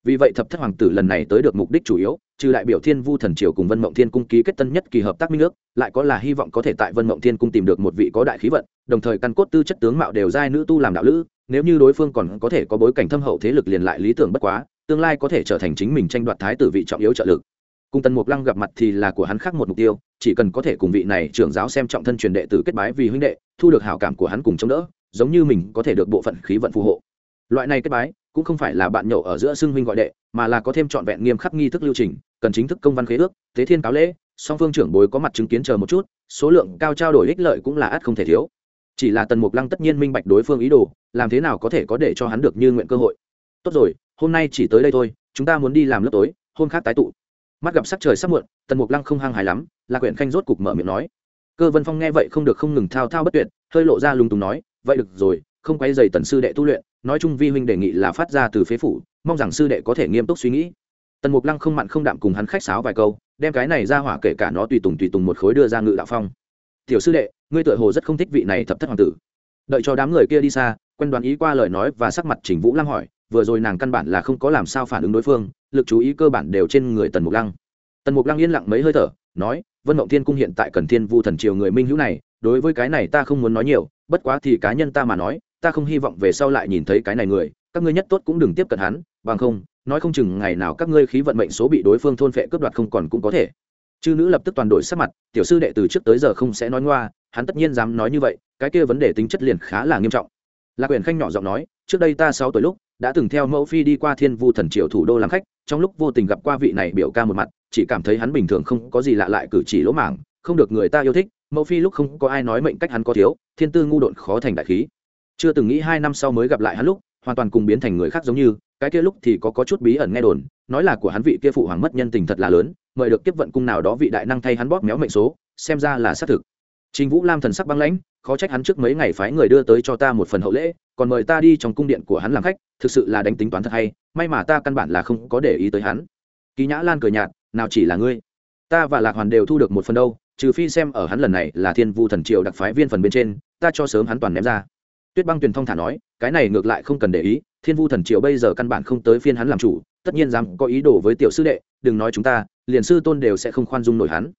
vì vậy thập thất hoàng tử lần này tới được mục đích chủ yếu, trừ đại biểu thiên vu thần triều cùng vân mộng thiên cung ký kết tân nhất kỳ hợp tác minh nước lại có là hy vọng có thể tại vân mộng thiên cung tìm được một vị có đại khí vận, đồng thời căn cốt tư chất tướng mạo đều giai nữ tu làm đạo lữ, nếu như đối phương còn có thể có bối cảnh thâm hậu thế lực liền lại lý tưởng bất quá, tương lai có thể trở thành chính mình tranh đoạt thái tử vị trọng yếu trợ lực. Cùng tần mục lăng gặp mặt thì là của hắn khác một mục tiêu, chỉ cần có thể cùng vị này trưởng giáo xem trọng thân truyền đệ tử kết bái vì huynh đệ, thu được hảo cảm của hắn cùng chống đỡ, giống như mình có thể được bộ phận khí vận phù hộ. Loại này kết bái cũng không phải là bạn nhậu ở giữa xưng huynh gọi đệ, mà là có thêm trọn vẹn nghiêm khắc nghi thức lưu trình, cần chính thức công văn khế ước, tế thiên cáo lễ, song phương trưởng bối có mặt chứng kiến chờ một chút, số lượng cao trao đổi ích lợi cũng là ắt không thể thiếu. Chỉ là tần mục lăng tất nhiên minh bạch đối phương ý đồ, làm thế nào có thể có để cho hắn được như nguyện cơ hội. Tốt rồi, hôm nay chỉ tới đây thôi, chúng ta muốn đi làm lớp tối, hôm khác tái tụ. Mắt gặp sắc trời sắp muộn, tần mục lăng không hăng hài lắm là quyển khanh rốt cục mở miệng nói. Cơ vân phong nghe vậy không được không ngừng thao thao bất tuyệt, hơi lộ ra lúng túng nói, vậy được rồi, không quay dày tần sư đệ tu luyện nói chung vi huynh đề nghị là phát ra từ phế phủ, mong rằng sư đệ có thể nghiêm túc suy nghĩ. Tần mục lăng không mặn không đạm cùng hắn khách sáo vài câu, đem cái này ra hỏa kể cả nó tùy tùng tùy tùng một khối đưa ra ngự đạo phong. Tiểu sư đệ, ngươi tựa hồ rất không thích vị này thập thất hoàng tử. Đợi cho đám người kia đi xa, quen đoàn ý qua lời nói và sắc mặt trình vũ lăng hỏi, vừa rồi nàng căn bản là không có làm sao phản ứng đối phương, lực chú ý cơ bản đều trên người tần mục lăng. Tần mục lăng yên lặng mấy hơi thở, nói, vân mộng thiên cung hiện tại cần thiên vu thần triều người minh hữu này, đối với cái này ta không muốn nói nhiều, bất quá thì cá nhân ta mà nói ta không hy vọng về sau lại nhìn thấy cái này người, các ngươi nhất tốt cũng đừng tiếp cận hắn, bằng không, nói không chừng ngày nào các ngươi khí vận mệnh số bị đối phương thôn phệ cướp đoạt không còn cũng có thể. Chư nữ lập tức toàn đổi sắc mặt, tiểu sư đệ từ trước tới giờ không sẽ nói ngoa, hắn tất nhiên dám nói như vậy, cái kia vấn đề tính chất liền khá là nghiêm trọng. Lạc quyền khanh nhỏ giọng nói, trước đây ta sáu tuổi lúc, đã từng theo mẫu phi đi qua thiên vu thần triều thủ đô làm khách, trong lúc vô tình gặp qua vị này biểu ca một mặt, chỉ cảm thấy hắn bình thường không có gì lạ lại cử chỉ lỗ mảng, không được người ta yêu thích, mẫu phi lúc không có ai nói mệnh cách hắn có thiếu, thiên tư ngu độn khó thành đại khí chưa từng nghĩ hai năm sau mới gặp lại hắn lúc, hoàn toàn cùng biến thành người khác giống như, cái kia lúc thì có có chút bí ẩn nghe đồn, nói là của hắn vị kia phụ hoàng mất nhân tình thật là lớn, mời được tiếp vận cung nào đó vị đại năng thay hắn bóp méo mệnh số, xem ra là xác thực. Trình vũ lam thần sắc băng lãnh, khó trách hắn trước mấy ngày phái người đưa tới cho ta một phần hậu lễ, còn mời ta đi trong cung điện của hắn làm khách, thực sự là đánh tính toán thật hay, may mà ta căn bản là không có để ý tới hắn. Kỳ nhã lan cười nhạt, nào chỉ là ngươi, ta và lạc hoàn đều thu được một phần đâu, trừ phi xem ở hắn lần này là thiên vu thần triều đặc phái viên phần bên trên, ta cho sớm hắn toàn ném ra tuyết băng tuyền thông thả nói, cái này ngược lại không cần để ý, thiên vu thần triều bây giờ căn bản không tới phiên hắn làm chủ, tất nhiên dám có ý đồ với tiểu sư đệ, đừng nói chúng ta, liền sư tôn đều sẽ không khoan dung nổi hắn.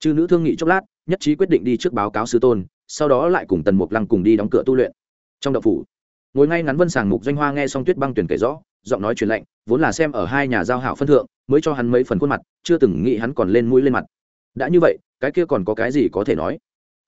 Chư nữ thương nghị chốc lát, nhất trí quyết định đi trước báo cáo sư tôn, sau đó lại cùng tần mục lăng cùng đi đóng cửa tu luyện. Trong đậu phủ, ngồi ngay ngắn vân sàng mục doanh hoa nghe xong tuyết băng tuyển kể rõ, giọng nói truyền lệnh, vốn là xem ở hai nhà giao hảo phân thượng, mới cho hắn mấy phần khuôn mặt, chưa từng nghĩ hắn còn lên mũi lên mặt. Đã như vậy, cái kia còn có cái gì có thể nói?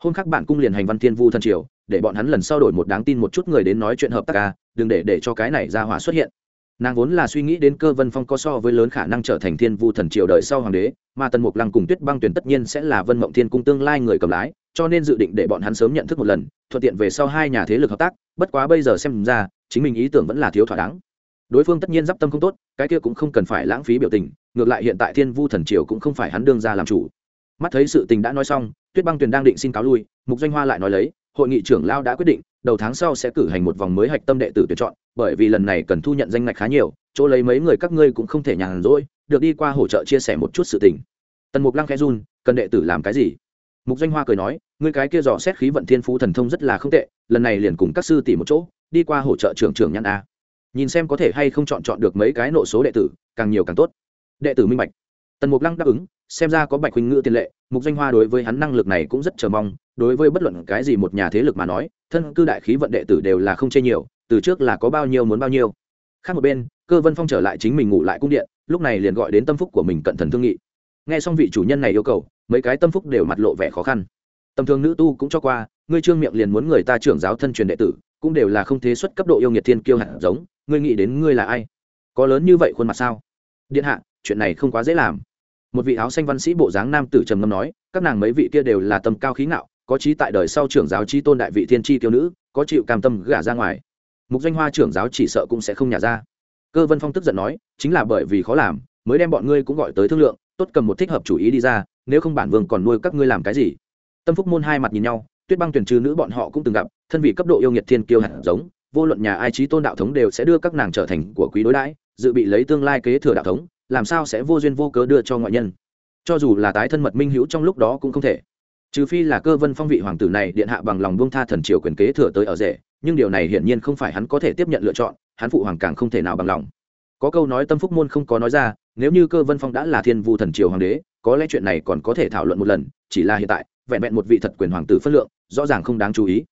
Hôm khác bạn cung liền hành văn thiên vu thần triều để bọn hắn lần sau đổi một đáng tin một chút người đến nói chuyện hợp tác ca, đừng để để cho cái này ra hỏa xuất hiện. Nàng vốn là suy nghĩ đến cơ vân phong có so với lớn khả năng trở thành thiên vu thần triều đời sau hoàng đế, mà tần mục lăng cùng tuyết băng tuyển tất nhiên sẽ là vân mộng thiên cung tương lai người cầm lái, cho nên dự định để bọn hắn sớm nhận thức một lần, thuận tiện về sau hai nhà thế lực hợp tác, bất quá bây giờ xem ra, chính mình ý tưởng vẫn là thiếu thỏa đáng. Đối phương tất nhiên d i p tâm không tốt, cái kia cũng không cần phải lãng phí biểu tình, ngược lại hiện tại thiên vu thần triều cũng không phải hắn đương ra làm chủ. Mắt thấy sự tình đã nói xong, tuyết băng tuyền đang định xin cáo lui, mục doanh hoa lại nói lấy hội nghị trưởng lao đã quyết định, đầu tháng sau sẽ cử hành một vòng mới hạch tâm đệ tử tuyển chọn, bởi vì lần này cần thu nhận danh ngạch khá nhiều, chỗ lấy mấy người các ngươi cũng không thể nhàn rỗi, được đi qua hỗ trợ chia sẻ một chút sự tình. Tần mục lăng khẽ run, cần đệ tử làm cái gì? Mục doanh hoa cười nói, ngươi cái kia dò xét khí vận thiên phú thần thông rất là không tệ, lần này liền cùng các sư tỷ một chỗ, đi qua hỗ trợ trưởng trưởng nhăn a. Nhìn xem có thể hay không chọn chọn được mấy cái nộ số đệ tử, càng nhiều càng tốt. Đệ tử minh bạch. Tần mục lăng đáp ứng, xem ra có bạch huynh ngữ tiền lệ, mục doanh hoa đối với hắn năng lực này cũng rất chờ mong đối với bất luận cái gì một nhà thế lực mà nói, thân cư đại khí vận đệ tử đều là không chê nhiều, từ trước là có bao nhiêu muốn bao nhiêu. Khác một bên, cơ vân phong trở lại chính mình ngủ lại cung điện, lúc này liền gọi đến tâm phúc của mình cẩn thận thương nghị. Nghe xong vị chủ nhân này yêu cầu, mấy cái tâm phúc đều mặt lộ vẻ khó khăn. Tầm thường nữ tu cũng cho qua, ngươi trương miệng liền muốn người ta trưởng giáo thân truyền đệ tử, cũng đều là không thế xuất cấp độ yêu nghiệt thiên kiêu hạt giống, ngươi nghĩ đến ngươi là ai? Có lớn như vậy khuôn mặt sao? Điện hạ, chuyện này không quá dễ làm. Một vị áo xanh văn sĩ bộ dáng nam tử trầm ngâm nói, các nàng mấy vị kia đều là tầm cao khí ngạo có trí tại đời sau trưởng giáo trí tôn đại vị thiên tri kiêu nữ, có chịu cam tâm gả ra ngoài. Mục danh hoa trưởng giáo chỉ sợ cũng sẽ không nhả ra. Cơ vân phong tức giận nói, chính là bởi vì khó làm, mới đem bọn ngươi cũng gọi tới thương lượng, tốt cầm một thích hợp chủ ý đi ra, nếu không bản vương còn nuôi các ngươi làm cái gì? Tâm phúc môn hai mặt nhìn nhau, tuyết băng tuyển trừ nữ bọn họ cũng từng gặp, thân vị cấp độ yêu nghiệt thiên kiêu hạt giống, vô luận nhà ai trí tôn đạo thống đều sẽ đưa các nàng trở thành của quý đối đãi, dự bị lấy tương lai kế thừa đạo thống, làm sao sẽ vô duyên vô cớ đưa cho ngoại nhân? Cho dù là tái thân mật minh hữu trong lúc đó cũng không thể trừ phi là cơ vân phong vị hoàng tử này điện hạ bằng lòng buông tha thần triều quyền kế thừa tới ở rể, nhưng điều này hiển nhiên không phải hắn có thể tiếp nhận lựa chọn, hắn phụ hoàng càng không thể nào bằng lòng. Có câu nói tâm phúc môn không có nói ra, nếu như cơ vân phong đã là thiên vu thần triều hoàng đế, có lẽ chuyện này còn có thể thảo luận một lần, chỉ là hiện tại, vẹn vẹn một vị thật quyền hoàng tử phất lượng, rõ ràng không đáng chú ý.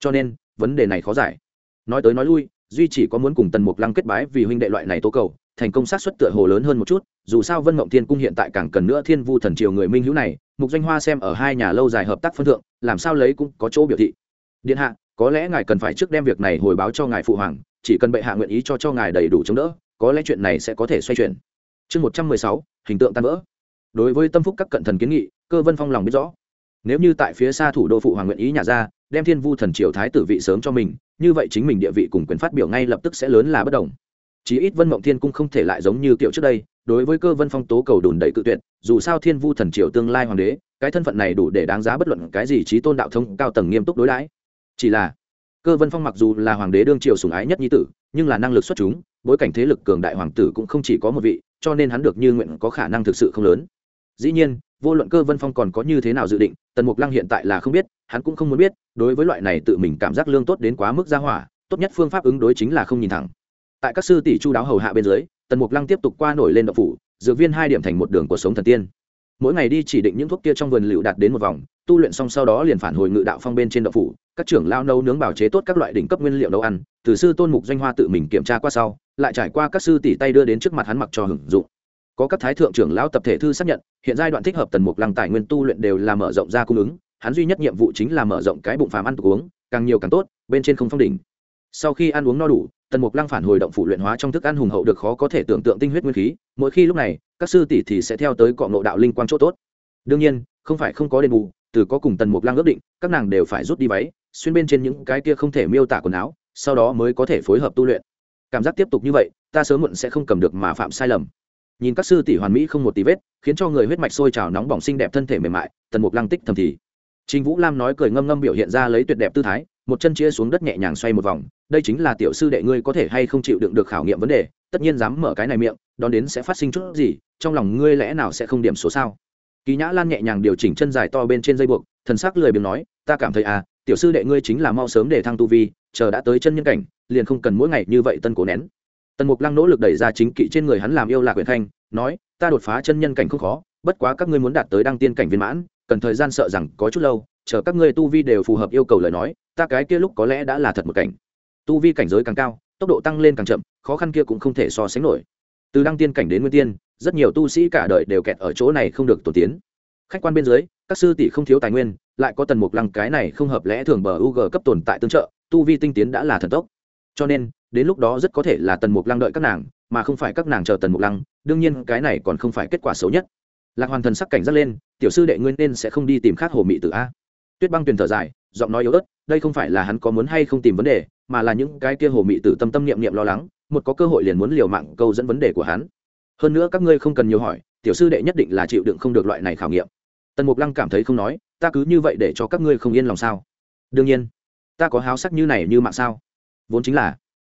Cho nên, vấn đề này khó giải. Nói tới nói lui, duy chỉ có muốn cùng tần mục lăng kết bái vì huynh đệ loại này tố cầu, thành công sát xuất tựa hồ lớn hơn một chút, dù sao vân mộng thiên cung hiện tại càng cần nữa thiên vu thần triều người minh hữu này mục Danh hoa xem ở hai nhà lâu dài hợp tác phân thượng, làm sao lấy cũng có chỗ biểu thị. Điện hạ, có lẽ ngài cần phải trước đem việc này hồi báo cho ngài phụ hoàng, chỉ cần bệ hạ nguyện ý cho cho ngài đầy đủ chống đỡ, có lẽ chuyện này sẽ có thể xoay chuyển. Chương một trăm mười sáu, hình tượng tan vỡ. Đối với tâm phúc các cận thần kiến nghị, cơ vân phong lòng biết rõ. Nếu như tại phía xa thủ đô phụ hoàng nguyện ý nhà ra, đem thiên vu thần triều thái tử vị sớm cho mình, như vậy chính mình địa vị cùng quyền phát biểu ngay lập tức sẽ lớn là bất đồng chí ít vân mộng thiên cung không thể lại giống như kiểu trước đây, đối với cơ vân phong tố cầu đùn đầy cự tuyệt, dù sao thiên vu thần triều tương lai hoàng đế, cái thân phận này đủ để đáng giá bất luận cái gì trí tôn đạo thông cao tầng nghiêm túc đối đãi. Chỉ là, cơ vân phong mặc dù là hoàng đế đương triều sùng ái nhất nhi tử, nhưng là năng lực xuất chúng, bối cảnh thế lực cường đại hoàng tử cũng không chỉ có một vị, cho nên hắn được như nguyện có khả năng thực sự không lớn. Dĩ nhiên, vô luận cơ vân phong còn có như thế nào dự định, tần mục lăng hiện tại là không biết, hắn cũng không muốn biết, đối với loại này tự mình cảm giác lương tốt đến quá mức gia hỏa, tốt nhất phương pháp ứng đối chính là không nhìn thẳng tại các sư tỷ chu đáo hầu hạ bên dưới, tần mục lăng tiếp tục qua nổi lên đậu phủ, dược viên hai điểm thành một đường cuộc sống thần tiên. Mỗi ngày đi chỉ định những thuốc kia trong vườn lựu đạt đến một vòng, tu luyện xong sau đó liền phản hồi ngự đạo phong bên trên đậu phủ, các trưởng lao nấu nướng bảo chế tốt các loại đỉnh cấp nguyên liệu nấu ăn, từ sư tôn mục doanh hoa tự mình kiểm tra qua sau, lại trải qua các sư tỷ tay đưa đến trước mặt hắn mặc cho hưởng dụng. Có các thái thượng trưởng lão tập thể thư xác nhận, hiện giai đoạn thích hợp tần mục lăng tài nguyên tu luyện đều là mở rộng ra cung ứng, hắn duy nhất nhiệm vụ chính là mở rộng cái bụng phàm ăn tục uống, càng nhiều càng tốt, bên trên không phong đỉnh. Sau khi ăn uống no đủ tần mục lăng phản hồi động phủ luyện hóa trong thức ăn hùng hậu được khó có thể tưởng tượng tinh huyết nguyên khí mỗi khi lúc này các sư tỷ thì sẽ theo tới cọ ngộ đạo linh quang chỗ tốt. Đương nhiên không phải không có đền bù từ có cùng tần mục lăng ước định các nàng đều phải rút đi váy xuyên bên trên những cái kia không thể miêu tả quần áo sau đó mới có thể phối hợp tu luyện. Cảm giác tiếp tục như vậy ta sớm muộn sẽ không cầm được mà phạm sai lầm. Nhìn các sư tỷ hoàn mỹ không một tí vết khiến cho người huyết mạch sôi trào nóng bỏng xinh đẹp thân thể mềm mại tần mục lăng tích thầm thì. Trình Vũ Lam nói cười ngâm ngâm biểu hiện ra lấy tuyệt đẹp tư thái, một chân chia xuống đất nhẹ nhàng xoay một vòng, đây chính là tiểu sư đệ ngươi có thể hay không chịu đựng được khảo nghiệm vấn đề, tất nhiên dám mở cái này miệng, đón đến sẽ phát sinh chút gì, trong lòng ngươi lẽ nào sẽ không điểm số sao? Kỳ Nhã Lan nhẹ nhàng điều chỉnh chân dài to bên trên dây buộc, thần sắc lười biếng nói, ta cảm thấy à, tiểu sư đệ ngươi chính là mau sớm để thăng tu vi, chờ đã tới chân nhân cảnh, liền không cần mỗi ngày như vậy tân cố nén. Tần Mục Lăng nỗ lực đẩy ra chính kỵ trên người hắn làm yêu lạc quyền thanh, nói, ta đột phá chân nhân cảnh không khó, bất quá các ngươi muốn đạt tới đăng tiên cảnh viên mãn, cần thời gian sợ rằng có chút lâu, chờ các ngươi tu vi đều phù hợp yêu cầu lời nói, ta cái kia lúc có lẽ đã là thật một cảnh. Tu vi cảnh giới càng cao, tốc độ tăng lên càng chậm, khó khăn kia cũng không thể so sánh nổi. Từ đăng tiên cảnh đến nguyên tiên, rất nhiều tu sĩ cả đời đều kẹt ở chỗ này không được tổ tiến. Khách quan bên dưới, các sư tỷ không thiếu tài nguyên, lại có tần mục lăng cái này không hợp lẽ thường bờ u g cấp tồn tại tương trợ, tu vi tinh tiến đã là thần tốc. Cho nên, đến lúc đó rất có thể là tần mục lăng đợi các nàng, mà không phải các nàng chờ tần mục lăng, đương nhiên cái này còn không phải kết quả xấu nhất. Lạc hoàn thần sắc cảnh giác lên, tiểu sư đệ nguyên nên sẽ không đi tìm khác hồ mị tử a tuyết băng tuyền thở dài, giọng nói yếu ớt, đây không phải là hắn có muốn hay không tìm vấn đề, mà là những cái kia hồ mị tử tâm tâm niệm niệm lo lắng, một có cơ hội liền muốn liều mạng câu dẫn vấn đề của hắn. Hơn nữa các ngươi không cần nhiều hỏi, tiểu sư đệ nhất định là chịu đựng không được loại này khảo nghiệm. Tần mục lăng cảm thấy không nói, ta cứ như vậy để cho các ngươi không yên lòng sao? Đương nhiên, ta có háo sắc như này như mạng sao? Vốn chính là,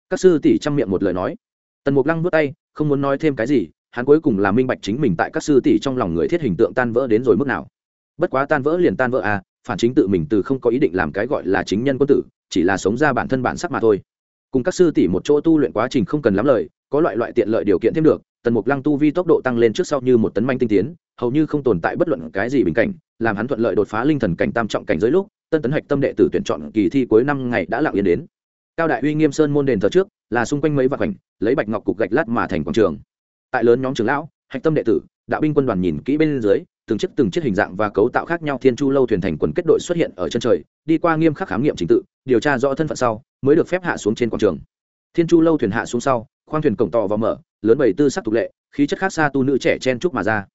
các sư tỷ chăm miệng một lời nói. Tần mục lăng vươn tay, không muốn nói thêm cái gì, hắn cuối cùng là minh bạch chính mình tại các sư tỷ trong lòng người thiết hình tượng tan vỡ đến rồi mức nào. Bất quá tan vỡ liền tan vỡ à phản chính tự mình từ không có ý định làm cái gọi là chính nhân quân tử, chỉ là sống ra bản thân bản sắc mà thôi. Cùng các sư tỷ một chỗ tu luyện quá trình không cần lắm lời, có loại loại tiện lợi điều kiện thêm được, tần mục lăng tu vi tốc độ tăng lên trước sau như một tấn manh tinh tiến, hầu như không tồn tại bất luận cái gì bình cảnh, làm hắn thuận lợi đột phá linh thần cảnh tam trọng cảnh giới lúc, tân tấn hạch tâm đệ tử tuyển chọn kỳ thi cuối năm ngày đã lặng yên đến. Cao đại uy nghiêm sơn môn đền thờ trước, là xung quanh mấy vạt hành lấy bạch ngọc cục gạch lát mà thành quảng trường. Tại lớn nhóm trưởng lão, hạch tâm đệ tử, đạo binh quân đoàn nhìn kỹ bên dưới từng chiếc từng chiếc hình dạng và cấu tạo khác nhau thiên chu lâu thuyền thành quần kết đội xuất hiện ở chân trời, đi qua nghiêm khắc khám nghiệm trình tự, điều tra rõ thân phận sau, mới được phép hạ xuống trên quảng trường. Thiên chu lâu thuyền hạ xuống sau, khoang thuyền cổng tỏ và mở, lớn bảy tư sắc tục lệ, khí chất khác xa tu nữ trẻ chen trúc mà ra.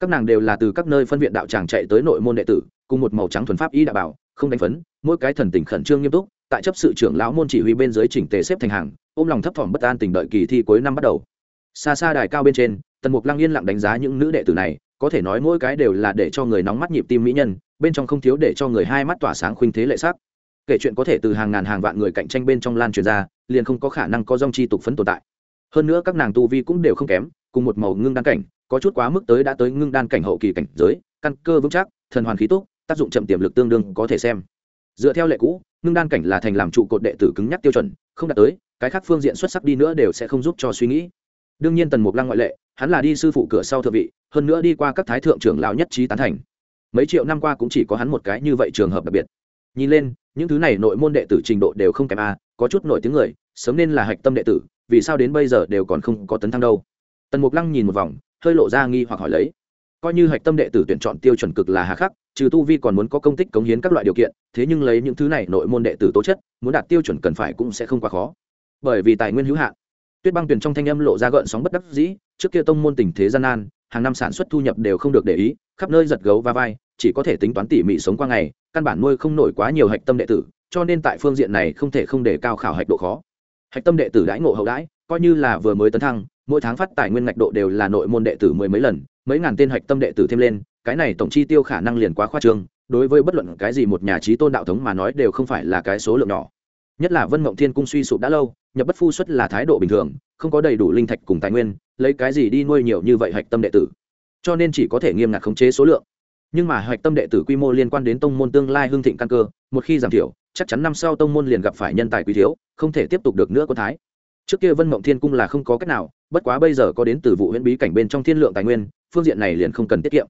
Các nàng đều là từ các nơi phân viện đạo tràng chạy tới nội môn đệ tử, cùng một màu trắng thuần pháp y đạo bảo, không đánh phấn, mỗi cái thần tình khẩn trương nghiêm túc, tại chấp sự trưởng lão môn chỉ huy bên dưới chỉnh tề xếp thành hàng, ôm lòng thấp thỏm bất an tình đợi kỳ thi cuối năm bắt đầu. Xa xa đài cao bên trên, tần mục lăng yên lặng đánh giá những nữ đệ tử này có thể nói mỗi cái đều là để cho người nóng mắt nhịp tim mỹ nhân, bên trong không thiếu để cho người hai mắt tỏa sáng khuynh thế lệ sắc. Kể chuyện có thể từ hàng ngàn hàng vạn người cạnh tranh bên trong lan truyền ra, liền không có khả năng có dòng chi tục phấn tồn tại. Hơn nữa các nàng tu vi cũng đều không kém, cùng một màu ngưng đan cảnh, có chút quá mức tới đã tới ngưng đan cảnh hậu kỳ cảnh giới, căn cơ vững chắc, thần hoàn khí túc, tác dụng chậm tiềm lực tương đương có thể xem. Dựa theo lệ cũ, ngưng đan cảnh là thành làm trụ cột đệ tử cứng nhắc tiêu chuẩn, không đạt tới, cái khác phương diện xuất sắc đi nữa đều sẽ không giúp cho suy nghĩ đương nhiên tần mục lăng ngoại lệ, hắn là đi sư phụ cửa sau thượng vị, hơn nữa đi qua các thái thượng trưởng lão nhất trí tán thành. Mấy triệu năm qua cũng chỉ có hắn một cái như vậy trường hợp đặc biệt. Nhìn lên, những thứ này nội môn đệ tử trình độ đều không kém a, có chút nổi tiếng người, sớm nên là hạch tâm đệ tử, vì sao đến bây giờ đều còn không có tấn thăng đâu? Tần mục lăng nhìn một vòng, hơi lộ ra nghi hoặc hỏi lấy. Coi như hạch tâm đệ tử tuyển chọn tiêu chuẩn cực là hà khắc, trừ tu vi còn muốn có công tích cống hiến các loại điều kiện, thế nhưng lấy những thứ này nội môn đệ tử tố chất, muốn đạt tiêu chuẩn cần phải cũng sẽ không quá khó. Bởi vì tài nguyên hữu hạn tuyết băng tuyển trong thanh âm lộ ra gợn sóng bất đắc dĩ, trước kia tông môn tình thế gian nan, hàng năm sản xuất thu nhập đều không được để ý, khắp nơi giật gấu và vai, chỉ có thể tính toán tỉ mỉ sống qua ngày, căn bản nuôi không nổi quá nhiều hạch tâm đệ tử, cho nên tại phương diện này không thể không để cao khảo hạch độ khó. Hạch tâm đệ tử đãi ngộ hậu đãi, coi như là vừa mới tấn thăng, mỗi tháng phát tài nguyên ngạch độ đều là nội môn đệ tử mười mấy lần, mấy ngàn tên hạch tâm đệ tử thêm lên, cái này tổng chi tiêu khả năng liền quá khoa trương, đối với bất luận cái gì một nhà trí tôn đạo thống mà nói đều không phải là cái số lượng nhỏ. Nhất là vân mộng thiên cung suy sụp đã lâu nhập bất phu xuất là thái độ bình thường, không có đầy đủ linh thạch cùng tài nguyên, lấy cái gì đi nuôi nhiều như vậy hạch tâm đệ tử. Cho nên chỉ có thể nghiêm ngặt khống chế số lượng. Nhưng mà hạch tâm đệ tử quy mô liên quan đến tông môn tương lai hưng thịnh căn cơ, một khi giảm thiểu, chắc chắn năm sau tông môn liền gặp phải nhân tài quý thiếu, không thể tiếp tục được nữa có thái. Trước kia vân mộng thiên cung là không có cách nào, bất quá bây giờ có đến từ vụ huyễn bí cảnh bên trong thiên lượng tài nguyên, phương diện này liền không cần tiết kiệm.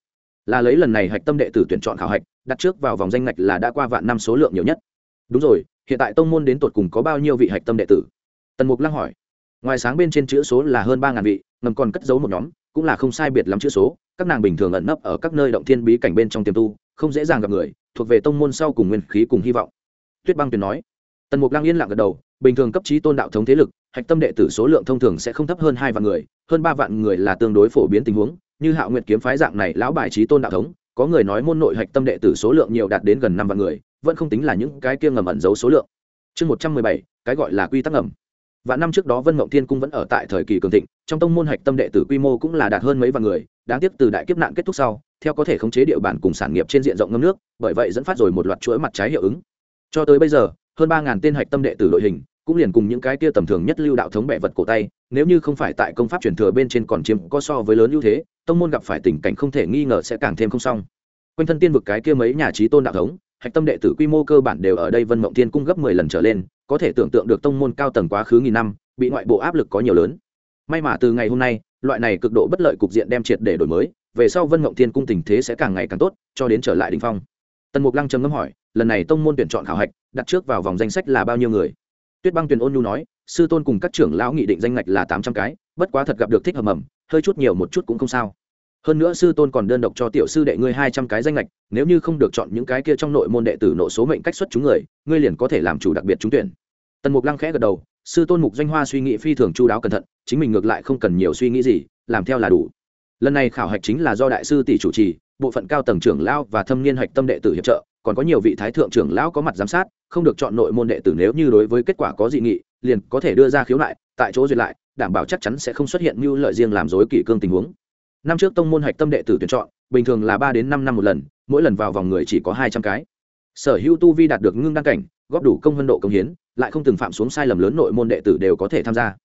Là lấy lần này hạch tâm đệ tử tuyển chọn khảo hạch, đặt trước vào vòng danh ngạch là đã qua vạn năm số lượng nhiều nhất. Đúng rồi, hiện tại tông môn đến tột cùng có bao nhiêu vị hạch tâm đệ tử? Tần mục lăng hỏi, ngoài sáng bên trên chữ số là hơn ba ngàn vị, ngầm còn cất giấu một nhóm, cũng là không sai biệt lắm chữ số, các nàng bình thường ẩn nấp ở các nơi động thiên bí cảnh bên trong tiềm tu, không dễ dàng gặp người, thuộc về tông môn sau cùng nguyên khí cùng hy vọng. Tuyết băng tuyền nói. Tần mục lăng yên lặng gật đầu, bình thường cấp trí tôn đạo thống thế lực, hạch tâm đệ tử số lượng thông thường sẽ không thấp hơn hai vạn người, hơn ba vạn người là tương đối phổ biến tình huống, như hạo nguyệt kiếm phái dạng này lão bài trí tôn đạo thống, có người nói môn nội hạch tâm đệ tử số lượng nhiều đạt đến gần năm vạn người, vẫn không tính là những cái kia ngầm ẩn giấu số lượng. Chương một trăm mười bảy, cái gọi là quy tắc ngầm và năm trước đó vân mộng thiên cung vẫn ở tại thời kỳ cường thịnh, trong tông môn hạch tâm đệ tử quy mô cũng là đạt hơn mấy vạn người, đáng tiếc từ đại kiếp nạn kết thúc sau, theo có thể khống chế địa bàn cùng sản nghiệp trên diện rộng ngâm nước, bởi vậy dẫn phát rồi một loạt chuỗi mặt trái hiệu ứng. Cho tới bây giờ, hơn ba ngàn tên hạch tâm đệ tử đội hình cũng liền cùng những cái kia tầm thường nhất lưu đạo thống bệ vật cổ tay, nếu như không phải tại công pháp truyền thừa bên trên còn chiếm có so với lớn ưu thế, tông môn gặp phải tình cảnh không thể nghi ngờ sẽ càng thêm không xong. Quanh thân tiên vực cái kia mấy nhà trí tôn đạo thống hạch tâm đệ tử quy mô cơ bản đều ở đây vân mộng thiên cung gấp mười lần trở lên, có thể tưởng tượng được tông môn cao tầng quá khứ nghìn năm, bị ngoại bộ áp lực có nhiều lớn. May mà từ ngày hôm nay, loại này cực độ bất lợi cục diện đem triệt để đổi mới, về sau vân mộng thiên cung tình thế sẽ càng ngày càng tốt, cho đến trở lại đình phong. Tần mục lăng trầm ngâm hỏi, lần này tông môn tuyển chọn khảo hạch, đặt trước vào vòng danh sách là bao nhiêu người? Tuyết băng tuyền ôn nhu nói, sư tôn cùng các trưởng lão nghị định danh ngạch là tám trăm cái, bất quá thật gặp được thích hợp mầm, hơi chút nhiều một chút cũng không sao hơn nữa sư tôn còn đơn độc cho tiểu sư đệ ngươi hai trăm cái danh lệch nếu như không được chọn những cái kia trong nội môn đệ tử nộ số mệnh cách xuất chúng người, ngươi liền có thể làm chủ đặc biệt trúng tuyển. Tần mục lăng khẽ gật đầu, sư tôn mục doanh hoa suy nghĩ phi thường chu đáo cẩn thận, chính mình ngược lại không cần nhiều suy nghĩ gì, làm theo là đủ. Lần này khảo hạch chính là do đại sư tỷ chủ trì, bộ phận cao tầng trưởng lão và thâm niên hạch tâm đệ tử hiệp trợ, còn có nhiều vị thái thượng trưởng lão có mặt giám sát, không được chọn nội môn đệ tử nếu như đối với kết quả có dị nghị, liền có thể đưa ra khiếu nại, tại chỗ duyệt lại, đảm bảo chắc chắn sẽ không xuất hiện mưu lợi riêng làm dối kỷ cương tình huống năm trước tông môn hạch tâm đệ tử tuyển chọn, bình thường là ba đến năm năm một lần, mỗi lần vào vòng người chỉ có hai trăm cái. Sở hữu tu vi đạt được ngưng đăng cảnh, góp đủ công vân độ công hiến, lại không từng phạm xuống sai lầm lớn nội môn đệ tử đều có thể tham gia.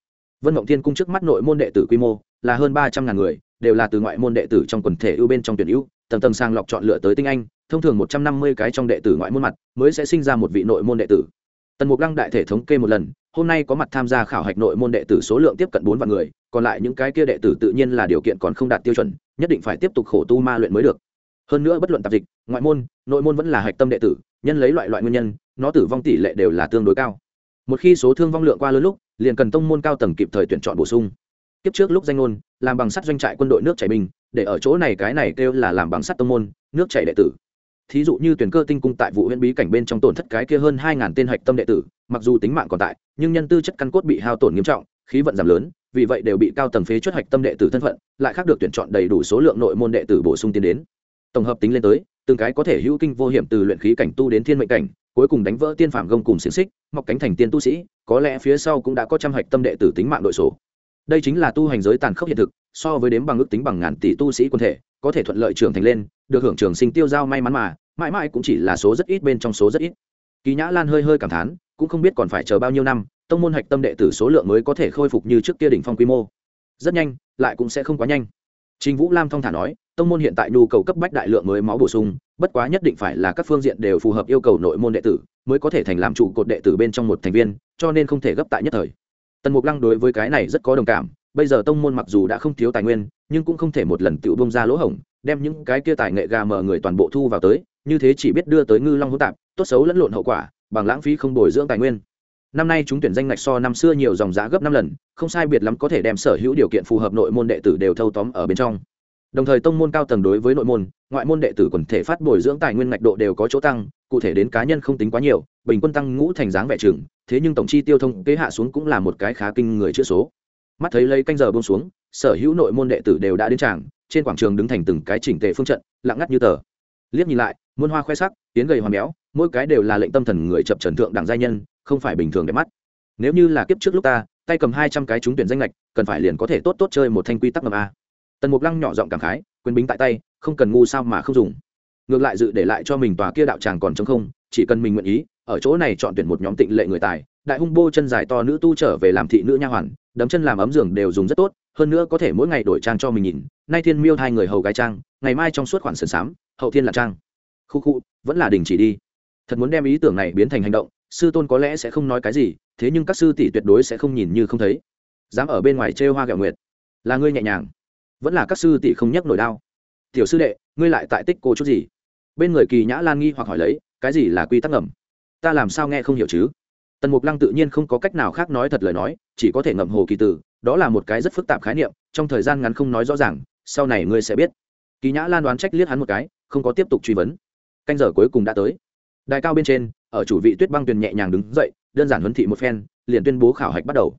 Vân mộng thiên cung trước mắt nội môn đệ tử quy mô là hơn ba trăm ngàn người, đều là từ ngoại môn đệ tử trong quần thể ưu bên trong tuyển ưu, tầng tầng sàng lọc chọn lựa tới tinh anh, thông thường một trăm năm mươi cái trong đệ tử ngoại môn mặt mới sẽ sinh ra một vị nội môn đệ tử. Tần mục lăng đại thể thống kê một lần, hôm nay có mặt tham gia khảo hạch nội môn đệ tử số lượng tiếp cận bốn vạn người còn lại những cái kia đệ tử tự nhiên là điều kiện còn không đạt tiêu chuẩn, nhất định phải tiếp tục khổ tu ma luyện mới được. Hơn nữa bất luận tạp dịch, ngoại môn, nội môn vẫn là hạch tâm đệ tử, nhân lấy loại loại nguyên nhân, nó tử vong tỷ lệ đều là tương đối cao. Một khi số thương vong lượng qua lớn lúc, liền cần tông môn cao tầng kịp thời tuyển chọn bổ sung. Kiếp trước lúc danh ngôn, làm bằng sắt doanh trại quân đội nước chảy bình, để ở chỗ này cái này kêu là làm bằng sắt tông môn, nước chảy đệ tử. Thí dụ như tuyển cơ tinh cung tại vụ huyện bí cảnh bên trong tổn thất cái kia hơn hai ngàn tên hạch tâm đệ tử, mặc dù tính mạng còn tại, nhưng nhân tư chất căn cốt bị hao tổn nghiêm trọng, khí vận giảm lớn vì vậy đều bị cao tầng phế chuất hạch tâm đệ tử thân phận, lại khác được tuyển chọn đầy đủ số lượng nội môn đệ tử bổ sung tiến đến. Tổng hợp tính lên tới, từng cái có thể hữu kinh vô hiểm từ luyện khí cảnh tu đến thiên mệnh cảnh, cuối cùng đánh vỡ tiên phạm gông cùng xiềng xích, mọc cánh thành tiên tu sĩ, có lẽ phía sau cũng đã có trăm hạch tâm đệ tử tính mạng đội số. Đây chính là tu hành giới tàn khốc hiện thực, so với đếm bằng ước tính bằng ngàn tỷ tu sĩ quân thể, có thể thuận lợi trưởng thành lên, được hưởng trường sinh tiêu giao may mắn mà, mãi mãi cũng chỉ là số rất ít bên trong số rất ít. Kỳ nhã lan hơi hơi cảm thán, cũng không biết còn phải chờ bao nhiêu năm tông môn hạch tâm đệ tử số lượng mới có thể khôi phục như trước kia đỉnh phong quy mô. Rất nhanh lại cũng sẽ không quá nhanh. Trình Vũ Lam thong thả nói, tông môn hiện tại nhu cầu cấp bách đại lượng mới máu bổ sung, bất quá nhất định phải là các phương diện đều phù hợp yêu cầu nội môn đệ tử, mới có thể thành làm trụ cột đệ tử bên trong một thành viên, cho nên không thể gấp tại nhất thời. Tần Mục Lăng đối với cái này rất có đồng cảm, bây giờ tông môn mặc dù đã không thiếu tài nguyên, nhưng cũng không thể một lần tự bung ra lỗ hổng, đem những cái kia tài nghệ gà mờ người toàn bộ thu vào tới, như thế chỉ biết đưa tới ngư long hỗn tạp, tốt xấu lẫn lộn hậu quả, bằng lãng phí không bồi dưỡng tài nguyên năm nay chúng tuyển danh ngạch so năm xưa nhiều dòng giá gấp năm lần không sai biệt lắm có thể đem sở hữu điều kiện phù hợp nội môn đệ tử đều thâu tóm ở bên trong đồng thời tông môn cao tầng đối với nội môn ngoại môn đệ tử quần thể phát bồi dưỡng tài nguyên ngạch độ đều có chỗ tăng cụ thể đến cá nhân không tính quá nhiều bình quân tăng ngũ thành dáng vẻ trưởng. thế nhưng tổng chi tiêu thông kế hạ xuống cũng là một cái khá kinh người chữa số mắt thấy lấy canh giờ bông xuống sở hữu nội môn đệ tử đều đã đến tràng trên quảng trường đứng thành từng cái chỉnh tề phương trận lặng ngắt như tờ liếc nhìn lại muôn hoa khoe sắc tiến gầy hoa méo, mỗi cái đều là lệnh tâm thần người chập trần thượng đẳng gia nhân không phải bình thường đẹp mắt. Nếu như là kiếp trước lúc ta, tay cầm hai trăm cái trúng tuyển danh lệch cần phải liền có thể tốt tốt chơi một thanh quy tắc ngầm a. Tần mục lăng nhỏ giọng cảm khái, quyền bính tại tay, không cần ngu sao mà không dùng. Ngược lại dự để lại cho mình tòa kia đạo tràng còn chống không, chỉ cần mình nguyện ý, ở chỗ này chọn tuyển một nhóm tịnh lệ người tài, đại hung bô chân dài to nữ tu trở về làm thị nữ nha hoàn, đấm chân làm ấm giường đều dùng rất tốt, hơn nữa có thể mỗi ngày đổi trang cho mình nhìn, nay thiên miêu hai người hầu gái trang, ngày mai trong suốt khoản sườn xám hậu thiên là trang. Khu khu, vẫn là đình chỉ đi. Thật muốn đem ý tưởng này biến thành hành động sư tôn có lẽ sẽ không nói cái gì, thế nhưng các sư tỷ tuyệt đối sẽ không nhìn như không thấy. Dám ở bên ngoài trêu hoa gạo nguyệt. Là ngươi nhẹ nhàng. Vẫn là các sư tỷ không nhắc nổi đau. tiểu sư đệ, ngươi lại tại tích cô chút gì? Bên người kỳ nhã lan nghi hoặc hỏi lấy, cái gì là quy tắc ngầm? Ta làm sao nghe không hiểu chứ? Tần mục lăng tự nhiên không có cách nào khác nói thật lời nói, chỉ có thể ngậm hồ kỳ tử, đó là một cái rất phức tạp khái niệm, trong thời gian ngắn không nói rõ ràng, sau này ngươi sẽ biết. Kỳ nhã lan đoán trách liếc hắn một cái, không có tiếp tục truy vấn. Canh giờ cuối cùng đã tới. Đài cao bên trên ở chủ vị tuyết băng tuyền nhẹ nhàng đứng dậy, đơn giản huấn thị một phen, liền tuyên bố khảo hạch bắt đầu.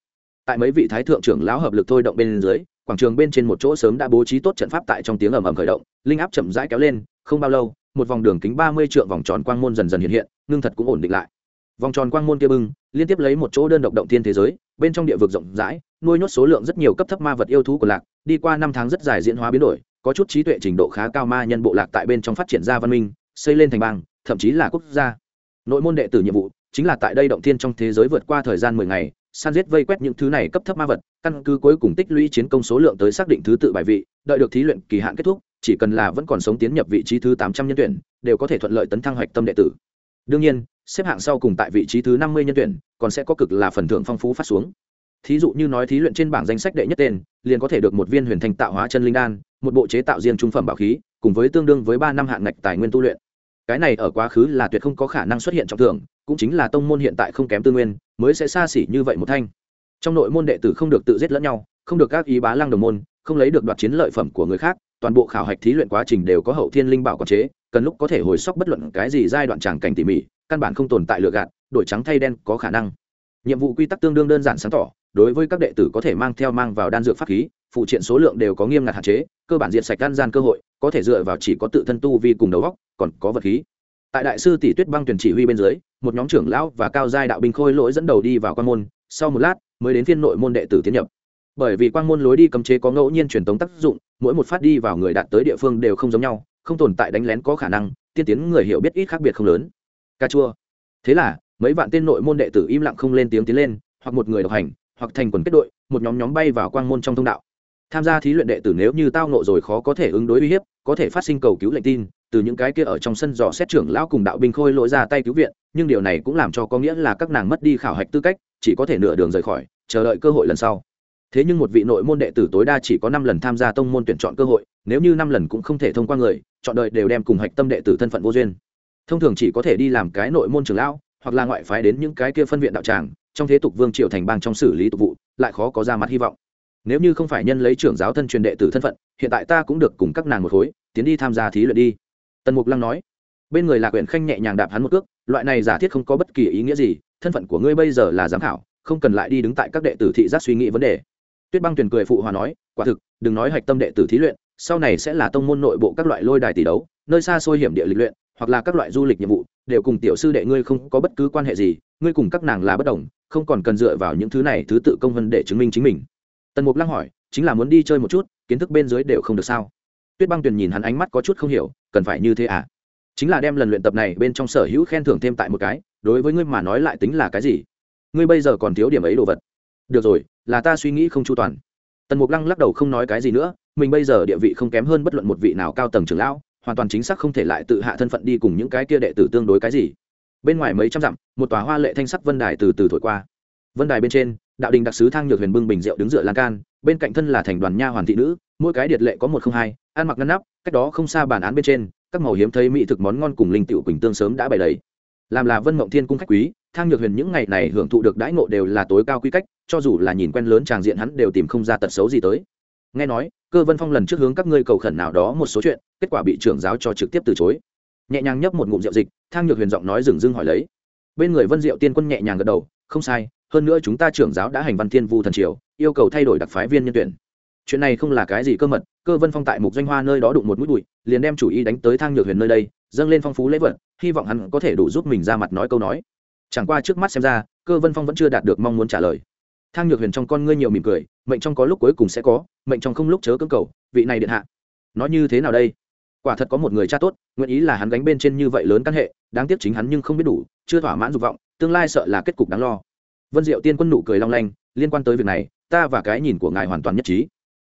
Tại mấy vị thái thượng trưởng lão hợp lực thôi động bên dưới, quảng trường bên trên một chỗ sớm đã bố trí tốt trận pháp tại trong tiếng ầm ầm khởi động, linh áp chậm rãi kéo lên, không bao lâu, một vòng đường kính ba mươi trượng vòng tròn quang môn dần dần hiện hiện, ngưng thật cũng ổn định lại. Vòng tròn quang môn kia bưng, liên tiếp lấy một chỗ đơn độc động thiên thế giới, bên trong địa vực rộng rãi, nuôi nhốt số lượng rất nhiều cấp thấp ma vật yêu thú của lạc, đi qua năm tháng rất dài diễn hóa biến đổi, có chút trí tuệ trình độ khá cao ma nhân bộ lạc tại bên trong phát triển ra văn minh, xây lên thành bang, thậm chí là quốc gia nội môn đệ tử nhiệm vụ chính là tại đây động thiên trong thế giới vượt qua thời gian mười ngày, san giết vây quét những thứ này cấp thấp ma vật, căn cứ cuối cùng tích lũy chiến công số lượng tới xác định thứ tự bài vị, đợi được thí luyện kỳ hạn kết thúc, chỉ cần là vẫn còn sống tiến nhập vị trí thứ tám trăm nhân tuyển, đều có thể thuận lợi tấn thăng hoạch tâm đệ tử. Đương nhiên, xếp hạng sau cùng tại vị trí thứ năm mươi nhân tuyển, còn sẽ có cực là phần thưởng phong phú phát xuống. Thí dụ như nói thí luyện trên bảng danh sách đệ nhất tên, liền có thể được một viên huyền thành tạo hóa chân linh đan, một bộ chế tạo riêng trung phẩm bảo khí, cùng với tương đương với ba năm hạng ngạch tài nguyên tu luyện cái này ở quá khứ là tuyệt không có khả năng xuất hiện trọng thưởng, cũng chính là tông môn hiện tại không kém tư nguyên, mới sẽ xa xỉ như vậy một thanh. Trong nội môn đệ tử không được tự giết lẫn nhau, không được các ý bá lăng đồng môn, không lấy được đoạt chiến lợi phẩm của người khác, toàn bộ khảo hạch thí luyện quá trình đều có hậu thiên linh bảo quản chế, cần lúc có thể hồi sóc bất luận cái gì giai đoạn tràng cảnh tỉ mỉ, căn bản không tồn tại lựa gạt, đổi trắng thay đen có khả năng. Nhiệm vụ quy tắc tương đương đơn giản sáng tỏ, đối với các đệ tử có thể mang theo mang vào đan dược pháp khí phụ triện số lượng đều có nghiêm ngặt hạn chế, cơ bản diện sạch gan gian cơ hội, có thể dựa vào chỉ có tự thân tu vi cùng đầu góc còn có vật khí. Tại đại sư tỷ tuyết băng tuyển chỉ huy bên dưới, một nhóm trưởng lão và cao giai đạo binh khôi lỗi dẫn đầu đi vào quan môn, sau một lát, mới đến phiên nội môn đệ tử tiến nhập. Bởi vì quan môn lối đi cấm chế có ngẫu nhiên truyền tống tác dụng, mỗi một phát đi vào người đạt tới địa phương đều không giống nhau, không tồn tại đánh lén có khả năng, tiên tiến người hiểu biết ít khác biệt không lớn. Ca chua. Thế là, mấy vạn tên nội môn đệ tử im lặng không lên tiếng tiến lên, hoặc một người độc hành, hoặc thành quần kết đội, một nhóm nhóm bay vào quang môn trong thông đạo tham gia thí luyện đệ tử nếu như tao nộ rồi khó có thể ứng đối uy hiếp, có thể phát sinh cầu cứu lệnh tin, từ những cái kia ở trong sân dò xét trưởng lão cùng đạo binh khôi lỗi ra tay cứu viện, nhưng điều này cũng làm cho có nghĩa là các nàng mất đi khảo hạch tư cách, chỉ có thể nửa đường rời khỏi, chờ đợi cơ hội lần sau. Thế nhưng một vị nội môn đệ tử tối đa chỉ có năm lần tham gia tông môn tuyển chọn cơ hội, nếu như năm lần cũng không thể thông qua người, chọn đợi đều đem cùng hạch tâm đệ tử thân phận vô duyên. Thông thường chỉ có thể đi làm cái nội môn trưởng lão, hoặc là ngoại phái đến những cái kia phân viện đạo tràng, trong thế tục vương triều thành bang trong xử lý tục vụ, lại khó có ra mặt hy vọng nếu như không phải nhân lấy trưởng giáo thân truyền đệ tử thân phận, hiện tại ta cũng được cùng các nàng một khối, tiến đi tham gia thí luyện đi. Tần mục lăng nói. Bên người là quyển khanh nhẹ nhàng đạp hắn một cước, loại này giả thiết không có bất kỳ ý nghĩa gì, thân phận của ngươi bây giờ là giám khảo, không cần lại đi đứng tại các đệ tử thị giác suy nghĩ vấn đề. Tuyết băng tuyền cười phụ hòa nói, quả thực, đừng nói hạch tâm đệ tử thí luyện, sau này sẽ là tông môn nội bộ các loại lôi đài tỷ đấu, nơi xa xôi hiểm địa lịch luyện, hoặc là các loại du lịch nhiệm vụ, đều cùng tiểu sư đệ ngươi không có bất cứ quan hệ gì, ngươi cùng các nàng là bất đồng, không còn cần dựa vào những thứ này thứ tự công vân để chứng minh chính mình tần mục lăng hỏi, chính là muốn đi chơi một chút, kiến thức bên dưới đều không được sao? Tuyết băng tuyền nhìn hắn ánh mắt có chút không hiểu, cần phải như thế à? Chính là đem lần luyện tập này bên trong sở hữu khen thưởng thêm tại một cái, đối với ngươi mà nói lại tính là cái gì? Ngươi bây giờ còn thiếu điểm ấy đồ vật. Được rồi, là ta suy nghĩ không chu toàn. Tần mục lăng lắc đầu không nói cái gì nữa, mình bây giờ địa vị không kém hơn bất luận một vị nào cao tầng trưởng lão, hoàn toàn chính xác không thể lại tự hạ thân phận đi cùng những cái kia đệ tử tương đối cái gì. Bên ngoài mấy trăm dặm, một tòa hoa lệ thanh sắc vân đài từ từ thổi qua. Vân đài bên trên đạo đình đặc sứ thang nhược huyền bưng bình rượu đứng dựa lan can, bên cạnh thân là thành đoàn nha hoàn thị nữ, mỗi cái điệt lệ có một không hai, ăn mặc ngăn nắp, cách đó không xa bàn án bên trên, các màu hiếm thấy mỹ thực món ngon cùng linh tiểu quỳnh tương sớm đã bày đầy. Làm là vân mộng thiên cung khách quý, thang nhược huyền những ngày này hưởng thụ được đãi ngộ đều là tối cao quy cách, cho dù là nhìn quen lớn tràng diện hắn đều tìm không ra tật xấu gì tới. Nghe nói, cơ vân phong lần trước hướng các ngươi cầu khẩn nào đó một số chuyện, kết quả bị trưởng giáo cho trực tiếp từ chối. Nhẹ nhàng nhấp một ngụm rượu dịch, thang nhược huyền giọng nói dừng dưng hỏi lấy. Bên người vân diệu tiên quân nhẹ nhàng gật đầu, không sai hơn nữa chúng ta trưởng giáo đã hành văn thiên vu thần triều, yêu cầu thay đổi đặc phái viên nhân tuyển. Chuyện này không là cái gì cơ mật, cơ vân phong tại mục doanh hoa nơi đó đụng một mũi bụi, liền đem chủ ý đánh tới thang nhược huyền nơi đây, dâng lên phong phú lễ vật, hy vọng hắn có thể đủ giúp mình ra mặt nói câu nói. Chẳng qua trước mắt xem ra, cơ vân phong vẫn chưa đạt được mong muốn trả lời. Thang nhược huyền trong con ngươi nhiều mỉm cười, mệnh trong có lúc cuối cùng sẽ có, mệnh trong không lúc chớ cưỡng cầu, vị này điện hạ. Nó như thế nào đây? Quả thật có một người cha tốt, nguyện ý là hắn gánh bên trên như vậy lớn căn hệ, đáng tiếc chính hắn nhưng không biết đủ, chưa thỏa mãn dục vọng, tương lai sợ là kết cục đáng lo vân diệu tiên quân nụ cười long lanh, liên quan tới việc này, ta và cái nhìn của ngài hoàn toàn nhất trí.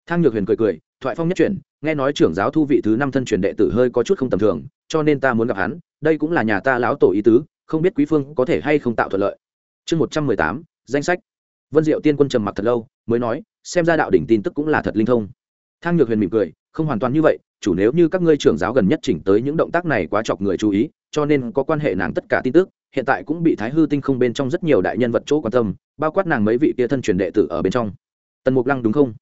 Thang nhược huyền cười cười, thoại phong nhất chuyển, nghe nói trưởng giáo thu vị thứ năm thân truyền đệ tử hơi có chút không tầm thường, cho nên ta muốn gặp hắn, đây cũng là nhà ta lão tổ ý tứ, không biết quý phương có thể hay không tạo thuận lợi. Chương một trăm mười tám, danh sách. Vân diệu tiên quân trầm mặc thật lâu, mới nói, xem ra đạo đỉnh tin tức cũng là thật linh thông. Thang nhược huyền mỉm cười, không hoàn toàn như vậy, chủ nếu như các ngươi trưởng giáo gần nhất chỉnh tới những động tác này quá chọc người chú ý, cho nên có quan hệ nàng tất cả tin tức hiện tại cũng bị thái hư tinh không bên trong rất nhiều đại nhân vật chỗ quan tâm, bao quát nàng mấy vị kia thân truyền đệ tử ở bên trong. Tần mục lăng đúng không?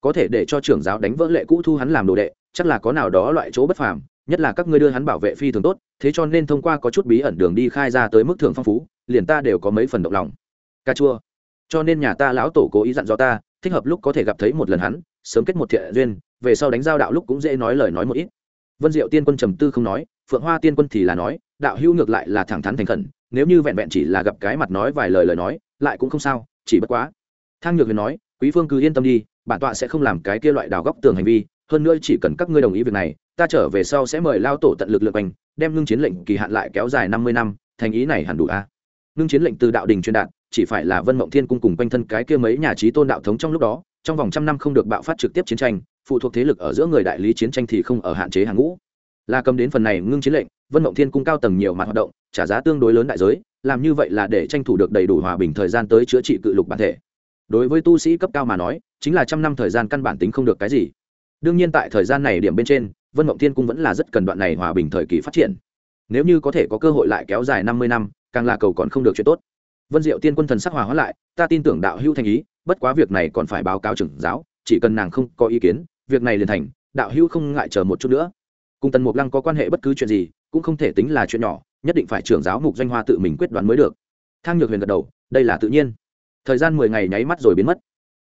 Có thể để cho trưởng giáo đánh vỡ lệ cũ thu hắn làm đồ đệ, chắc là có nào đó loại chỗ bất phàm, nhất là các ngươi đưa hắn bảo vệ phi thường tốt, thế cho nên thông qua có chút bí ẩn đường đi khai ra tới mức thường phong phú, liền ta đều có mấy phần động lòng. Ca chua. Cho nên nhà ta lão tổ cố ý dặn do ta, thích hợp lúc có thể gặp thấy một lần hắn, sớm kết một thiện duyên, về sau đánh giao đạo lúc cũng dễ nói lời nói một ít. Vân diệu tiên quân trầm tư không nói, phượng hoa tiên quân thì là nói, đạo hữu ngược lại là thẳng thắn thành khẩn nếu như vẹn vẹn chỉ là gặp cái mặt nói vài lời lời nói, lại cũng không sao, chỉ bất quá thang nhược huyền nói, quý phương cứ yên tâm đi, bản tọa sẽ không làm cái kia loại đào góc tường hành vi, hơn nữa chỉ cần các ngươi đồng ý việc này, ta trở về sau sẽ mời lao tổ tận lực lượng anh đem ngưng chiến lệnh kỳ hạn lại kéo dài năm mươi năm, thành ý này hẳn đủ a à? ngưng chiến lệnh từ đạo đình truyền đạt, chỉ phải là vân mộng thiên cung cùng quanh thân cái kia mấy nhà trí tôn đạo thống trong lúc đó, trong vòng trăm năm không được bạo phát trực tiếp chiến tranh, phụ thuộc thế lực ở giữa người đại lý chiến tranh thì không ở hạn chế hàng ngũ là cầm đến phần này ngưng chiến lệnh, vân mộng thiên cung cao tầng nhiều mặt hoạt động trả giá tương đối lớn đại giới, làm như vậy là để tranh thủ được đầy đủ hòa bình thời gian tới chữa trị cự lục bản thể. Đối với tu sĩ cấp cao mà nói, chính là trăm năm thời gian căn bản tính không được cái gì. Đương nhiên tại thời gian này điểm bên trên, vân mộng thiên cung vẫn là rất cần đoạn này hòa bình thời kỳ phát triển. Nếu như có thể có cơ hội lại kéo dài năm mươi năm, càng là cầu còn không được chuyện tốt. Vân diệu tiên quân thần sắc hòa hóa lại, ta tin tưởng đạo hữu thành ý, bất quá việc này còn phải báo cáo trưởng giáo, chỉ cần nàng không có ý kiến, việc này liền thành, đạo hữu không ngại chờ một chút nữa. Cùng tần mục lăng có quan hệ bất cứ chuyện gì, cũng không thể tính là chuyện nhỏ nhất định phải trưởng giáo mục doanh hoa tự mình quyết đoán mới được. Thang nhược huyền gật đầu, đây là tự nhiên. Thời gian mười ngày nháy mắt rồi biến mất.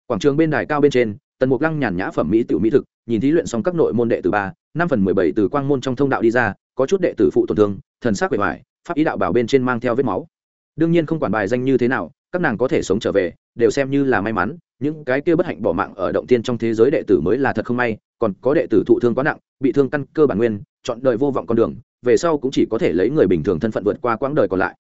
Quảng trường bên đài cao bên trên, tần mục lăng nhàn nhã phẩm mỹ tự mỹ thực, nhìn thí luyện xong các nội môn đệ từ ba, năm phần mười bảy từ quang môn trong thông đạo đi ra, có chút đệ tử phụ tổn thương, thần sắc bề ngoài pháp ý đạo bảo bên trên mang theo vết máu. Đương nhiên không quản bài danh như thế nào, các nàng có thể sống trở về, đều xem như là may mắn, những cái kia bất hạnh bỏ mạng ở động tiên trong thế giới đệ tử mới là thật không may, còn có đệ tử thụ thương quá nặng, bị thương căn cơ bản nguyên, chọn đời vô vọng con đường về sau cũng chỉ có thể lấy người bình thường thân phận vượt qua quãng đời còn lại.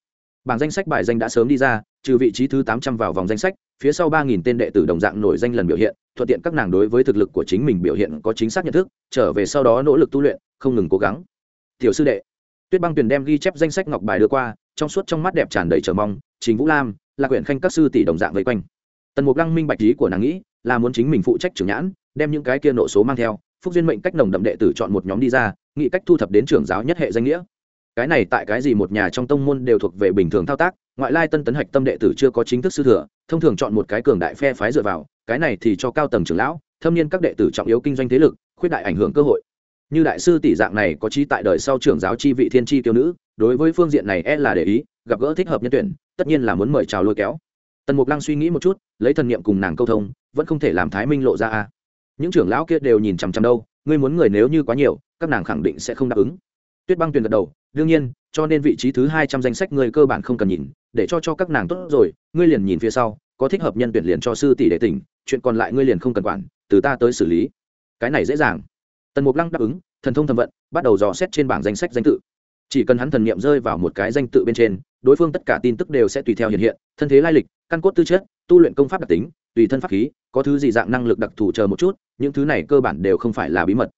Bảng danh sách bài danh đã sớm đi ra, trừ vị trí thứ tám trăm vào vòng danh sách, phía sau ba nghìn tên đệ tử đồng dạng nổi danh lần biểu hiện, thuận tiện các nàng đối với thực lực của chính mình biểu hiện có chính xác nhận thức, trở về sau đó nỗ lực tu luyện, không ngừng cố gắng. Tiểu sư đệ, tuyết băng tuyền đem ghi chép danh sách ngọc bài đưa qua, trong suốt trong mắt đẹp tràn đầy chờ mong chính vũ lam là quyển khanh các sư tỷ đồng dạng vây quanh. Tần mục lăng minh bạch lý của nàng nghĩ, là muốn chính mình phụ trách trưởng nhãn, đem những cái kia nộ số mang theo phúc duyên mệnh cách nồng đậm đệ tử chọn một nhóm đi ra, nghĩ cách thu thập đến trưởng giáo nhất hệ danh nghĩa. Cái này tại cái gì một nhà trong tông môn đều thuộc về bình thường thao tác, ngoại lai tân tấn hạch tâm đệ tử chưa có chính thức sư thừa, thông thường chọn một cái cường đại phe phái dựa vào, cái này thì cho cao tầng trưởng lão, thâm niên các đệ tử trọng yếu kinh doanh thế lực, khuyết đại ảnh hưởng cơ hội. Như đại sư tỷ dạng này có trí tại đời sau trưởng giáo chi vị thiên tri tiêu nữ, đối với phương diện này e là để ý, gặp gỡ thích hợp nhân tuyển, tất nhiên là muốn mời chào lôi kéo. Tần mục lăng suy nghĩ một chút, lấy thần niệm cùng nàng câu thông, vẫn không thể làm thái minh lộ ra a những trưởng lão kia đều nhìn chằm chằm đâu, ngươi muốn người nếu như quá nhiều, các nàng khẳng định sẽ không đáp ứng. Tuyết băng tuyền gật đầu, đương nhiên, cho nên vị trí thứ hai trăm danh sách ngươi cơ bản không cần nhìn, để cho cho các nàng tốt rồi, ngươi liền nhìn phía sau, có thích hợp nhân tuyển liền cho sư tỷ để tỉnh, chuyện còn lại ngươi liền không cần quản, từ ta tới xử lý. Cái này dễ dàng. Tần mục lăng đáp ứng, thần thông thẩm vận, bắt đầu dò xét trên bảng danh sách danh tự. Chỉ cần hắn thần niệm rơi vào một cái danh tự bên trên, đối phương tất cả tin tức đều sẽ tùy theo hiện hiện, thân thế lai lịch, căn cốt tư chất, tu luyện công pháp đặc tính, tùy thân pháp khí, có thứ gì dạng năng lực đặc thù chờ một chút những thứ này cơ bản đều không phải là bí mật.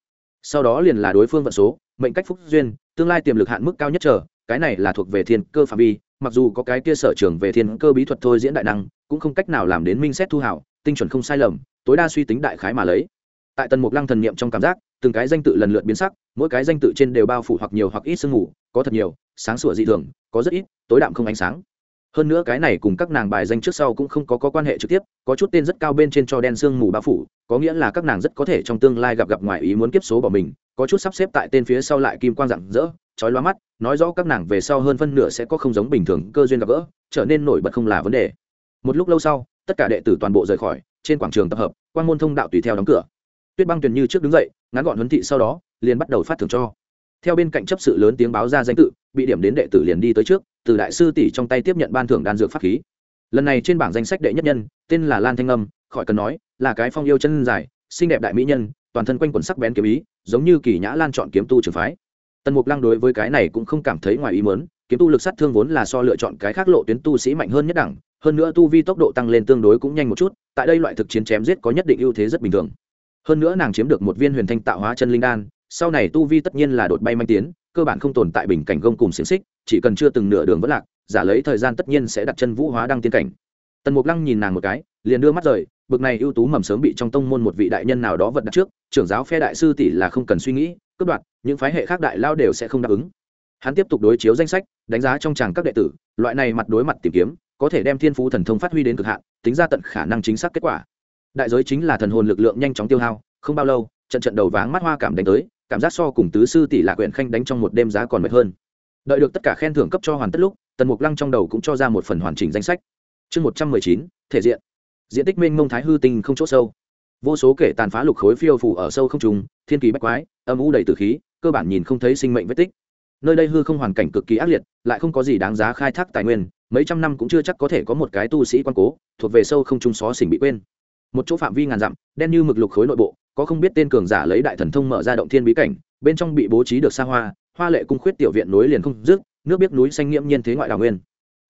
Sau đó liền là đối phương vận số, mệnh cách phúc duyên, tương lai tiềm lực hạn mức cao nhất chờ, cái này là thuộc về thiên cơ phạm vi, mặc dù có cái kia sở trường về thiên cơ bí thuật thôi diễn đại năng, cũng không cách nào làm đến minh xét thu hảo, tinh chuẩn không sai lầm, tối đa suy tính đại khái mà lấy. Tại tần mục lăng thần niệm trong cảm giác, từng cái danh tự lần lượt biến sắc, mỗi cái danh tự trên đều bao phủ hoặc nhiều hoặc ít sương mù, có thật nhiều, sáng sủa dị thường, có rất ít, tối đạm không ánh sáng hơn nữa cái này cùng các nàng bài danh trước sau cũng không có, có quan hệ trực tiếp có chút tên rất cao bên trên cho đen sương mù bao phủ có nghĩa là các nàng rất có thể trong tương lai gặp gặp ngoài ý muốn kiếp số bỏ mình có chút sắp xếp tại tên phía sau lại kim quang rạng rỡ chói loa mắt nói rõ các nàng về sau hơn phân nửa sẽ có không giống bình thường cơ duyên gặp gỡ trở nên nổi bật không là vấn đề. Một lúc lâu sau tất cả đệ tử toàn bộ rời khỏi trên quảng trường tập hợp quan môn thông đạo tùy theo đóng cửa. Tuyết băng tuyền như trước đứng dậy ngắn gọn huấn thị sau đó liền bắt đầu phát thưởng cho. Theo bên cạnh chấp sự lớn tiếng báo ra danh tự bị điểm đến đệ tử liền đi tới trước từ đại sư tỷ trong tay tiếp nhận ban thưởng đan dược pháp khí. Lần này trên bảng danh sách đệ nhất nhân, tên là lan thanh âm, khỏi cần nói, là cái phong yêu chân dài, xinh đẹp đại mỹ nhân, toàn thân quanh quần sắc bén kiếm ý, giống như kỳ nhã lan chọn kiếm tu trường phái. Tần mục lăng đối với cái này cũng không cảm thấy ngoài ý mớn kiếm tu lực sát thương vốn là so lựa chọn cái khác lộ tuyến tu sĩ mạnh hơn nhất đẳng, hơn nữa tu vi tốc độ tăng lên tương đối cũng nhanh một chút, tại đây loại thực chiến chém giết có nhất định ưu thế rất bình thường. Hơn nữa nàng chiếm được một viên huyền thanh tạo hóa chân linh đan, sau này tu vi tất nhiên là đột bay manh tiến cơ bản không tồn tại bình cảnh gông cùng xiềng xích, chỉ cần chưa từng nửa đường vất lạc, giả lấy thời gian tất nhiên sẽ đặt chân vũ hóa đăng tiên cảnh. Tần mục lăng nhìn nàng một cái, liền đưa mắt rời, bực này ưu tú mầm sớm bị trong tông môn một vị đại nhân nào đó vật đặt trước, trưởng giáo phe đại sư tỷ là không cần suy nghĩ, cướp đoạt, những phái hệ khác đại lao đều sẽ không đáp ứng. Hắn tiếp tục đối chiếu danh sách, đánh giá trong tràng các đệ tử, loại này mặt đối mặt tìm kiếm, có thể đem thiên phú thần thông phát huy đến cực hạn, tính ra tận khả năng chính xác kết quả. Đại giới chính là thần hồn lực lượng nhanh chóng tiêu hao, không bao lâu, trận trận đầu váng mắt hoa cảm đánh tới cảm giác so cùng tứ sư tỷ lạc quyển khanh đánh trong một đêm giá còn mệt hơn. Đợi được tất cả khen thưởng cấp cho hoàn tất lúc, tần mục lăng trong đầu cũng cho ra một phần hoàn chỉnh danh sách. Chương một trăm mười chín, thể diện. Diện tích minh mông thái hư tinh không chỗ sâu. Vô số kể tàn phá lục khối phiêu phủ ở sâu không trùng thiên kỳ bách quái, âm u đầy từ khí, cơ bản nhìn không thấy sinh mệnh vết tích. Nơi đây hư không hoàn cảnh cực kỳ ác liệt, lại không có gì đáng giá khai thác tài nguyên, mấy trăm năm cũng chưa chắc có thể có một cái tu sĩ quan cố, thuộc về sâu không trung xó xỉnh bị quên một chỗ phạm vi ngàn dặm, đen như mực lục khối nội bộ, có không biết tên cường giả lấy đại thần thông mở ra động thiên bí cảnh, bên trong bị bố trí được xa hoa hoa lệ cung khuyết tiểu viện nối liền không dứt, nước biết núi xanh nghiễm nhiên thế ngoại đào nguyên.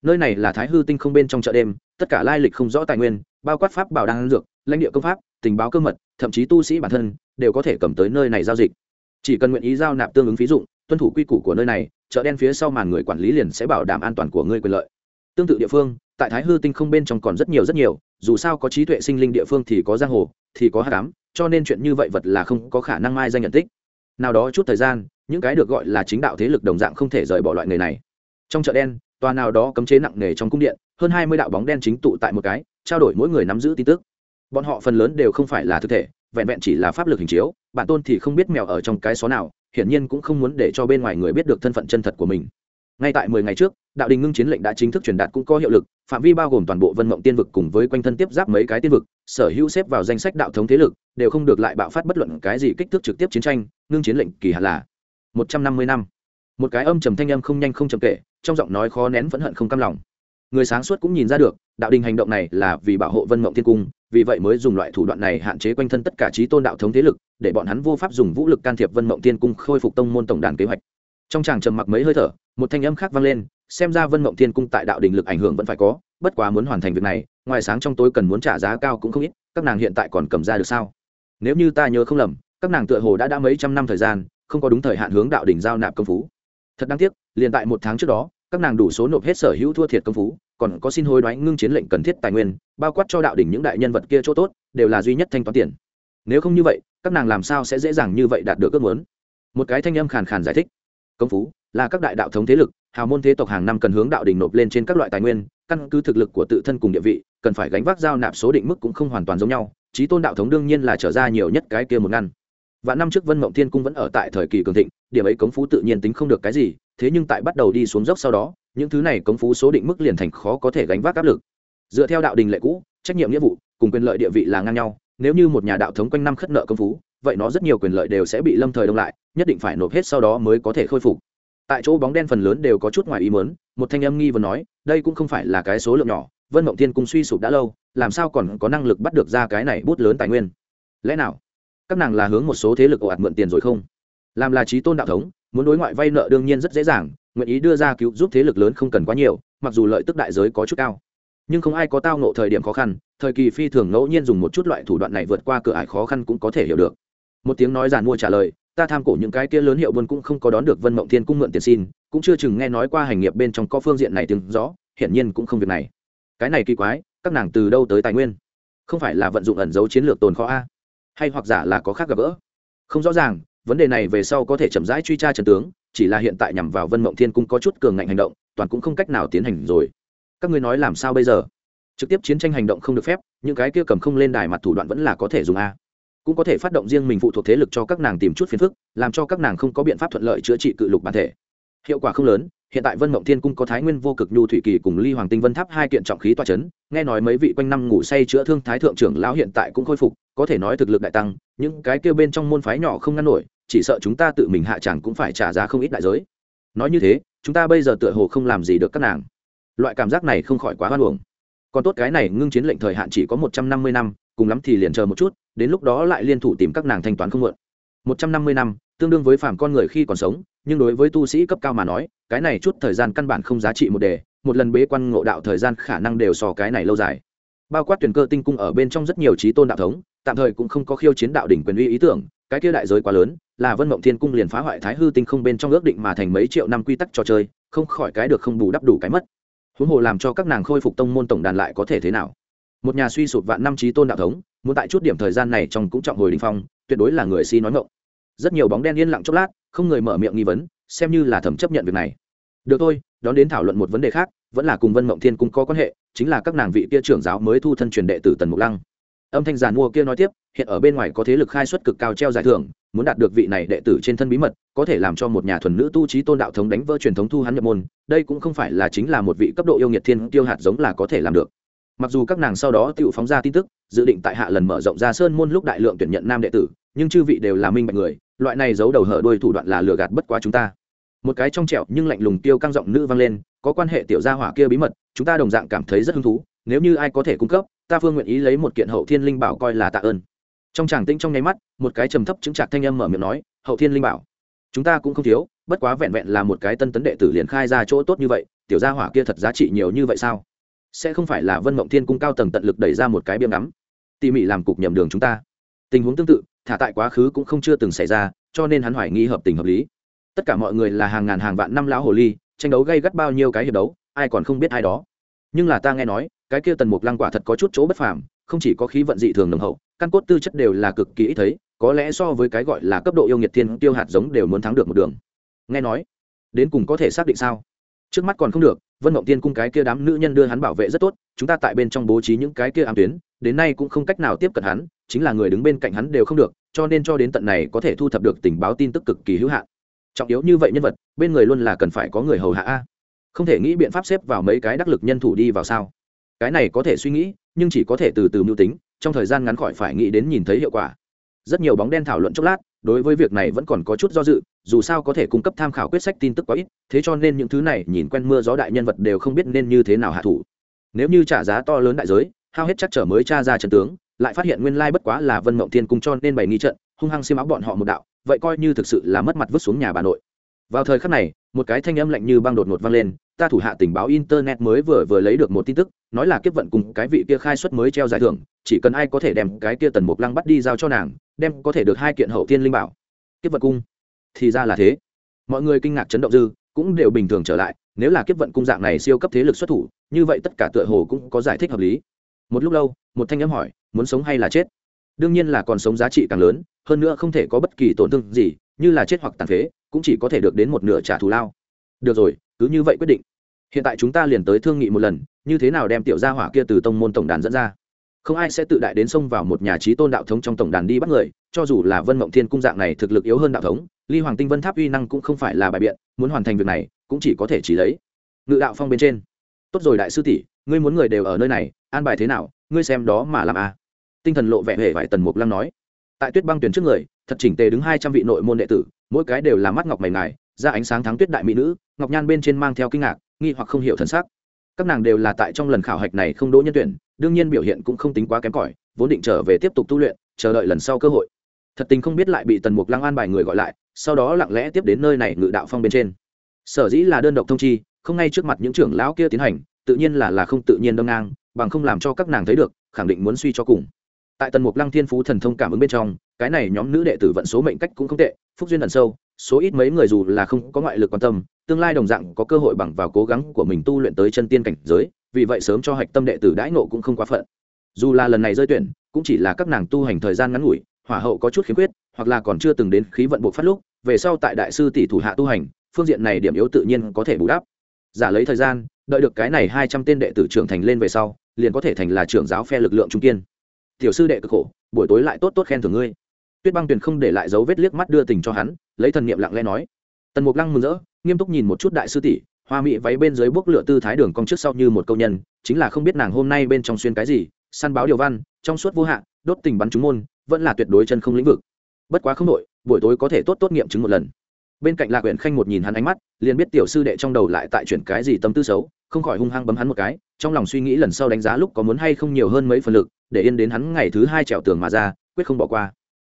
Nơi này là thái hư tinh không bên trong chợ đêm, tất cả lai lịch không rõ tài nguyên, bao quát pháp bảo đan dược, lãnh địa công pháp, tình báo cơ mật, thậm chí tu sĩ bản thân, đều có thể cầm tới nơi này giao dịch. Chỉ cần nguyện ý giao nạp tương ứng phí dụng, tuân thủ quy củ của nơi này, chợ đen phía sau màn người quản lý liền sẽ bảo đảm an toàn của ngươi quyền lợi. Tương tự địa phương, tại thái hư tinh không bên trong còn rất nhiều rất nhiều dù sao có trí tuệ sinh linh địa phương thì có giang hồ, thì có hát cám cho nên chuyện như vậy vật là không có khả năng mai danh nhận tích. Nào đó chút thời gian, những cái được gọi là chính đạo thế lực đồng dạng không thể rời bỏ loại người này. Trong chợ đen, tòa nào đó cấm chế nặng nề trong cung điện, hơn hai mươi đạo bóng đen chính tụ tại một cái, trao đổi mỗi người nắm giữ tin tức. Bọn họ phần lớn đều không phải là thực thể, vẹn vẹn chỉ là pháp lực hình chiếu, bản tôn thì không biết mèo ở trong cái xó nào, hiển nhiên cũng không muốn để cho bên ngoài người biết được thân phận chân thật của mình ngay tại mười ngày trước, đạo đình ngưng chiến lệnh đã chính thức truyền đạt cũng có hiệu lực, phạm vi bao gồm toàn bộ vân mộng tiên vực cùng với quanh thân tiếp giáp mấy cái tiên vực, sở hữu xếp vào danh sách đạo thống thế lực, đều không được lại bạo phát bất luận cái gì kích thước trực tiếp chiến tranh, ngưng chiến lệnh kỳ hạn là một trăm năm mươi năm. Một cái âm trầm thanh âm không nhanh không chậm kể, trong giọng nói khó nén phẫn hận không cam lòng. Người sáng suốt cũng nhìn ra được, đạo đình hành động này là vì bảo hộ vân mộng thiên cung, vì vậy mới dùng loại thủ đoạn này hạn chế quanh thân tất cả trí tôn đạo thống thế lực, để bọn hắn vô pháp dùng vũ lực can thiệp vân mộng thiên cung khôi phục tông môn tổng đàn kế hoạch trong chàng trầm mặc mấy hơi thở, một thanh âm khác vang lên, xem ra vân mộng thiên cung tại đạo đình lực ảnh hưởng vẫn phải có, bất quá muốn hoàn thành việc này, ngoài sáng trong tối cần muốn trả giá cao cũng không ít, các nàng hiện tại còn cầm ra được sao? Nếu như ta nhớ không lầm, các nàng tựa hồ đã đã mấy trăm năm thời gian, không có đúng thời hạn hướng đạo đình giao nạp công phú. Thật đáng tiếc, liền tại một tháng trước đó, các nàng đủ số nộp hết sở hữu thua thiệt công phú, còn có xin hối đoái ngưng chiến lệnh cần thiết tài nguyên, bao quát cho đạo đỉnh những đại nhân vật kia chỗ tốt, đều là duy nhất thanh toán tiền. Nếu không như vậy, các nàng làm sao sẽ dễ dàng như vậy đạt được ước muốn? Một cái thanh âm khàn khàn giải thích công phú, là các đại đạo thống thế lực, hào môn thế tộc hàng năm cần hướng đạo đỉnh nộp lên trên các loại tài nguyên, căn cứ thực lực của tự thân cùng địa vị, cần phải gánh vác giao nạp số định mức cũng không hoàn toàn giống nhau trí tôn đạo thống đương nhiên là trở ra nhiều nhất cái kia một ngăn. Và năm trước vân mộng thiên cung vẫn ở tại thời kỳ cường thịnh, điểm ấy cống phú tự nhiên tính không được cái gì, thế nhưng tại bắt đầu đi xuống dốc sau đó, những thứ này cống phú số định mức liền thành khó có thể gánh vác áp lực. Dựa theo đạo đình lệ cũ, trách nhiệm nghĩa vụ, cùng quyền lợi địa vị là ngang nhau, nếu như một nhà đạo thống quanh năm khất nợ công phú vậy nó rất nhiều quyền lợi đều sẽ bị lâm thời đông lại, nhất định phải nộp hết sau đó mới có thể khôi phục. Tại chỗ bóng đen phần lớn đều có chút ngoài ý mớn một thanh âm nghi vừa nói, đây cũng không phải là cái số lượng nhỏ, vân mộng thiên cung suy sụp đã lâu, làm sao còn có năng lực bắt được ra cái này bút lớn tài nguyên? Lẽ nào, các nàng là hướng một số thế lực ồ ạt mượn tiền rồi không? Làm là trí tôn đạo thống, muốn đối ngoại vay nợ đương nhiên rất dễ dàng, nguyện ý đưa ra cứu giúp thế lực lớn không cần quá nhiều, mặc dù lợi tức đại giới có chút cao. Nhưng không ai có tao nộ thời điểm khó khăn, thời kỳ phi thường ngẫu nhiên dùng một chút loại thủ đoạn này vượt qua cửa ải khó khăn cũng có thể hiểu được một tiếng nói giàn mua trả lời, ta tham cổ những cái kia lớn hiệu buôn cũng không có đón được vân mộng thiên cung mượn tiền xin, cũng chưa chừng nghe nói qua hành nghiệp bên trong có phương diện này tiếng rõ, hiển nhiên cũng không việc này. Cái này kỳ quái, các nàng từ đâu tới tài nguyên? Không phải là vận dụng ẩn dấu chiến lược tồn kho a? Hay hoặc giả là có khác gặp gỡ? Không rõ ràng, vấn đề này về sau có thể chậm rãi truy tra trần tướng, chỉ là hiện tại nhằm vào vân mộng thiên cung có chút cường ngạnh hành động, toàn cũng không cách nào tiến hành rồi. Các ngươi nói làm sao bây giờ? Trực tiếp chiến tranh hành động không được phép, những cái kia cầm không lên đài mặt thủ đoạn vẫn là có thể dùng a? Cũng có thể phát động riêng mình phụ thuộc thế lực cho các nàng tìm chút phiền phức, làm cho các nàng không có biện pháp thuận lợi chữa trị cự lục bản thể. Hiệu quả không lớn, hiện tại vân mộng thiên cung có thái nguyên vô cực nhu thủy kỳ cùng ly hoàng tinh vân tháp hai kiện trọng khí toa c h ấ n nghe nói mấy vị quanh năm ngủ say chữa thương thái thượng trưởng lão hiện tại cũng khôi phục, có thể nói thực lực đại tăng, những cái kêu bên trong môn phái nhỏ không ngăn nổi, chỉ sợ chúng ta tự mình hạ chẳng cũng phải trả giá không ít đại giới. Nói như thế, chúng ta bây giờ tựa hồ không làm gì được các nàng. Loại cảm giác này không khỏi quá hoan hồng còn tốt cái này ngưng chiến lệnh thời hạn chỉ có một trăm năm mươi năm, cùng lắm thì liền chờ một chút đến lúc đó lại liên thủ tìm các nàng thanh toán không mượn. Một trăm năm mươi năm, tương đương với phàm con người khi còn sống, nhưng đối với tu sĩ cấp cao mà nói, cái này chút thời gian căn bản không giá trị một đề, một lần bế quan ngộ đạo thời gian khả năng đều so cái này lâu dài. Bao quát tuyển cơ tinh cung ở bên trong rất nhiều trí tôn đạo thống, tạm thời cũng không có khiêu chiến đạo đỉnh quyền uy ý tưởng, cái kia đại giới quá lớn, là vân mộng thiên cung liền phá hoại thái hư tinh không bên trong ước định mà thành mấy triệu năm quy tắc trò chơi, không khỏi cái được không bù đắp đủ cái mất. Huống hồ làm cho các nàng khôi phục tông môn tổng đàn lại có thể thế nào? Một nhà suy sụp vạn năm trí tôn đạo thống muốn tại chút điểm thời gian này trong cũng trọng hồi đình phong, tuyệt đối là người si nói ngộng rất nhiều bóng đen yên lặng chốc lát, không người mở miệng nghi vấn, xem như là thẩm chấp nhận việc này. Được thôi, đón đến thảo luận một vấn đề khác, vẫn là cùng vân mộng thiên cung có quan hệ, chính là các nàng vị kia trưởng giáo mới thu thân truyền đệ tử tần mục lăng. Âm thanh giàn mua kia nói tiếp, hiện ở bên ngoài có thế lực khai xuất cực cao treo giải thưởng, muốn đạt được vị này đệ tử trên thân bí mật, có thể làm cho một nhà thuần nữ tu trí tôn đạo thống đánh vỡ truyền thống thu hắn nhập môn, đây cũng không phải là chính là một vị cấp độ yêu nghiệt thiên tiêu hạt giống là có thể làm được mặc dù các nàng sau đó tự phóng ra tin tức, dự định tại hạ lần mở rộng ra sơn môn lúc đại lượng tuyển nhận nam đệ tử, nhưng chư vị đều là minh bạch người, loại này giấu đầu hở đuôi thủ đoạn là lừa gạt bất quá chúng ta. Một cái trong trẹo nhưng lạnh lùng tiêu căng giọng nữ vang lên, có quan hệ tiểu gia hỏa kia bí mật, chúng ta đồng dạng cảm thấy rất hứng thú, nếu như ai có thể cung cấp, ta phương nguyện ý lấy một kiện hậu thiên linh bảo coi là tạ ơn. Trong tràng tĩnh trong nháy mắt, một cái trầm thấp chứng trạc thanh âm mở miệng nói, hậu thiên linh bảo, chúng ta cũng không thiếu, bất quá vẹn vẹn là một cái tân tấn đệ tử liền khai ra chỗ tốt như vậy, tiểu gia hỏa kia thật giá trị nhiều như vậy sao? Sẽ không phải là vân mộng thiên cung cao tầng tận lực đẩy ra một cái biếm ngắm. Tỉ mỉ làm cục nhầm đường chúng ta. Tình huống tương tự, thả tại quá khứ cũng không chưa từng xảy ra, cho nên hắn hoài nghi hợp tình hợp lý. Tất cả mọi người là hàng ngàn hàng vạn năm lão hồ ly, tranh đấu gây gắt bao nhiêu cái hiệp đấu, ai còn không biết ai đó. Nhưng là ta nghe nói, cái kia tần mục lăng quả thật có chút chỗ bất phàm, không chỉ có khí vận dị thường nồng hậu, căn cốt tư chất đều là cực kỳ ít thấy, có lẽ so với cái gọi là cấp độ yêu nghiệt thiên tiêu hạt giống đều muốn thắng được một đường. Nghe nói, đến cùng có thể xác định sao? Trước mắt còn không được vân mộng tiên cung cái kia đám nữ nhân đưa hắn bảo vệ rất tốt, chúng ta tại bên trong bố trí những cái kia ám tuyến, đến nay cũng không cách nào tiếp cận hắn, chính là người đứng bên cạnh hắn đều không được, cho nên cho đến tận này có thể thu thập được tình báo tin tức cực kỳ hữu hạn. Trọng yếu như vậy nhân vật, bên người luôn là cần phải có người hầu hạ a. Không thể nghĩ biện pháp xếp vào mấy cái đắc lực nhân thủ đi vào sao. Cái này có thể suy nghĩ, nhưng chỉ có thể từ từ mưu tính, trong thời gian ngắn khỏi phải nghĩ đến nhìn thấy hiệu quả. Rất nhiều bóng đen thảo luận chốc lát đối với việc này vẫn còn có chút do dự, dù sao có thể cung cấp tham khảo quyết sách tin tức quá ít, thế cho nên những thứ này nhìn quen mưa gió đại nhân vật đều không biết nên như thế nào hạ thủ. Nếu như trả giá to lớn đại giới, hao hết chắc trở mới tra ra trận tướng, lại phát hiện nguyên lai bất quá là vân mộng thiên cung cho nên bày nghi trận, hung hăng xiêm áo bọn họ một đạo, vậy coi như thực sự là mất mặt vứt xuống nhà bà nội. Vào thời khắc này, một cái thanh âm lạnh như băng đột ngột vang lên, ta thủ hạ tình báo internet mới vừa vừa lấy được một tin tức, nói là kiếp vận cùng cái vị kia khai xuất mới treo giải thưởng chỉ cần ai có thể đem cái kia tần mục lăng bắt đi giao cho nàng, đem có thể được hai kiện hậu thiên linh bảo. Kiếp vận cung. Thì ra là thế. Mọi người kinh ngạc chấn động dư, cũng đều bình thường trở lại, nếu là kiếp vận cung dạng này siêu cấp thế lực xuất thủ, như vậy tất cả tựa hồ cũng có giải thích hợp lý. Một lúc lâu, một thanh âm hỏi, muốn sống hay là chết? Đương nhiên là còn sống giá trị càng lớn, hơn nữa không thể có bất kỳ tổn thương gì, như là chết hoặc tàn phế, cũng chỉ có thể được đến một nửa trả thù lao. Được rồi, cứ như vậy quyết định. Hiện tại chúng ta liền tới thương nghị một lần, như thế nào đem tiểu gia hỏa kia từ tông môn tổng đàn dẫn ra? Không ai sẽ tự đại đến xông vào một nhà trí tôn đạo thống trong tổng đàn đi bắt người, cho dù là vân mộng thiên cung dạng này thực lực yếu hơn đạo thống, ly hoàng tinh vân tháp uy năng cũng không phải là bài biện, muốn hoàn thành việc này, cũng chỉ có thể chỉ lấy. Ngự đạo phong bên trên. Tốt rồi đại sư tỷ, ngươi muốn người đều ở nơi này, an bài thế nào, ngươi xem đó mà làm a à. tinh thần lộ vẻ hề vải tần mục lăng nói. Tại tuyết băng tuyển trước người, thật chỉnh tề đứng hai trăm vị nội môn đệ tử, mỗi cái đều là mắt ngọc mày ngài ra ánh sáng thắng tuyết đại mỹ nữ, ngọc nhan bên trên mang theo kinh ngạc, nghi hoặc không hiểu thần sắc. Các nàng đều là tại trong lần khảo hạch này không đỗ nhân tuyển đương nhiên biểu hiện cũng không tính quá kém cỏi, vốn định trở về tiếp tục tu luyện, chờ đợi lần sau cơ hội. Thật tình không biết lại bị tần mục lăng an bài người gọi lại, sau đó lặng lẽ tiếp đến nơi này ngự đạo phong bên trên. Sở dĩ là đơn độc thông chi, không ngay trước mặt những trưởng lão kia tiến hành, tự nhiên là là không tự nhiên đâm ngang, bằng không làm cho các nàng thấy được, khẳng định muốn suy cho cùng. Tại tần mục lăng thiên phú thần thông cảm ứng bên trong, cái này nhóm nữ đệ tử vận số mệnh cách cũng không tệ, phúc duyên ẩn sâu, số ít mấy người dù là không có ngoại lực quan tâm, tương lai đồng dạng có cơ hội bằng vào cố gắng của mình tu luyện tới chân tiên cảnh giới vì vậy sớm cho hạch tâm đệ tử đãi nộ cũng không quá phận. Dù là lần này rơi tuyển, cũng chỉ là các nàng tu hành thời gian ngắn ngủi, hỏa hậu có chút khiếm khuyết, hoặc là còn chưa từng đến khí vận buộc phát lúc, về sau tại đại sư tỷ thủ hạ tu hành, phương diện này điểm yếu tự nhiên có thể bù đắp. Giả lấy thời gian, đợi được cái này hai trăm tên đệ tử trưởng thành lên về sau, liền có thể thành là trưởng giáo phe lực lượng trung kiên. Tiểu sư đệ cực khổ, buổi tối lại tốt tốt khen thưởng ngươi. Tuyết băng tuyền không để lại dấu vết liếc mắt đưa tình cho hắn, lấy thần niệm lặng lẽ nói. Tần mục lăng mừng rỡ, nghiêm túc nhìn một chút đại sư tỷ hoa mỹ váy bên dưới bốc lửa tư thái đường cong trước sau như một câu nhân, chính là không biết nàng hôm nay bên trong xuyên cái gì, săn báo điều văn, trong suốt vô hạn đốt tình bắn trúng môn, vẫn là tuyệt đối chân không lĩnh vực. Bất quá không nội buổi tối có thể tốt tốt nghiệm chứng một lần. Bên cạnh lạc huyện khanh một nhìn hắn ánh mắt, liền biết tiểu sư đệ trong đầu lại tại chuyển cái gì tâm tư xấu, không khỏi hung hăng bấm hắn một cái, trong lòng suy nghĩ lần sau đánh giá lúc có muốn hay không nhiều hơn mấy phần lực, để yên đến hắn ngày thứ hai trèo tường mà ra, quyết không bỏ qua.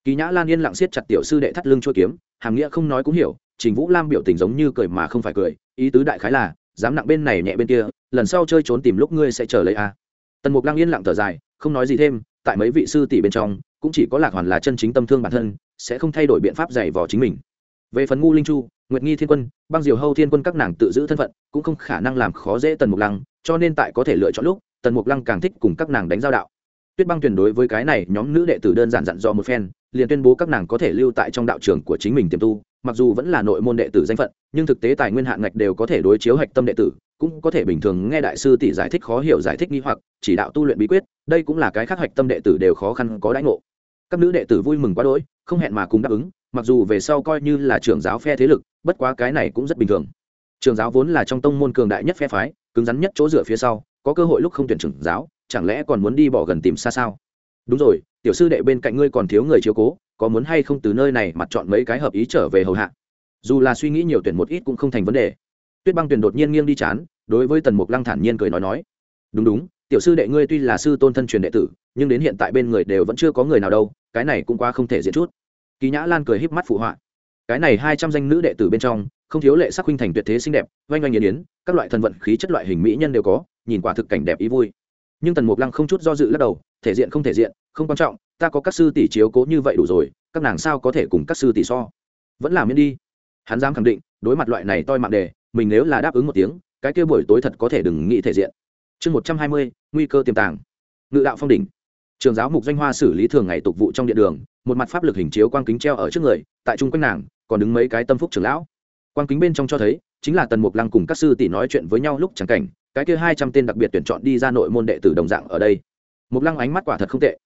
Kỳ nhã lan yên lặng siết chặt tiểu sư đệ thắt lưng chua kiếm, hàm nghĩa không nói cũng hiểu trình vũ lam biểu tình giống như cười mà không phải cười, ý tứ đại khái là, dám nặng bên này nhẹ bên kia, lần sau chơi trốn tìm lúc ngươi sẽ chờ lấy a. Tần mục lăng yên lặng thở dài, không nói gì thêm, tại mấy vị sư tỷ bên trong, cũng chỉ có lạc hoàn là chân chính tâm thương bản thân, sẽ không thay đổi biện pháp dạy vò chính mình. Về phần ngu linh chu, nguyệt nghi thiên quân, băng diều hâu thiên quân các nàng tự giữ thân phận, cũng không khả năng làm khó dễ tần mục lăng, cho nên tại có thể lựa chọn lúc, tần mục lăng càng thích cùng các nàng đánh giao đạo. Tuyết băng tuyển đối với cái này, nhóm nữ đệ tử đơn giản dặn dò một phen, liền tuyên bố các nàng có thể lưu tại trong đạo trường của chính mình tiềm tu mặc dù vẫn là nội môn đệ tử danh phận, nhưng thực tế tài nguyên hạn ngạch đều có thể đối chiếu hạch tâm đệ tử, cũng có thể bình thường nghe đại sư tỷ giải thích khó hiểu giải thích nghi hoặc, chỉ đạo tu luyện bí quyết, đây cũng là cái khác hạch tâm đệ tử đều khó khăn, có đãi ngộ. Các nữ đệ tử vui mừng quá đỗi, không hẹn mà cùng đáp ứng, mặc dù về sau coi như là trưởng giáo phe thế lực, bất quá cái này cũng rất bình thường. Trường giáo vốn là trong tông môn cường đại nhất phe phái, cứng rắn nhất chỗ dựa phía sau, có cơ hội lúc không tuyển trưởng giáo, chẳng lẽ còn muốn đi bỏ gần tìm xa sao? Đúng rồi, tiểu sư đệ bên cạnh ngươi còn thiếu người chiếu cố có muốn hay không từ nơi này mặt chọn mấy cái hợp ý trở về hầu hạ. Dù là suy nghĩ nhiều tuyển một ít cũng không thành vấn đề. Tuyết băng tuyển đột nhiên nghiêng đi chán, đối với tần mục lăng thản nhiên cười nói nói. Đúng đúng, tiểu sư đệ ngươi tuy là sư tôn thân truyền đệ tử, nhưng đến hiện tại bên người đều vẫn chưa có người nào đâu, cái này cũng quá không thể diễn chút. Kỳ nhã lan cười híp mắt phụ họa. Cái này hai trăm danh nữ đệ tử bên trong, không thiếu lệ sắc huynh thành tuyệt thế xinh đẹp, oanh oanh yến yến, các loại thần vận khí chất loại hình mỹ nhân đều có, nhìn quả thực cảnh đẹp ý vui. Nhưng tần mục lăng không chút do dự lắc đầu, thể diện không thể diện, không quan trọng ta có các sư tỷ chiếu cố như vậy đủ rồi, các nàng sao có thể cùng các sư tỷ so? Vẫn làm miễn đi. Hắn dám khẳng định, đối mặt loại này toi mạng đề, mình nếu là đáp ứng một tiếng, cái kia buổi tối thật có thể đừng nghĩ thể diện. Chương một trăm hai mươi, nguy cơ tiềm tàng. Ngự đạo phong đỉnh. Trường giáo mục doanh hoa xử lý thường ngày tục vụ trong điện đường, một mặt pháp lực hình chiếu quang kính treo ở trước người, tại trung quanh nàng, còn đứng mấy cái tâm phúc trưởng lão. Quang kính bên trong cho thấy, chính là tần mục lăng cùng các sư tỷ nói chuyện với nhau lúc chẳng cảnh, cái kia hai trăm tên đặc biệt tuyển chọn đi ra nội môn đệ tử đồng dạng ở đây. Mục lăng ánh mắt quả thật không tệ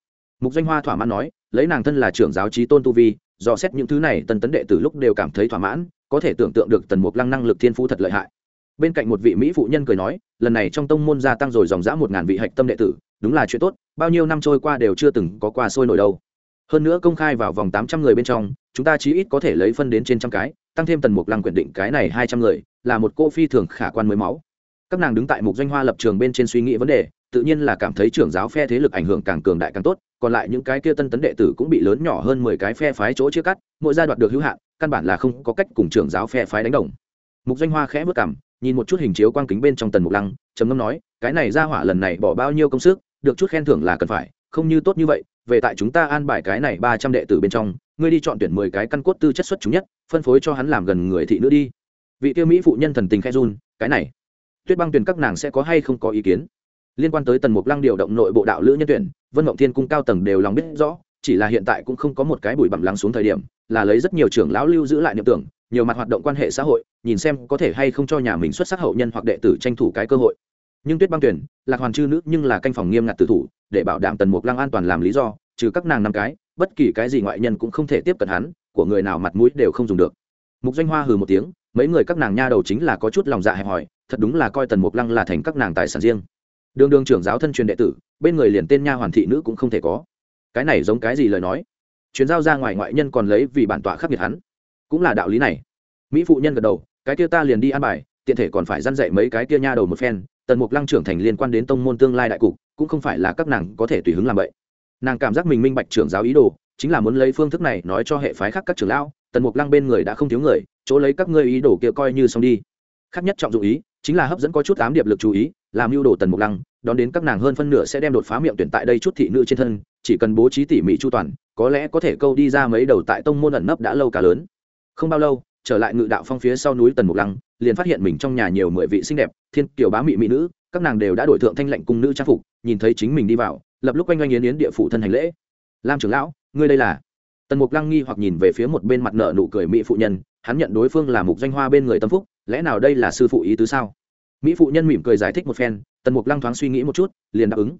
mục doanh hoa thỏa mãn nói, lấy nàng thân là trưởng giáo trí tôn tu vi, dò xét những thứ này, tần tấn đệ tử lúc đều cảm thấy thỏa mãn, có thể tưởng tượng được tần mục lăng năng lực thiên phú thật lợi hại. Bên cạnh một vị mỹ phụ nhân cười nói, lần này trong tông môn gia tăng rồi dòng dã một ngàn vị hạch tâm đệ tử, đúng là chuyện tốt, bao nhiêu năm trôi qua đều chưa từng có qua sôi nổi đâu. Hơn nữa công khai vào vòng tám trăm người bên trong, chúng ta chí ít có thể lấy phân đến trên trăm cái, tăng thêm tần mục lăng quyền định cái này hai trăm người, là một cô phi thường khả quan mới máu. Các nàng đứng tại mục doanh hoa lập trường bên trên suy nghĩ vấn đề tự nhiên là cảm thấy trưởng giáo phe thế lực ảnh hưởng càng cường đại càng tốt, còn lại những cái kia tân tấn đệ tử cũng bị lớn nhỏ hơn mười cái phe phái chỗ chia cắt, mỗi giai đoạn được hữu hạn, căn bản là không có cách cùng trưởng giáo phe phái đánh đồng. Mục doanh hoa khẽ vất cảm nhìn một chút hình chiếu quang kính bên trong tần mục lăng, trầm ngâm nói, cái này ra hỏa lần này bỏ bao nhiêu công sức, được chút khen thưởng là cần phải, không như tốt như vậy, về tại chúng ta an bài cái này ba trăm đệ tử bên trong, ngươi đi chọn tuyển mười cái căn cốt tư chất xuất chúng nhất, phân phối cho hắn làm gần người thị nữ đi. Vị tiêu mỹ phụ nhân thần tình khai run, cái này, tuyết băng tuyển các nàng sẽ có hay không có ý kiến? Liên quan tới tần mục lăng điều động nội bộ đạo lữ nhân tuyển, vân mộng thiên cung cao tầng đều lòng biết rõ, chỉ là hiện tại cũng không có một cái bụi bặm lắng xuống thời điểm, là lấy rất nhiều trưởng lão lưu giữ lại niệm tưởng, nhiều mặt hoạt động quan hệ xã hội, nhìn xem có thể hay không cho nhà mình xuất sắc hậu nhân hoặc đệ tử tranh thủ cái cơ hội. Nhưng tuyết băng tuyển, lạc hoàn chư nữ nhưng là canh phòng nghiêm ngặt tử thủ, để bảo đảm tần mục lăng an toàn làm lý do, trừ các nàng năm cái, bất kỳ cái gì ngoại nhân cũng không thể tiếp cận hắn, của người nào mặt mũi đều không dùng được. Mục doanh hoa hừ một tiếng, mấy người các nàng nha đầu chính là có chút lòng dạ hẹp hòi, thật đúng là coi tần mục lăng là thành các nàng tài sản riêng đường đường trưởng giáo thân truyền đệ tử, bên người liền tên nha hoàn thị nữ cũng không thể có. Cái này giống cái gì lời nói? Chuyến giao ra ngoài ngoại nhân còn lấy vì bản tọa khắc nghiệt hắn. Cũng là đạo lý này. Mỹ phụ nhân gật đầu, cái kia ta liền đi an bài, tiện thể còn phải dăn dạy mấy cái kia nha đầu một phen, tần mục lăng trưởng thành liên quan đến tông môn tương lai đại cục, cũng không phải là các nàng có thể tùy hứng làm vậy. Nàng cảm giác mình minh bạch trưởng giáo ý đồ, chính là muốn lấy phương thức này nói cho hệ phái khác các trưởng lão, tần mục lăng bên người đã không thiếu người, chỗ lấy các ngươi ý đồ kia coi như xong đi. Khác nhất trọng dụng ý, chính là hấp dẫn có chút ám điệp lực chú ý làm mưu đồ tần mục lăng, đón đến các nàng hơn phân nửa sẽ đem đột phá miệng tuyển tại đây chút thị nữ trên thân, chỉ cần bố trí tỉ mỉ chu toàn, có lẽ có thể câu đi ra mấy đầu tại tông môn ẩn nấp đã lâu cả lớn. Không bao lâu, trở lại ngự đạo phong phía sau núi tần mục lăng, liền phát hiện mình trong nhà nhiều mười vị xinh đẹp, thiên kiều bá mị mỹ nữ, các nàng đều đã đổi thượng thanh lệnh cung nữ trang phục, nhìn thấy chính mình đi vào, lập lúc quanh oanh yến yến địa phủ thân hành lễ. Lam trưởng lão, ngươi đây là? Tần mục lăng nghi hoặc nhìn về phía một bên mặt nợ nụ cười mỹ phụ nhân, hắn nhận đối phương là mục danh hoa bên người tâm phúc, lẽ nào đây là sư phụ ý tứ sao? Mỹ phụ nhân mỉm cười giải thích một phen, tần mục lăng thoáng suy nghĩ một chút, liền đáp ứng.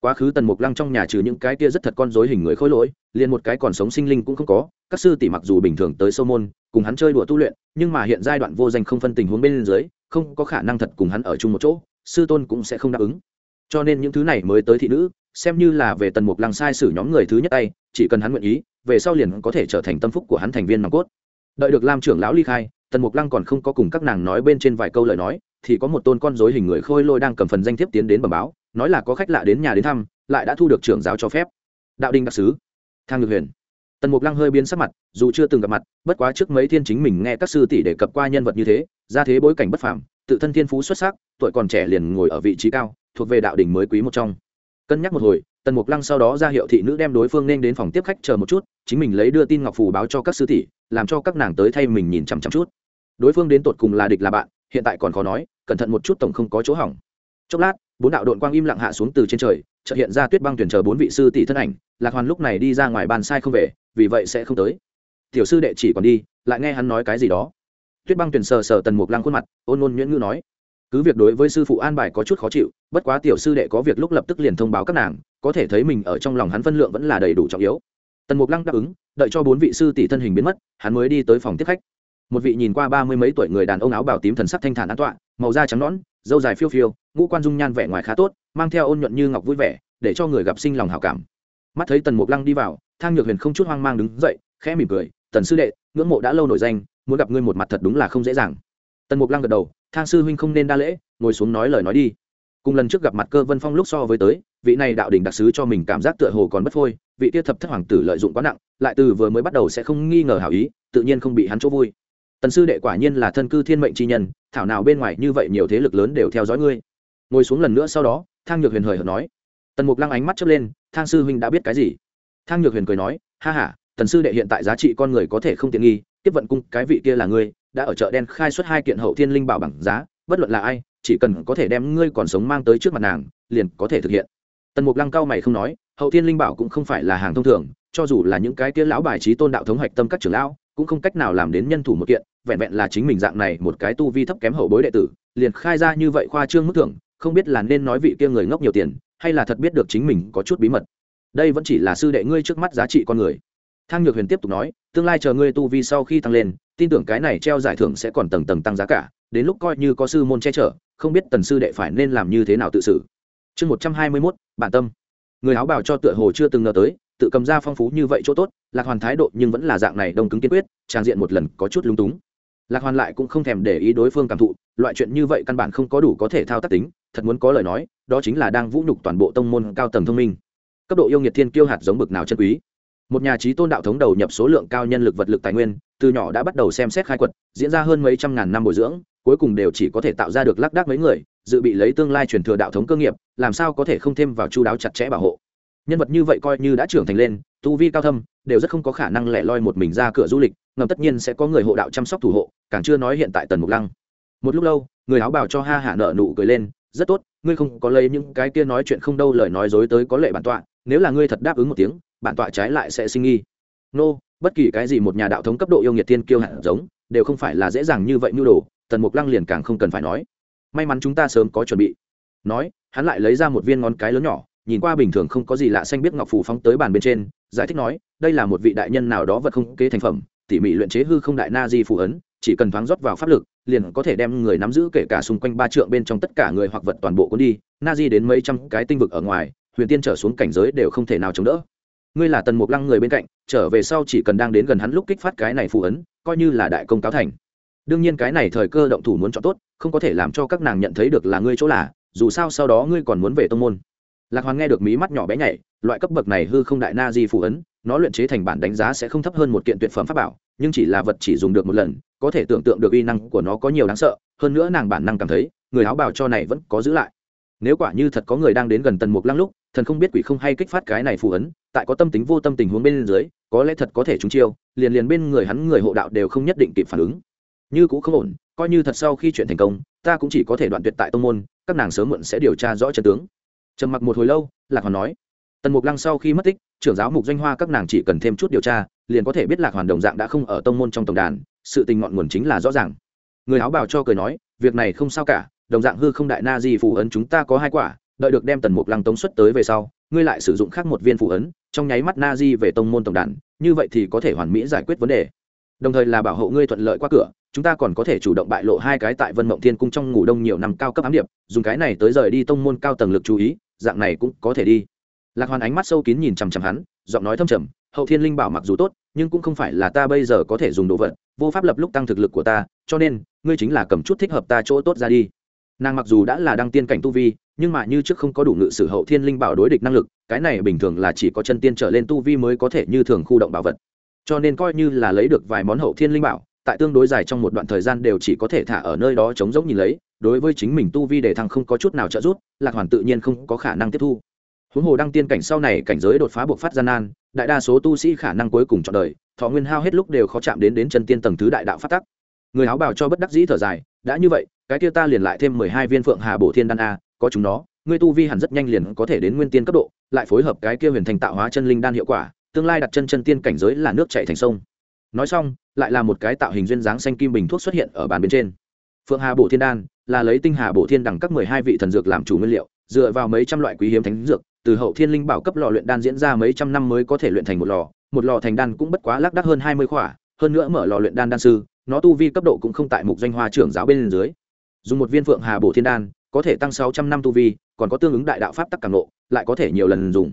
Quá khứ tần mục lăng trong nhà trừ những cái kia rất thật con dối hình người khôi lỗi, liền một cái còn sống sinh linh cũng không có, các sư tỷ mặc dù bình thường tới sâu môn, cùng hắn chơi đùa tu luyện, nhưng mà hiện giai đoạn vô danh không phân tình huống bên dưới, không có khả năng thật cùng hắn ở chung một chỗ, sư tôn cũng sẽ không đáp ứng. Cho nên những thứ này mới tới thị nữ, xem như là về tần mục lăng sai sử nhóm người thứ nhất tay, chỉ cần hắn nguyện ý, về sau liền có thể trở thành tâm phúc của hắn thành viên nòng cốt. Đợi được lam trưởng lão ly khai, tần mục lăng còn không có cùng các nàng nói bên trên vài câu lời nói thì có một tôn con dối hình người khôi lôi đang cầm phần danh thiếp tiến đến bẩm báo, nói là có khách lạ đến nhà đến thăm, lại đã thu được trưởng giáo cho phép. Đạo đinh đặc sứ, thang ngược huyền. Tần mục lăng hơi biến sắc mặt, dù chưa từng gặp mặt, bất quá trước mấy thiên chính mình nghe các sư tỷ đề cập qua nhân vật như thế, ra thế bối cảnh bất phàm, tự thân thiên phú xuất sắc, tuổi còn trẻ liền ngồi ở vị trí cao, thuộc về đạo đình mới quý một trong. Cân nhắc một hồi, tần mục lăng sau đó ra hiệu thị nữ đem đối phương nên đến phòng tiếp khách chờ một chút, chính mình lấy đưa tin ngọc phù báo cho các sư tỷ, làm cho các nàng tới thay mình nhìn chằm chằm chút. Đối phương đến tột cùng là địch là bạn hiện tại còn khó nói, cẩn thận một chút tổng không có chỗ hỏng. Chốc lát, bốn đạo đội quang im lặng hạ xuống từ trên trời, chợt hiện ra tuyết băng tuyển chờ bốn vị sư tỷ thân ảnh, lạc hoàn lúc này đi ra ngoài bàn sai không về, vì vậy sẽ không tới. Tiểu sư đệ chỉ còn đi, lại nghe hắn nói cái gì đó. Tuyết băng tuyển sờ sờ tần mục lăng khuôn mặt, ôn ôn nhuyễn ngữ nói, cứ việc đối với sư phụ an bài có chút khó chịu, bất quá tiểu sư đệ có việc lúc lập tức liền thông báo các nàng, có thể thấy mình ở trong lòng hắn phân lượng vẫn là đầy đủ trọng yếu. Tần mục lăng đáp ứng, đợi cho bốn vị sư tỷ thân hình biến mất, hắn mới đi tới phòng tiếp khách một vị nhìn qua ba mươi mấy tuổi người đàn ông áo bào tím thần sắc thanh thản an tọa, màu da trắng nõn dâu dài phiêu phiêu, ngũ quan dung nhan vẻ ngoài khá tốt, mang theo ôn nhuận như ngọc vui vẻ, để cho người gặp sinh lòng hảo cảm. Mắt thấy tần mục lăng đi vào, thang nhược huyền không chút hoang mang đứng dậy, khẽ mỉm cười, tần sư đệ, ngưỡng mộ đã lâu nổi danh, muốn gặp ngươi một mặt thật đúng là không dễ dàng. Tần mục lăng gật đầu, thang sư huynh không nên đa lễ, ngồi xuống nói lời nói đi. Cùng lần trước gặp mặt cơ vân phong lúc so với tới, vị này đạo đình đặc sứ cho mình cảm giác tựa hồ còn bất phôi, vị tiết thập thất hoàng tử lợi dụng quá nặng, lại từ vừa mới bắt đầu sẽ không nghi ngờ hảo ý, tự nhiên không bị hắn chỗ vui tần sư đệ quả nhiên là thân cư thiên mệnh chi nhân, thảo nào bên ngoài như vậy nhiều thế lực lớn đều theo dõi ngươi. Ngồi xuống lần nữa sau đó, thang nhược huyền hời hợt nói. Tần mục lăng ánh mắt chớp lên, thang sư huynh đã biết cái gì? Thang nhược huyền cười nói, ha ha, tần sư đệ hiện tại giá trị con người có thể không tiện nghi, tiếp vận cung cái vị kia là ngươi, đã ở chợ đen khai xuất hai kiện hậu thiên linh bảo bằng giá, bất luận là ai, chỉ cần có thể đem ngươi còn sống mang tới trước mặt nàng, liền có thể thực hiện. Tần mục lăng cao mày không nói, hậu thiên linh bảo cũng không phải là hàng thông thường, cho dù là những cái kia lão bài trí tôn đạo thống hạch tâm các trưởng lão, cũng không cách nào làm đến nhân thủ một kiện vẹn vẹn là chính mình dạng này một cái tu vi thấp kém hậu bối đệ tử, liền khai ra như vậy khoa trương mức thưởng, không biết là nên nói vị kia người ngốc nhiều tiền, hay là thật biết được chính mình có chút bí mật. Đây vẫn chỉ là sư đệ ngươi trước mắt giá trị con người. Thang nhược huyền tiếp tục nói, tương lai chờ ngươi tu vi sau khi tăng lên, tin tưởng cái này treo giải thưởng sẽ còn tầng tầng tăng giá cả, đến lúc coi như có sư môn che chở, không biết tần sư đệ phải nên làm như thế nào tự xử. Chương một trăm hai mươi mốt bản tâm. Người áo bào cho tựa hồ chưa từng ngờ tới, tự cầm ra phong phú như vậy chỗ tốt, lạc hoàn thái độ nhưng vẫn là dạng này đông cứng kiên quyết, trang diện một lần có chút lúng túng lạc hoàn lại cũng không thèm để ý đối phương cảm thụ, loại chuyện như vậy căn bản không có đủ có thể thao tác tính, thật muốn có lời nói, đó chính là đang vũ nhục toàn bộ tông môn cao tầng thông minh. Cấp độ yêu nghiệt thiên kiêu hạt giống bực nào chân quý. Một nhà trí tôn đạo thống đầu nhập số lượng cao nhân lực vật lực tài nguyên, từ nhỏ đã bắt đầu xem xét khai quật, diễn ra hơn mấy trăm ngàn năm bồi dưỡng, cuối cùng đều chỉ có thể tạo ra được lác đác mấy người, dự bị lấy tương lai truyền thừa đạo thống cơ nghiệp, làm sao có thể không thêm vào chú đáo chặt chẽ bảo hộ. Nhân vật như vậy coi như đã trưởng thành lên, tu vi cao thâm, đều rất không có khả năng lẻ loi một mình ra cửa du lịch ngầm tất nhiên sẽ có người hộ đạo chăm sóc thủ hộ, càng chưa nói hiện tại tần mục lăng. Một lúc lâu, người áo bảo cho ha hạ nợ nụ cười lên, rất tốt, ngươi không có lấy những cái kia nói chuyện không đâu lời nói dối tới có lệ bản tọa, nếu là ngươi thật đáp ứng một tiếng, bản tọa trái lại sẽ sinh nghi. Nô, bất kỳ cái gì một nhà đạo thống cấp độ yêu nghiệt tiên kiêu hạt giống, đều không phải là dễ dàng như vậy nhu đồ, tần mục lăng liền càng không cần phải nói. May mắn chúng ta sớm có chuẩn bị. Nói, hắn lại lấy ra một viên ngón cái lớn nhỏ, nhìn qua bình thường không có gì lạ xanh biết ngọc phủ phóng tới bàn bên trên, giải thích nói, đây là một vị đại nhân nào đó vật không kế thành phẩm tỉ mỉ luyện chế hư không đại na di phù ấn, chỉ cần thoáng rót vào pháp lực, liền có thể đem người nắm giữ kể cả xung quanh ba trượng bên trong tất cả người hoặc vật toàn bộ cuốn đi, na di đến mấy trăm cái tinh vực ở ngoài, huyền tiên trở xuống cảnh giới đều không thể nào chống đỡ. Ngươi là tần mục lăng người bên cạnh, trở về sau chỉ cần đang đến gần hắn lúc kích phát cái này phù ấn, coi như là đại công cáo thành. Đương nhiên cái này thời cơ động thủ muốn chọn tốt, không có thể làm cho các nàng nhận thấy được là ngươi chỗ là, dù sao sau đó ngươi còn muốn về tông môn. Lạc hoàng nghe được mí mắt nhỏ bé nhảy, loại cấp bậc này hư không đại na di phù ấn nó luyện chế thành bản đánh giá sẽ không thấp hơn một kiện tuyệt phẩm pháp bảo, nhưng chỉ là vật chỉ dùng được một lần, có thể tưởng tượng được uy năng của nó có nhiều đáng sợ, hơn nữa nàng bản năng cảm thấy, người áo bào cho này vẫn có giữ lại. Nếu quả như thật có người đang đến gần tần mục lăng lúc, thần không biết quỷ không hay kích phát cái này phù ấn, tại có tâm tính vô tâm tình huống bên dưới, có lẽ thật có thể trúng chiêu, liền liền bên người hắn người hộ đạo đều không nhất định kịp phản ứng. Như cũng không ổn, coi như thật sau khi chuyện thành công, ta cũng chỉ có thể đoạn tuyệt tại tông môn, các nàng sớm muộn sẽ điều tra rõ chân tướng. Trầm mặc một hồi lâu, lạc hoàn nói tần mục lăng sau khi mất tích, trưởng giáo mục doanh hoa các nàng chỉ cần thêm chút điều tra, liền có thể biết lạc hoàn đồng dạng đã không ở tông môn trong tổng đàn, sự tình ngọn nguồn chính là rõ ràng. Người áo bào cho cười nói, việc này không sao cả, đồng dạng hư không đại na di phù ấn chúng ta có hai quả, đợi được đem tần mục lăng tống xuất tới về sau, ngươi lại sử dụng khác một viên phù ấn, trong nháy mắt na di về tông môn tổng đàn, như vậy thì có thể hoàn mỹ giải quyết vấn đề. Đồng thời là bảo hộ ngươi thuận lợi qua cửa, chúng ta còn có thể chủ động bại lộ hai cái tại vân mộng thiên cung trong ngủ đông nhiều năm cao cấp ám điệp, dùng cái này tới rời đi tông môn cao tầng lực chú ý, dạng này cũng có thể đi lạc hoàn ánh mắt sâu kín nhìn chằm chằm hắn, giọng nói thâm trầm, hậu thiên linh bảo mặc dù tốt, nhưng cũng không phải là ta bây giờ có thể dùng đồ vật, vô pháp lập lúc tăng thực lực của ta, cho nên, ngươi chính là cầm chút thích hợp ta chỗ tốt ra đi. Nàng mặc dù đã là đăng tiên cảnh tu vi, nhưng mà như trước không có đủ ngự sử hậu thiên linh bảo đối địch năng lực, cái này bình thường là chỉ có chân tiên trở lên tu vi mới có thể như thường khu động bảo vật. Cho nên coi như là lấy được vài món hậu thiên linh bảo, tại tương đối dài trong một đoạn thời gian đều chỉ có thể thả ở nơi đó chống giống nhìn lấy, đối với chính mình tu vi để thăng không có chút nào trợ giúp, lạc hoàn tự nhiên không có khả năng tiếp thu huống hồ đăng tiên cảnh sau này cảnh giới đột phá buộc phát gian nan, đại đa số tu sĩ khả năng cuối cùng chọn đời, thọ nguyên hao hết lúc đều khó chạm đến đến chân tiên tầng thứ đại đạo phát tắc. Người áo bào cho bất đắc dĩ thở dài, đã như vậy, cái kia ta liền lại thêm mười hai viên phượng hà bổ thiên đan a, có chúng nó, ngươi tu vi hẳn rất nhanh liền có thể đến nguyên tiên cấp độ, lại phối hợp cái kia huyền thành tạo hóa chân linh đan hiệu quả, tương lai đặt chân chân tiên cảnh giới là nước chạy thành sông. Nói xong, lại là một cái tạo hình duyên dáng xanh kim bình thuốc xuất hiện ở bàn bên trên. Phượng hà bổ thiên đan là lấy tinh hà bổ thiên đẳng các mười hai vị thần dược làm chủ nguyên liệu, dựa vào mấy trăm loại quý hiếm thánh dược từ hậu thiên linh bảo cấp lò luyện đan diễn ra mấy trăm năm mới có thể luyện thành một lò một lò thành đan cũng bất quá lác đác hơn hai mươi khỏa, hơn nữa mở lò luyện đan đan sư, nó tu vi cấp độ cũng không tại mục danh hoa trưởng giáo bên dưới. Dùng một viên phượng hà bổ thiên đan, có thể tăng sáu trăm năm tu vi, còn có tương ứng đại đạo pháp tắc càng nộ lại có thể nhiều lần dùng.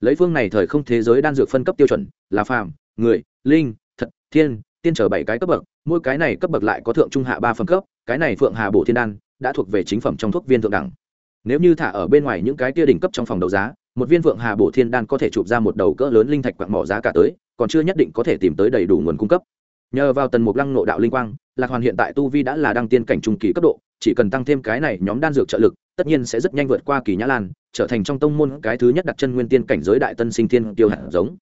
Lấy phương này thời không thế giới đan dược phân cấp tiêu chuẩn, là phàm, người, linh, thật, thiên, tiên trở bảy cái cấp bậc, mỗi cái này cấp bậc lại có thượng trung hạ ba phẩm cấp, cái này phượng hà bổ thiên đan đã thuộc về chính phẩm trong thuốc viên thượng đẳng nếu như thả ở bên ngoài những cái kia đỉnh cấp trong phòng đấu giá, một viên vượng hà bổ thiên đan có thể chụp ra một đầu cỡ lớn linh thạch quạng mỏ giá cả tới, còn chưa nhất định có thể tìm tới đầy đủ nguồn cung cấp. Nhờ vào tần mục lăng nộ đạo linh quang, lạc hoàn hiện tại tu vi đã là đăng tiên cảnh trung kỳ cấp độ, chỉ cần tăng thêm cái này nhóm đan dược trợ lực, tất nhiên sẽ rất nhanh vượt qua kỳ nhã lan, trở thành trong tông môn cái thứ nhất đặt chân nguyên tiên cảnh giới đại tân sinh tiên tiêu hạt giống.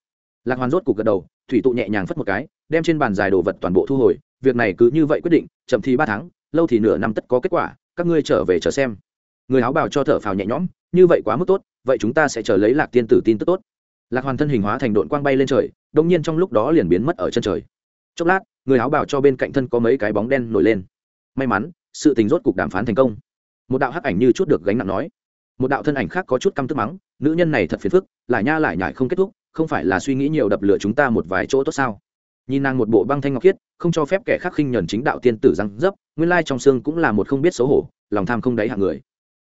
Lạc hoàn rốt cục gật đầu, thủy tụ nhẹ nhàng phất một cái, đem trên bàn dài đồ vật toàn bộ thu hồi, việc này cứ như vậy quyết định, chậm thì ba tháng, lâu thì nửa năm tất có kết quả, các ngươi trở về chờ xem người áo bào cho thở phào nhẹ nhõm, như vậy quá mức tốt, vậy chúng ta sẽ chờ lấy lạc tiên tử tin tức tốt. Lạc hoàn thân hình hóa thành đội quang bay lên trời đông nhiên trong lúc đó liền biến mất ở chân trời. Chốc lát, người áo bào cho bên cạnh thân có mấy cái bóng đen nổi lên. May mắn, sự tình rốt cuộc đàm phán thành công. Một đạo hắc ảnh như chút được gánh nặng nói. Một đạo thân ảnh khác có chút căm tức mắng, nữ nhân này thật phiền phức, lại nha lại nhải không kết thúc, không phải là suy nghĩ nhiều đập lửa chúng ta một vài chỗ tốt sao? Nhìn nàng một bộ băng thanh ngọc khiết, không cho phép kẻ khác khinh nhẫn chính đạo tiên tử răng dấp, nguyên lai trong xương cũng là một không biết xấu hổ, lòng tham không đáy hạng người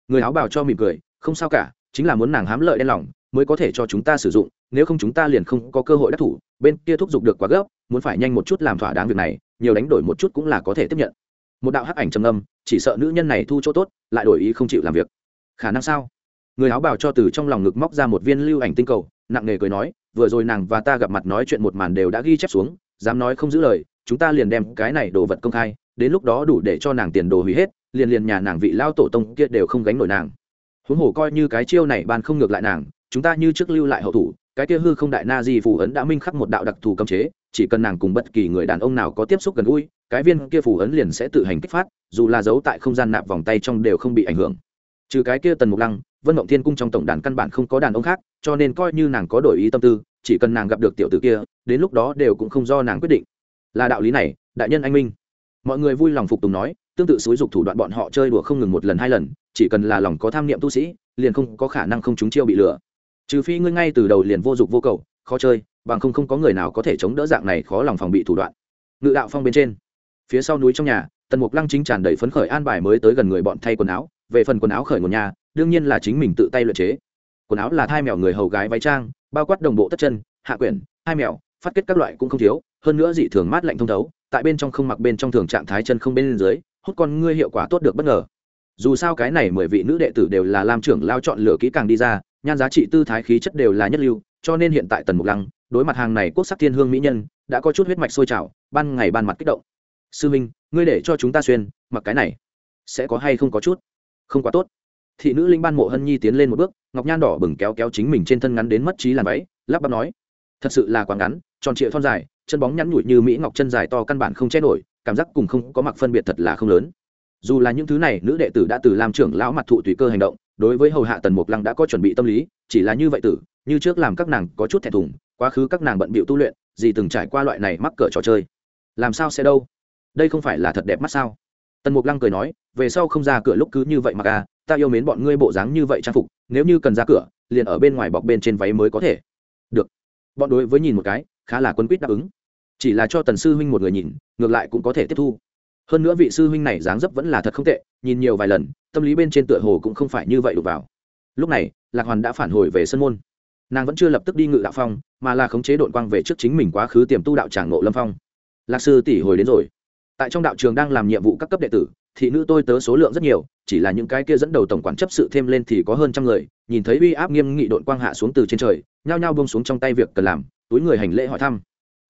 người áo bào cho mỉm cười, không sao cả, chính là muốn nàng hám lợi đen lòng, mới có thể cho chúng ta sử dụng, nếu không chúng ta liền không có cơ hội đắc thủ, bên kia thúc giục được quá gấp, muốn phải nhanh một chút làm thỏa đáng việc này, nhiều đánh đổi một chút cũng là có thể tiếp nhận. Một đạo hắc ảnh trầm âm chỉ sợ nữ nhân này thu chỗ tốt, lại đổi ý không chịu làm việc. Khả năng sao? Người áo bào cho từ trong lòng ngực móc ra một viên lưu ảnh tinh cầu, nặng nề cười nói, vừa rồi nàng và ta gặp mặt nói chuyện một màn đều đã ghi chép xuống, dám nói không giữ lời, chúng ta liền đem cái này đồ vật công khai, đến lúc đó đủ để cho nàng tiền đồ hủy hết liền liền nhà nàng vị lao tổ tông kia đều không gánh nổi nàng. Huống hồ coi như cái chiêu này ban không ngược lại nàng, chúng ta như trước lưu lại hậu thủ, cái kia hư không đại na di phù ấn đã minh khắc một đạo đặc thù cấm chế, chỉ cần nàng cùng bất kỳ người đàn ông nào có tiếp xúc gần gũi, cái viên kia phù ấn liền sẽ tự hành kích phát, dù là giấu tại không gian nạp vòng tay trong đều không bị ảnh hưởng. Trừ cái kia tần mục lăng, vân mộng thiên cung trong tổng đàn căn bản không có đàn ông khác, cho nên coi như nàng có đổi ý tâm tư, chỉ cần nàng gặp được tiểu tử kia, đến lúc đó đều cũng không do nàng quyết định. Là đạo lý này, đại nhân anh minh. Mọi người vui lòng phục tùng nói tương tự xúi dục thủ đoạn bọn họ chơi đùa không ngừng một lần hai lần, chỉ cần là lòng có tham niệm tu sĩ, liền không có khả năng không chúng chiêu bị lừa. Trừ phi ngươi ngay từ đầu liền vô dụng vô cầu, khó chơi, bằng không không có người nào có thể chống đỡ dạng này khó lòng phòng bị thủ đoạn. Ngự đạo phong bên trên. Phía sau núi trong nhà, tần mục lăng chính tràn đầy phấn khởi an bài mới tới gần người bọn thay quần áo, về phần quần áo khởi nguồn nhà, đương nhiên là chính mình tự tay luyện chế. Quần áo là thai mèo người hầu gái váy trang, bao quát đồng bộ tất chân, hạ quyển, hai mèo, phát kết các loại cũng không thiếu, hơn nữa dị thường mát lạnh thông thấu, tại bên trong không mặc bên trong thường trạng thái chân không bên dưới hút con ngươi hiệu quả tốt được bất ngờ. Dù sao cái này mười vị nữ đệ tử đều là làm trưởng lao chọn lựa kỹ càng đi ra, nhan giá trị tư thái khí chất đều là nhất lưu, cho nên hiện tại tần mục lăng, đối mặt hàng này quốc sắc thiên hương mỹ nhân, đã có chút huyết mạch sôi trào, ban ngày ban mặt kích động. Sư minh, ngươi để cho chúng ta xuyên, mặc cái này sẽ có hay không có chút? Không quá tốt. Thị nữ linh ban mộ hân nhi tiến lên một bước, ngọc nhan đỏ bừng kéo kéo chính mình trên thân ngắn đến mất trí làn váy, lắp bắp nói, thật sự là quá ngắn, tròn trịa thon dài, chân bóng nhắn nhủi như mỹ ngọc chân dài to căn bản không che nổi cảm giác cùng không có mặc phân biệt thật là không lớn. Dù là những thứ này, nữ đệ tử đã từ làm trưởng lão mặt thụ tùy cơ hành động, đối với hầu hạ tần mục lăng đã có chuẩn bị tâm lý, chỉ là như vậy tử, như trước làm các nàng có chút thẹn thùng, quá khứ các nàng bận bịu tu luyện, gì từng trải qua loại này mắc cỡ trò chơi. Làm sao sẽ đâu? Đây không phải là thật đẹp mắt sao? Tần mục lăng cười nói, về sau không ra cửa lúc cứ như vậy mà à ta yêu mến bọn ngươi bộ dáng như vậy trang phục, nếu như cần ra cửa, liền ở bên ngoài bọc bên trên váy mới có thể. Được. Bọn đối với nhìn một cái, khá là quân quýt đáp ứng chỉ là cho tần sư huynh một người nhìn, ngược lại cũng có thể tiếp thu. Hơn nữa vị sư huynh này dáng dấp vẫn là thật không tệ, nhìn nhiều vài lần, tâm lý bên trên tựa hồ cũng không phải như vậy đụt vào. Lúc này, lạc hoàn đã phản hồi về sân môn. Nàng vẫn chưa lập tức đi ngự đạo phong, mà là khống chế đội quang về trước chính mình quá khứ tiềm tu đạo tràng ngộ lâm phong. Lạc sư tỷ hồi đến rồi. Tại trong đạo trường đang làm nhiệm vụ các cấp đệ tử, thị nữ tôi tớ số lượng rất nhiều, chỉ là những cái kia dẫn đầu tổng quản chấp sự thêm lên thì có hơn trăm người, nhìn thấy uy áp nghiêm nghị đội quang hạ xuống từ trên trời, nhao nhao bông xuống trong tay việc cần làm, túi người hành lễ hỏi thăm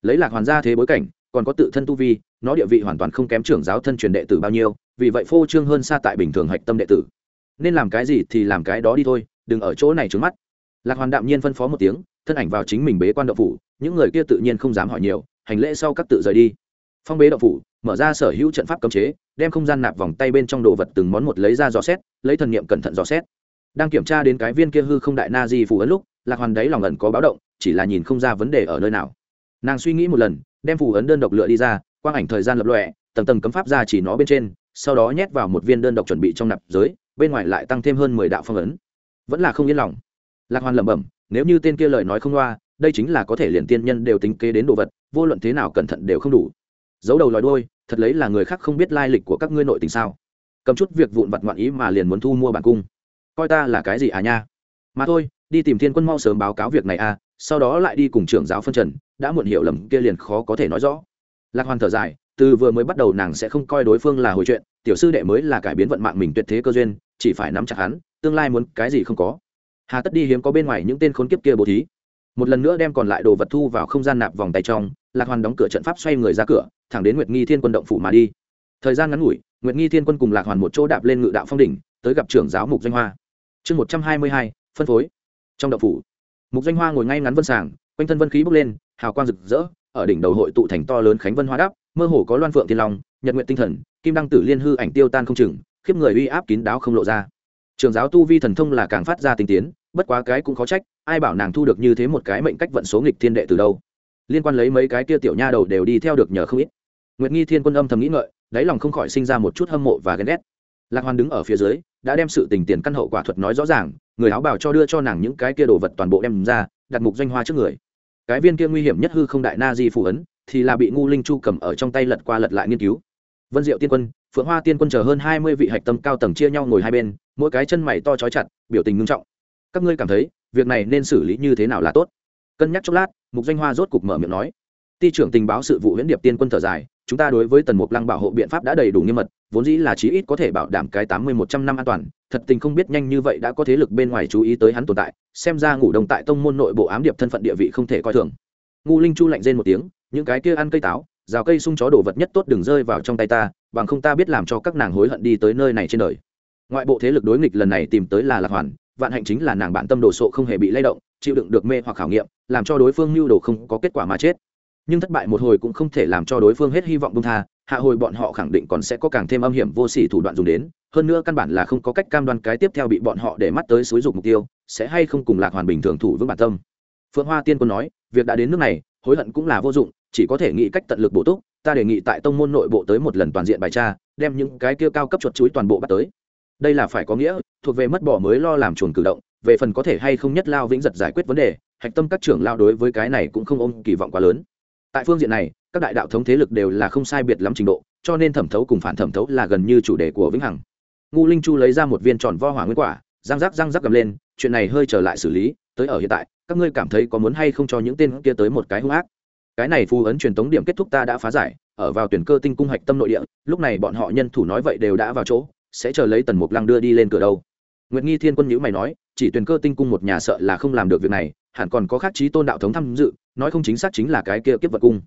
lấy lạc hoàn ra thế bối cảnh, còn có tự thân tu vi, nó địa vị hoàn toàn không kém trưởng giáo thân truyền đệ tử bao nhiêu, vì vậy phô trương hơn xa tại bình thường hạch tâm đệ tử. Nên làm cái gì thì làm cái đó đi thôi, đừng ở chỗ này trướng mắt. Lạc hoàn đạm nhiên phân phó một tiếng, thân ảnh vào chính mình bế quan đậu phủ, những người kia tự nhiên không dám hỏi nhiều, hành lễ sau các tự rời đi. Phong bế đậu phủ, mở ra sở hữu trận pháp cấm chế, đem không gian nạp vòng tay bên trong đồ vật từng món một lấy ra dò xét, lấy thần niệm cẩn thận dò xét. Đang kiểm tra đến cái viên kia hư không đại na di phù ấn lúc, lạc hoàn đấy lòng ẩn có báo động, chỉ là nhìn không ra vấn đề ở nơi nào nàng suy nghĩ một lần, đem phù ấn đơn độc lựa đi ra, quang ảnh thời gian lập lọe tầng tầng cấm pháp ra chỉ nó bên trên, sau đó nhét vào một viên đơn độc chuẩn bị trong nạp giới, bên ngoài lại tăng thêm hơn mười đạo phong ấn. Vẫn là không yên lòng. Lạc hoàn lẩm bẩm, nếu như tên kia lời nói không loa, đây chính là có thể liền tiên nhân đều tính kế đến đồ vật, vô luận thế nào cẩn thận đều không đủ. Giấu đầu lòi đôi thật lấy là người khác không biết lai lịch của các ngươi nội tình sao. Cầm chút việc vụn vặt ngoạn ý mà liền muốn thu mua bản cung. Coi ta là cái gì à nha? Mà thôi, đi tìm thiên quân mau sớm báo cáo việc này à sau đó lại đi cùng trưởng giáo phân trần đã muộn hiểu lầm kia liền khó có thể nói rõ. Lạc hoàn thở dài, từ vừa mới bắt đầu nàng sẽ không coi đối phương là hồi chuyện, tiểu sư đệ mới là cải biến vận mạng mình tuyệt thế cơ duyên, chỉ phải nắm chặt hắn, tương lai muốn cái gì không có. Hà tất đi hiếm có bên ngoài những tên khốn kiếp kia bố thí. Một lần nữa đem còn lại đồ vật thu vào không gian nạp vòng tay trong, lạc hoàn đóng cửa trận pháp xoay người ra cửa, thẳng đến nguyệt nghi thiên quân động phủ mà đi. Thời gian ngắn ngủi, nguyệt nghi thiên quân cùng lạc hoàn một chỗ đạp lên ngự đạo phong đỉnh, tới gặp trưởng giáo mục Doanh hoa. Chương một trăm hai mươi hai, phân phối. Trong động phủ, mục Doanh hoa ngồi ngay ngắn vân sàng, quanh thân vân khí bốc lên hào quang rực rỡ, ở đỉnh đầu hội tụ thành to lớn khánh vân hoa đáp, mơ hồ có loan phượng thiên long, nhật nguyện tinh thần, kim đăng tử liên hư ảnh tiêu tan không chừng, khiếp người uy áp kín đáo không lộ ra. Trường giáo tu vi thần thông là càng phát ra tinh tiến, bất quá cái cũng khó trách, ai bảo nàng thu được như thế một cái mệnh cách vận số nghịch thiên đệ từ đâu. Liên quan lấy mấy cái kia tiểu nha đầu đều đi theo được nhờ không ít. Nguyệt nghi thiên quân âm thầm nghĩ ngợi, đáy lòng không khỏi sinh ra một chút hâm mộ và ghen ghét. Lạc hoàn đứng ở phía dưới, đã đem sự tình tiền căn hậu quả thuật nói rõ ràng, người áo bảo cho đưa cho nàng những cái kia đồ vật toàn bộ đem ra, đặt mục doanh hoa trước người cái viên kia nguy hiểm nhất hư không đại na di phù ấn, thì là bị ngu linh chu cầm ở trong tay lật qua lật lại nghiên cứu. Vân diệu tiên quân, phượng hoa tiên quân chờ hơn hai mươi vị hạch tâm cao tầng chia nhau ngồi hai bên, mỗi cái chân mày to trói chặt, biểu tình ngưng trọng. Các ngươi cảm thấy, việc này nên xử lý như thế nào là tốt? Cân nhắc chốc lát, mục danh hoa rốt cục mở miệng nói. Ty trưởng tình báo sự vụ huyễn điệp tiên quân thở dài, chúng ta đối với tần mục lăng bảo hộ biện pháp đã đầy đủ nghiêm mật vốn dĩ là chí ít có thể bảo đảm cái tám mươi một trăm năm an toàn, thật tình không biết nhanh như vậy đã có thế lực bên ngoài chú ý tới hắn tồn tại, xem ra ngủ đông tại tông môn nội bộ ám điệp thân phận địa vị không thể coi thường. Ngu linh chu lạnh rên một tiếng, những cái kia ăn cây táo, rào cây sung chó đồ vật nhất tốt đừng rơi vào trong tay ta, bằng không ta biết làm cho các nàng hối hận đi tới nơi này trên đời. Ngoại bộ thế lực đối nghịch lần này tìm tới là lạc hoàn, vạn hạnh chính là nàng bản tâm đồ sộ không hề bị lay động, chịu đựng được mê hoặc khảo nghiệm, làm cho đối phương lưu đồ không có kết quả mà chết. Nhưng thất bại một hồi cũng không thể làm cho đối phương hết hy vọng bung tha hạ hồi bọn họ khẳng định còn sẽ có càng thêm âm hiểm vô sỉ thủ đoạn dùng đến, hơn nữa căn bản là không có cách cam đoan cái tiếp theo bị bọn họ để mắt tới xúi dục mục tiêu, sẽ hay không cùng lạc hoàn bình thường thủ vững bản tâm. Phượng hoa tiên quân nói, việc đã đến nước này, hối hận cũng là vô dụng, chỉ có thể nghĩ cách tận lực bổ túc, ta đề nghị tại tông môn nội bộ tới một lần toàn diện bài tra, đem những cái kia cao cấp chuột chuối toàn bộ bắt tới. Đây là phải có nghĩa, thuộc về mất bỏ mới lo làm chuồn cử động, về phần có thể hay không nhất lao vĩnh giật giải quyết vấn đề, hạch tâm các trưởng lao đối với cái này cũng không ôm kỳ vọng quá lớn. Tại phương diện này các đại đạo thống thế lực đều là không sai biệt lắm trình độ, cho nên thẩm thấu cùng phản thẩm thấu là gần như chủ đề của vĩnh hằng. Ngu linh chu lấy ra một viên tròn vo hỏa nguyên quả, răng rắc răng rắc gầm lên, chuyện này hơi trở lại xử lý, tới ở hiện tại, các ngươi cảm thấy có muốn hay không cho những tên kia tới một cái hung ác? Cái này phù ấn truyền tống điểm kết thúc ta đã phá giải, ở vào tuyển cơ tinh cung hạch tâm nội địa, lúc này bọn họ nhân thủ nói vậy đều đã vào chỗ, sẽ chờ lấy tần mục lăng đưa đi lên cửa đâu. Nguyệt nghi thiên quân nhữ mày nói, chỉ tuyển cơ tinh cung một nhà sợ là không làm được việc này, hẳn còn có khác trí tôn đạo thống tham dự, nói không chính xác chính là cái kia kiếp vật cung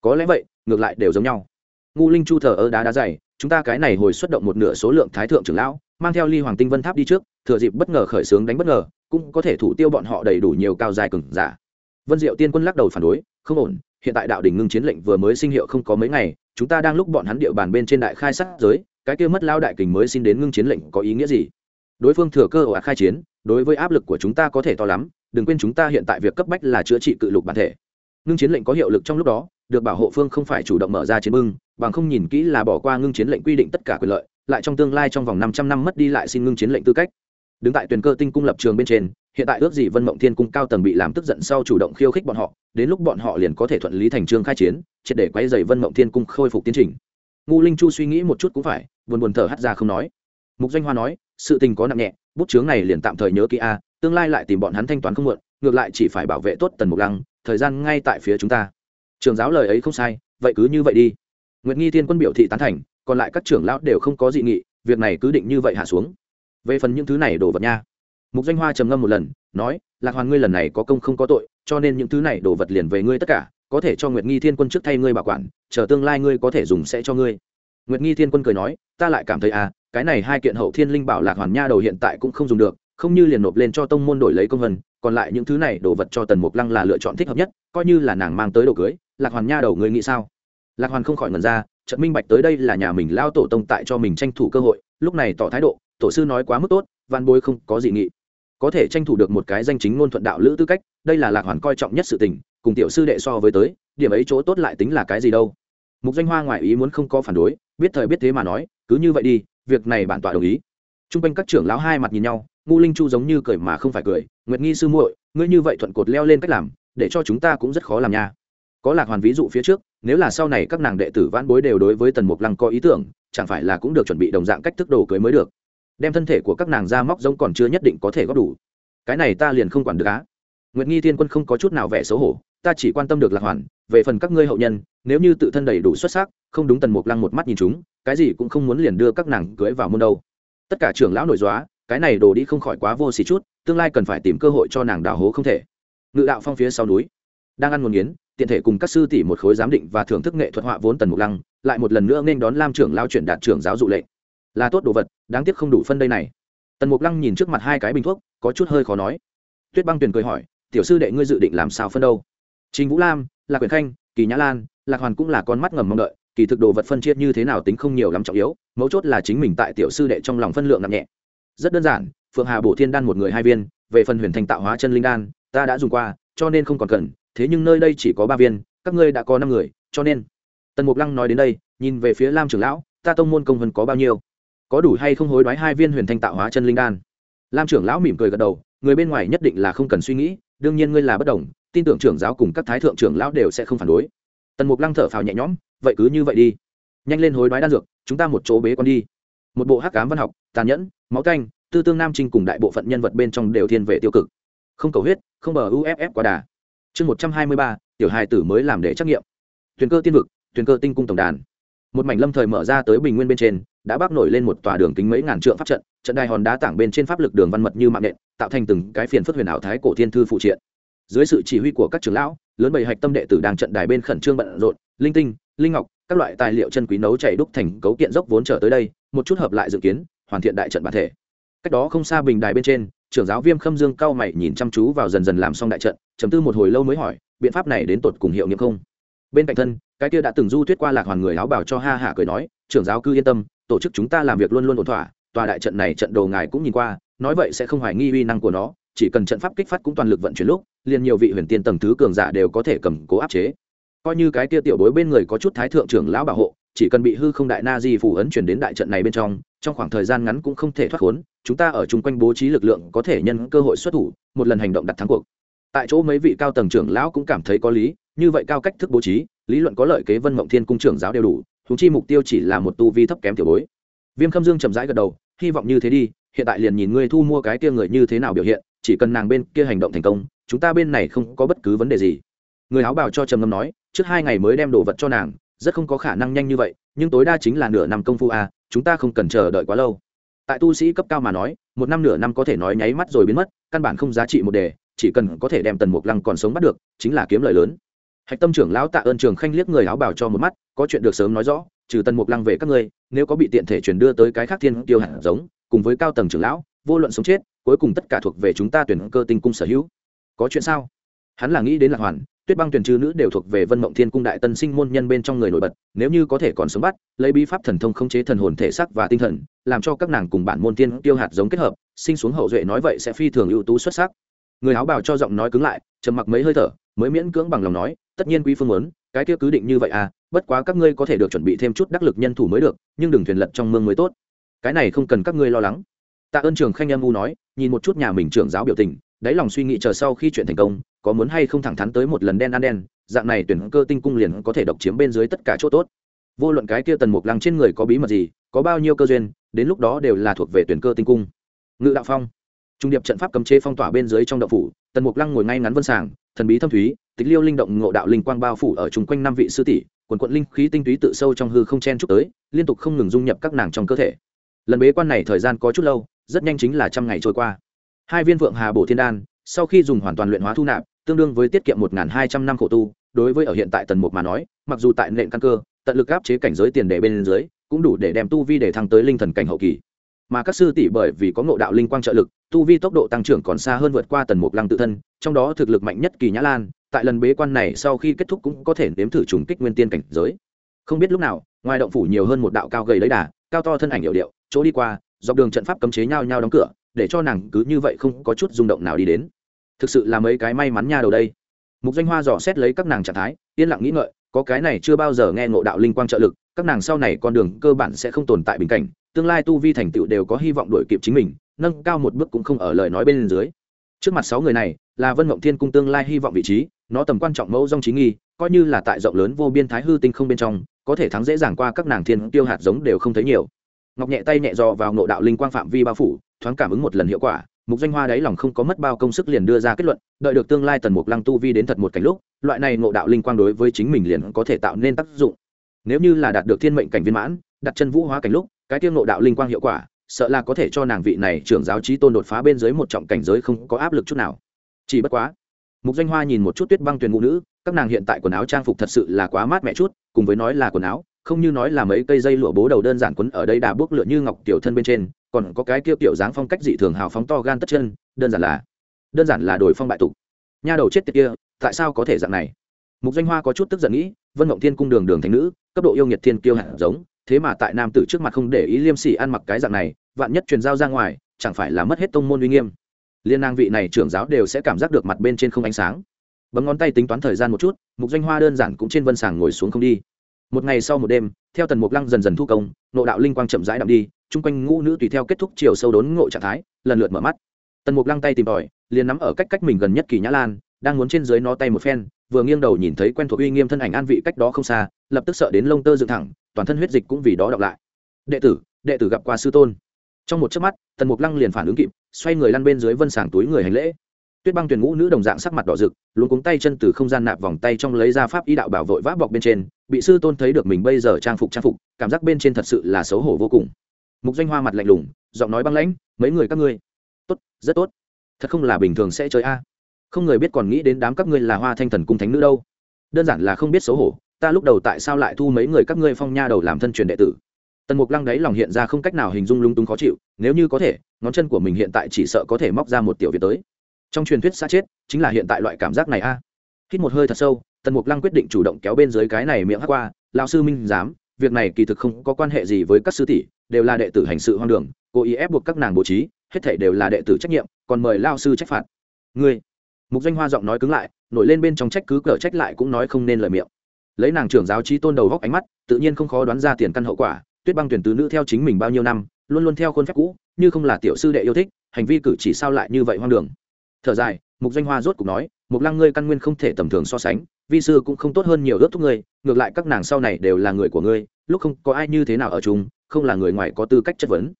có lẽ vậy, ngược lại đều giống nhau. Ngu linh chu thờ ơ đá đá dày, chúng ta cái này hồi xuất động một nửa số lượng thái thượng trưởng lão, mang theo ly hoàng tinh vân tháp đi trước, thừa dịp bất ngờ khởi xướng đánh bất ngờ, cũng có thể thủ tiêu bọn họ đầy đủ nhiều cao dài cừng giả. Vân diệu tiên quân lắc đầu phản đối, không ổn, hiện tại đạo đỉnh ngưng chiến lệnh vừa mới sinh hiệu không có mấy ngày, chúng ta đang lúc bọn hắn địa bàn bên trên đại khai sát giới, cái kia mất lao đại kình mới xin đến ngưng chiến lệnh có ý nghĩa gì? Đối phương thừa cơ ồ ạt khai chiến, đối với áp lực của chúng ta có thể to lắm, đừng quên chúng ta hiện tại việc cấp bách là chữa trị cự lục bản thể ngưng chiến lệnh có hiệu lực trong lúc đó, được bảo hộ phương không phải chủ động mở ra chiến bưng, bằng không nhìn kỹ là bỏ qua ngưng chiến lệnh quy định tất cả quyền lợi, lại trong tương lai trong vòng 500 năm mất đi lại xin ngưng chiến lệnh tư cách. Đứng tại tuyển cơ tinh cung lập trường bên trên, hiện tại ước gì vân mộng thiên cung cao tầng bị làm tức giận sau chủ động khiêu khích bọn họ, đến lúc bọn họ liền có thể thuận lý thành trương khai chiến, triệt để quay dày vân mộng thiên cung khôi phục tiến trình. Ngu linh chu suy nghĩ một chút cũng phải, buồn buồn thở hắt ra không nói. Mục doanh hoa nói, sự tình có nặng nhẹ, bút chướng này liền tạm thời nhớ kỹ a, tương lai lại tìm bọn hắn thanh toán không muộn, ngược lại chỉ phải bảo vệ tốt tần mục lăng thời gian ngay tại phía chúng ta. Trường giáo lời ấy không sai, vậy cứ như vậy đi. Nguyệt nghi thiên quân biểu thị tán thành, còn lại các trưởng lão đều không có dị nghị, việc này cứ định như vậy hạ xuống. Về phần những thứ này đổ vật nha. Mục danh hoa trầm ngâm một lần, nói, lạc hoàn ngươi lần này có công không có tội, cho nên những thứ này đổ vật liền về ngươi tất cả, có thể cho nguyệt nghi thiên quân trước thay ngươi bảo quản, chờ tương lai ngươi có thể dùng sẽ cho ngươi. Nguyệt nghi thiên quân cười nói, ta lại cảm thấy à cái này hai kiện hậu thiên linh bảo lạc hoàn nha đầu hiện tại cũng không dùng được, không như liền nộp lên cho tông môn đổi lấy công vân còn lại những thứ này đồ vật cho tần mục lăng là lựa chọn thích hợp nhất, coi như là nàng mang tới đồ cưới, lạc hoàn nha đầu ngươi nghĩ sao? Lạc hoàn không khỏi ngần ra trận minh bạch tới đây là nhà mình lao tổ tông tại cho mình tranh thủ cơ hội, lúc này tỏ thái độ, tổ sư nói quá mức tốt, văn bối không có gì nghị. Có thể tranh thủ được một cái danh chính ngôn thuận đạo lữ tư cách, đây là lạc hoàn coi trọng nhất sự tình, cùng tiểu sư đệ so với tới, điểm ấy chỗ tốt lại tính là cái gì đâu. Mục danh hoa ngoại ý muốn không có phản đối, biết thời biết thế mà nói, cứ như vậy đi, việc này bản tọa đồng ý. T r u n g quanh các trưởng lão hai mặt nhìn nhau ngu linh chu giống như cười mà không phải cười, nguyệt nghi sư muội, ngươi như vậy thuận cột leo lên cách làm, để cho chúng ta cũng rất khó làm nha. Có lạc hoàn ví dụ phía trước, nếu là sau này các nàng đệ tử vãn bối đều đối với tần mục lăng có ý tưởng, chẳng phải là cũng được chuẩn bị đồng dạng cách thức đồ cưới mới được? Đem thân thể của các nàng ra móc giống còn chưa nhất định có thể góp đủ. Cái này ta liền không quản được á. Nguyệt nghi thiên quân không có chút nào vẻ xấu hổ, ta chỉ quan tâm được lạc hoàn, về phần các ngươi hậu nhân, nếu như tự thân đầy đủ xuất sắc, không đúng tần mục lăng một mắt nhìn chúng, cái gì cũng không muốn liền đưa các nàng cưới vào môn đâu. Tất cả trưởng lão nổi dóa cái này đồ đi không khỏi quá vô xỉ chút, tương lai cần phải tìm cơ hội cho nàng đào hố không thể. Ngự đạo phong phía sau núi, đang ăn nguồn nghiến, tiện thể cùng các sư tỷ một khối giám định và thưởng thức nghệ thuật họa vốn tần mục lăng, lại một lần nữa nên đón lam trưởng lao chuyển đạt trưởng giáo dụ lệnh. Là tốt đồ vật, đáng tiếc không đủ phân đây này. Tần mục lăng nhìn trước mặt hai cái bình thuốc, có chút hơi khó nói. Tuyết băng tuyền cười hỏi, tiểu sư đệ ngươi dự định làm sao phân đâu? Trình vũ lam, lạc quyền khanh, kỳ nhã lan, lạc hoàn cũng là con mắt ngầm mong đợi, kỳ thực đồ vật phân chia như thế nào tính không nhiều lắm trọng yếu, mấu chốt là chính mình tại tiểu sư đệ trong lòng phân lượng nặng nhẹ rất đơn giản, phượng hà bổ thiên đan một người hai viên, về phần huyền thành tạo hóa chân linh đan, ta đã dùng qua, cho nên không còn cần, thế nhưng nơi đây chỉ có ba viên, các ngươi đã có năm người, cho nên. Tần mục lăng nói đến đây, nhìn về phía lam trưởng lão, ta tông môn công vân có bao nhiêu? Có đủ hay không hối đoái hai viên huyền thanh tạo hóa chân linh đan? Lam trưởng lão mỉm cười gật đầu, người bên ngoài nhất định là không cần suy nghĩ, đương nhiên ngươi là bất đồng, tin tưởng trưởng giáo cùng các thái thượng trưởng lão đều sẽ không phản đối. Tần mục lăng thở phào nhẹ nhõm, vậy cứ như vậy đi. Nhanh lên hối đoái đan dược, chúng ta một chỗ bế con đi. Một bộ hắc cám văn học, tàn nhẫn máu canh, tư tương nam trinh cùng đại bộ phận nhân vật bên trong đều thiên về tiêu cực. Không cầu huyết, không bờ uff quá đà. Chương một trăm hai mươi ba, tiểu hai tử mới làm để trắc nghiệm. Thuyền cơ tiên vực, thuyền cơ tinh cung tổng đàn. Một mảnh lâm thời mở ra tới bình nguyên bên trên, đã bác nổi lên một tòa đường kính mấy ngàn trượng pháp trận trận đài hòn đá tảng bên trên pháp lực đường văn mật như mạng nện, tạo thành từng cái phiền phức huyền ảo thái cổ thiên thư phụ triện. Dưới sự chỉ huy của các trưởng lão, lớn bầy hạch tâm đệ tử đang trận đài bên khẩn trương bận rộn, linh tinh, linh ngọc, các loại tài liệu chân quý nấu chảy đúc thành cấu kiện dốc vốn trở tới đây, một chút hợp lại dự kiến hoàn thiện đại trận bản thể. Cách đó không xa bình đài bên trên, trưởng giáo viêm khâm dương cao mày nhìn chăm chú vào dần dần làm xong đại trận, chấm tư một hồi lâu mới hỏi, biện pháp này đến tột cùng hiệu nghiệm không? Bên cạnh thân, cái kia đã từng du thuyết qua lạc hoàn người áo bảo cho ha hả cười nói, trưởng giáo cứ yên tâm, tổ chức chúng ta làm việc luôn luôn ổn thỏa, tòa đại trận này trận đồ ngài cũng nhìn qua, nói vậy sẽ không hoài nghi uy năng của nó, chỉ cần trận pháp kích phát cũng toàn lực vận chuyển lúc, liền nhiều vị huyền tiên tầng thứ cường giả đều có thể cầm cố áp chế. Coi như cái kia tiểu bối bên người có chút thái thượng trưởng lão bảo hộ, chỉ cần bị hư không đại na di phủ ấn chuyển đến đại trận này bên trong trong khoảng thời gian ngắn cũng không thể thoát khốn, chúng ta ở chung quanh bố trí lực lượng có thể nhân cơ hội xuất thủ, một lần hành động đặt thắng cuộc. Tại chỗ mấy vị cao tầng trưởng lão cũng cảm thấy có lý, như vậy cao cách thức bố trí, lý luận có lợi kế vân mộng thiên cung trưởng giáo đều đủ thúng chi mục tiêu chỉ là một tu vi thấp kém tiểu bối. Viêm khâm dương chậm rãi gật đầu, hy vọng như thế đi, hiện tại liền nhìn ngươi thu mua cái kia người như thế nào biểu hiện, chỉ cần nàng bên kia hành động thành công, chúng ta bên này không có bất cứ vấn đề gì. Người áo bảo cho trầm ngâm nói, trước hai ngày mới đem đồ vật cho nàng, rất không có khả năng nhanh như vậy, nhưng tối đa chính là nửa năm công phu à chúng ta không cần chờ đợi quá lâu. Tại tu sĩ cấp cao mà nói, một năm nửa năm có thể nói nháy mắt rồi biến mất, căn bản không giá trị một đề, chỉ cần có thể đem tần mục lăng còn sống bắt được, chính là kiếm lời lớn. Hạch tâm trưởng lão tạ ơn trường khanh liếc người áo bảo cho một mắt, có chuyện được sớm nói rõ, trừ tần mục lăng về các ngươi, nếu có bị tiện thể chuyển đưa tới cái khác thiên tiêu hạt giống, cùng với cao tầng trưởng lão, vô luận sống chết, cuối cùng tất cả thuộc về chúng ta tuyển cơ tinh cung sở hữu. Có chuyện sao? Hắn là nghĩ đến lạc hoàn tuyết băng tuyển chư nữ đều thuộc về vân mộng thiên cung đại tân sinh môn nhân bên trong người nổi bật, nếu như có thể còn sống bắt, lấy bí pháp thần thông khống chế thần hồn thể xác và tinh thần, làm cho các nàng cùng bản môn tiên tiêu hạt giống kết hợp, sinh xuống hậu duệ nói vậy sẽ phi thường ưu tú xuất sắc. Người áo bào cho giọng nói cứng lại, trầm mặc mấy hơi thở, mới miễn cưỡng bằng lòng nói, tất nhiên quý phương muốn, cái kia cứ định như vậy à bất quá các ngươi có thể được chuẩn bị thêm chút đắc lực nhân thủ mới được, nhưng đừng thuyền lật trong mương mới tốt. Cái này không cần các ngươi lo lắng. Tạ ơn trường khanh âm u nói, nhìn một chút nhà mình trưởng giáo biểu tình, đáy lòng suy nghĩ chờ sau khi chuyện thành công có muốn hay không thẳng thắn tới một lần đen ăn đen, dạng này tuyển cơ tinh cung liền có thể độc chiếm bên dưới tất cả chỗ tốt. Vô luận cái kia tần mục lăng trên người có bí mật gì, có bao nhiêu cơ duyên, đến lúc đó đều là thuộc về tuyển cơ tinh cung. Ngự đạo phong. Trung điệp trận pháp cấm chế phong tỏa bên dưới trong đậu phủ, tần mục lăng ngồi ngay ngắn vân sàng, thần bí thâm thúy, tịch liêu linh động ngộ đạo linh quang bao phủ ở chung quanh năm vị sư tỷ, quần quận linh khí tinh túy tự sâu trong hư không chen chúc tới, liên tục không ngừng dung nhập các nàng trong cơ thể. Lần bế quan này thời gian có chút lâu, rất nhanh chính là trăm ngày trôi qua. Hai viên vượng hà bổ thiên đan, sau khi dùng hoàn toàn luyện hóa thu nạp tương đương với tiết kiệm một hai trăm năm khổ tu, đối với ở hiện tại tần mục mà nói, mặc dù tại nền căn cơ, tận lực áp chế cảnh giới tiền đề bên dưới, cũng đủ để đem tu vi để thăng tới linh thần cảnh hậu kỳ. Mà các sư tỷ bởi vì có ngộ đạo linh quang trợ lực, tu vi tốc độ tăng trưởng còn xa hơn vượt qua tần mục lăng tự thân, trong đó thực lực mạnh nhất kỳ nhã lan, tại lần bế quan này sau khi kết thúc cũng có thể nếm thử trùng kích nguyên tiên cảnh giới. Không biết lúc nào, ngoài động phủ nhiều hơn một đạo cao gầy lấy đà, cao to thân ảnh hiệu điệu, chỗ đi qua, dọc đường trận pháp cấm chế nhau nhau đóng cửa, để cho nàng cứ như vậy không có chút rung động nào đi đến thực sự là mấy cái may mắn nha đầu đây. Mục danh hoa dò xét lấy các nàng trạng thái, yên lặng nghĩ ngợi, có cái này chưa bao giờ nghe ngộ đạo linh quang trợ lực, các nàng sau này con đường cơ bản sẽ không tồn tại bình cảnh, tương lai tu vi thành tựu đều có hy vọng đổi kịp chính mình, nâng cao một bước cũng không ở lời nói bên dưới. Trước mặt sáu người này, là vân mộng thiên cung tương lai hy vọng vị trí, nó tầm quan trọng mẫu dòng trí nghi, coi như là tại rộng lớn vô biên thái hư tinh không bên trong, có thể thắng dễ dàng qua các nàng thiên tiêu hạt giống đều không thấy nhiều. Ngọc nhẹ tay nhẹ dò vào ngộ đạo linh quang phạm vi bao phủ, thoáng cảm ứng một lần hiệu quả mục danh hoa đáy lòng không có mất bao công sức liền đưa ra kết luận, đợi được tương lai tần mục lăng tu vi đến thật một cảnh lúc, loại này ngộ đạo linh quang đối với chính mình liền có thể tạo nên tác dụng. Nếu như là đạt được thiên mệnh cảnh viên mãn, đặt chân vũ hóa cảnh lúc, cái tiêu ngộ đạo linh quang hiệu quả, sợ là có thể cho nàng vị này trưởng giáo trí tôn đột phá bên dưới một trọng cảnh giới không có áp lực chút nào. Chỉ bất quá, mục danh hoa nhìn một chút tuyết băng tuyền ngũ nữ, các nàng hiện tại quần áo trang phục thật sự là quá mát mẻ chút, cùng với nói là quần áo không như nói là mấy cây dây lụa bố đầu đơn giản quấn ở đây đà bước lựa như ngọc tiểu thân bên trên, còn có cái kia tiểu dáng phong cách dị thường hào phóng to gan tất chân, đơn giản là, đơn giản là đổi phong bại tục. Nha đầu chết tiệt kia, tại sao có thể dạng này? Mục danh hoa có chút tức giận nghĩ, vân mộng thiên cung đường đường thành nữ, cấp độ yêu nhiệt thiên kiêu hạt giống, thế mà tại nam tử trước mặt không để ý liêm sỉ ăn mặc cái dạng này, vạn nhất truyền giao ra ngoài, chẳng phải là mất hết tông môn uy nghiêm. Liên nang vị này trưởng giáo đều sẽ cảm giác được mặt bên trên không ánh sáng. Bấm ngón tay tính toán thời gian một chút, mục danh hoa đơn giản cũng trên vân sàng ngồi xuống không đi một ngày sau một đêm, theo tần mục lăng dần dần thu công, nộ đạo linh quang chậm rãi đậm đi, chung quanh ngũ nữ tùy theo kết thúc chiều sâu đốn ngộ trạng thái, lần lượt mở mắt. Tần mục lăng tay tìm tòi, liền nắm ở cách cách mình gần nhất kỳ nhã lan, đang muốn trên dưới nó tay một phen, vừa nghiêng đầu nhìn thấy quen thuộc uy nghiêm thân ảnh an vị cách đó không xa, lập tức sợ đến lông tơ dựng thẳng, toàn thân huyết dịch cũng vì đó đọc lại. Đệ tử đệ tử gặp qua sư tôn. Trong một chớp mắt, tần mục lăng liền phản ứng kịp, xoay người lăn bên dưới vân sàng túi người hành lễ tuyết băng tuyển ngũ nữ đồng dạng sắc mặt đỏ rực luôn cuống tay chân từ không gian nạp vòng tay trong lấy ra pháp y đạo bảo vội vã bọc bên trên, bị sư tôn thấy được mình bây giờ trang phục trang phục, cảm giác bên trên thật sự là xấu hổ vô cùng. Mục danh hoa mặt lạnh lùng, giọng nói băng lãnh, mấy người các ngươi? Tốt, rất tốt. Thật không là bình thường sẽ chơi a. Không người biết còn nghĩ đến đám các ngươi là hoa thanh thần cung thánh nữ đâu. Đơn giản là không biết xấu hổ, ta lúc đầu tại sao lại thu mấy người các ngươi phong nha đầu làm thân truyền đệ tử? Tần mục lăng đấy lòng hiện ra không cách nào hình dung lung túng khó chịu, nếu như có thể, ngón chân của mình hiện tại chỉ sợ có thể móc ra một tiểu việt tới trong truyền thuyết xa chết, chính là hiện tại loại cảm giác này a. Hít một hơi thật sâu, tần mục lăng quyết định chủ động kéo bên dưới cái này miệng hắc qua lao sư minh giám, việc này kỳ thực không có quan hệ gì với các sư tỷ, đều là đệ tử hành sự hoang đường, cố ý ép buộc các nàng bố trí, hết thể đều là đệ tử trách nhiệm, còn mời lao sư trách phạt. Ngươi? Mục danh hoa giọng nói cứng lại, nổi lên bên trong trách cứ, cờ trách lại cũng nói không nên lời miệng. Lấy nàng trưởng giáo trí tôn đầu góc ánh mắt, tự nhiên không khó đoán ra tiền căn hậu quả, tuyết băng tuyển tứ nữ theo chính mình bao nhiêu năm, luôn luôn theo khuôn phép cũ, như không là tiểu sư đệ yêu thích, hành vi cử chỉ sao lại như vậy hoang đường thở dài, mục danh hoa rốt cục nói, mục lăng ngươi căn nguyên không thể tầm thường so sánh, vi sư cũng không tốt hơn nhiều ước thúc ngươi, ngược lại các nàng sau này đều là người của ngươi, lúc không có ai như thế nào ở chung, không là người ngoài có tư cách chất vấn.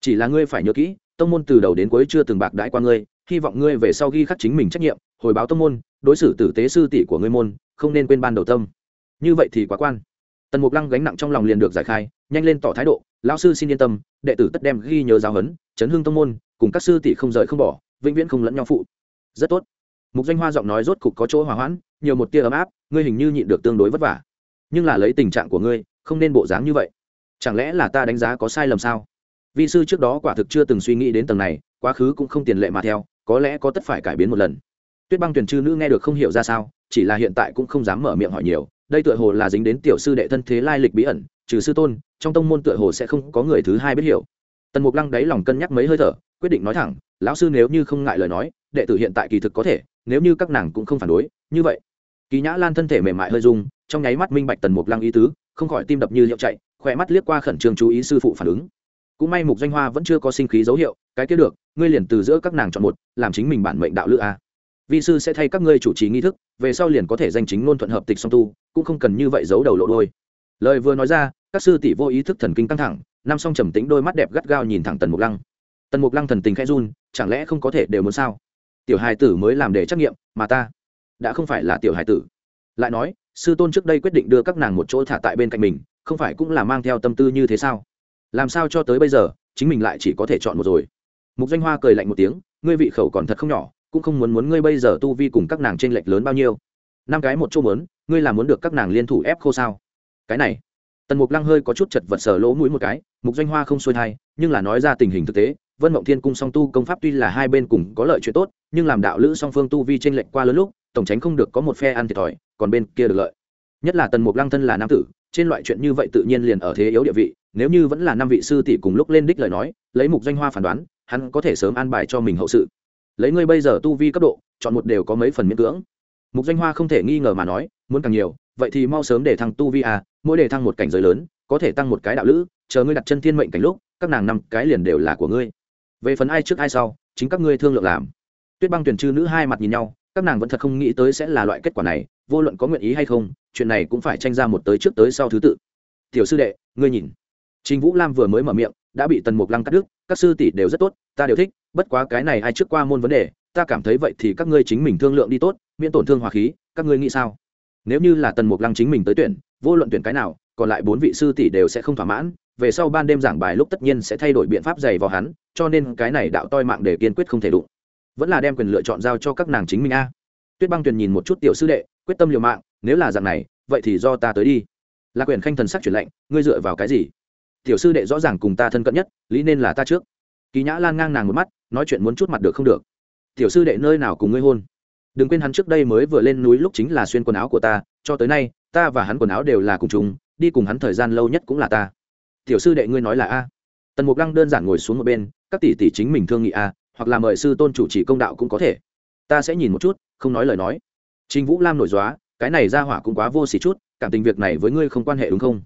Chỉ là ngươi phải nhớ kỹ, tông môn từ đầu đến cuối chưa từng bạc đãi qua ngươi, hy vọng ngươi về sau ghi khắc chính mình trách nhiệm, hồi báo tông môn, đối xử tử tế sư tỷ của ngươi môn, không nên quên ban đầu tâm. Như vậy thì quá quan. Tần mục lăng gánh nặng trong lòng liền được giải khai, nhanh lên tỏ thái độ, lão sư xin yên tâm, đệ tử tất đem ghi nhớ giáo huấn, chấn hương tông môn, cùng các sư tỷ không rời không bỏ vĩnh viễn không lẫn nhau phụ. Rất tốt. Mục danh hoa giọng nói rốt cục có chỗ hòa hoãn, nhiều một tia ấm áp, ngươi hình như nhịn được tương đối vất vả. Nhưng là lấy tình trạng của ngươi, không nên bộ dáng như vậy. Chẳng lẽ là ta đánh giá có sai lầm sao? Vi sư trước đó quả thực chưa từng suy nghĩ đến tầng này, quá khứ cũng không tiền lệ mà theo, có lẽ có tất phải cải biến một lần. Tuyết băng tuyển chư nữ nghe được không hiểu ra sao, chỉ là hiện tại cũng không dám mở miệng hỏi nhiều, đây tựa hồ là dính đến tiểu sư đệ thân thế lai lịch bí ẩn, trừ sư tôn, trong tông môn tựa hồ sẽ không có người thứ hai biết hiểu. Tần mục lăng đáy lòng cân nhắc mấy hơi thở, quyết định nói thẳng lão sư nếu như không ngại lời nói, đệ tử hiện tại kỳ thực có thể, nếu như các nàng cũng không phản đối, như vậy. Kỳ nhã lan thân thể mềm mại hơi rung, trong nháy mắt minh bạch tần mục lăng ý tứ, không khỏi tim đập như hiệu chạy, khỏe mắt liếc qua khẩn trương chú ý sư phụ phản ứng. Cũng may mục danh hoa vẫn chưa có sinh khí dấu hiệu, cái kia được, ngươi liền từ giữa các nàng chọn một, làm chính mình bản mệnh đạo lữ a. Vi sư sẽ thay các ngươi chủ trì nghi thức, về sau liền có thể danh chính ngôn thuận hợp tịch song tu, cũng không cần như vậy giấu đầu lộ đôi lời vừa nói ra, các sư tỷ vô ý thức thần kinh căng thẳng nam song trầm tính đôi mắt đẹp gắt gao nhìn thẳng tần mục lăng tần mục lăng thần tình khẽ run, chẳng lẽ không có thể đều muốn sao? Tiểu hài tử mới làm để trắc nghiệm, mà ta đã không phải là tiểu hài tử. Lại nói, sư tôn trước đây quyết định đưa các nàng một chỗ thả tại bên cạnh mình, không phải cũng là mang theo tâm tư như thế sao? Làm sao cho tới bây giờ, chính mình lại chỉ có thể chọn một rồi? Mục danh hoa cười lạnh một tiếng, ngươi vị khẩu còn thật không nhỏ, cũng không muốn muốn ngươi bây giờ tu vi cùng các nàng t r ê n lệch lớn bao nhiêu. Năm cái một chỗ mớn ngươi là muốn được các nàng liên thủ ép khô sao? Cái này, tần mục lăng hơi có chút chật vật sờ lỗ mũi một cái, mục danh hoa không xuôi thai, nhưng là nói ra tình hình thực tế vân mộng thiên cung song tu công pháp tuy là hai bên cùng có lợi chuyện tốt, nhưng làm đạo lữ song phương tu vi t r ê n lệch qua lớn lúc, tổng tránh không được có một phe ăn thiệt thòi, còn bên kia được lợi. Nhất là tần mục lăng thân là nam tử, trên loại chuyện như vậy tự nhiên liền ở thế yếu địa vị, nếu như vẫn là năm vị sư tỷ cùng lúc lên đích lời nói, lấy mục danh hoa phán đoán, hắn có thể sớm an bài cho mình hậu sự. Lấy ngươi bây giờ tu vi cấp độ, chọn một đều có mấy phần miễn cưỡng. Mục danh hoa không thể nghi ngờ mà nói, muốn càng nhiều, vậy thì mau sớm để thăng tu vi à mỗi để thăng một cảnh giới lớn, có thể tăng một cái đạo lữ, chờ ngươi đặt chân thiên mệnh cảnh lúc, các nàng năm cái liền đều là của ngươi về phần ai trước ai sau, chính các ngươi thương lượng làm. Tuyết băng tuyển chư nữ hai mặt nhìn nhau, các nàng vẫn thật không nghĩ tới sẽ là loại kết quả này, vô luận có nguyện ý hay không, chuyện này cũng phải tranh ra một tới trước tới sau thứ tự. Tiểu sư đệ, ngươi nhìn. Trình vũ lam vừa mới mở miệng, đã bị tần mục lăng cắt đứt, các sư tỷ đều rất tốt, ta đều thích, bất quá cái này ai trước qua môn vấn đề, ta cảm thấy vậy thì các ngươi chính mình thương lượng đi tốt, miễn tổn thương hòa khí, các ngươi nghĩ sao? Nếu như là tần mục lăng chính mình tới tuyển, vô luận tuyển cái nào còn lại bốn vị sư tỷ đều sẽ không thỏa mãn, về sau ban đêm giảng bài lúc tất nhiên sẽ thay đổi biện pháp dày vào hắn, cho nên cái này đạo toi mạng để kiên quyết không thể đụng. Vẫn là đem quyền lựa chọn giao cho các nàng chính mình a. Tuyết băng tuyền nhìn một chút tiểu sư đệ, quyết tâm liều mạng, nếu là dạng này, vậy thì do ta tới đi. Là quyền khanh thần sắc chuyển lệnh ngươi dựa vào cái gì? Tiểu sư đệ rõ ràng cùng ta thân cận nhất, lý nên là ta trước. Kỳ nhã lan ngang nàng một mắt, nói chuyện muốn chút mặt được không được. Tiểu sư đệ nơi nào cùng ngươi hôn? Đừng quên hắn trước đây mới vừa lên núi lúc chính là xuyên quần áo của ta, cho tới nay, ta và hắn quần áo đều là cùng chúng đi cùng hắn thời gian lâu nhất cũng là ta. Tiểu sư đệ ngươi nói là a. Tần mục lăng đơn giản ngồi xuống một bên, các tỷ tỷ chính mình thương nghị a, hoặc là mời sư tôn chủ trì công đạo cũng có thể. Ta sẽ nhìn một chút, không nói lời nói. Trình vũ lam nổi dóa cái này ra hỏa cũng quá vô xỉ chút, cảm tình việc này với ngươi không quan hệ đúng không?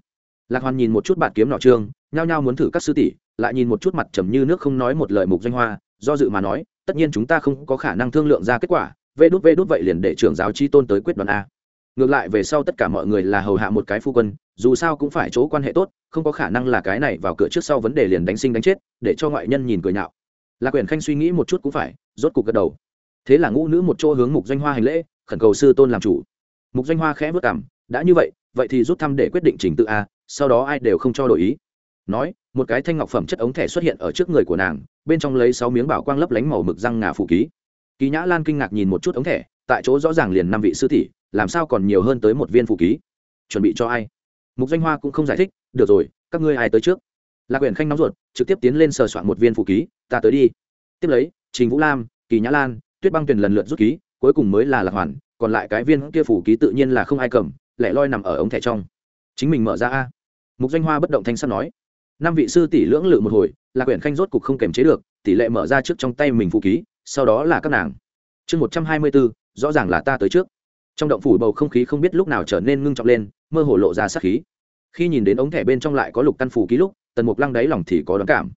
Lạc hoàn nhìn một chút bạn kiếm nọ trương, nhao nhao muốn thử các sư tỷ, lại nhìn một chút mặt trầm như nước không nói một lời mục danh hoa, do dự mà nói, tất nhiên chúng ta không có khả năng thương lượng ra kết quả, vê đút vê đút vậy liền để trưởng giáo chi tôn tới quyết đoán a. Ngược lại về sau tất cả mọi người là hầu hạ một cái phu quân dù sao cũng phải chỗ quan hệ tốt, không có khả năng là cái này vào cửa trước sau vấn đề liền đánh sinh đánh chết, để cho ngoại nhân nhìn cười nhạo. Lạc quyền khanh suy nghĩ một chút cũng phải, rốt cục gật đầu. Thế là ngũ nữ một chỗ hướng mục danh hoa hành lễ, khẩn cầu sư tôn làm chủ. Mục danh hoa khẽ vất cảm đã như vậy vậy thì rút thăm để quyết định trình tự a, sau đó ai đều không cho đổi ý. Nói, một cái thanh ngọc phẩm chất ống thẻ xuất hiện ở trước người của nàng, bên trong lấy sáu miếng bảo quang lấp lánh màu mực răng ngà phủ ký. Kỳ nhã lan kinh ngạc nhìn một chút ống thẻ, tại chỗ rõ ràng liền năm vị sư tỷ, làm sao còn nhiều hơn tới một viên phủ ký? Chuẩn bị cho ai? Mục danh hoa cũng không giải thích, được rồi, các ngươi ai tới trước? Lạc quyển khanh nóng ruột, trực tiếp tiến lên sờ soạn một viên phụ ký, ta tới đi. Tiếp lấy, trình vũ lam, kỳ nhã lan, tuyết băng tuyền lần lượt rút ký, cuối cùng mới là lạc hoàn, còn lại cái viên kia phủ ký tự nhiên là không ai cầm, lẻ loi nằm ở ống thẻ trong. Chính mình mở ra a. Mục danh hoa bất động thanh sắt nói, năm vị sư tỷ lưỡng lự một hồi, lạc quyển khanh rốt cục không kềm chế được, tỷ lệ mở ra trước trong tay mình phụ ký, sau đó là các nàng. Chương một trăm hai mươi bốn rõ ràng là ta tới trước. Trong động phủ bầu không khí không biết lúc nào trở nên ngưng trọng lên mơ hồ lộ ra sát khí. Khi nhìn đến ống thẻ bên trong lại có lục căn phủ ký lúc, tần mục lăng đáy lòng thì có đoán cảm.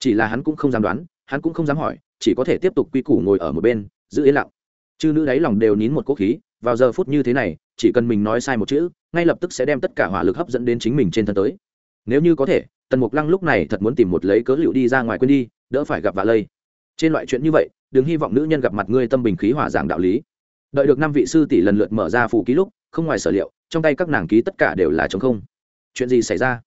Chỉ là hắn cũng không dám đoán, hắn cũng không dám hỏi, chỉ có thể tiếp tục quy củ ngồi ở một bên, giữ yên lặng. Chư nữ đáy lòng đều nín một cỗ khí, vào giờ phút như thế này, chỉ cần mình nói sai một chữ, ngay lập tức sẽ đem tất cả hỏa lực hấp dẫn đến chính mình trên thân tới. Nếu như có thể, tần mục lăng lúc này thật muốn tìm một lấy cớ liệu đi ra ngoài quên đi, đỡ phải gặp vạ lây. Trên loại chuyện như vậy, đừng hy vọng nữ nhân gặp mặt ngươi tâm bình khí hỏa giảng đạo lý. Đợi được năm vị sư tỷ lần lượt mở ra phủ ký lúc, không ngoài sở liệu trong tay các nàng ký tất cả đều là chống không. Chuyện gì xảy ra?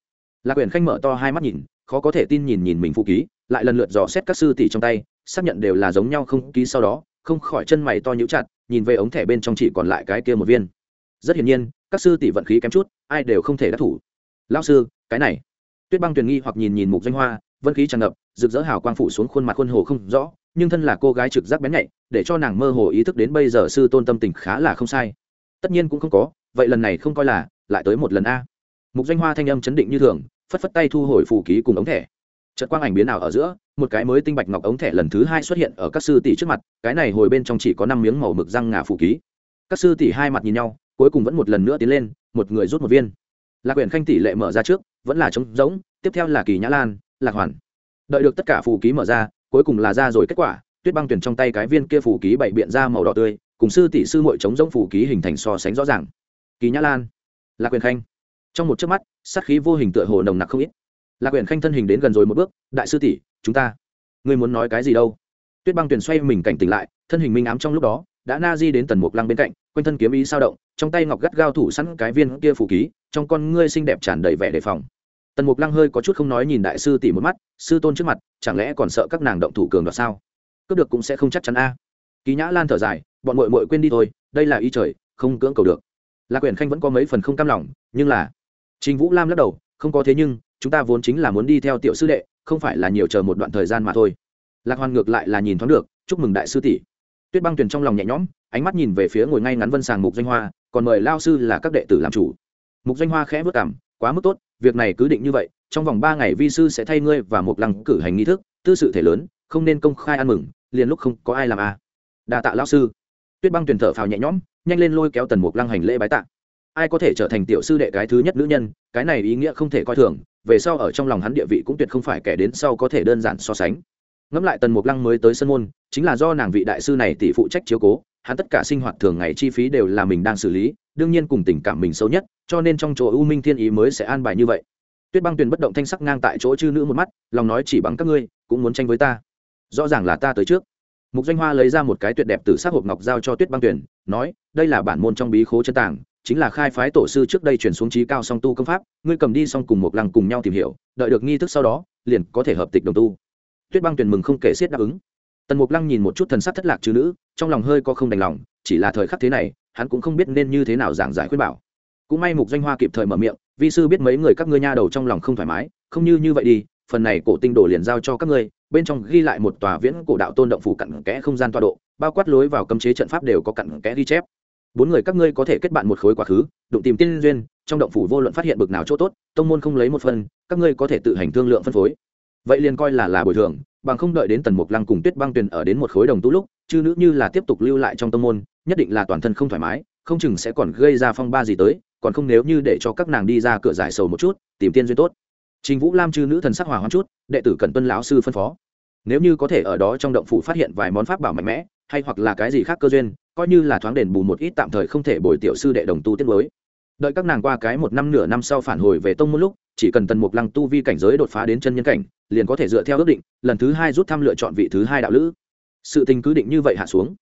Lạc quyền khanh mở to hai mắt nhìn, khó có thể tin nhìn nhìn mình phụ ký, lại lần lượt dò xét các sư tỷ trong tay, xác nhận đều là giống nhau không ký sau đó, không khỏi chân mày to nhũ chặt, nhìn về ống thẻ bên trong chỉ còn lại cái kia một viên. Rất hiển nhiên, các sư tỷ vận khí kém chút, ai đều không thể đắc thủ. Lao sư, cái này. Tuyết băng tuyền nghi hoặc nhìn nhìn mục danh hoa vân khí tràn ngập, rực rỡ hào quang phủ xuống khuôn mặt khuôn hồ không rõ, nhưng thân là cô gái trực giác bén nhạy, để cho nàng mơ hồ ý thức đến bây giờ sư tôn tâm tình khá là không sai. Tất nhiên cũng không có vậy lần này không coi là, lại tới một lần a. Mục danh hoa thanh âm chấn định như thường, phất phất tay thu hồi phủ ký cùng ống thẻ. Trận quang ảnh biến ảo ở giữa, một cái mới tinh bạch ngọc ống thẻ lần thứ hai xuất hiện ở các sư tỷ trước mặt, cái này hồi bên trong chỉ có năm miếng màu mực răng ngà phủ ký. Các sư tỷ hai mặt nhìn nhau, cuối cùng vẫn một lần nữa tiến lên, một người rút một viên. Lạc quyển khanh tỷ lệ mở ra trước, vẫn là trống giống tiếp theo là kỳ nhã lan, lạc hoàn. Đợi được tất cả phù ký mở ra, cuối cùng là ra rồi kết quả, tuyết băng tuyển trong tay cái viên kia phù ký bảy biện ra màu đỏ tươi, cùng sư tỷ sư mội chống giống phù ký hình thành so sánh rõ ràng kỳ nhã lan, lạc quyền khanh. Trong một chớp mắt, sát khí vô hình tựa hồ nồng nặc không ít. Lạc quyền khanh thân hình đến gần rồi một bước, đại sư tỷ, chúng ta, ngươi muốn nói cái gì đâu? Tuyết băng tuyển xoay mình cảnh tỉnh lại, thân hình minh ám trong lúc đó, đã na di đến tần mục lăng bên cạnh, quanh thân kiếm ý sao động, trong tay ngọc gắt gao thủ sẵn cái viên kia phủ ký, trong con ngươi xinh đẹp tràn đầy vẻ đề phòng. Tần mục lăng hơi có chút không nói nhìn đại sư tỷ một mắt, sư tôn trước mặt, chẳng lẽ còn sợ các nàng động thủ cường đoạt sao? Cướp được cũng sẽ không chắc chắn a. Ký nhã lan thở dài, bọn mội mội quên đi thôi, đây là ý trời, không cưỡng cầu được lạc quyền khanh vẫn có mấy phần không cam lòng, nhưng là, trình vũ lam lắc đầu, không có thế nhưng, chúng ta vốn chính là muốn đi theo tiểu sư đệ, không phải là nhiều chờ một đoạn thời gian mà thôi. Lạc hoàn ngược lại là nhìn thoáng được, chúc mừng đại sư tỷ. Tuyết băng tuyền trong lòng nhẹ nhõm, ánh mắt nhìn về phía ngồi ngay ngắn vân sàng mục danh hoa, còn mời lao sư là các đệ tử làm chủ. Mục danh hoa khẽ vất cảm quá mức tốt, việc này cứ định như vậy, trong vòng ba ngày vi sư sẽ thay ngươi và một lăng cử hành nghi thức, tư sự thể lớn, không nên công khai ăn mừng, liền lúc không có ai làm à. đà tạ lão sư tuyết băng tuyển thở phào nhẹ nhõm, nhanh lên lôi kéo tần mục lăng hành lễ bái tạ. Ai có thể trở thành tiểu sư đệ cái thứ nhất nữ nhân, cái này ý nghĩa không thể coi thường, về sau ở trong lòng hắn địa vị cũng tuyệt không phải kẻ đến sau có thể đơn giản so sánh. Ngẫm lại tần mục lăng mới tới sân môn, chính là do nàng vị đại sư này tỷ phụ trách chiếu cố, hắn tất cả sinh hoạt thường ngày chi phí đều là mình đang xử lý, đương nhiên cùng tình cảm mình xấu nhất, cho nên trong chỗ u minh thiên ý mới sẽ an bài như vậy. Tuyết băng tuyền bất động thanh sắc ngang tại chỗ chư nữ một mắt, lòng nói chỉ bằng các ngươi, cũng muốn tranh với ta. Rõ ràng là ta tới trước mục danh hoa lấy ra một cái tuyệt đẹp từ sắc hộp ngọc giao cho tuyết băng tuyền, nói, đây là bản môn trong bí khố chân tàng, chính là khai phái tổ sư trước đây chuyển xuống trí cao song tu công pháp, ngươi cầm đi xong cùng một lăng cùng nhau tìm hiểu, đợi được nghi thức sau đó, liền có thể hợp tịch đồng tu. Tuyết băng tuyền mừng không kể xiết đáp ứng. Tần mục lăng nhìn một chút thần sắc thất lạc chữ nữ, trong lòng hơi có không đành lòng, chỉ là thời khắc thế này, hắn cũng không biết nên như thế nào giảng giải khuyên bảo. Cũng may mục danh hoa kịp thời mở miệng, vi sư biết mấy người các ngươi nha đầu trong lòng không thoải mái, không như như vậy đi, phần này cổ tinh đồ liền giao cho các ngươi bên trong ghi lại một tòa viễn cổ đạo tôn động phủ cặn kẽ không gian tọa độ, bao quát lối vào cấm chế trận pháp đều có cặn kẽ ghi chép. Bốn người các ngươi có thể kết bạn một khối quá khứ, đụng tìm tiên duyên, trong động phủ vô luận phát hiện bực nào chỗ tốt, tông môn không lấy một phần, các ngươi có thể tự hành thương lượng phân phối. Vậy liền coi là là bồi thường, bằng không đợi đến tần mục lăng cùng tuyết băng tuyền ở đến một khối đồng tú lúc chứ nữ như là tiếp tục lưu lại trong tông môn, nhất định là toàn thân không thoải mái, không chừng sẽ còn gây ra phong ba gì tới, còn không nếu như để cho các nàng đi ra cửa giải sầu một chút, tìm tiên duyên tốt trình vũ lam chư nữ thần sắc hòa hoãn chút, đệ tử cần tuân lão sư phân phó. Nếu như có thể ở đó trong động phủ phát hiện vài món pháp bảo mạnh mẽ, hay hoặc là cái gì khác cơ duyên, coi như là thoáng đền bù một ít tạm thời không thể bồi tiểu sư đệ đồng tu tiết mới đợi các nàng qua cái một năm nửa năm sau phản hồi về tông môn lúc, chỉ cần tần mục lăng tu vi cảnh giới đột phá đến chân nhân cảnh, liền có thể dựa theo ước định, lần thứ hai rút thăm lựa chọn vị thứ hai đạo lữ. Sự tình cứ định như vậy hạ xuống.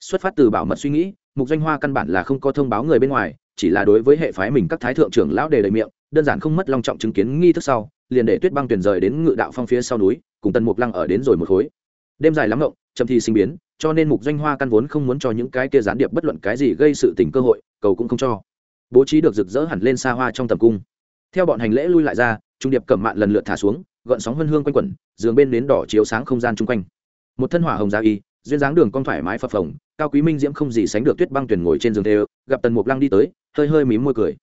Xuất phát từ bảo mật suy nghĩ, mục danh hoa căn bản là không có thông báo người bên ngoài chỉ là đối với hệ phái mình các thái thượng trưởng lão đề đầy miệng, đơn giản không mất long trọng chứng kiến nghi thức sau, liền để tuyết băng tuyển rời đến ngự đạo phong phía sau núi, cùng tần mục lăng ở đến rồi một khối. Đêm dài lắm ngộng chậm thì sinh biến, cho nên mục doanh hoa căn vốn không muốn cho những cái kia gián điệp bất luận cái gì gây sự tình cơ hội, cầu cũng không cho. Bố trí được rực rỡ hẳn lên xa hoa trong tầm cung. Theo bọn hành lễ lui lại ra, trung điệp cẩm mạn lần lượt thả xuống, gợn sóng hân hương quanh quẩn giường bên nến đỏ chiếu sáng không gian chung quanh. Một thân hỏa hồng gia y duyên dáng đường con thoải mái phập phồng, cao quý minh diễm không gì sánh được tuyết băng tuyển ngồi trên giường đều gặp tần mục lăng đi tới, hơi hơi mím môi cười.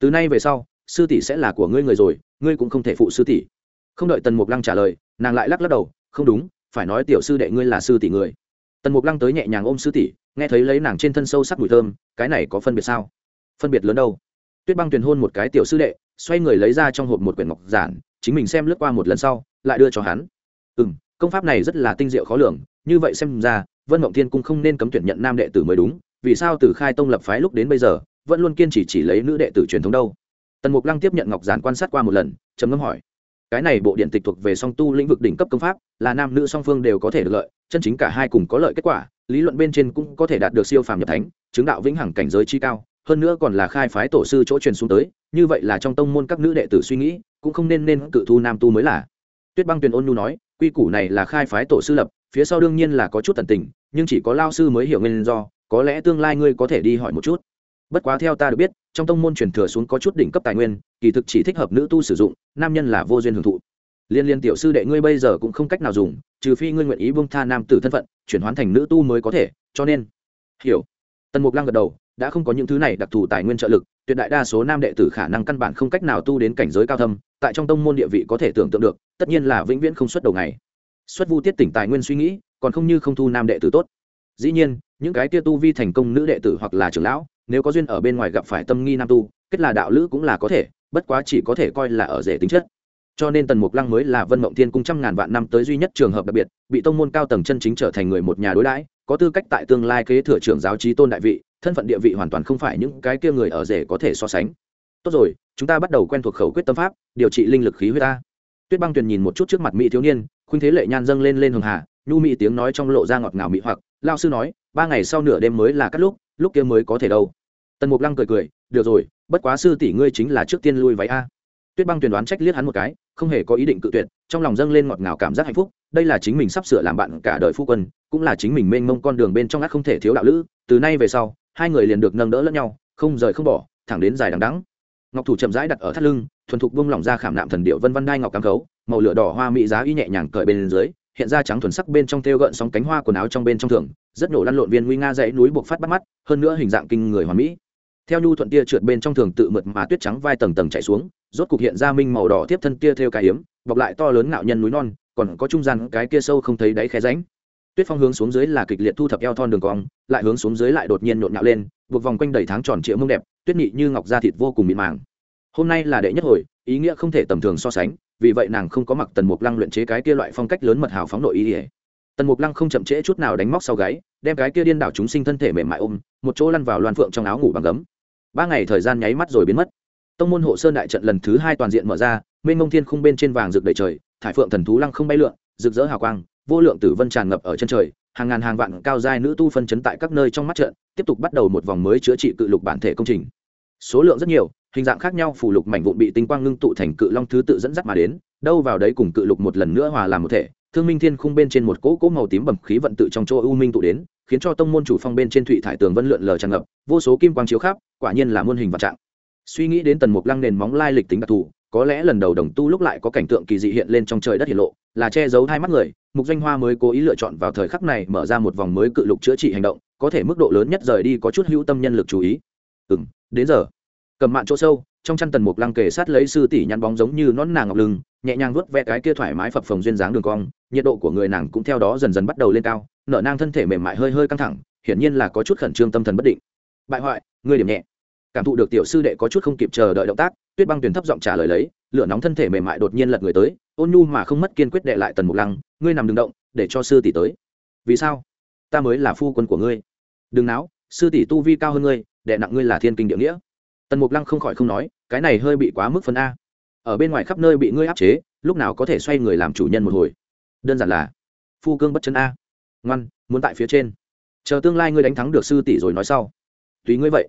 Từ nay về sau, sư tỷ sẽ là của ngươi người rồi, ngươi cũng không thể phụ sư tỷ. Không đợi tần mục lăng trả lời, nàng lại lắc lắc đầu, không đúng, phải nói tiểu sư đệ ngươi là sư tỷ người. Tần mục lăng tới nhẹ nhàng ôm sư tỷ, nghe thấy lấy nàng trên thân sâu sắc mùi thơm, cái này có phân biệt sao? Phân biệt lớn đâu? Tuyết băng tuyền hôn một cái tiểu sư đệ, xoay người lấy ra trong hộp một quyển ngọc giản, chính mình xem lướt qua một lần sau, lại đưa cho hắn. Ừ m công pháp này rất là tinh diệu khó lường như vậy xem ra, vân mộng thiên cung không nên cấm tuyển nhận nam đệ tử mới đúng, vì sao từ khai tông lập phái lúc đến bây giờ, vẫn luôn kiên trì chỉ lấy nữ đệ tử truyền thống đâu? Tần mục lăng tiếp nhận ngọc giản quan sát qua một lần, trầm ngâm hỏi. Cái này bộ điện tịch thuộc về song tu lĩnh vực đỉnh cấp công pháp, là nam nữ song phương đều có thể được lợi, chân chính cả hai cùng có lợi kết quả, lý luận bên trên cũng có thể đạt được siêu phàm nhập thánh, chứng đạo vĩnh hằng cảnh giới chi cao, hơn nữa còn là khai phái tổ sư chỗ truyền xuống tới, như vậy là trong tông môn các nữ đệ tử suy nghĩ, cũng không nên nên cự thu nam tu mới là. Tuyết băng tuyền ôn nhu nói quy củ này là khai phái tổ sư lập, phía sau đương nhiên là có chút tận tình, nhưng chỉ có lao sư mới hiểu nguyên do, có lẽ tương lai ngươi có thể đi hỏi một chút. Bất quá theo ta được biết, trong tông môn truyền thừa xuống có chút đỉnh cấp tài nguyên, kỳ thực chỉ thích hợp nữ tu sử dụng, nam nhân là vô duyên hưởng thụ. Liên liên tiểu sư đệ ngươi bây giờ cũng không cách nào dùng, trừ phi ngươi nguyện ý bông tha nam tử thân phận, chuyển hoán thành nữ tu mới có thể, cho nên. Hiểu. Tần mục lăng gật đầu đã không có những thứ này đặc thù tài nguyên trợ lực, tuyệt đại đa số nam đệ tử khả năng căn bản không cách nào tu đến cảnh giới cao thâm, tại trong tông môn địa vị có thể tưởng tượng được, tất nhiên là vĩnh viễn không xuất đầu ngày. Xuất vu tiết tỉnh tài nguyên suy nghĩ, còn không như không thu nam đệ tử tốt. Dĩ nhiên, những cái tia tu vi thành công nữ đệ tử hoặc là trưởng lão, nếu có duyên ở bên ngoài gặp phải tâm nghi nam tu, kết là đạo lữ cũng là có thể, bất quá chỉ có thể coi là ở rể tính chất. Cho nên tần mục lăng mới là vân mộng thiên cung trăm ngàn vạn năm tới duy nhất trường hợp đặc biệt, bị tông môn cao tầng chân chính trở thành người một nhà đối đãi có tư cách tại tương lai kế thừa trưởng giáo trí tôn đại vị, thân phận địa vị hoàn toàn không phải những cái kia người ở rể có thể so sánh. Tốt rồi, chúng ta bắt đầu quen thuộc khẩu quyết tâm pháp, điều trị linh lực khí huyết ta. Tuyết băng tuyền nhìn một chút trước mặt mỹ thiếu niên, khuynh thế lệ nhan dâng lên lên hường hà, nhu mỹ tiếng nói trong lộ ra ngọt ngào mỹ hoặc, lao sư nói, ba ngày sau nửa đêm mới là cắt lúc lúc kia mới có thể đâu. Tần mục lăng cười cười, được rồi, bất quá sư tỷ ngươi chính là trước tiên lui váy a. Tuyết băng tuyền đoán trách liếc hắn một cái không hề có ý định cự tuyệt, trong lòng dâng lên ngọt ngào cảm giác hạnh phúc, đây là chính mình sắp sửa làm bạn cả đời phu quân, cũng là chính mình mênh mông con đường bên trong ngắt không thể thiếu đạo lữ, từ nay về sau, hai người liền được nâng đỡ lẫn nhau, không rời không bỏ, thẳng đến dài đằng đắng ngọc thủ chậm rãi đặt ở thắt lưng, thuần thục bông lỏng ra khảm nạm thần điệu vân văn đai ngọc cam khấu màu lửa đỏ hoa mỹ giá y nhẹ nhàng cởi bên dưới, hiện ra trắng thuần sắc bên trong thêu gợn sóng cánh hoa quần áo trong bên trong thường rất nổ lăn lộn viên nguy nga dãy núi buộc phát bắt mắt, hơn nữa hình dạng kinh người hoàn mỹ. Theo nhu thuận tia trượt bên trong thường tự mượt mà tuyết trắng vai tầng tầng chạy xuống rốt cục hiện ra minh màu đỏ tiếp thân kia theo cái hiếm, bọc lại to lớn ngạo nhân núi non, còn có trung gian cái kia sâu không thấy đáy khe ránh tuyết phong hướng xuống dưới là kịch liệt thu thập eo thon đường cong, lại hướng xuống dưới lại đột nhiên nhộn nhạo lên, buộc vòng quanh đầy tháng tròn trịa mông đẹp, tuyết nhị như ngọc da thịt vô cùng mịn màng. Hôm nay là đệ nhất hồi, ý nghĩa không thể tầm thường so sánh, vì vậy nàng không có mặc tần mục lăng luyện chế cái kia loại phong cách lớn mật hào phóng nội ý ỉa tần mục lăng không chậm trễ chút nào đánh móc sau gáy, đem cái kia điên đảo chúng sinh thân thể mềm mại ôm, một chỗ lăn vào loan phượng trong áo ngủ bằng gấm. Ba ngày thời gian nháy mắt rồi biến mất tông môn hộ sơn đại trận lần thứ hai toàn diện mở ra, mênh mông thiên khung bên trên vàng rực đầy trời, thải phượng thần thú lăng không bay lượn, rực rỡ hào quang, vô lượng tử vân tràn ngập ở chân trời, hàng ngàn hàng vạn cao giai nữ tu phân chấn tại các nơi trong mắt trận, tiếp tục bắt đầu một vòng mới chữa trị cự lục bản thể công trình. Số lượng rất nhiều, hình dạng khác nhau phủ lục mảnh vụn bị tinh quang ngưng tụ thành cự long thứ tự dẫn dắt mà đến, đâu vào đấy cùng cự lục một lần nữa hòa làm một thể, thương minh thiên khung bên trên một cỗ cỗ màu tím bẩm khí vận tự trong chỗ u minh tụ đến, khiến cho tông môn chủ phong bên trên thụy thải tường vân lượn lờ tràn ngập, vô số kim quang chiếu khắp, quả nhiên là muôn hình vạn trạng suy nghĩ đến tần mục lăng nền móng lai lịch tính đặc thù, có lẽ lần đầu đồng tu lúc lại có cảnh tượng kỳ dị hiện lên trong trời đất hiện lộ, là che giấu hai mắt người, mục danh hoa mới cố ý lựa chọn vào thời khắc này mở ra một vòng mới cự lục chữa trị hành động, có thể mức độ lớn nhất rời đi có chút hữu tâm nhân lực chú ý. Ừ m đến giờ. Cầm mạng chỗ sâu, trong chăn tần mục lăng kề sát lấy sư tỷ nhăn bóng giống như nón nàng ngọc lưng, nhẹ nhàng vuốt ve cái kia thoải mái phập phồng duyên dáng đường cong, nhiệt độ của người nàng cũng theo đó dần dần bắt đầu lên cao, nở nang thân thể mềm mại hơi hơi căng thẳng, hiển nhiên là có chút khẩn trương tâm thần bất định. Bại hoại, ngươi điểm nhẹ cảm thụ được tiểu sư đệ có chút không kịp chờ đợi động tác, tuyết băng tuyển thấp giọng trả lời lấy, lửa nóng thân thể mềm mại đột nhiên lật người tới, ôn nhu mà không mất kiên quyết đệ lại tần mục lăng, ngươi nằm đừng động, để cho sư tỷ tới. Vì sao? Ta mới là phu quân của ngươi. Đừng náo, sư tỷ tu vi cao hơn ngươi, đệ nặng ngươi là thiên kinh địa nghĩa. Tần mục lăng không khỏi không nói, cái này hơi bị quá mức phân a. Ở bên ngoài khắp nơi bị ngươi áp chế, lúc nào có thể xoay người làm chủ nhân một hồi? Đơn giản là, phu cương bất chân a. Ngoan, muốn tại phía trên. Chờ tương lai ngươi đánh thắng được sư tỷ rồi nói sau. Tùy ngươi vậy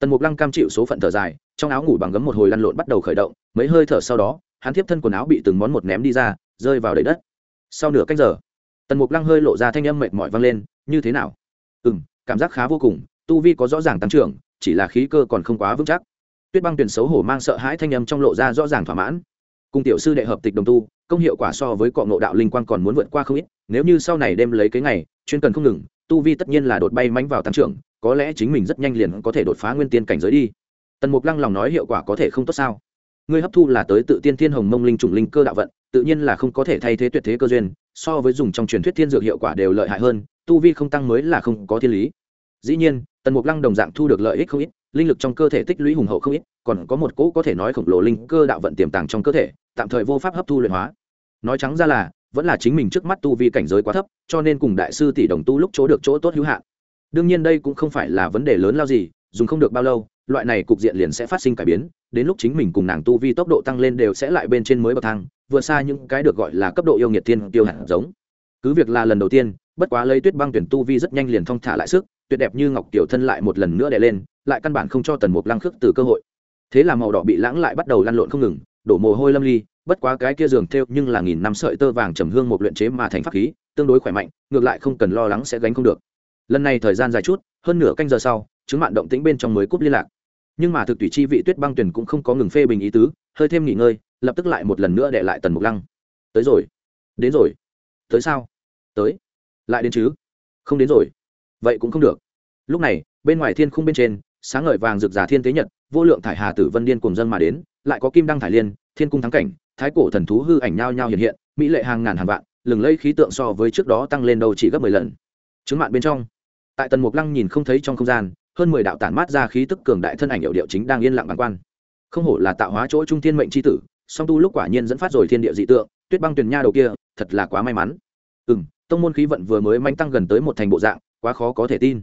tần mục lăng cam chịu số phận thở dài, trong áo ngủ bằng gấm một hồi lăn lộn bắt đầu khởi động, mấy hơi thở sau đó, hắn tiếp thân quần áo bị từng món một ném đi ra, rơi vào đầy đất. Sau nửa cách giờ, tần mục lăng hơi lộ ra thanh âm mệt mỏi vang lên, như thế nào? Ừ m cảm giác khá vô cùng, tu vi có rõ ràng tăng trưởng, chỉ là khí cơ còn không quá vững chắc. Tuyết băng tuyển xấu hổ mang sợ hãi thanh âm trong lộ ra rõ ràng thỏa mãn. Cùng tiểu sư đệ hợp tịch đồng tu, công hiệu quả so với cọ ngộ đạo linh quang còn muốn vượt qua không ít, nếu như sau này đem lấy cái ngày, chuyên cần không ngừng, tu vi tất nhiên là đột bay mánh vào tăng trưởng có lẽ chính mình rất nhanh liền có thể đột phá nguyên tiên cảnh giới đi. Tần mục lăng lòng nói hiệu quả có thể không tốt sao? Ngươi hấp thu là tới tự tiên thiên hồng mông linh trùng linh cơ đạo vận, tự nhiên là không có thể thay thế tuyệt thế cơ duyên, so với dùng trong truyền thuyết thiên dược hiệu quả đều lợi hại hơn, tu vi không tăng mới là không có thiên lý. Dĩ nhiên, tần mục lăng đồng dạng thu được lợi ích không ít, linh lực trong cơ thể tích lũy hùng hậu không ít, còn có một cỗ có thể nói khổng lồ linh cơ đạo vận tiềm tàng trong cơ thể, tạm thời vô pháp hấp thu luyện hóa. Nói trắng ra là, vẫn là chính mình trước mắt tu vi cảnh giới quá thấp, cho nên cùng đại sư tỷ đồng tu lúc chỗ được chỗ tốt hữu hạn đương nhiên đây cũng không phải là vấn đề lớn lao gì, dùng không được bao lâu, loại này cục diện liền sẽ phát sinh cải biến, đến lúc chính mình cùng nàng tu vi tốc độ tăng lên đều sẽ lại bên trên mới bậc thang, vượt xa những cái được gọi là cấp độ yêu nghiệt thiên tiêu hạt giống. Cứ việc là lần đầu tiên, bất quá lấy tuyết băng tuyển tu vi rất nhanh liền thong thả lại sức, tuyệt đẹp như ngọc tiểu thân lại một lần nữa đè lên, lại căn bản không cho tần mục lăng khước từ cơ hội. Thế là màu đỏ bị lãng lại bắt đầu lăn lộn không ngừng, đổ mồ hôi lâm ly, bất quá cái kia giường theo nhưng là nghìn năm sợi tơ vàng trầm hương một luyện chế mà thành pháp khí, tương đối khỏe mạnh, ngược lại không cần lo lắng sẽ gánh không được lần này thời gian dài chút, hơn nửa canh giờ sau, chứng mạng động tĩnh bên trong mới cúp liên lạc. Nhưng mà thực tùy chi vị tuyết băng tuyển cũng không có ngừng phê bình ý tứ, hơi thêm nghỉ ngơi, lập tức lại một lần nữa để lại tần mục lăng. Tới rồi, đến rồi. Tới sao? Tới. Lại đến chứ? Không đến rồi. Vậy cũng không được. Lúc này, bên ngoài thiên khung bên trên, sáng ngời vàng rực rà thiên tế nhật, vô lượng thải hà tử vân điên cùng dân mà đến, lại có kim đăng thải liên, thiên cung thắng cảnh, thái cổ thần thú hư ảnh nhao nhao hiện hiện, mỹ lệ hàng ngàn hàng vạn, lừng lây khí tượng so với trước đó tăng lên đâu chỉ gấp mười lần. Chứng mạn bên trong tại tần mục lăng nhìn không thấy trong không gian, hơn mười đạo tản mát ra khí tức cường đại thân ảnh hiệu điệu chính đang yên lặng bàng quan. Không hổ là tạo hóa chỗ trung thiên mệnh c h i tử, song tu lúc quả nhiên dẫn phát rồi thiên địa dị tượng, tuyết băng tuyền nha đầu kia, thật là quá may mắn. Ừ m tông môn khí vận vừa mới manh tăng gần tới một thành bộ dạng, quá khó có thể tin.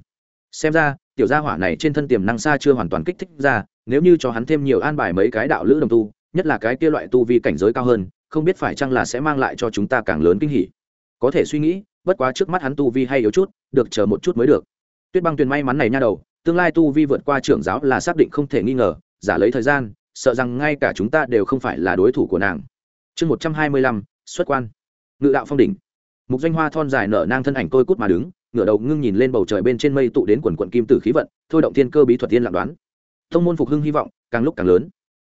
Xem ra, tiểu gia hỏa này trên thân tiềm năng xa chưa hoàn toàn kích thích ra, nếu như cho hắn thêm nhiều an bài mấy cái đạo lữ đồng tu, nhất là cái kia loại tu vi cảnh giới cao hơn, không biết phải chăng là sẽ mang lại cho chúng ta càng lớn kinh hỉ. Có thể suy nghĩ bất quá trước mắt hắn tu vi hay yếu chút, được chờ một chút mới được. Tuyết băng tuyền may mắn này nha đầu, tương lai tu vi vượt qua trưởng giáo là xác định không thể nghi ngờ, giả lấy thời gian, sợ rằng ngay cả chúng ta đều không phải là đối thủ của nàng. Chương một trăm hai mươi lăm, xuất quan. Ngự đạo phong đỉnh. Mục danh hoa thon dài nở nang thân ảnh tôi cút mà đứng, ngửa đầu ngưng nhìn lên bầu trời bên trên mây tụ đến quần quận kim tử khí vận, thôi động thiên cơ bí thuật tiên lạc đoán. Thông môn phục hưng hy vọng, càng lúc càng lớn.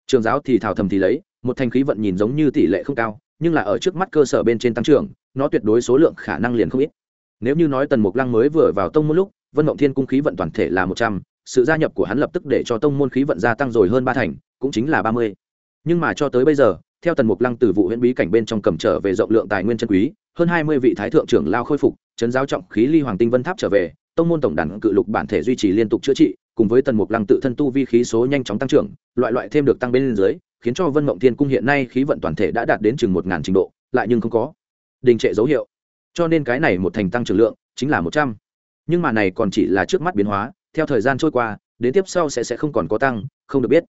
Trường giáo thì thảo thầm thì lấy, một thành khí vận nhìn giống như tỷ lệ không cao nhưng là ở trước mắt cơ sở bên trên tăng trưởng, nó tuyệt đối số lượng khả năng liền không ít. Nếu như nói tần mục lăng mới vừa vào tông môn lúc, vân mộng thiên cung khí vận toàn thể là một trăm, sự gia nhập của hắn lập tức để cho tông môn khí vận gia tăng rồi hơn ba thành, cũng chính là ba mươi. Nhưng mà cho tới bây giờ, theo tần mục lăng từ vụ huyện bí cảnh bên trong cầm trở về rộng lượng tài nguyên chân quý, hơn hai mươi vị thái thượng trưởng lao khôi phục chấn giáo trọng khí ly hoàng tinh vân tháp trở về, tông môn tổng đàn cự lục bản thể duy trì liên tục chữa trị, cùng với tần mục lăng tự thân tu vi khí số nhanh chóng tăng trưởng, loại loại thêm được tăng bên dưới khiến cho vân mộng thiên cung hiện nay khí vận toàn thể đã đạt đến chừng một ngàn trình độ, lại nhưng không có đình trệ dấu hiệu. Cho nên cái này một thành tăng trưởng lượng chính là một trăm. Nhưng mà này còn chỉ là trước mắt biến hóa, theo thời gian trôi qua, đến tiếp sau sẽ sẽ không còn có tăng, không được biết.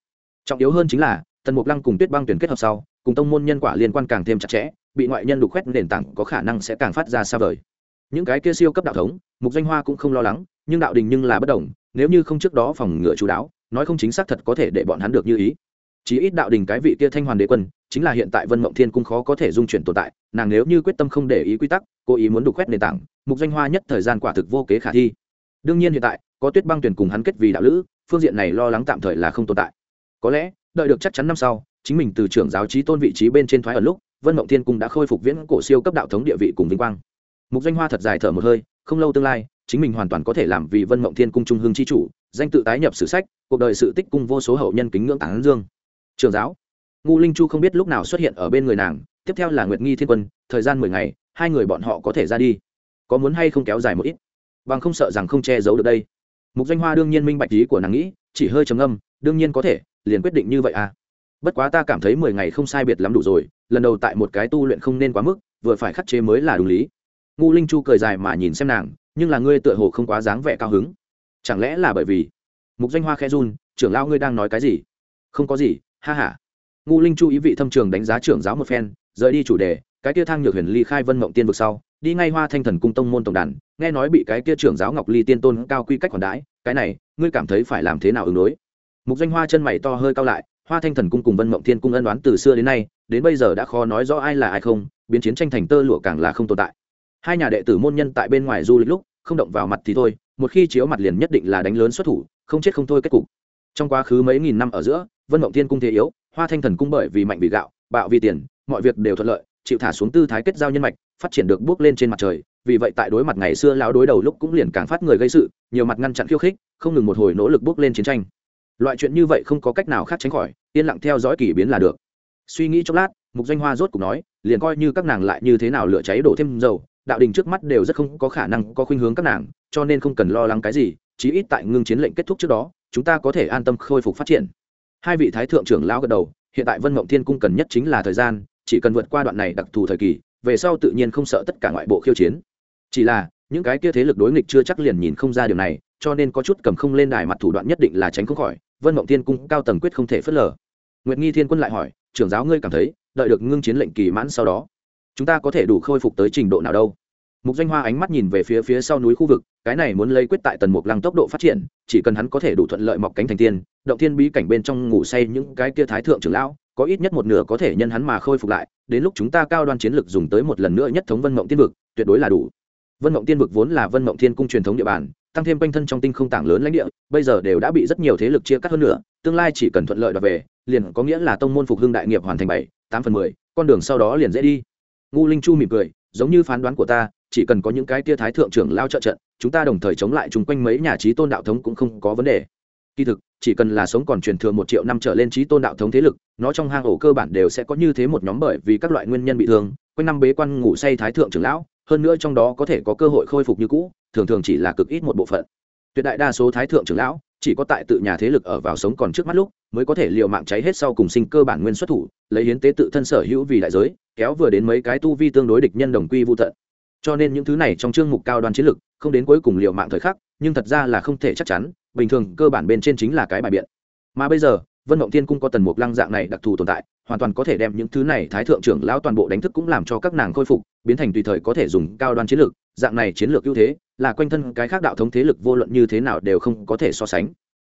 Trọng yếu hơn chính là, tần mục lăng cùng tuyết băng tuyển kết hợp sau, cùng tông môn nhân quả liên quan càng thêm chặt chẽ, bị ngoại nhân đục khoét nền tảng có khả năng sẽ càng phát ra xa vời. Những cái kia siêu cấp đạo thống, mục danh hoa cũng không lo lắng, nhưng đạo đình nhưng là bất đồng, nếu như không trước đó phòng ngừa chú đáo, nói không chính xác thật có thể để bọn hắn được như ý chí ít đạo đình cái vị kia thanh hoàn đế quân, chính là hiện tại vân mộng thiên cung khó có thể dung chuyển tồn tại, nàng nếu như quyết tâm không để ý quy tắc, cố ý muốn đục khoét nền tảng, mục danh hoa nhất thời gian quả thực vô kế khả thi. Đương nhiên hiện tại, có tuyết băng tuyển cùng hắn kết vì đạo lữ, phương diện này lo lắng tạm thời là không tồn tại. Có lẽ, đợi được chắc chắn năm sau, chính mình từ trưởng giáo trí tôn vị trí bên trên thoái ở lúc, vân mộng thiên cung đã khôi phục viễn cổ siêu cấp đạo thống địa vị cùng vinh quang. Mục danh hoa thật dài thở một hơi, không lâu tương lai, chính mình hoàn toàn có thể làm vì vân mộng thiên cung trung hương c h i chủ, danh tự tái nhập sử sách, cuộc đời sự tích cung vô số hậu nhân kính ngưỡng tán dương trường giáo. Ngu linh chu không biết lúc nào xuất hiện ở bên người nàng, tiếp theo là nguyệt nghi thiên quân, thời gian mười ngày, hai người bọn họ có thể ra đi. Có muốn hay không kéo dài một ít? Bằng không sợ rằng không che giấu được đây. Mục danh hoa đương nhiên minh bạch ý của nàng nghĩ, chỉ hơi trầm âm đương nhiên có thể, liền quyết định như vậy à. Bất quá ta cảm thấy mười ngày không sai biệt lắm đủ rồi, lần đầu tại một cái tu luyện không nên quá mức, vừa phải khắc chế mới là đúng lý. Ngu linh chu cười dài mà nhìn xem nàng, nhưng là ngươi tựa hồ không quá dáng vẻ cao hứng. Chẳng lẽ là bởi vì? Mục danh hoa khe run, trưởng lao ngươi đang nói cái gì? Không có gì ha ha. ngu linh chu ý vị thâm trường đánh giá trưởng giáo một phen, rời đi chủ đề, cái kia thang nhược huyền ly khai vân mộng tiên vực sau, đi ngay hoa thanh thần cung tông môn tổng đàn, nghe nói bị cái kia trưởng giáo ngọc ly tiên tôn cao quy cách còn đãi, cái này, ngươi cảm thấy phải làm thế nào ứng đối? Mục danh hoa chân mày to hơi cao lại, hoa thanh thần cung cùng vân mộng thiên cung ân đoán từ xưa đến nay, đến bây giờ đã khó nói rõ ai là ai không, biến chiến tranh thành tơ lụa càng là không tồn tại. Hai nhà đệ tử môn nhân tại bên ngoài du lịch lúc, không động vào mặt thì thôi, một khi chiếu mặt liền nhất định là đánh lớn xuất thủ, không chết không thôi kết cục. Trong quá khứ mấy nghìn năm ở giữa vân mộng thiên cung thế yếu, hoa thanh thần cung bởi vì mạnh vì gạo, bạo vì tiền, mọi việc đều thuận lợi, chịu thả xuống tư thái kết giao nhân mạch, phát triển được bước lên trên mặt trời. Vì vậy tại đối mặt ngày xưa lão đối đầu lúc cũng liền càng phát người gây sự, nhiều mặt ngăn chặn khiêu khích, không ngừng một hồi nỗ lực bước lên chiến tranh. Loại chuyện như vậy không có cách nào khác tránh khỏi, yên lặng theo dõi kỳ biến là được. Suy nghĩ chốc lát, mục danh hoa rốt cục nói, liền coi như các nàng lại như thế nào lửa cháy đổ thêm dầu, đạo đình trước mắt đều rất không có khả năng có khuynh hướng các nàng, cho nên không cần lo lắng cái gì, chí ít tại ngưng chiến lệnh kết thúc trước đó, chúng ta có thể an tâm khôi phục phát triển hai vị thái thượng trưởng lão gật đầu, hiện tại vân mộng thiên cung cần nhất chính là thời gian, chỉ cần vượt qua đoạn này đặc thù thời kỳ, về sau tự nhiên không sợ tất cả ngoại bộ khiêu chiến. Chỉ là, những cái kia thế lực đối nghịch chưa chắc liền nhìn không ra điều này, cho nên có chút cầm không lên đài mặt thủ đoạn nhất định là tránh không khỏi, vân mộng thiên cung cao tầng quyết không thể phớt lờ. Nguyệt nghi thiên quân lại hỏi, trưởng giáo ngươi cảm thấy, đợi được ngưng chiến lệnh kỳ mãn sau đó, chúng ta có thể đủ khôi phục tới trình độ nào đâu? Mục danh hoa ánh mắt nhìn về phía phía sau núi khu vực, cái này muốn lấy quyết tại tần mục lăng tốc độ phát triển, chỉ cần hắn có thể đủ thuận lợi mọc cánh thành tiên, động thiên bí cảnh bên trong ngủ say những cái kia thái thượng trưởng lão, có ít nhất một nửa có thể nhân hắn mà khôi phục lại, đến lúc chúng ta cao đoan chiến lược dùng tới một lần nữa nhất thống vân mộng tiên vực, tuyệt đối là đủ. Vân mộng tiên vực vốn là vân mộng thiên cung truyền thống địa bàn, tăng thêm quanh thân trong tinh không tảng lớn lãnh địa, bây giờ đều đã bị rất nhiều thế lực chia cắt hơn nữa tương lai chỉ cần thuận lợi đoạt về, liền có nghĩa là tông môn phục hưng đại nghiệp hoàn thành bảy, tám phần mười, con đường sau đó liền dễ đi. Ngu linh chu mỉm cười, giống như phán đoán của ta chỉ cần có những cái tia thái thượng trưởng lao trợ trận, chúng ta đồng thời chống lại chung quanh mấy nhà trí tôn đạo thống cũng không có vấn đề. Kỳ thực, chỉ cần là sống còn truyền thừa một triệu năm trở lên trí tôn đạo thống thế lực, nó trong hang ổ cơ bản đều sẽ có như thế một nhóm bởi vì các loại nguyên nhân bị thương, quanh năm bế quan ngủ say thái thượng trưởng lão, hơn nữa trong đó có thể có cơ hội khôi phục như cũ, thường thường chỉ là cực ít một bộ phận. Tuyệt đại đa số thái thượng trưởng lão, chỉ có tại tự nhà thế lực ở vào sống còn trước mắt lúc, mới có thể liều mạng cháy hết sau cùng sinh cơ bản nguyên xuất thủ, lấy hiến tế tự thân sở hữu vì đại giới, kéo vừa đến mấy cái tu vi tương đối địch nhân đồng quy vô tận cho nên những thứ này trong chương mục cao đoan chiến lực không đến cuối cùng liệu mạng thời khắc, nhưng thật ra là không thể chắc chắn, bình thường cơ bản bên trên chính là cái bài biện. Mà bây giờ, vân mộng thiên cung có tần mục lăng dạng này đặc thù tồn tại, hoàn toàn có thể đem những thứ này thái thượng trưởng lão toàn bộ đánh thức cũng làm cho các nàng khôi phục, biến thành tùy thời có thể dùng cao đoan chiến lược, dạng này chiến lược ưu thế, là quanh thân cái khác đạo thống thế lực vô luận như thế nào đều không có thể so sánh.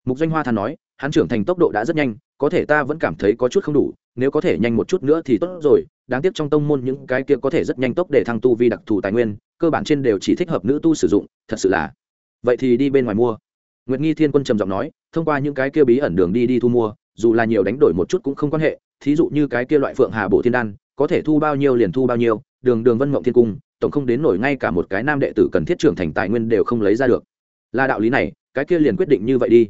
Mục doanh hoa than nói, hắn trưởng thành tốc độ đã rất nhanh, có thể ta vẫn cảm thấy có chút không đủ, nếu có thể nhanh một chút nữa thì tốt rồi đáng tiếc trong tông môn những cái kia có thể rất nhanh tốc để thăng tu vi đặc thù tài nguyên, cơ bản trên đều chỉ thích hợp nữ tu sử dụng, thật sự là. Vậy thì đi bên ngoài mua. Nguyệt nghi thiên quân trầm giọng nói, thông qua những cái kia bí ẩn đường đi đi thu mua, dù là nhiều đánh đổi một chút cũng không quan hệ, thí dụ như cái kia loại phượng hà bộ thiên đan, có thể thu bao nhiêu liền thu bao nhiêu, đường đường vân mộng thiên cung, tổng không đến nổi ngay cả một cái nam đệ tử cần thiết trưởng thành tài nguyên đều không lấy ra được. Là đạo lý này, cái kia liền quyết định như vậy đi.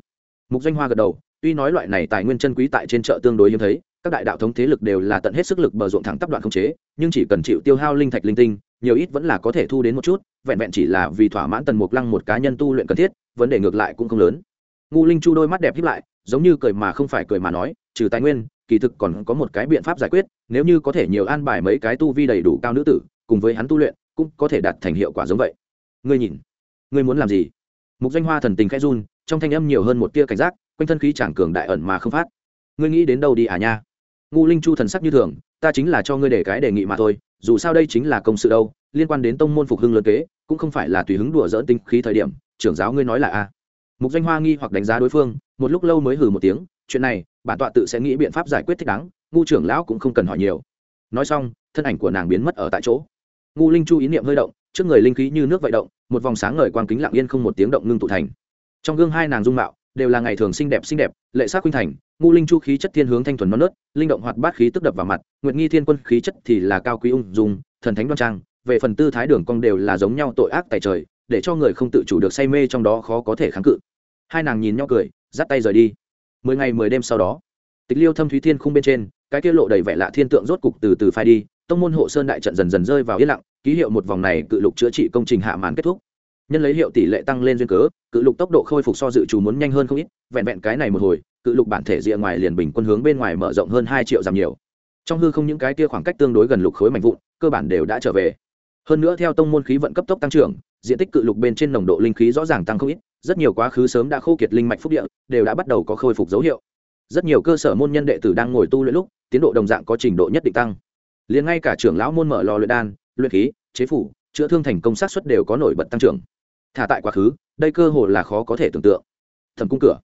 Mục doanh hoa gật đầu, tuy nói loại này tài nguyên chân quý tại trên chợ tương đối hiếm thấy các đại đạo thống thế lực đều là tận hết sức lực bờ ruộng thẳng tắp đoạn không chế, nhưng chỉ cần chịu tiêu hao linh thạch linh tinh, nhiều ít vẫn là có thể thu đến một chút, vẹn vẹn chỉ là vì thỏa mãn tần mục lăng một cá nhân tu luyện cần thiết, vấn đề ngược lại cũng không lớn. Ngu linh chu đôi mắt đẹp hiếp lại, giống như cười mà không phải cười mà nói, trừ tài nguyên, kỳ thực còn có một cái biện pháp giải quyết, nếu như có thể nhiều an bài mấy cái tu vi đầy đủ cao nữ tử, cùng với hắn tu luyện, cũng có thể đạt thành hiệu quả giống vậy. Ngươi nhìn, ngươi muốn làm gì? Mục danh hoa thần tình khẽ run, trong thanh âm nhiều hơn một tia cảnh giác, quanh thân khí chẳng cường đại ẩn mà không phát ngươi nghĩ đến đâu đi à nha? Ngu linh chu thần sắc như thường, ta chính là cho ngươi để cái đề nghị mà thôi, dù sao đây chính là công sự đâu, liên quan đến tông môn phục hưng lớn kế, cũng không phải là tùy hứng đùa dỡn tinh khí thời điểm, trưởng giáo ngươi nói là a. Mục danh hoa nghi hoặc đánh giá đối phương, một lúc lâu mới hừ một tiếng, chuyện này, bản tọa tự sẽ nghĩ biện pháp giải quyết thích đáng, ngu trưởng lão cũng không cần hỏi nhiều. Nói xong, thân ảnh của nàng biến mất ở tại chỗ. Ngu linh chu ý niệm hơi động, trước người linh khí như nước vậy động, một vòng sáng ngời quang kính lặng yên không một tiếng động ngưng tụ thành. Trong gương hai nàng dung mạo đều là ngày thường xinh đẹp xinh đẹp, lệ sắc khuynh thành, ngu linh chu khí chất thiên hướng thanh thuần non nớt, linh động hoạt bát khí tức đập vào mặt, nguyệt nghi thiên quân khí chất thì là cao quý ung dung, thần thánh đoan trang, về phần tư thái đường cong đều là giống nhau tội ác tại trời, để cho người không tự chủ được say mê trong đó khó có thể kháng cự. Hai nàng nhìn nhau cười, dắt tay rời đi. Mười ngày mười đêm sau đó, tịch liêu thâm thúy thiên khung bên trên, cái kia lộ đầy vẻ lạ thiên tượng rốt cục từ từ phai đi, tông môn hộ sơn đại trận dần dần rơi vào yên lặng, ký hiệu một vòng này cự lục chữa trị công trình hạ màn kết thúc nhân lấy hiệu tỷ lệ tăng lên duyên cớ, cự lục tốc độ khôi phục so dự trù muốn nhanh hơn không ít, vẹn vẹn cái này một hồi, cự lục bản thể rìa ngoài liền bình quân hướng bên ngoài mở rộng hơn hai triệu giảm nhiều. Trong hư không những cái kia khoảng cách tương đối gần lục khối mạnh vụn, cơ bản đều đã trở về. Hơn nữa theo tông môn khí vận cấp tốc tăng trưởng, diện tích cự lục bên trên nồng độ linh khí rõ ràng tăng không ít, rất nhiều quá khứ sớm đã khô kiệt linh mạch phúc địa, đều đã bắt đầu có khôi phục dấu hiệu. Rất nhiều cơ sở môn nhân đệ tử đang ngồi tu luyện lúc, tiến độ đồng dạng có trình độ nhất định tăng. Liền ngay cả trưởng lão môn mở lò luyện đan, luyện khí, chế phủ, chữa thương thành công sát xuất đều có nổi bật tăng trưởng thả tại quá khứ, đây cơ hồ là khó có thể tưởng tượng. Thẩm cung cửa.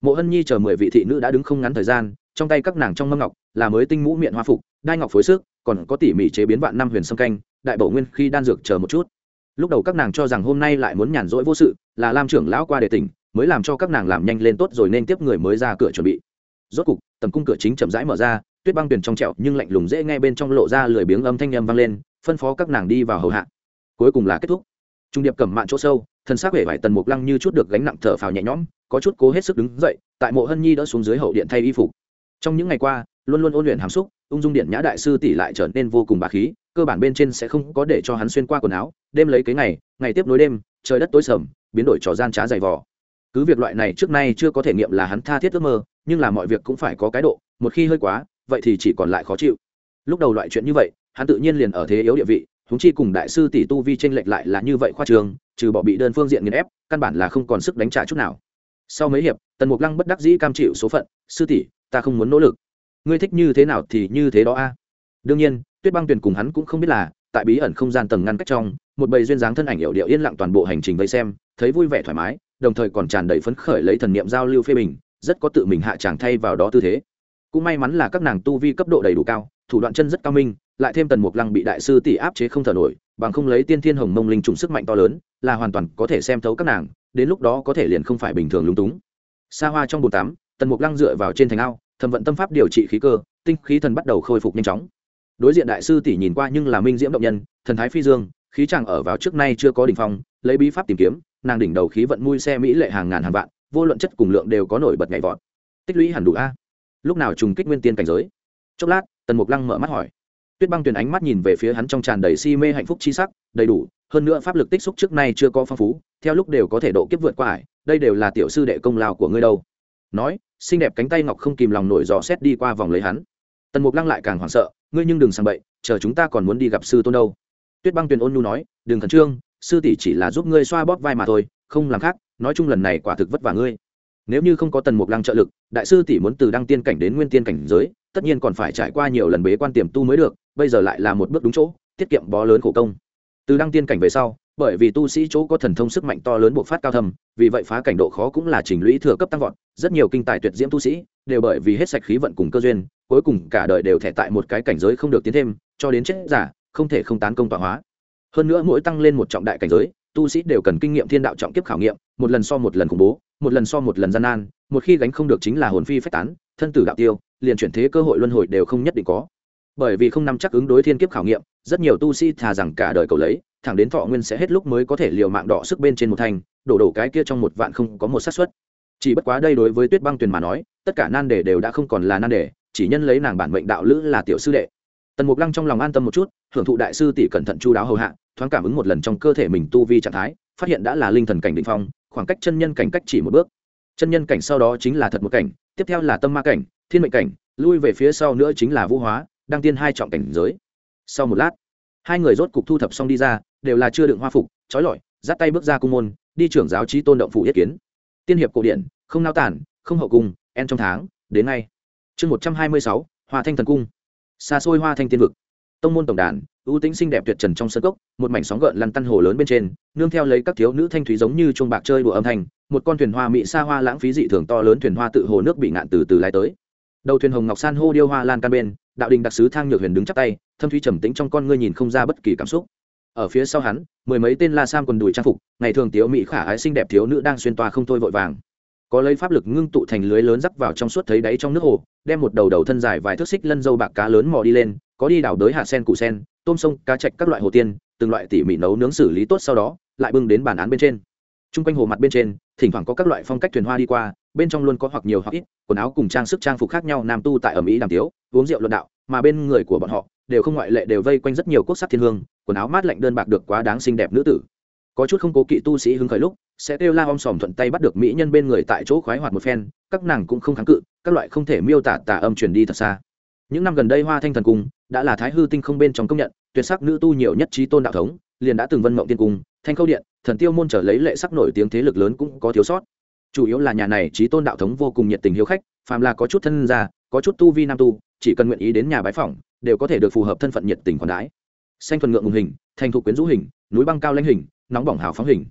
Mộ hân nhi chờ mười vị thị nữ đã đứng không ngắn thời gian, trong tay các nàng trong mâm ngọc là mới tinh mũ miệng hoa phục, đai ngọc phối sức còn có tỉ mỉ chế biến vạn năm huyền sâm canh, đại bổ nguyên khi đan dược chờ một chút. Lúc đầu các nàng cho rằng hôm nay lại muốn nhàn rỗi vô sự, là lam trưởng lão qua đề tỉnh, mới làm cho các nàng làm nhanh lên tốt rồi nên tiếp người mới ra cửa chuẩn bị. Rốt cục, tầm cung cửa chính chậm rãi mở ra, tuyết băng tuyển trong trẹo nhưng lạnh lùng dễ nghe bên trong lộ ra lười biếng âm thanh âm vang lên, phân phó các nàng đi vào hầu hạ. Cuối cùng là kết thúc trung điệp cầm mạn chỗ sâu, thân xác vẻ vải tần mục lăng như chút được gánh nặng thở phào nhẹ nhõm, có chút cố hết sức đứng dậy, tại mộ hân nhi đỡ xuống dưới hậu điện thay y phục. Trong những ngày qua, luôn luôn ôn luyện hàm xúc, ung dung điện nhã đại sư tỷ lại trở nên vô cùng bà khí, cơ bản bên trên sẽ không có để cho hắn xuyên qua quần áo, đêm lấy cái ngày ngày tiếp nối đêm, trời đất tối sầm, biến đổi trò gian trá dày vò. Cứ việc loại này trước nay chưa có thể nghiệm là hắn tha thiết ước mơ, nhưng là mọi việc cũng phải có cái độ, một khi hơi quá, vậy thì chỉ còn lại khó chịu. Lúc đầu loại chuyện như vậy, hắn tự nhiên liền ở thế yếu địa vị chúng chi cùng đại sư tỷ tu vi trên lệch lại là như vậy khoa trường, trừ bỏ bị đơn phương diện nghiền ép, căn bản là không còn sức đánh trả chút nào. Sau mấy hiệp, tần mục lăng bất đắc dĩ cam chịu số phận, sư tỷ, ta không muốn nỗ lực. Ngươi thích như thế nào thì như thế đó a. Đương nhiên, tuyết băng tuyền cùng hắn cũng không biết là, tại bí ẩn không gian tầng ngăn cách trong, một bầy duyên dáng thân ảnh hiểu điệu yên lặng toàn bộ hành trình vây xem, thấy vui vẻ thoải mái, đồng thời còn tràn đầy phấn khởi lấy thần niệm giao lưu phê bình, rất có tự mình hạ trạng thay vào đó tư thế. Cũng may mắn là các nàng tu vi cấp độ đầy đủ cao, thủ đoạn chân rất cao minh lại thêm tần mục lăng bị đại sư tỷ áp chế không thở nổi, bằng không lấy tiên thiên hồng mông linh trùng sức mạnh to lớn, là hoàn toàn có thể xem thấu các nàng, đến lúc đó có thể liền không phải bình thường lúng túng. Xa hoa trong bồn tắm, tần mục lăng dựa vào trên thành ao, thẩm vận tâm pháp điều trị khí cơ, tinh khí thần bắt đầu khôi phục nhanh chóng. Đối diện đại sư tỷ nhìn qua nhưng là minh diễm động nhân, thần thái phi dương, khí chàng ở vào trước nay chưa có đỉnh phong, lấy bí pháp tìm kiếm, nàng đỉnh đầu khí vận mui xe mỹ lệ hàng ngàn hàng vạn, vô luận chất cùng lượng đều có nổi bật nhảy vọt. Tích lũy hẳn đủ a. Lúc nào trùng kích nguyên tiên cảnh giới? Chốc lát, tần mục lăng mở mắt hỏi tuyết băng tuyền ánh mắt nhìn về phía hắn trong tràn đầy si mê hạnh phúc chi sắc, đầy đủ, hơn nữa pháp lực tích xúc trước nay chưa có phong phú, theo lúc đều có thể độ kiếp vượt qua ải, đây đều là tiểu sư đệ công lao của ngươi đâu. Nói, xinh đẹp cánh tay ngọc không kìm lòng nổi dò xét đi qua vòng lấy hắn. Tần mục lăng lại càng hoảng sợ, ngươi nhưng đừng sang bậy, chờ chúng ta còn muốn đi gặp sư tôn đâu. Tuyết băng tuyền ôn nhu nói, đừng khẩn trương, sư tỷ chỉ là giúp ngươi xoa bóp vai mà thôi, không làm khác, nói chung lần này quả thực vất vả ngươi. Nếu như không có tần mục lăng trợ lực, đại sư tỷ muốn từ đăng tiên cảnh đến nguyên tiên cảnh giới, tất nhiên còn phải trải qua nhiều lần bế quan tiềm tu mới được bây giờ lại là một bước đúng chỗ, tiết kiệm bó lớn khổ công. Từ đăng tiên cảnh về sau, bởi vì tu sĩ chỗ có thần thông sức mạnh to lớn bộc phát cao thầm, vì vậy phá cảnh độ khó cũng là trình lũy thừa cấp tăng vọt, rất nhiều kinh tài tuyệt diễm tu sĩ đều bởi vì hết sạch khí vận cùng cơ duyên, cuối cùng cả đời đều thẻ tại một cái cảnh giới không được tiến thêm, cho đến chết giả, không thể không tán công tọa hóa. Hơn nữa mỗi tăng lên một trọng đại cảnh giới, tu sĩ đều cần kinh nghiệm thiên đạo trọng kiếp khảo nghiệm, một lần so một lần khủng bố, một lần so một lần gian nan, một khi gánh không được chính là hồn phi phách tán, thân tử đạo tiêu, liền chuyển thế cơ hội luân hồi đều không nhất định có bởi vì không nắm chắc ứng đối thiên kiếp khảo nghiệm, rất nhiều tu sĩ thà rằng cả đời cầu lấy, thẳng đến thọ nguyên sẽ hết lúc mới có thể liều mạng đỏ sức bên trên một thành, đổ đổ cái kia trong một vạn không có một xác suất. Chỉ bất quá đây đối với tuyết băng tuyền mà nói, tất cả nan đề đều đã không còn là nan đề, chỉ nhân lấy nàng bản mệnh đạo lữ là tiểu sư đệ. Tần mục lăng trong lòng an tâm một chút, hưởng thụ đại sư tỷ cẩn thận chu đáo hầu hạ, thoáng cảm ứng một lần trong cơ thể mình tu vi trạng thái, phát hiện đã là linh thần cảnh định phong, khoảng cách chân nhân cảnh cách chỉ một bước. Chân nhân cảnh sau đó chính là thật một cảnh, tiếp theo là tâm ma cảnh, thiên mệnh cảnh, lui về phía sau nữa chính là vũ hóa đăng tiên hai trọng cảnh giới. Sau một lát, hai người rốt cục thu thập xong đi ra, đều là chưa đựng hoa phục, trói lọi, dắt tay bước ra cung môn, đi trưởng giáo trí tôn động phủ yết kiến. Tiên hiệp cổ điển, không nao tản, không hậu cung, en trong tháng, đến ngay. chương một trăm hai mươi sáu, hoa thanh thần cung. Xa xôi hoa thanh tiên vực. Tông môn tổng đàn, ưu tĩnh xinh đẹp tuyệt trần trong sân cốc, một mảnh sóng gợn lăn tăn hồ lớn bên trên, nương theo lấy các thiếu nữ thanh thúy giống như chuông bạc chơi đùa âm thanh, một con thuyền hoa mỹ xa hoa lãng phí dị thường to lớn thuyền hoa tự hồ nước bị ngạn từ từ lái tới đầu thuyền hồng ngọc san hô điêu hoa lan can bên, đạo đình đặc sứ thang nhược huyền đứng chắp tay, thâm thúy trầm tĩnh trong con ngươi nhìn không ra bất kỳ cảm xúc. Ở phía sau hắn, mười mấy tên la sam quần đùi trang phục, ngày thường tiếu mỹ khả ái xinh đẹp thiếu nữ đang xuyên toa không thôi vội vàng. Có lấy pháp lực ngưng tụ thành lưới lớn rắc vào trong suốt thấy đáy trong nước hồ, đem một đầu đầu thân dài vài thước xích lân dâu bạc cá lớn mò đi lên, có đi đào đới hạ sen cụ sen, tôm sông, cá chạch các loại hồ tiên, từng loại tỉ mỉ nấu nướng xử lý tốt sau đó, lại bưng đến bàn án bên trên. T r u n g quanh hồ mặt bên trên, thỉnh thoảng có các loại phong cách thuyền hoa đi qua bên trong luôn có hoặc nhiều hoặc ít, quần áo cùng trang sức trang phục khác nhau, nam tu tại ở mỹ đàm tiếu, uống rượu luận đạo, mà bên người của bọn họ, đều không ngoại lệ, đều vây quanh rất nhiều quốc sắc thiên hương, quần áo mát lạnh đơn bạc được quá đáng xinh đẹp nữ tử. Có chút không cố kỵ tu sĩ hứng khởi lúc, sẽ kêu la om sòm thuận tay bắt được mỹ nhân bên người tại chỗ khoái hoạt một phen, các nàng cũng không kháng cự, các loại không thể miêu tả tả âm truyền đi thật xa. Những năm gần đây hoa thanh thần cung đã là thái hư tinh không bên trong công nhận, tuyệt sắc nữ tu nhiều nhất trí tôn đạo thống, liền đã từng vân mộng tiên cung, thanh khâu điện, thần tiêu môn trở lấy lệ sắc nổi tiếng thế lực lớn cũng có thiếu sót chủ yếu là nhà này trí tôn đạo thống vô cùng nhiệt tình hiếu khách, phàm là có chút thân gia, có chút tu vi nam tu, chỉ cần nguyện ý đến nhà bái phỏng, đều có thể được phù hợp thân phận nhiệt tình còn đái xanh thuần ngượng ngùng hình, thành thục quyến rũ hình, núi băng cao lãnh hình, nóng bỏng hào phóng hình.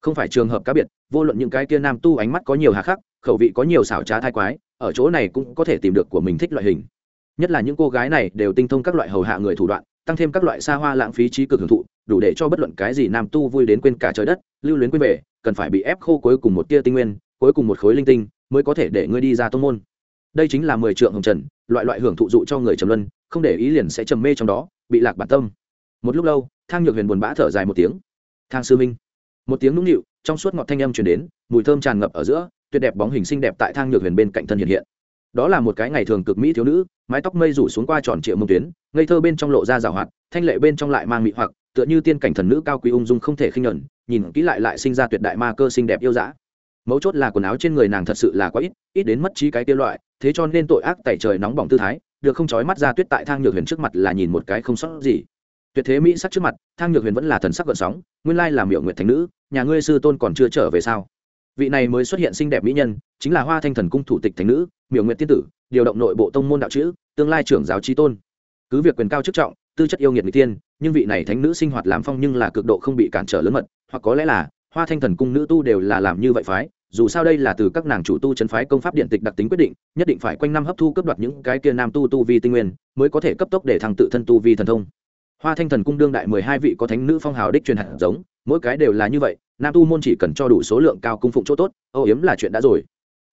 Không phải trường hợp cá biệt, vô luận những cái kia nam tu ánh mắt có nhiều hà khắc, khẩu vị có nhiều xảo trá thai quái, ở chỗ này cũng có thể tìm được của mình thích loại hình. Nhất là những cô gái này đều tinh thông các loại hầu hạ người thủ đoạn, tăng thêm các loại xa hoa lãng phí trí cực hưởng thụ đủ để cho bất luận cái gì nam tu vui đến quên cả trời đất, lưu luyến quên về, cần phải bị ép khô cuối cùng một tia tinh nguyên, cuối cùng một khối linh tinh mới có thể để ngươi đi ra tông môn. Đây chính là mười trượng hồng trần, loại loại hưởng thụ dụ cho người trầm luân, không để ý liền sẽ trầm mê trong đó, bị lạc bản tâm. Một lúc lâu, thang nhược huyền buồn bã thở dài một tiếng. Thang sư minh. Một tiếng nũng nịu trong suốt ngọt thanh âm chuyển đến, mùi thơm tràn ngập ở giữa, tuyệt đẹp bóng hình xinh đẹp tại thang nhược huyền bên cạnh thân hiện hiện. Đó là một cái ngày thường cực mỹ thiếu nữ, mái tóc mây rủ xuống qua tròn triệu mông tuyến, ngây thơ bên trong lộ ra rào hoạt, thanh lệ bên trong lại mang mị hoặc tựa như tiên cảnh thần nữ cao quý ung dung không thể khinh nhẫn nhìn kỹ lại lại sinh ra tuyệt đại ma cơ xinh đẹp yêu dã. Mấu chốt là quần áo trên người nàng thật sự là quá ít ít đến mất trí cái kia loại, thế cho nên tội ác tại trời nóng bỏng tư thái, được không trói mắt ra tuyết tại thang nhược huyền trước mặt là nhìn một cái không sót gì. Tuyệt thế mỹ sắc trước mặt, thang nhược huyền vẫn là thần sắc gợn sóng, nguyên lai là miệu nguyệt thành nữ, nhà ngươi sư tôn còn chưa trở về sao? Vị này mới xuất hiện xinh đẹp mỹ nhân, chính là hoa thanh thần cung thủ tịch thành nữ miệu nguyệt tiên tử, điều động nội bộ tông môn đạo chữ, tương lai trưởng giáo trí tôn. Cứ việc quyền cao chức trọng tư chất yêu nghiệt người tiên, nhưng vị này thánh nữ sinh hoạt làm phong nhưng là cực độ không bị cản trở lớn mật, hoặc có lẽ là, hoa thanh thần cung nữ tu đều là làm như vậy phái, dù sao đây là từ các nàng chủ tu chân phái công pháp điện tịch đặc tính quyết định, nhất định phải quanh năm hấp thu cấp đoạt những cái kia nam tu tu vi tinh nguyên, mới có thể cấp tốc để thăng tự thân tu vi thần thông. Hoa thanh thần cung đương đại mười hai vị có thánh nữ phong hào đích truyền hạt giống, mỗi cái đều là như vậy, nam tu môn chỉ cần cho đủ số lượng cao cung phụng chỗ tốt âu yếm là chuyện đã rồi.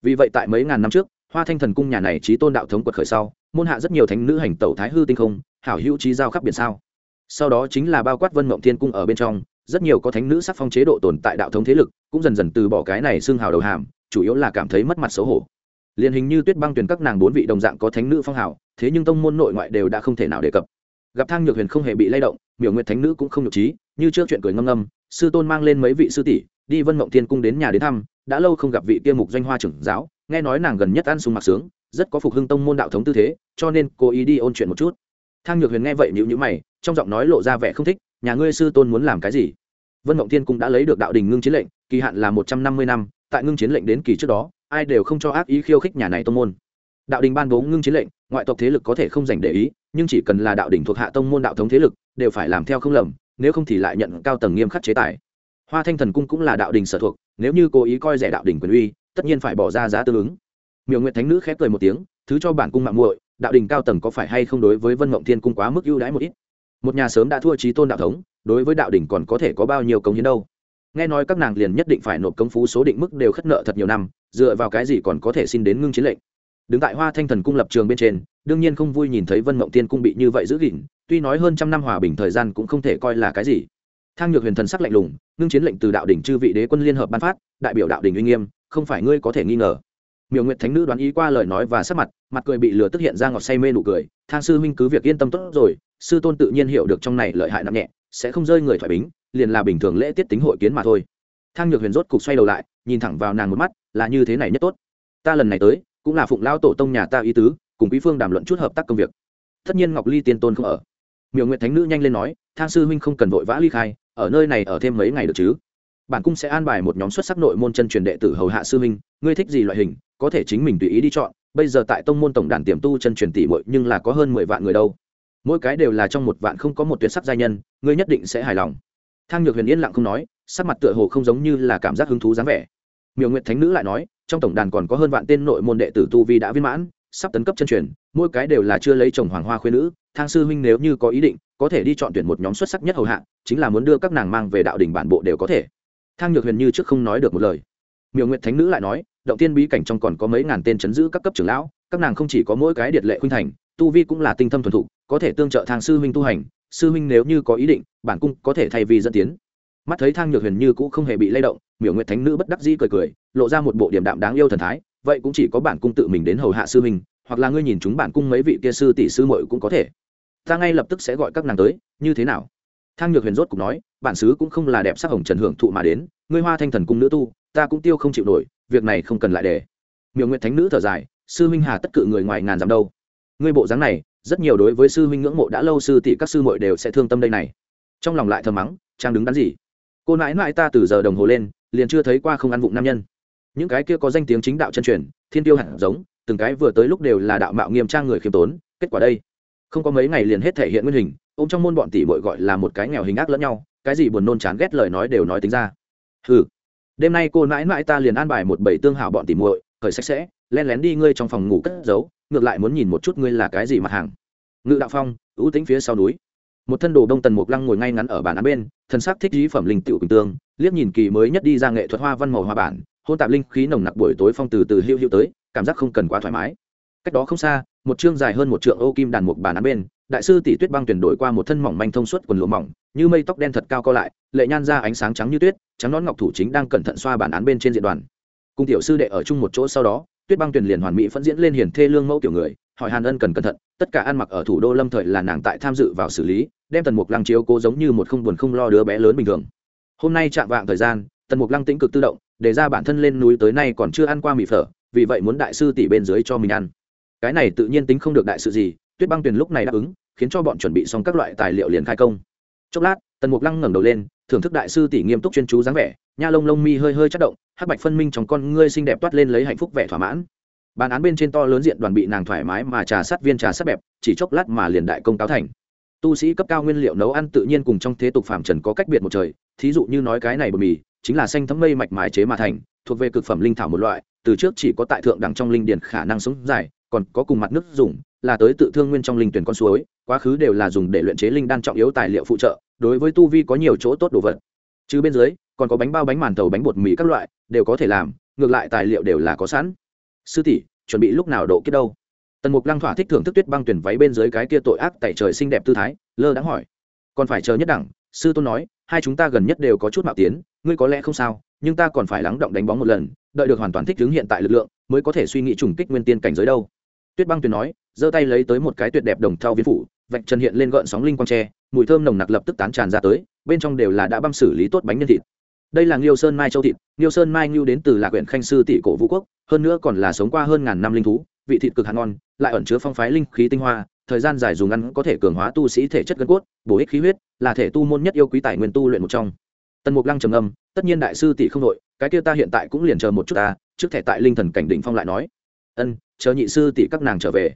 Vì vậy tại mấy ngàn năm trước hoa thanh thần cung nhà này trí tôn đạo thống quật khởi sau, môn hạ rất nhiều thánh nữ hành tẩu thái hư tinh không, hảo hữu trí giao khắp biển sao. Sau đó chính là bao quát vân mộng thiên cung ở bên trong, rất nhiều có thánh nữ sắc phong chế độ tồn tại đạo thống thế lực, cũng dần dần từ bỏ cái này xương hào đầu hàm, chủ yếu là cảm thấy mất mặt xấu hổ. Liền hình như tuyết băng tuyển các nàng bốn vị đồng dạng có thánh nữ phong hào, thế nhưng tông môn nội ngoại đều đã không thể nào đề cập. Gặp thang nhược huyền không hề bị lay động, miểu nguyệt thánh nữ cũng không nhục trí, như trước chuyện cười ngâm ngâm, sư tôn mang lên mấy vị sư tỷ, đi vân mộng thiên cung đến nhà đến thăm, đã lâu không gặp vị kia mục doanh hoa trưởng giáo nghe nói nàng gần nhất ăn sung mặc sướng, rất có phục hưng tông môn đạo thống tư thế, cho nên cô ý đi ôn chuyện một chút. Thang nhược huyền nghe vậy nhữ nhữ mày, trong giọng nói lộ ra vẻ không thích, nhà ngươi sư tôn muốn làm cái gì? Vân mộng thiên cũng đã lấy được đạo đình ngưng chiến lệnh, kỳ hạn là một trăm năm mươi năm, tại ngưng chiến lệnh đến kỳ trước đó, ai đều không cho ác ý khiêu khích nhà này tông môn. Đạo đình ban bố ngưng chiến lệnh, ngoại tộc thế lực có thể không dành để ý, nhưng chỉ cần là đạo đình thuộc hạ tông môn đạo thống thế lực, đều phải làm theo không lầm, nếu không thì lại nhận cao tầng nghiêm khắc chế tài. Hoa thanh thần cung cũng là đạo đình sở thuộc, nếu như cố ý coi rẻ đạo đình quyền uy tất nhiên phải bỏ ra giá tương ứng. Miều nguyện thánh nữ khép cười một tiếng, thứ cho bản cung mạng muội, đạo đình cao tầng có phải hay không đối với vân mộng thiên cung quá mức ưu đãi một ít? Một nhà sớm đã thua trí tôn đạo thống, đối với đạo đình còn có thể có bao nhiêu công hiến đâu? Nghe nói các nàng liền nhất định phải nộp công phú số định mức đều khất nợ thật nhiều năm, dựa vào cái gì còn có thể xin đến ngưng chiến lệnh. Đứng tại hoa thanh thần cung lập trường bên trên, đương nhiên không vui nhìn thấy vân mộng tiên cung bị như vậy giữ gìn, tuy nói hơn trăm năm hòa bình thời gian cũng không thể coi là cái gì thang nhược huyền thần sắc lạnh lùng, ngưng chiến lệnh từ đạo đỉnh chư vị đế quân liên hợp ban phát, đại biểu đạo đỉnh uy nghiêm, không phải ngươi có thể nghi ngờ. Miều nguyệt thánh nữ đoán ý qua lời nói và sắc mặt mặt cười bị lừa tức hiện ra ngọt say mê nụ cười. Thang sư huynh cứ việc yên tâm tốt rồi, sư tôn tự nhiên hiểu được trong này lợi hại nặng nhẹ, sẽ không rơi người thoại bính, liền là bình thường lễ tiết tính hội kiến mà thôi. Thang nhược huyền rốt cục xoay đầu lại, nhìn thẳng vào nàng một mắt, là như thế này nhất tốt. Ta lần này tới, cũng là phụng lao tổ tông nhà ta ý tứ, cùng quý phương đàm luận chút hợp tác công việc. Tất nhiên ngọc ly tiên tôn không ở. Miều Nguyệt thánh nữ nhanh lên nói, thang sư huynh không cần vội vã ly khai ở nơi này ở thêm mấy ngày được chứ? Bản cung sẽ an bài một nhóm xuất sắc nội môn chân truyền đệ tử hầu hạ sư huynh, ngươi thích gì loại hình, có thể chính mình tùy ý đi chọn, bây giờ tại tông môn tổng đàn tiềm tu chân truyền tỷ muội nhưng là có hơn mười vạn người đâu. Mỗi cái đều là trong một vạn không có một tuyệt sắc giai nhân, ngươi nhất định sẽ hài lòng. Thang nhược huyền yên lặng không nói, sắc mặt tựa hồ không giống như là cảm giác hứng thú dáng vẻ. Miều nguyệt thánh nữ lại nói, trong tổng đàn còn có hơn vạn tên nội môn đệ tử tu vi đã viên mãn, sắp tấn cấp chân truyền, mỗi cái đều là chưa lấy chồng hoàng hoa khuyên nữ, thang sư huynh nếu như có ý định có thể đi chọn tuyển một nhóm xuất sắc nhất hầu hạ, chính là muốn đưa các nàng mang về đạo đình bản bộ đều có thể. Thang nhược huyền như trước không nói được một lời. Miều nguyệt thánh nữ lại nói, động tiên bí cảnh trong còn có mấy ngàn tên chấn giữ các cấp trưởng lão, các nàng không chỉ có mỗi cái điệt lệ khuynh thành, tu vi cũng là tinh thâm thuần thụ có thể tương trợ thang sư huynh tu hành, sư huynh nếu như có ý định, bản cung có thể thay vì dẫn tiến. Mắt thấy thang nhược huyền như cũng không hề bị lay động, miểu nguyệt thánh nữ bất đắc dĩ cười cười, lộ ra một bộ điểm đạm đáng yêu thần thái, vậy cũng chỉ có bản cung tự mình đến hầu hạ sư huynh, hoặc là ngươi nhìn chúng bản cung mấy vị kia sư tỷ sư muội cũng có thể ta ngay lập tức sẽ gọi các nàng tới, như thế nào? Thang nhược huyền rốt cũng nói, bản xứ cũng không là đẹp sắc hồng trần hưởng thụ mà đến, ngươi hoa thanh thần cung nữ tu, ta cũng tiêu không chịu nổi, việc này không cần lại để. Miểu nguyệt thánh nữ thở dài, sư huynh hà tất cự người ngoài ngàn dặm đâu. Ngươi bộ dáng này, rất nhiều đối với sư huynh ngưỡng mộ đã lâu sư tỷ các sư muội đều sẽ thương tâm đây này. Trong lòng lại thầm mắng trang đứng đắn gì? Cô nãi nãi ta từ giờ đồng hồ lên, liền chưa thấy qua không ăn vụng nam nhân. Những cái kia có danh tiếng chính đạo chân truyền, thiên tiêu hẳn giống, từng cái vừa tới lúc đều là đạo mạo nghiêm trang người khiêm tốn, kết quả đây không có mấy ngày liền hết thể hiện nguyên hình, ôm trong môn bọn tỷ bội gọi là một cái nghèo hình ác lẫn nhau, cái gì buồn nôn chán ghét lời nói đều nói tính ra. Ừ đêm nay cô nãi nãi ta liền an bài một bảy tương hảo bọn tỷ muội khởi sạch sẽ, len lén đi ngươi trong phòng ngủ cất giấu, ngược lại muốn nhìn một chút ngươi là cái gì mặt hàng. Ngự đạo phong, ưu tính phía sau núi. Một thân đồ đông tần mục lăng ngồi ngay ngắn ở bàn án bên thân sắc thích dí phẩm linh tựu quỳnh tương, liếc nhìn kỳ mới nhất đi ra nghệ thuật hoa văn màu hoa bản, hôn tạp linh khí nồng nặc buổi tối phong từ từ hữu hữu tới, cảm giác không cần quá thoải mái cách đó không xa, một chương dài hơn một trượng ô kim đàn một bàn án bên, đại sư tỷ tuyết băng tuyển đổi qua một thân mỏng manh thông suốt quần lụa mỏng, như mây tóc đen thật cao co lại, lệ nhan ra ánh sáng trắng như tuyết, trắng nón ngọc thủ chính đang cẩn thận xoa bản án bên trên diện đoàn. Cùng tiểu sư đệ ở chung một chỗ sau đó, tuyết băng tuyển liền hoàn mỹ phẫn diễn lên hiền thê lương mẫu kiểu người, hỏi hàn ân cần cẩn thận, tất cả ăn mặc ở thủ đô lâm thời là nàng tại tham dự vào xử lý, đem tần mục lăng chiếu cố giống như một không buồn không lo đứa bé lớn bình thường. Hôm nay chạm vạng thời gian, tần mục lăng tĩnh cực tự động, để ra bản thân lên núi tới nay còn chưa ăn qua mì phở, vì vậy muốn đại sư tỷ bên dưới cho mình ăn cái này tự nhiên tính không được đại sự gì, tuyết băng tuyền lúc này đáp ứng, khiến cho bọn chuẩn bị xong các loại tài liệu liền khai công. Chốc lát, tần mục lăng ngẩng đầu lên, thưởng thức đại sư tỷ nghiêm túc chuyên chú dáng vẻ, nha lông lông mi hơi hơi chất động, hắc bạch phân minh trong con ngươi xinh đẹp toát lên lấy hạnh phúc vẻ thỏa mãn. Bàn án bên trên to lớn diện đoàn bị nàng thoải mái mà trà sát viên trà sát bẹp, chỉ chốc lát mà liền đại công táo thành. Tu sĩ cấp cao nguyên liệu nấu ăn tự nhiên cùng trong thế tục phạm trần có cách biệt một trời, thí dụ như nói cái này bột mì, chính là xanh thấm mây mạch mài chế mà thành, thuộc về cực phẩm linh thảo một loại, từ trước chỉ có tại thượng đẳng trong linh điền khả năng sống dài còn có cùng mặt nước dùng, là tới tự thương nguyên trong linh tuyển con suối, quá khứ đều là dùng để luyện chế linh đan trọng yếu tài liệu phụ trợ, đối với tu vi có nhiều chỗ tốt đồ vật. Chứ bên dưới, còn có bánh bao, bánh màn tàu bánh bột mì các loại, đều có thể làm, ngược lại tài liệu đều là có sẵn. Sư tỷ, chuẩn bị lúc nào độ kết đâu? Tần mục lăng thỏa thích thưởng thức tuyết băng tuyển váy bên dưới cái kia tội ác tại trời xinh đẹp tư thái, lơ đãng hỏi. Còn phải chờ nhất đẳng, sư tôn nói, hai chúng ta gần nhất đều có chút mạo tiến, ngươi có lẽ không sao, nhưng ta còn phải lắng động đánh bóng một lần, đợi được hoàn toàn thích ứng hiện tại lực lượng, mới có thể suy nghĩ trùng kích nguyên tiên cảnh giới đâu tuyết băng tuyền nói, giơ tay lấy tới một cái tuyệt đẹp đồng thau viên phủ, vạch trần hiện lên gợn sóng linh quang tre, mùi thơm nồng nặc lập tức tán tràn ra tới, bên trong đều là đã băm xử lý tốt bánh nhân thịt. Đây là nghiêu sơn mai châu thịt, nghiêu sơn mai nghiêu đến từ lạc huyện khanh sư tỷ cổ vũ quốc, hơn nữa còn là sống qua hơn ngàn năm linh thú, vị thịt cực hạt ngon, lại ẩn chứa phong phái linh khí tinh hoa, thời gian dài dùng ăn có thể cường hóa tu sĩ thể chất gân cốt, bổ ích khí huyết, là thể tu môn nhất yêu quý tài nguyên tu luyện một trong. Tần mục lăng trầm âm tất nhiên đại sư tỷ không đội, cái kia ta hiện tại cũng liền chờ một chút ta, trước thẻ tại linh thần cảnh đỉnh phong lại nói. Ân chờ nhị sư tỷ các nàng trở về.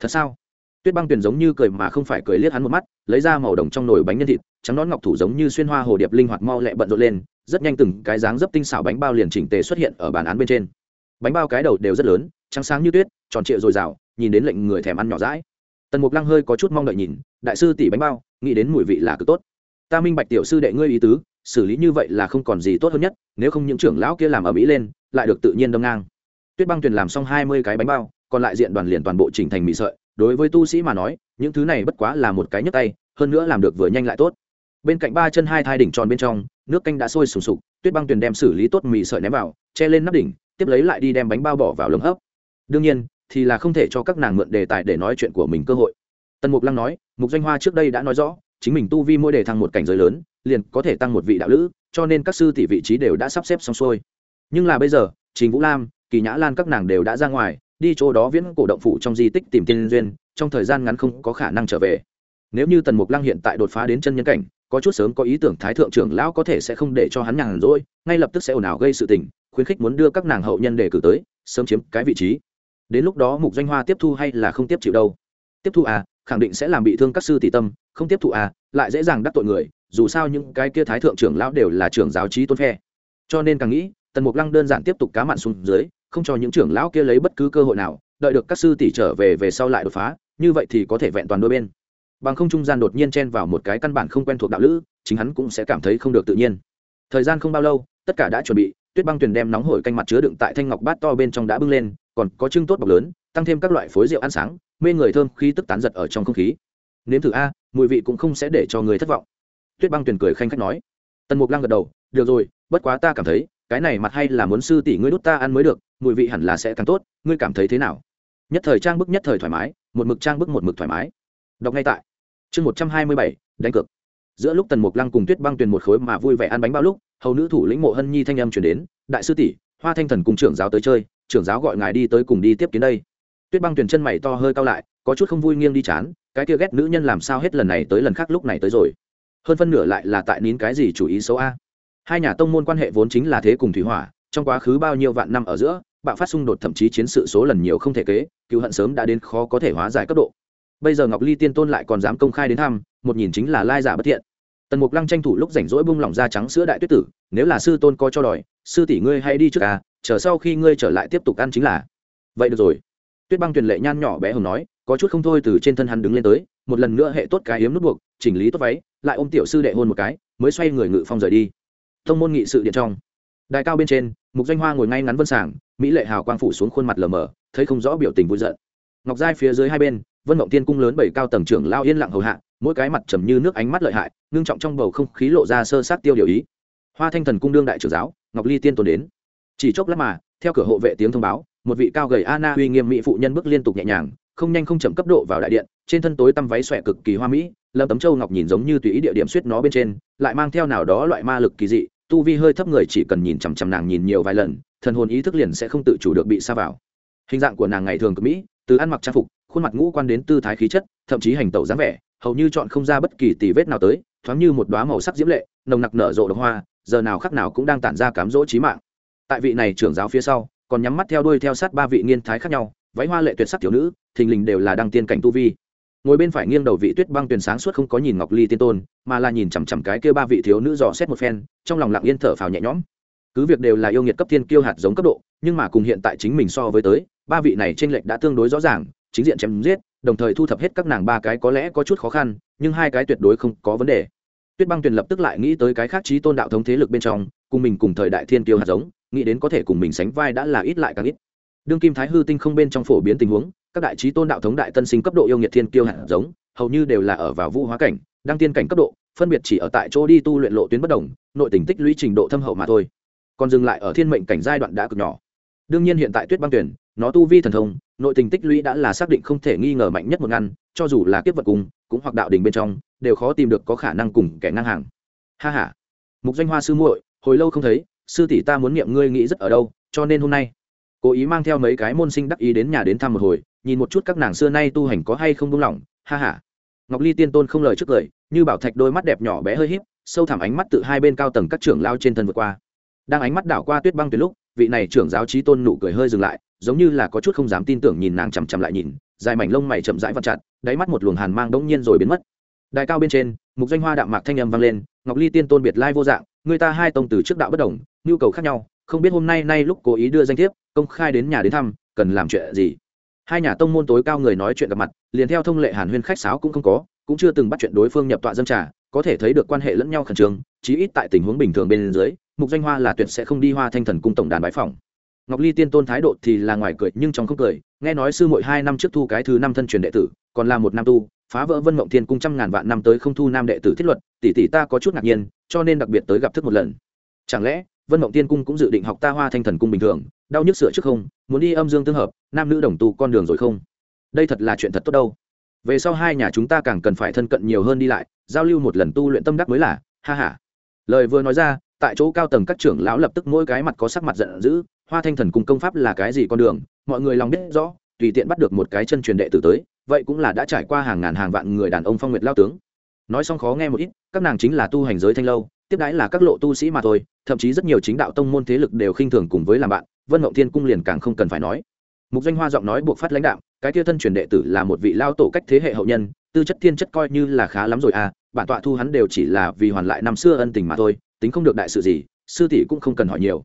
Thật sao? Tuyết băng tuyền giống như cười mà không phải cười liếc hắn một mắt, lấy ra màu đồng trong nồi bánh nhân thịt, trắng nón ngọc thủ giống như xuyên hoa hồ điệp linh hoạt mau lẹ bận rộn lên, rất nhanh từng cái dáng dấp tinh xảo bánh bao liền chỉnh tề xuất hiện ở bàn án bên trên. Bánh bao cái đầu đều rất lớn, trắng sáng như tuyết, tròn trịa dồi dào, nhìn đến lệnh người thèm ăn nhỏ rãi tần mục lăng hơi có chút mong đợi nhìn, đại sư tỷ bánh bao, nghĩ đến mùi vị là cực tốt. Ta minh bạch tiểu sư đệ ngươi ý tứ, xử lý như vậy là không còn gì tốt hơn nhất, nếu không những trưởng lão kia làm ở mỹ lên, lại được tự nhiên đâm ngang tuyết băng tuyền làm xong hai mươi cái bánh bao, còn lại diện đoàn liền toàn bộ chỉnh thành mì sợi. Đối với tu sĩ mà nói, những thứ này bất quá là một cái nhấp tay, hơn nữa làm được vừa nhanh lại tốt. Bên cạnh ba chân hai thai đỉnh tròn bên trong, nước canh đã sôi sùng sục, tuyết băng tuyền đem xử lý tốt mì sợi ném vào, che lên nắp đỉnh, tiếp lấy lại đi đem bánh bao bỏ vào lồng hấp. Đương nhiên, thì là không thể cho các nàng mượn đề tài để nói chuyện của mình cơ hội. Tần mục lăng nói, mục doanh hoa trước đây đã nói rõ, chính mình tu vi mỗi đề thăng một cảnh giới lớn, liền có thể tăng một vị đạo lữ, cho nên các sư tỷ vị trí đều đã sắp xếp xong xuôi. Nhưng là bây giờ, trình vũ lam kỳ nhã lan các nàng đều đã ra ngoài, đi chỗ đó viễn cổ động phủ trong di tích tìm tiên duyên, trong thời gian ngắn không có khả năng trở về. Nếu như tần mục lăng hiện tại đột phá đến chân nhân cảnh, có chút sớm có ý tưởng thái thượng trưởng lão có thể sẽ không để cho hắn nhàn rỗi, ngay lập tức sẽ ồn ào gây sự tình, khuyến khích muốn đưa các nàng hậu nhân đề cử tới, sớm chiếm cái vị trí. Đến lúc đó mục doanh hoa tiếp thu hay là không tiếp chịu đâu? Tiếp thu à khẳng định sẽ làm bị thương các sư tỷ tâm, không tiếp thụ à lại dễ dàng đắc tội người, dù sao những cái kia thái thượng trưởng lão đều là trưởng giáo trí tôn phe. Cho nên càng nghĩ tần mục lăng đơn giản tiếp tục cá mặn xuống dưới, không cho những trưởng lão kia lấy bất cứ cơ hội nào, đợi được các sư tỷ trở về về sau lại đột phá, như vậy thì có thể vẹn toàn đôi bên. Bằng không trung gian đột nhiên chen vào một cái căn bản không quen thuộc đạo lữ, chính hắn cũng sẽ cảm thấy không được tự nhiên. Thời gian không bao lâu, tất cả đã chuẩn bị, tuyết băng tuyền đem nóng hổi canh mặt chứa đựng tại thanh ngọc bát to bên trong đã bưng lên, còn có trưng tốt bọc lớn, tăng thêm các loại phối rượu ăn sáng, mê người thơm khí tức tán giật ở trong không khí. Nếm thử a, mùi vị cũng không sẽ để cho người thất vọng. Tuyết băng tuyền cười khanh khách nói. Tần mục lăng gật đầu, được rồi, bất quá ta cảm thấy cái này mặt hay là muốn sư tỷ ngươi đút ta ăn mới được, mùi vị hẳn là sẽ càng tốt, ngươi cảm thấy thế nào? Nhất thời trang bức nhất thời thoải mái, một mực trang bức một mực thoải mái. Đọc ngay tại. Chương một trăm hai mươi bảy, đánh cược. Giữa lúc tần mục lăng cùng tuyết băng tuyền một khối mà vui vẻ ăn bánh bao lúc, hầu nữ thủ lĩnh mộ hân nhi thanh âm chuyển đến, đại sư tỷ, hoa thanh thần cùng trưởng giáo tới chơi, trưởng giáo gọi ngài đi tới cùng đi tiếp kiến đây. Tuyết băng tuyền chân mày to hơi cao lại, có chút không vui nghiêng đi chán, cái kia ghét nữ nhân làm sao hết lần này tới lần khác lúc này tới rồi? Hơn phân nửa lại là tại nín cái gì chủ ý xấu a? Hai nhà tông môn quan hệ vốn chính là thế cùng thủy hỏa, trong quá khứ bao nhiêu vạn năm ở giữa, bạo phát xung đột thậm chí chiến sự số lần nhiều không thể kế cựu hận sớm đã đến khó có thể hóa giải cấp độ. Bây giờ ngọc ly tiên tôn lại còn dám công khai đến thăm, một nhìn chính là lai giả bất thiện. Tần mục lăng tranh thủ lúc rảnh rỗi bung lỏng da trắng sữa đại tuyết tử, nếu là sư tôn coi cho đòi, sư tỷ ngươi hãy đi trước à chờ sau khi ngươi trở lại tiếp tục ăn chính là. Vậy được rồi. Tuyết băng tuyền lệ nhan nhỏ bé hồng nói, có chút không thôi từ trên thân hắn đứng lên tới, một lần nữa hệ tốt cái hiếm nút buộc, chỉnh lý tốt váy, lại ôm tiểu sư đệ hôn một cái, mới xoay người ngự phong rời đi thông môn nghị sự điện trong. Đài cao bên trên, mục danh hoa ngồi ngay ngắn vân sảng mỹ lệ hào quang phủ xuống khuôn mặt lờ mờ, thấy không rõ biểu tình vui giận. Ngọc giai phía dưới hai bên, vân mộng tiên cung lớn bảy cao tầng trưởng lao yên lặng hầu hạ, mỗi cái mặt trầm như nước ánh mắt lợi hại, ngưng trọng trong bầu không khí lộ ra sơ sát tiêu điều ý. Hoa thanh thần cung đương đại trưởng giáo, ngọc ly tiên tôn đến. Chỉ chốc lát mà, theo cửa hộ vệ tiếng thông báo, một vị cao gầy anna uy nghiêm mỹ phụ nhân bước liên tục nhẹ nhàng, không nhanh không chậm cấp độ vào đại điện, trên thân tối tăm váy xòe cực kỳ hoa mỹ, lâm tấm châu ngọc nhìn giống như tùy ý địa điểm suýt nó bên trên, lại mang theo nào đó loại ma lực kỳ dị tu vi hơi thấp người chỉ cần nhìn chằm chằm nàng nhìn nhiều vài lần, thần hồn ý thức liền sẽ không tự chủ được bị xa vào. Hình dạng của nàng ngày thường cực mỹ, từ ăn mặc trang phục, khuôn mặt ngũ quan đến tư thái khí chất, thậm chí hành tẩu dáng vẻ, hầu như chọn không ra bất kỳ tì vết nào tới, thoáng như một đoá màu sắc diễm lệ, nồng nặc nở rộ đ hoa, giờ nào khắc nào cũng đang tản ra cám dỗ trí mạng. Tại vị này trưởng giáo phía sau, còn nhắm mắt theo đuôi theo sát ba vị nghiên thái khác nhau, váy hoa lệ tuyệt sắc tiểu nữ, thình lình đều là đăng tiên cảnh tu vi ngồi bên phải nghiêng đầu vị tuyết băng tuyền sáng suốt không có nhìn ngọc ly tiên tôn, mà là nhìn chằm chằm cái kia ba vị thiếu nữ dò xét một phen, trong lòng lặng yên thở phào nhẹ nhõm. Cứ việc đều là yêu nghiệt cấp thiên kiêu hạt giống cấp độ, nhưng mà cùng hiện tại chính mình so với tới, ba vị này tranh lệch đã tương đối rõ ràng, chính diện chém giết, đồng thời thu thập hết các nàng ba cái có lẽ có chút khó khăn, nhưng hai cái tuyệt đối không có vấn đề. Tuyết băng tuyền lập tức lại nghĩ tới cái khác trí tôn đạo thống thế lực bên trong, cùng mình cùng thời đại thiên kiêu hạt giống, nghĩ đến có thể cùng mình sánh vai đã là ít lại càng ít. Đương kim thái hư tinh không bên trong phổ biến tình huống các đại trí tôn đạo thống đại tân sinh cấp độ yêu nghiệt thiên kiêu hạt giống, hầu như đều là ở vào vũ hóa cảnh, đăng tiên cảnh cấp độ, phân biệt chỉ ở tại chỗ đi tu luyện lộ tuyến bất đồng, nội tình tích lũy trình độ thâm hậu mà thôi. Còn dừng lại ở thiên mệnh cảnh giai đoạn đã cực nhỏ. Đương nhiên hiện tại tuyết băng tuyển, nó tu vi thần thông, nội tình tích lũy đã là xác định không thể nghi ngờ mạnh nhất một ngăn, cho dù là kiếp vật cùng, cũng hoặc đạo đình bên trong, đều khó tìm được có khả năng cùng kẻ ngang hàng. Ha ha. Mục danh hoa sư muội, hồi lâu không thấy, sư tỷ ta muốn niệm ngươi nghĩ rất ở đâu, cho nên hôm nay, cố ý mang theo mấy cái môn sinh đắc ý đến nhà đến thăm một hồi nhìn một chút các nàng xưa nay tu hành có hay không đúng lòng ha ha. Ngọc ly tiên tôn không lời trước cười như bảo thạch đôi mắt đẹp nhỏ bé hơi híp, sâu thẳm ánh mắt tự hai bên cao tầng các trưởng lao trên thân vượt qua. Đang ánh mắt đảo qua tuyết băng tuyệt lúc, vị này trưởng giáo trí tôn nụ cười hơi dừng lại, giống như là có chút không dám tin tưởng nhìn nàng chằm chằm lại nhìn, dài mảnh lông mày chậm rãi vặn chặt, đáy mắt một luồng hàn mang đống nhiên rồi biến mất. Đại cao bên trên, mục danh hoa đạm mạc thanh âm vang lên, ngọc ly tiên tôn biệt lai vô dạng, người ta hai tông từ trước đạo bất đồng, nhu cầu khác nhau, không biết hôm nay nay lúc cố ý đưa danh thiếp, công khai đến nhà đến thăm, cần làm chuyện gì? Hai nhà tông môn tối cao người nói chuyện gặp mặt, liền theo thông lệ hàn huyên khách sáo cũng không có, cũng chưa từng bắt chuyện đối phương nhập tọa dân trà, có thể thấy được quan hệ lẫn nhau khẩn trương, chí ít tại tình huống bình thường bên dưới, mục danh hoa là tuyệt sẽ không đi hoa thanh thần cung tổng đàn bái phòng ngọc ly tiên tôn thái độ thì là ngoài cười, nhưng trong không cười, nghe nói sư muội hai năm trước thu cái thứ năm thân truyền đệ tử, còn là một năm tu, phá vỡ vân mộng thiên cung trăm ngàn vạn năm tới không thu nam đệ tử thiết luật, tỷ tỷ ta có chút ngạc nhiên, cho nên đặc biệt tới gặp thức một lần. Chẳng lẽ, vân mộng tiên cung cũng dự định học ta hoa thanh thần cung bình thường đau nhức sửa trước không, muốn đi âm dương tương hợp, nam nữ đồng tu con đường rồi không? Đây thật là chuyện thật tốt đâu. Về sau hai nhà chúng ta càng cần phải thân cận nhiều hơn đi lại, giao lưu một lần tu luyện tâm đắc mới là, ha ha. Lời vừa nói ra, tại chỗ cao tầng các trưởng lão lập tức mỗi cái mặt có sắc mặt giận dữ, hoa thanh thần cùng công pháp là cái gì con đường, mọi người lòng biết rõ, tùy tiện bắt được một cái chân truyền đệ tử tới, vậy cũng là đã trải qua hàng ngàn hàng vạn người đàn ông phong nguyệt lao tướng. Nói xong khó nghe một ít, các nàng chính là tu hành giới thanh lâu, tiếp đãi là các lộ tu sĩ mà thôi, thậm chí rất nhiều chính đạo tông môn thế lực đều khinh thường cùng với làm bạn vân mộng thiên cung liền càng không cần phải nói. Mục danh hoa giọng nói buộc phát lãnh đạo cái kia thân truyền đệ tử là một vị lao tổ cách thế hệ hậu nhân, tư chất thiên chất coi như là khá lắm rồi à bản tọa thu hắn đều chỉ là vì hoàn lại năm xưa ân tình mà thôi, tính không được đại sự gì, sư tỷ cũng không cần hỏi nhiều.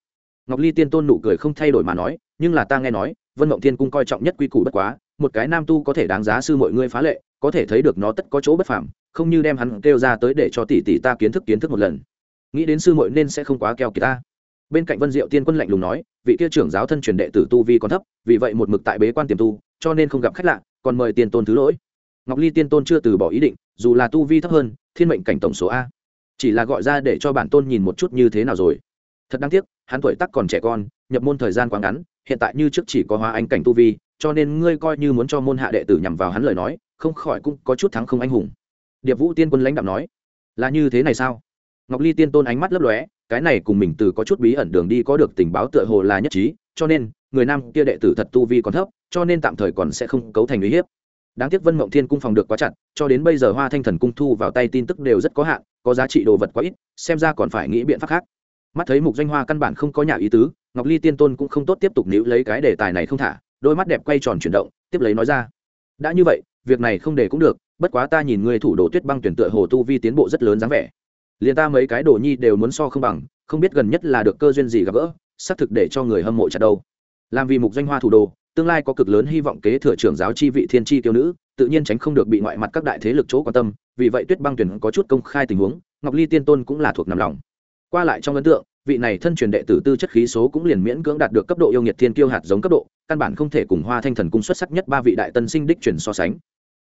Ngọc ly tiên tôn nụ cười không thay đổi mà nói, nhưng là ta nghe nói, vân mộng thiên cung coi trọng nhất quy củ bất quá, một cái nam tu có thể đáng giá sư mọi ngươi phá lệ, có thể thấy được nó tất có chỗ bất phàm, không như đem hắn kêu ra tới để cho tỷ tỷ ta kiến thức kiến thức một lần. Nghĩ đến sư muội nên sẽ không quá keo kỳ ta bên cạnh vân diệu tiên quân lạnh lùng nói, vị kia trưởng giáo thân truyền đệ tử tu vi còn thấp, vì vậy một mực tại bế quan tiềm tu, cho nên không gặp khách lạ, còn mời tiên tôn thứ lỗi. Ngọc ly tiên tôn chưa từ bỏ ý định, dù là tu vi thấp hơn, thiên mệnh cảnh tổng số a. Chỉ là gọi ra để cho bản tôn nhìn một chút như thế nào rồi. Thật đáng tiếc, hắn tuổi tắc còn trẻ con, nhập môn thời gian quá ngắn, hiện tại như trước chỉ có hóa anh cảnh tu vi, cho nên ngươi coi như muốn cho môn hạ đệ tử nhằm vào hắn lời nói, không khỏi cũng có chút thắng không anh hùng. Điệp vũ tiên quân lãnh đạo nói, là như thế này sao? Ngọc ly tiên tôn ánh mắt lấp lóe, cái này cùng mình từ có chút bí ẩn đường đi có được tình báo tựa hồ là nhất trí, cho nên, người nam kia đệ tử thật tu vi còn thấp, cho nên tạm thời còn sẽ không cấu thành uy hiếp. Đáng tiếc vân mộng thiên cung phòng được quá chặt, cho đến bây giờ hoa thanh thần cung thu vào tay tin tức đều rất có hạn, có giá trị đồ vật quá ít, xem ra còn phải nghĩ biện pháp khác. Mắt thấy mục doanh hoa căn bản không có nhà ý tứ, ngọc ly tiên tôn cũng không tốt tiếp tục níu lấy cái đề tài này không thả, đôi mắt đẹp quay tròn chuyển động, tiếp lấy nói ra. Đã như vậy, việc này không để cũng được, bất quá ta nhìn người thủ đồ tuyết băng tuyển tựa hồ tu vi tiến bộ rất lớn dáng vẻ liền ta mấy cái đồ nhi đều muốn so không bằng, không biết gần nhất là được cơ duyên gì gặp gỡ, xác thực để cho người hâm mộ chặt đâu. Làm vì mục danh hoa thủ đồ, tương lai có cực lớn hy vọng kế thừa trưởng giáo chi vị thiên tri tiêu nữ, tự nhiên tránh không được bị ngoại mặt các đại thế lực chỗ quan tâm, vì vậy tuyết băng tuyển có chút công khai tình huống, ngọc ly tiên tôn cũng là thuộc nằm lòng. Qua lại trong ấn tượng, vị này thân truyền đệ tử tư chất khí số cũng liền miễn cưỡng đạt được cấp độ yêu nghiệt thiên kiêu hạt giống cấp độ, căn bản không thể cùng hoa thanh thần cung xuất sắc nhất ba vị đại tân sinh đích truyền so sánh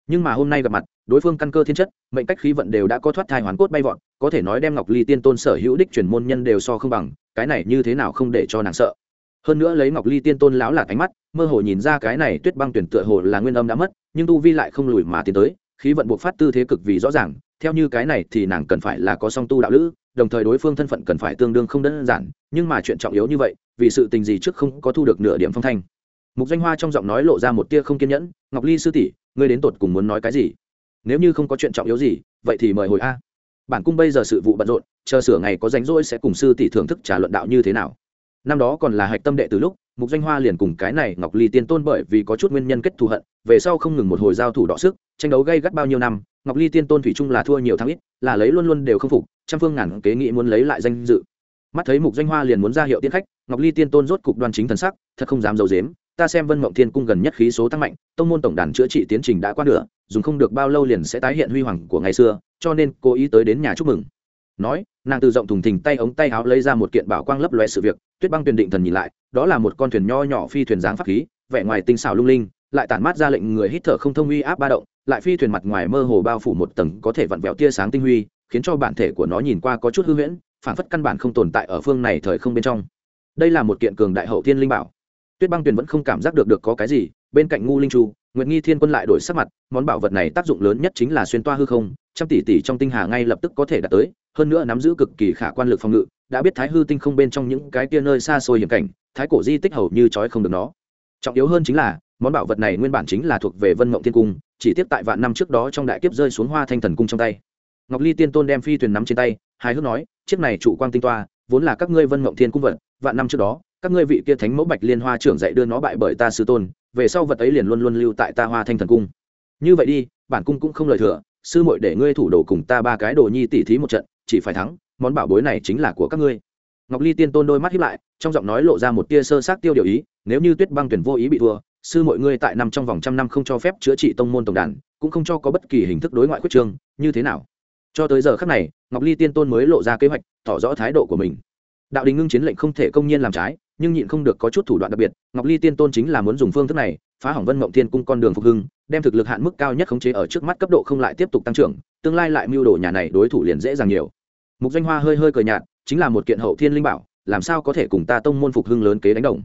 nhưng mà hôm nay gặp mặt, đối phương căn cơ thiên chất, mệnh cách khí vận đều đã có thoát thai hoàn cốt bay vọt, có thể nói đem ngọc ly tiên tôn sở hữu đích truyền môn nhân đều so không bằng, cái này như thế nào không để cho nàng sợ. Hơn nữa lấy ngọc ly tiên tôn lão lạc ánh mắt, mơ hồ nhìn ra cái này tuyết băng tuyển tựa hồ là nguyên âm đã mất, nhưng tu vi lại không lùi mà tiến tới, khí vận buộc phát tư thế cực vì rõ ràng, theo như cái này thì nàng cần phải là có song tu đạo lữ, đồng thời đối phương thân phận cần phải tương đương không đơn giản, nhưng mà chuyện trọng yếu như vậy, vì sự tình gì trước không có thu được nửa điểm phong thanh mục danh hoa trong giọng nói lộ ra một tia không kiên nhẫn, ngọc ly sư tỷ, ngươi đến tột cùng muốn nói cái gì? Nếu như không có chuyện trọng yếu gì, vậy thì mời hồi a. Bản cung bây giờ sự vụ bận rộn, chờ sửa ngày có rảnh rỗi sẽ cùng sư tỷ thưởng thức trả luận đạo như thế nào. Năm đó còn là hạch tâm đệ từ lúc, mục danh hoa liền cùng cái này ngọc ly tiên tôn bởi vì có chút nguyên nhân kết thù hận, về sau không ngừng một hồi giao thủ đọ sức, tranh đấu gây gắt bao nhiêu năm, ngọc ly tiên tôn thủy chung là thua nhiều tháng ít, là lấy luôn luôn đều không phục, trăm phương ngàn kế nghị muốn lấy lại danh dự. Mắt thấy mục danh hoa liền muốn ra hiệu tiên khách, ngọc ly tiên tôn rốt cục đoan chính thần sắc, thật không dám d i ấ u dếm ta xem vân mộng thiên cung gần nhất khí số tăng mạnh, tông môn tổng đàn chữa trị tiến trình đã qua nửa, dùng không được bao lâu liền sẽ tái hiện huy hoàng của ngày xưa, cho nên cố ý tới đến nhà chúc mừng. Nói, nàng từ rộng thùng thình tay ống tay áo lấy ra một kiện bảo quang lấp loe sự việc, tuyết băng tuyền định thần nhìn lại, đó là một con thuyền nho nhỏ phi thuyền dáng pháp khí, vẻ ngoài tinh xảo lung linh, lại tản mát ra lệnh người hít thở không thông uy áp ba động, lại phi thuyền mặt ngoài mơ hồ bao phủ một tầng có thể vặn vẹo tia sáng tinh huy, khiến cho bản thể của nó nhìn qua có chút hư huyễn phản phất căn bản không tồn tại ở phương này thời không bên trong. Đây là một kiện cường đại hậu thiên linh bảo tuyết băng tuyền vẫn không cảm giác được được có cái gì, bên cạnh ngu linh chu, nguyệt nghi thiên quân lại đổi sắc mặt, món bảo vật này tác dụng lớn nhất chính là xuyên toa hư không, trăm tỷ tỷ trong tinh hà ngay lập tức có thể đạt tới, hơn nữa nắm giữ cực kỳ khả quan lực phòng ngự, đã biết thái hư tinh không bên trong những cái kia nơi xa xôi hiểm cảnh, thái cổ di tích hầu như trói không được nó. Trọng yếu hơn chính là, món bảo vật này nguyên bản chính là thuộc về vân mộng thiên cung, chỉ tiếp tại vạn năm trước đó trong đại kiếp rơi xuống hoa thanh thần cung trong tay. Ngọc ly tiên tôn đem phi thuyền nắm trên tay, hài hước nói, chiếc này trụ quang tinh toa, vốn là các ngươi vân mộng thiên cung vật, vạn năm trước đó các ngươi vị kia thánh mẫu bạch liên hoa trưởng dạy đưa nó bại bởi ta sư tôn, về sau vật ấy liền luôn luôn lưu tại ta hoa thanh thần cung. Như vậy đi, bản cung cũng không lời thừa, sư muội để ngươi thủ đồ cùng ta ba cái đồ nhi tỉ thí một trận, chỉ phải thắng, món bảo bối này chính là của các ngươi. Ngọc ly tiên tôn đôi mắt hiếp lại, trong giọng nói lộ ra một tia sơ sát tiêu điều ý, nếu như tuyết băng tuyển vô ý bị thua, sư mọi ngươi tại năm trong vòng trăm năm không cho phép chữa trị tông môn tổng đàn, cũng không cho có bất kỳ hình thức đối ngoại quyết trương, như thế nào? Cho tới giờ khắc này, ngọc ly tiên tôn mới lộ ra kế hoạch, tỏ rõ thái độ của mình đạo đình ngưng chiến lệnh không thể công nhiên làm trái, nhưng nhịn không được có chút thủ đoạn đặc biệt, ngọc ly tiên tôn chính là muốn dùng phương thức này, phá hỏng vân mộng thiên cung con đường phục hưng, đem thực lực hạn mức cao nhất khống chế ở trước mắt cấp độ không lại tiếp tục tăng trưởng, tương lai lại mưu đồ nhà này đối thủ liền dễ dàng nhiều. Mục danh hoa hơi hơi cờ nhạt, chính là một kiện hậu thiên linh bảo, làm sao có thể cùng ta tông môn phục hưng lớn kế đánh đồng?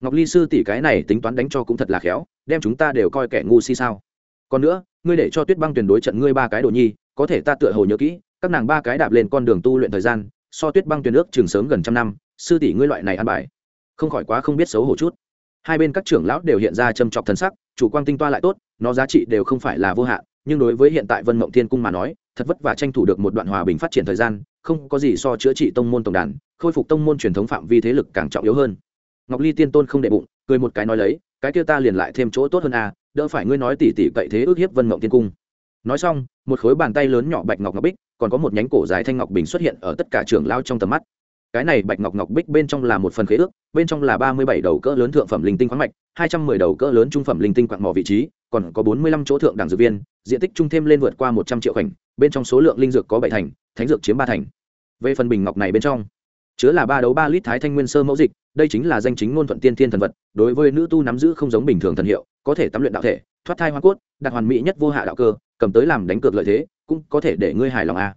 Ngọc ly sư tỷ cái này tính toán đánh cho cũng thật là khéo, đem chúng ta đều coi kẻ ngu si sao. Còn nữa, ngươi để cho tuyết băng tuyển đối trận ngươi ba cái đồ nhi, có thể ta tựa hồ nhớ kỹ, các nàng ba cái đạp lên con đường tu luyện thời gian so tuyết băng tuyển ước trường sớm gần trăm năm, sư tỷ ngươi loại này ăn bài, không khỏi quá không biết xấu hổ chút. Hai bên các trưởng lão đều hiện ra châm trọc thần sắc, chủ quang tinh toa lại tốt, nó giá trị đều không phải là vô hạn, nhưng đối với hiện tại vân mộng thiên cung mà nói, thật vất vả tranh thủ được một đoạn hòa bình phát triển thời gian, không có gì so chữa trị tông môn tổng đàn, khôi phục tông môn truyền thống phạm vi thế lực càng trọng yếu hơn. Ngọc ly tiên tôn không đệ bụng, cười một cái nói lấy, cái kia ta liền lại thêm chỗ tốt hơn à đỡ phải ngươi nói tỉ tỉ cậy thế ước hiếp vân mộng tiên cung nói xong, một khối bàn tay lớn nhỏ bạch ngọc ngọc bích, còn có một nhánh cổ dài thanh ngọc bình xuất hiện ở tất cả trường lao trong tầm mắt. Cái này bạch ngọc ngọc bích bên trong là một phần khế ước, bên trong là ba mươi bảy đầu cỡ lớn thượng phẩm linh tinh khoáng mạch, hai trăm mười đầu cỡ lớn trung phẩm linh tinh quạng mỏ vị trí, còn có bốn mươi lăm chỗ thượng đẳng dược viên, diện tích trung thêm lên vượt qua một trăm triệu khoảnh, bên trong số lượng linh dược có bảy thành, thánh dược chiếm ba thành. Về phần bình ngọc này bên trong, chứa là ba đấu ba lít thái thanh nguyên sơ mẫu dịch, đây chính là danh chính ngôn thuận tiên thiên thần vật, đối với nữ tu nắm giữ không giống bình thường thần hiệu có thể tắm luyện đạo thể, thoát thai hoa cốt đạt hoàn mỹ nhất vô hạ đạo cơ, cầm tới làm đánh cược lợi thế, cũng có thể để ngươi hài lòng a à.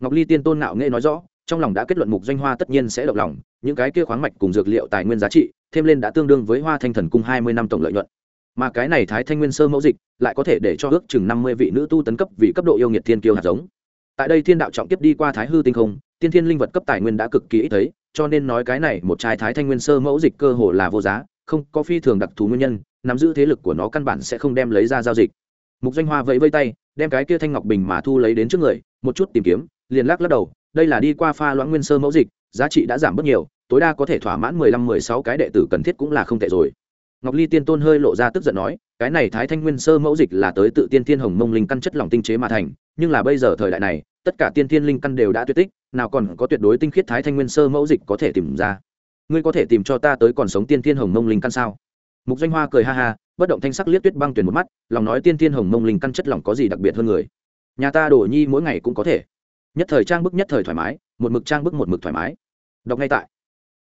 ngọc ly tiên tôn nạo nghệ nói rõ, trong lòng đã kết luận mục doanh hoa tất nhiên sẽ động lòng, những cái kia khoáng mạch cùng dược liệu tài nguyên giá trị, thêm lên đã tương đương với hoa thanh thần cung hai mươi năm tổng lợi nhuận mà cái này thái thanh nguyên sơ mẫu dịch lại có thể để cho ước chừng năm mươi vị nữ tu tấn cấp vì cấp độ yêu nghiệt thiên kiêu hạt giống tại đây thiên đạo trọng tiếp đi qua thái hư tinh không, tiên thiên linh vật cấp tài nguyên đã cực kỳ ít thấy, cho nên nói cái này một trai thái thanh nguyên sơ mẫu dịch cơ hồ là vô giá không có phi thường đặc thù nguyên nhân, nắm giữ thế lực của nó căn bản sẽ không đem lấy ra giao dịch. Mục doanh hoa vẫy vây tay, đem cái kia thanh ngọc bình mà thu lấy đến trước người, một chút tìm kiếm, liền lắc lắc đầu, đây là đi qua pha loãng nguyên sơ mẫu dịch, giá trị đã giảm bớt nhiều, tối đa có thể thỏa mãn mười lăm mười sáu cái đệ tử cần thiết cũng là không tệ rồi. Ngọc ly tiên tôn hơi lộ ra tức giận nói, cái này thái thanh nguyên sơ mẫu dịch là tới tự tiên thiên hồng mông linh căn chất lỏng tinh chế mà thành, nhưng là bây giờ thời đại này, tất cả tiên thiên linh căn đều đã tuyệt tích, nào còn có tuyệt đối tinh khiết thái thanh nguyên sơ mẫu dịch có thể tìm ra ngươi có thể tìm cho ta tới còn sống tiên thiên hồng mông linh căn sao? Mục doanh hoa cười ha ha, bất động thanh sắc liếc tuyết băng tuyển một mắt, lòng nói tiên thiên hồng mông linh căn chất lỏng có gì đặc biệt hơn người? Nhà ta đổ nhi mỗi ngày cũng có thể. Nhất thời trang bức nhất thời thoải mái, một mực trang bức một mực thoải mái. Đọc ngay tại.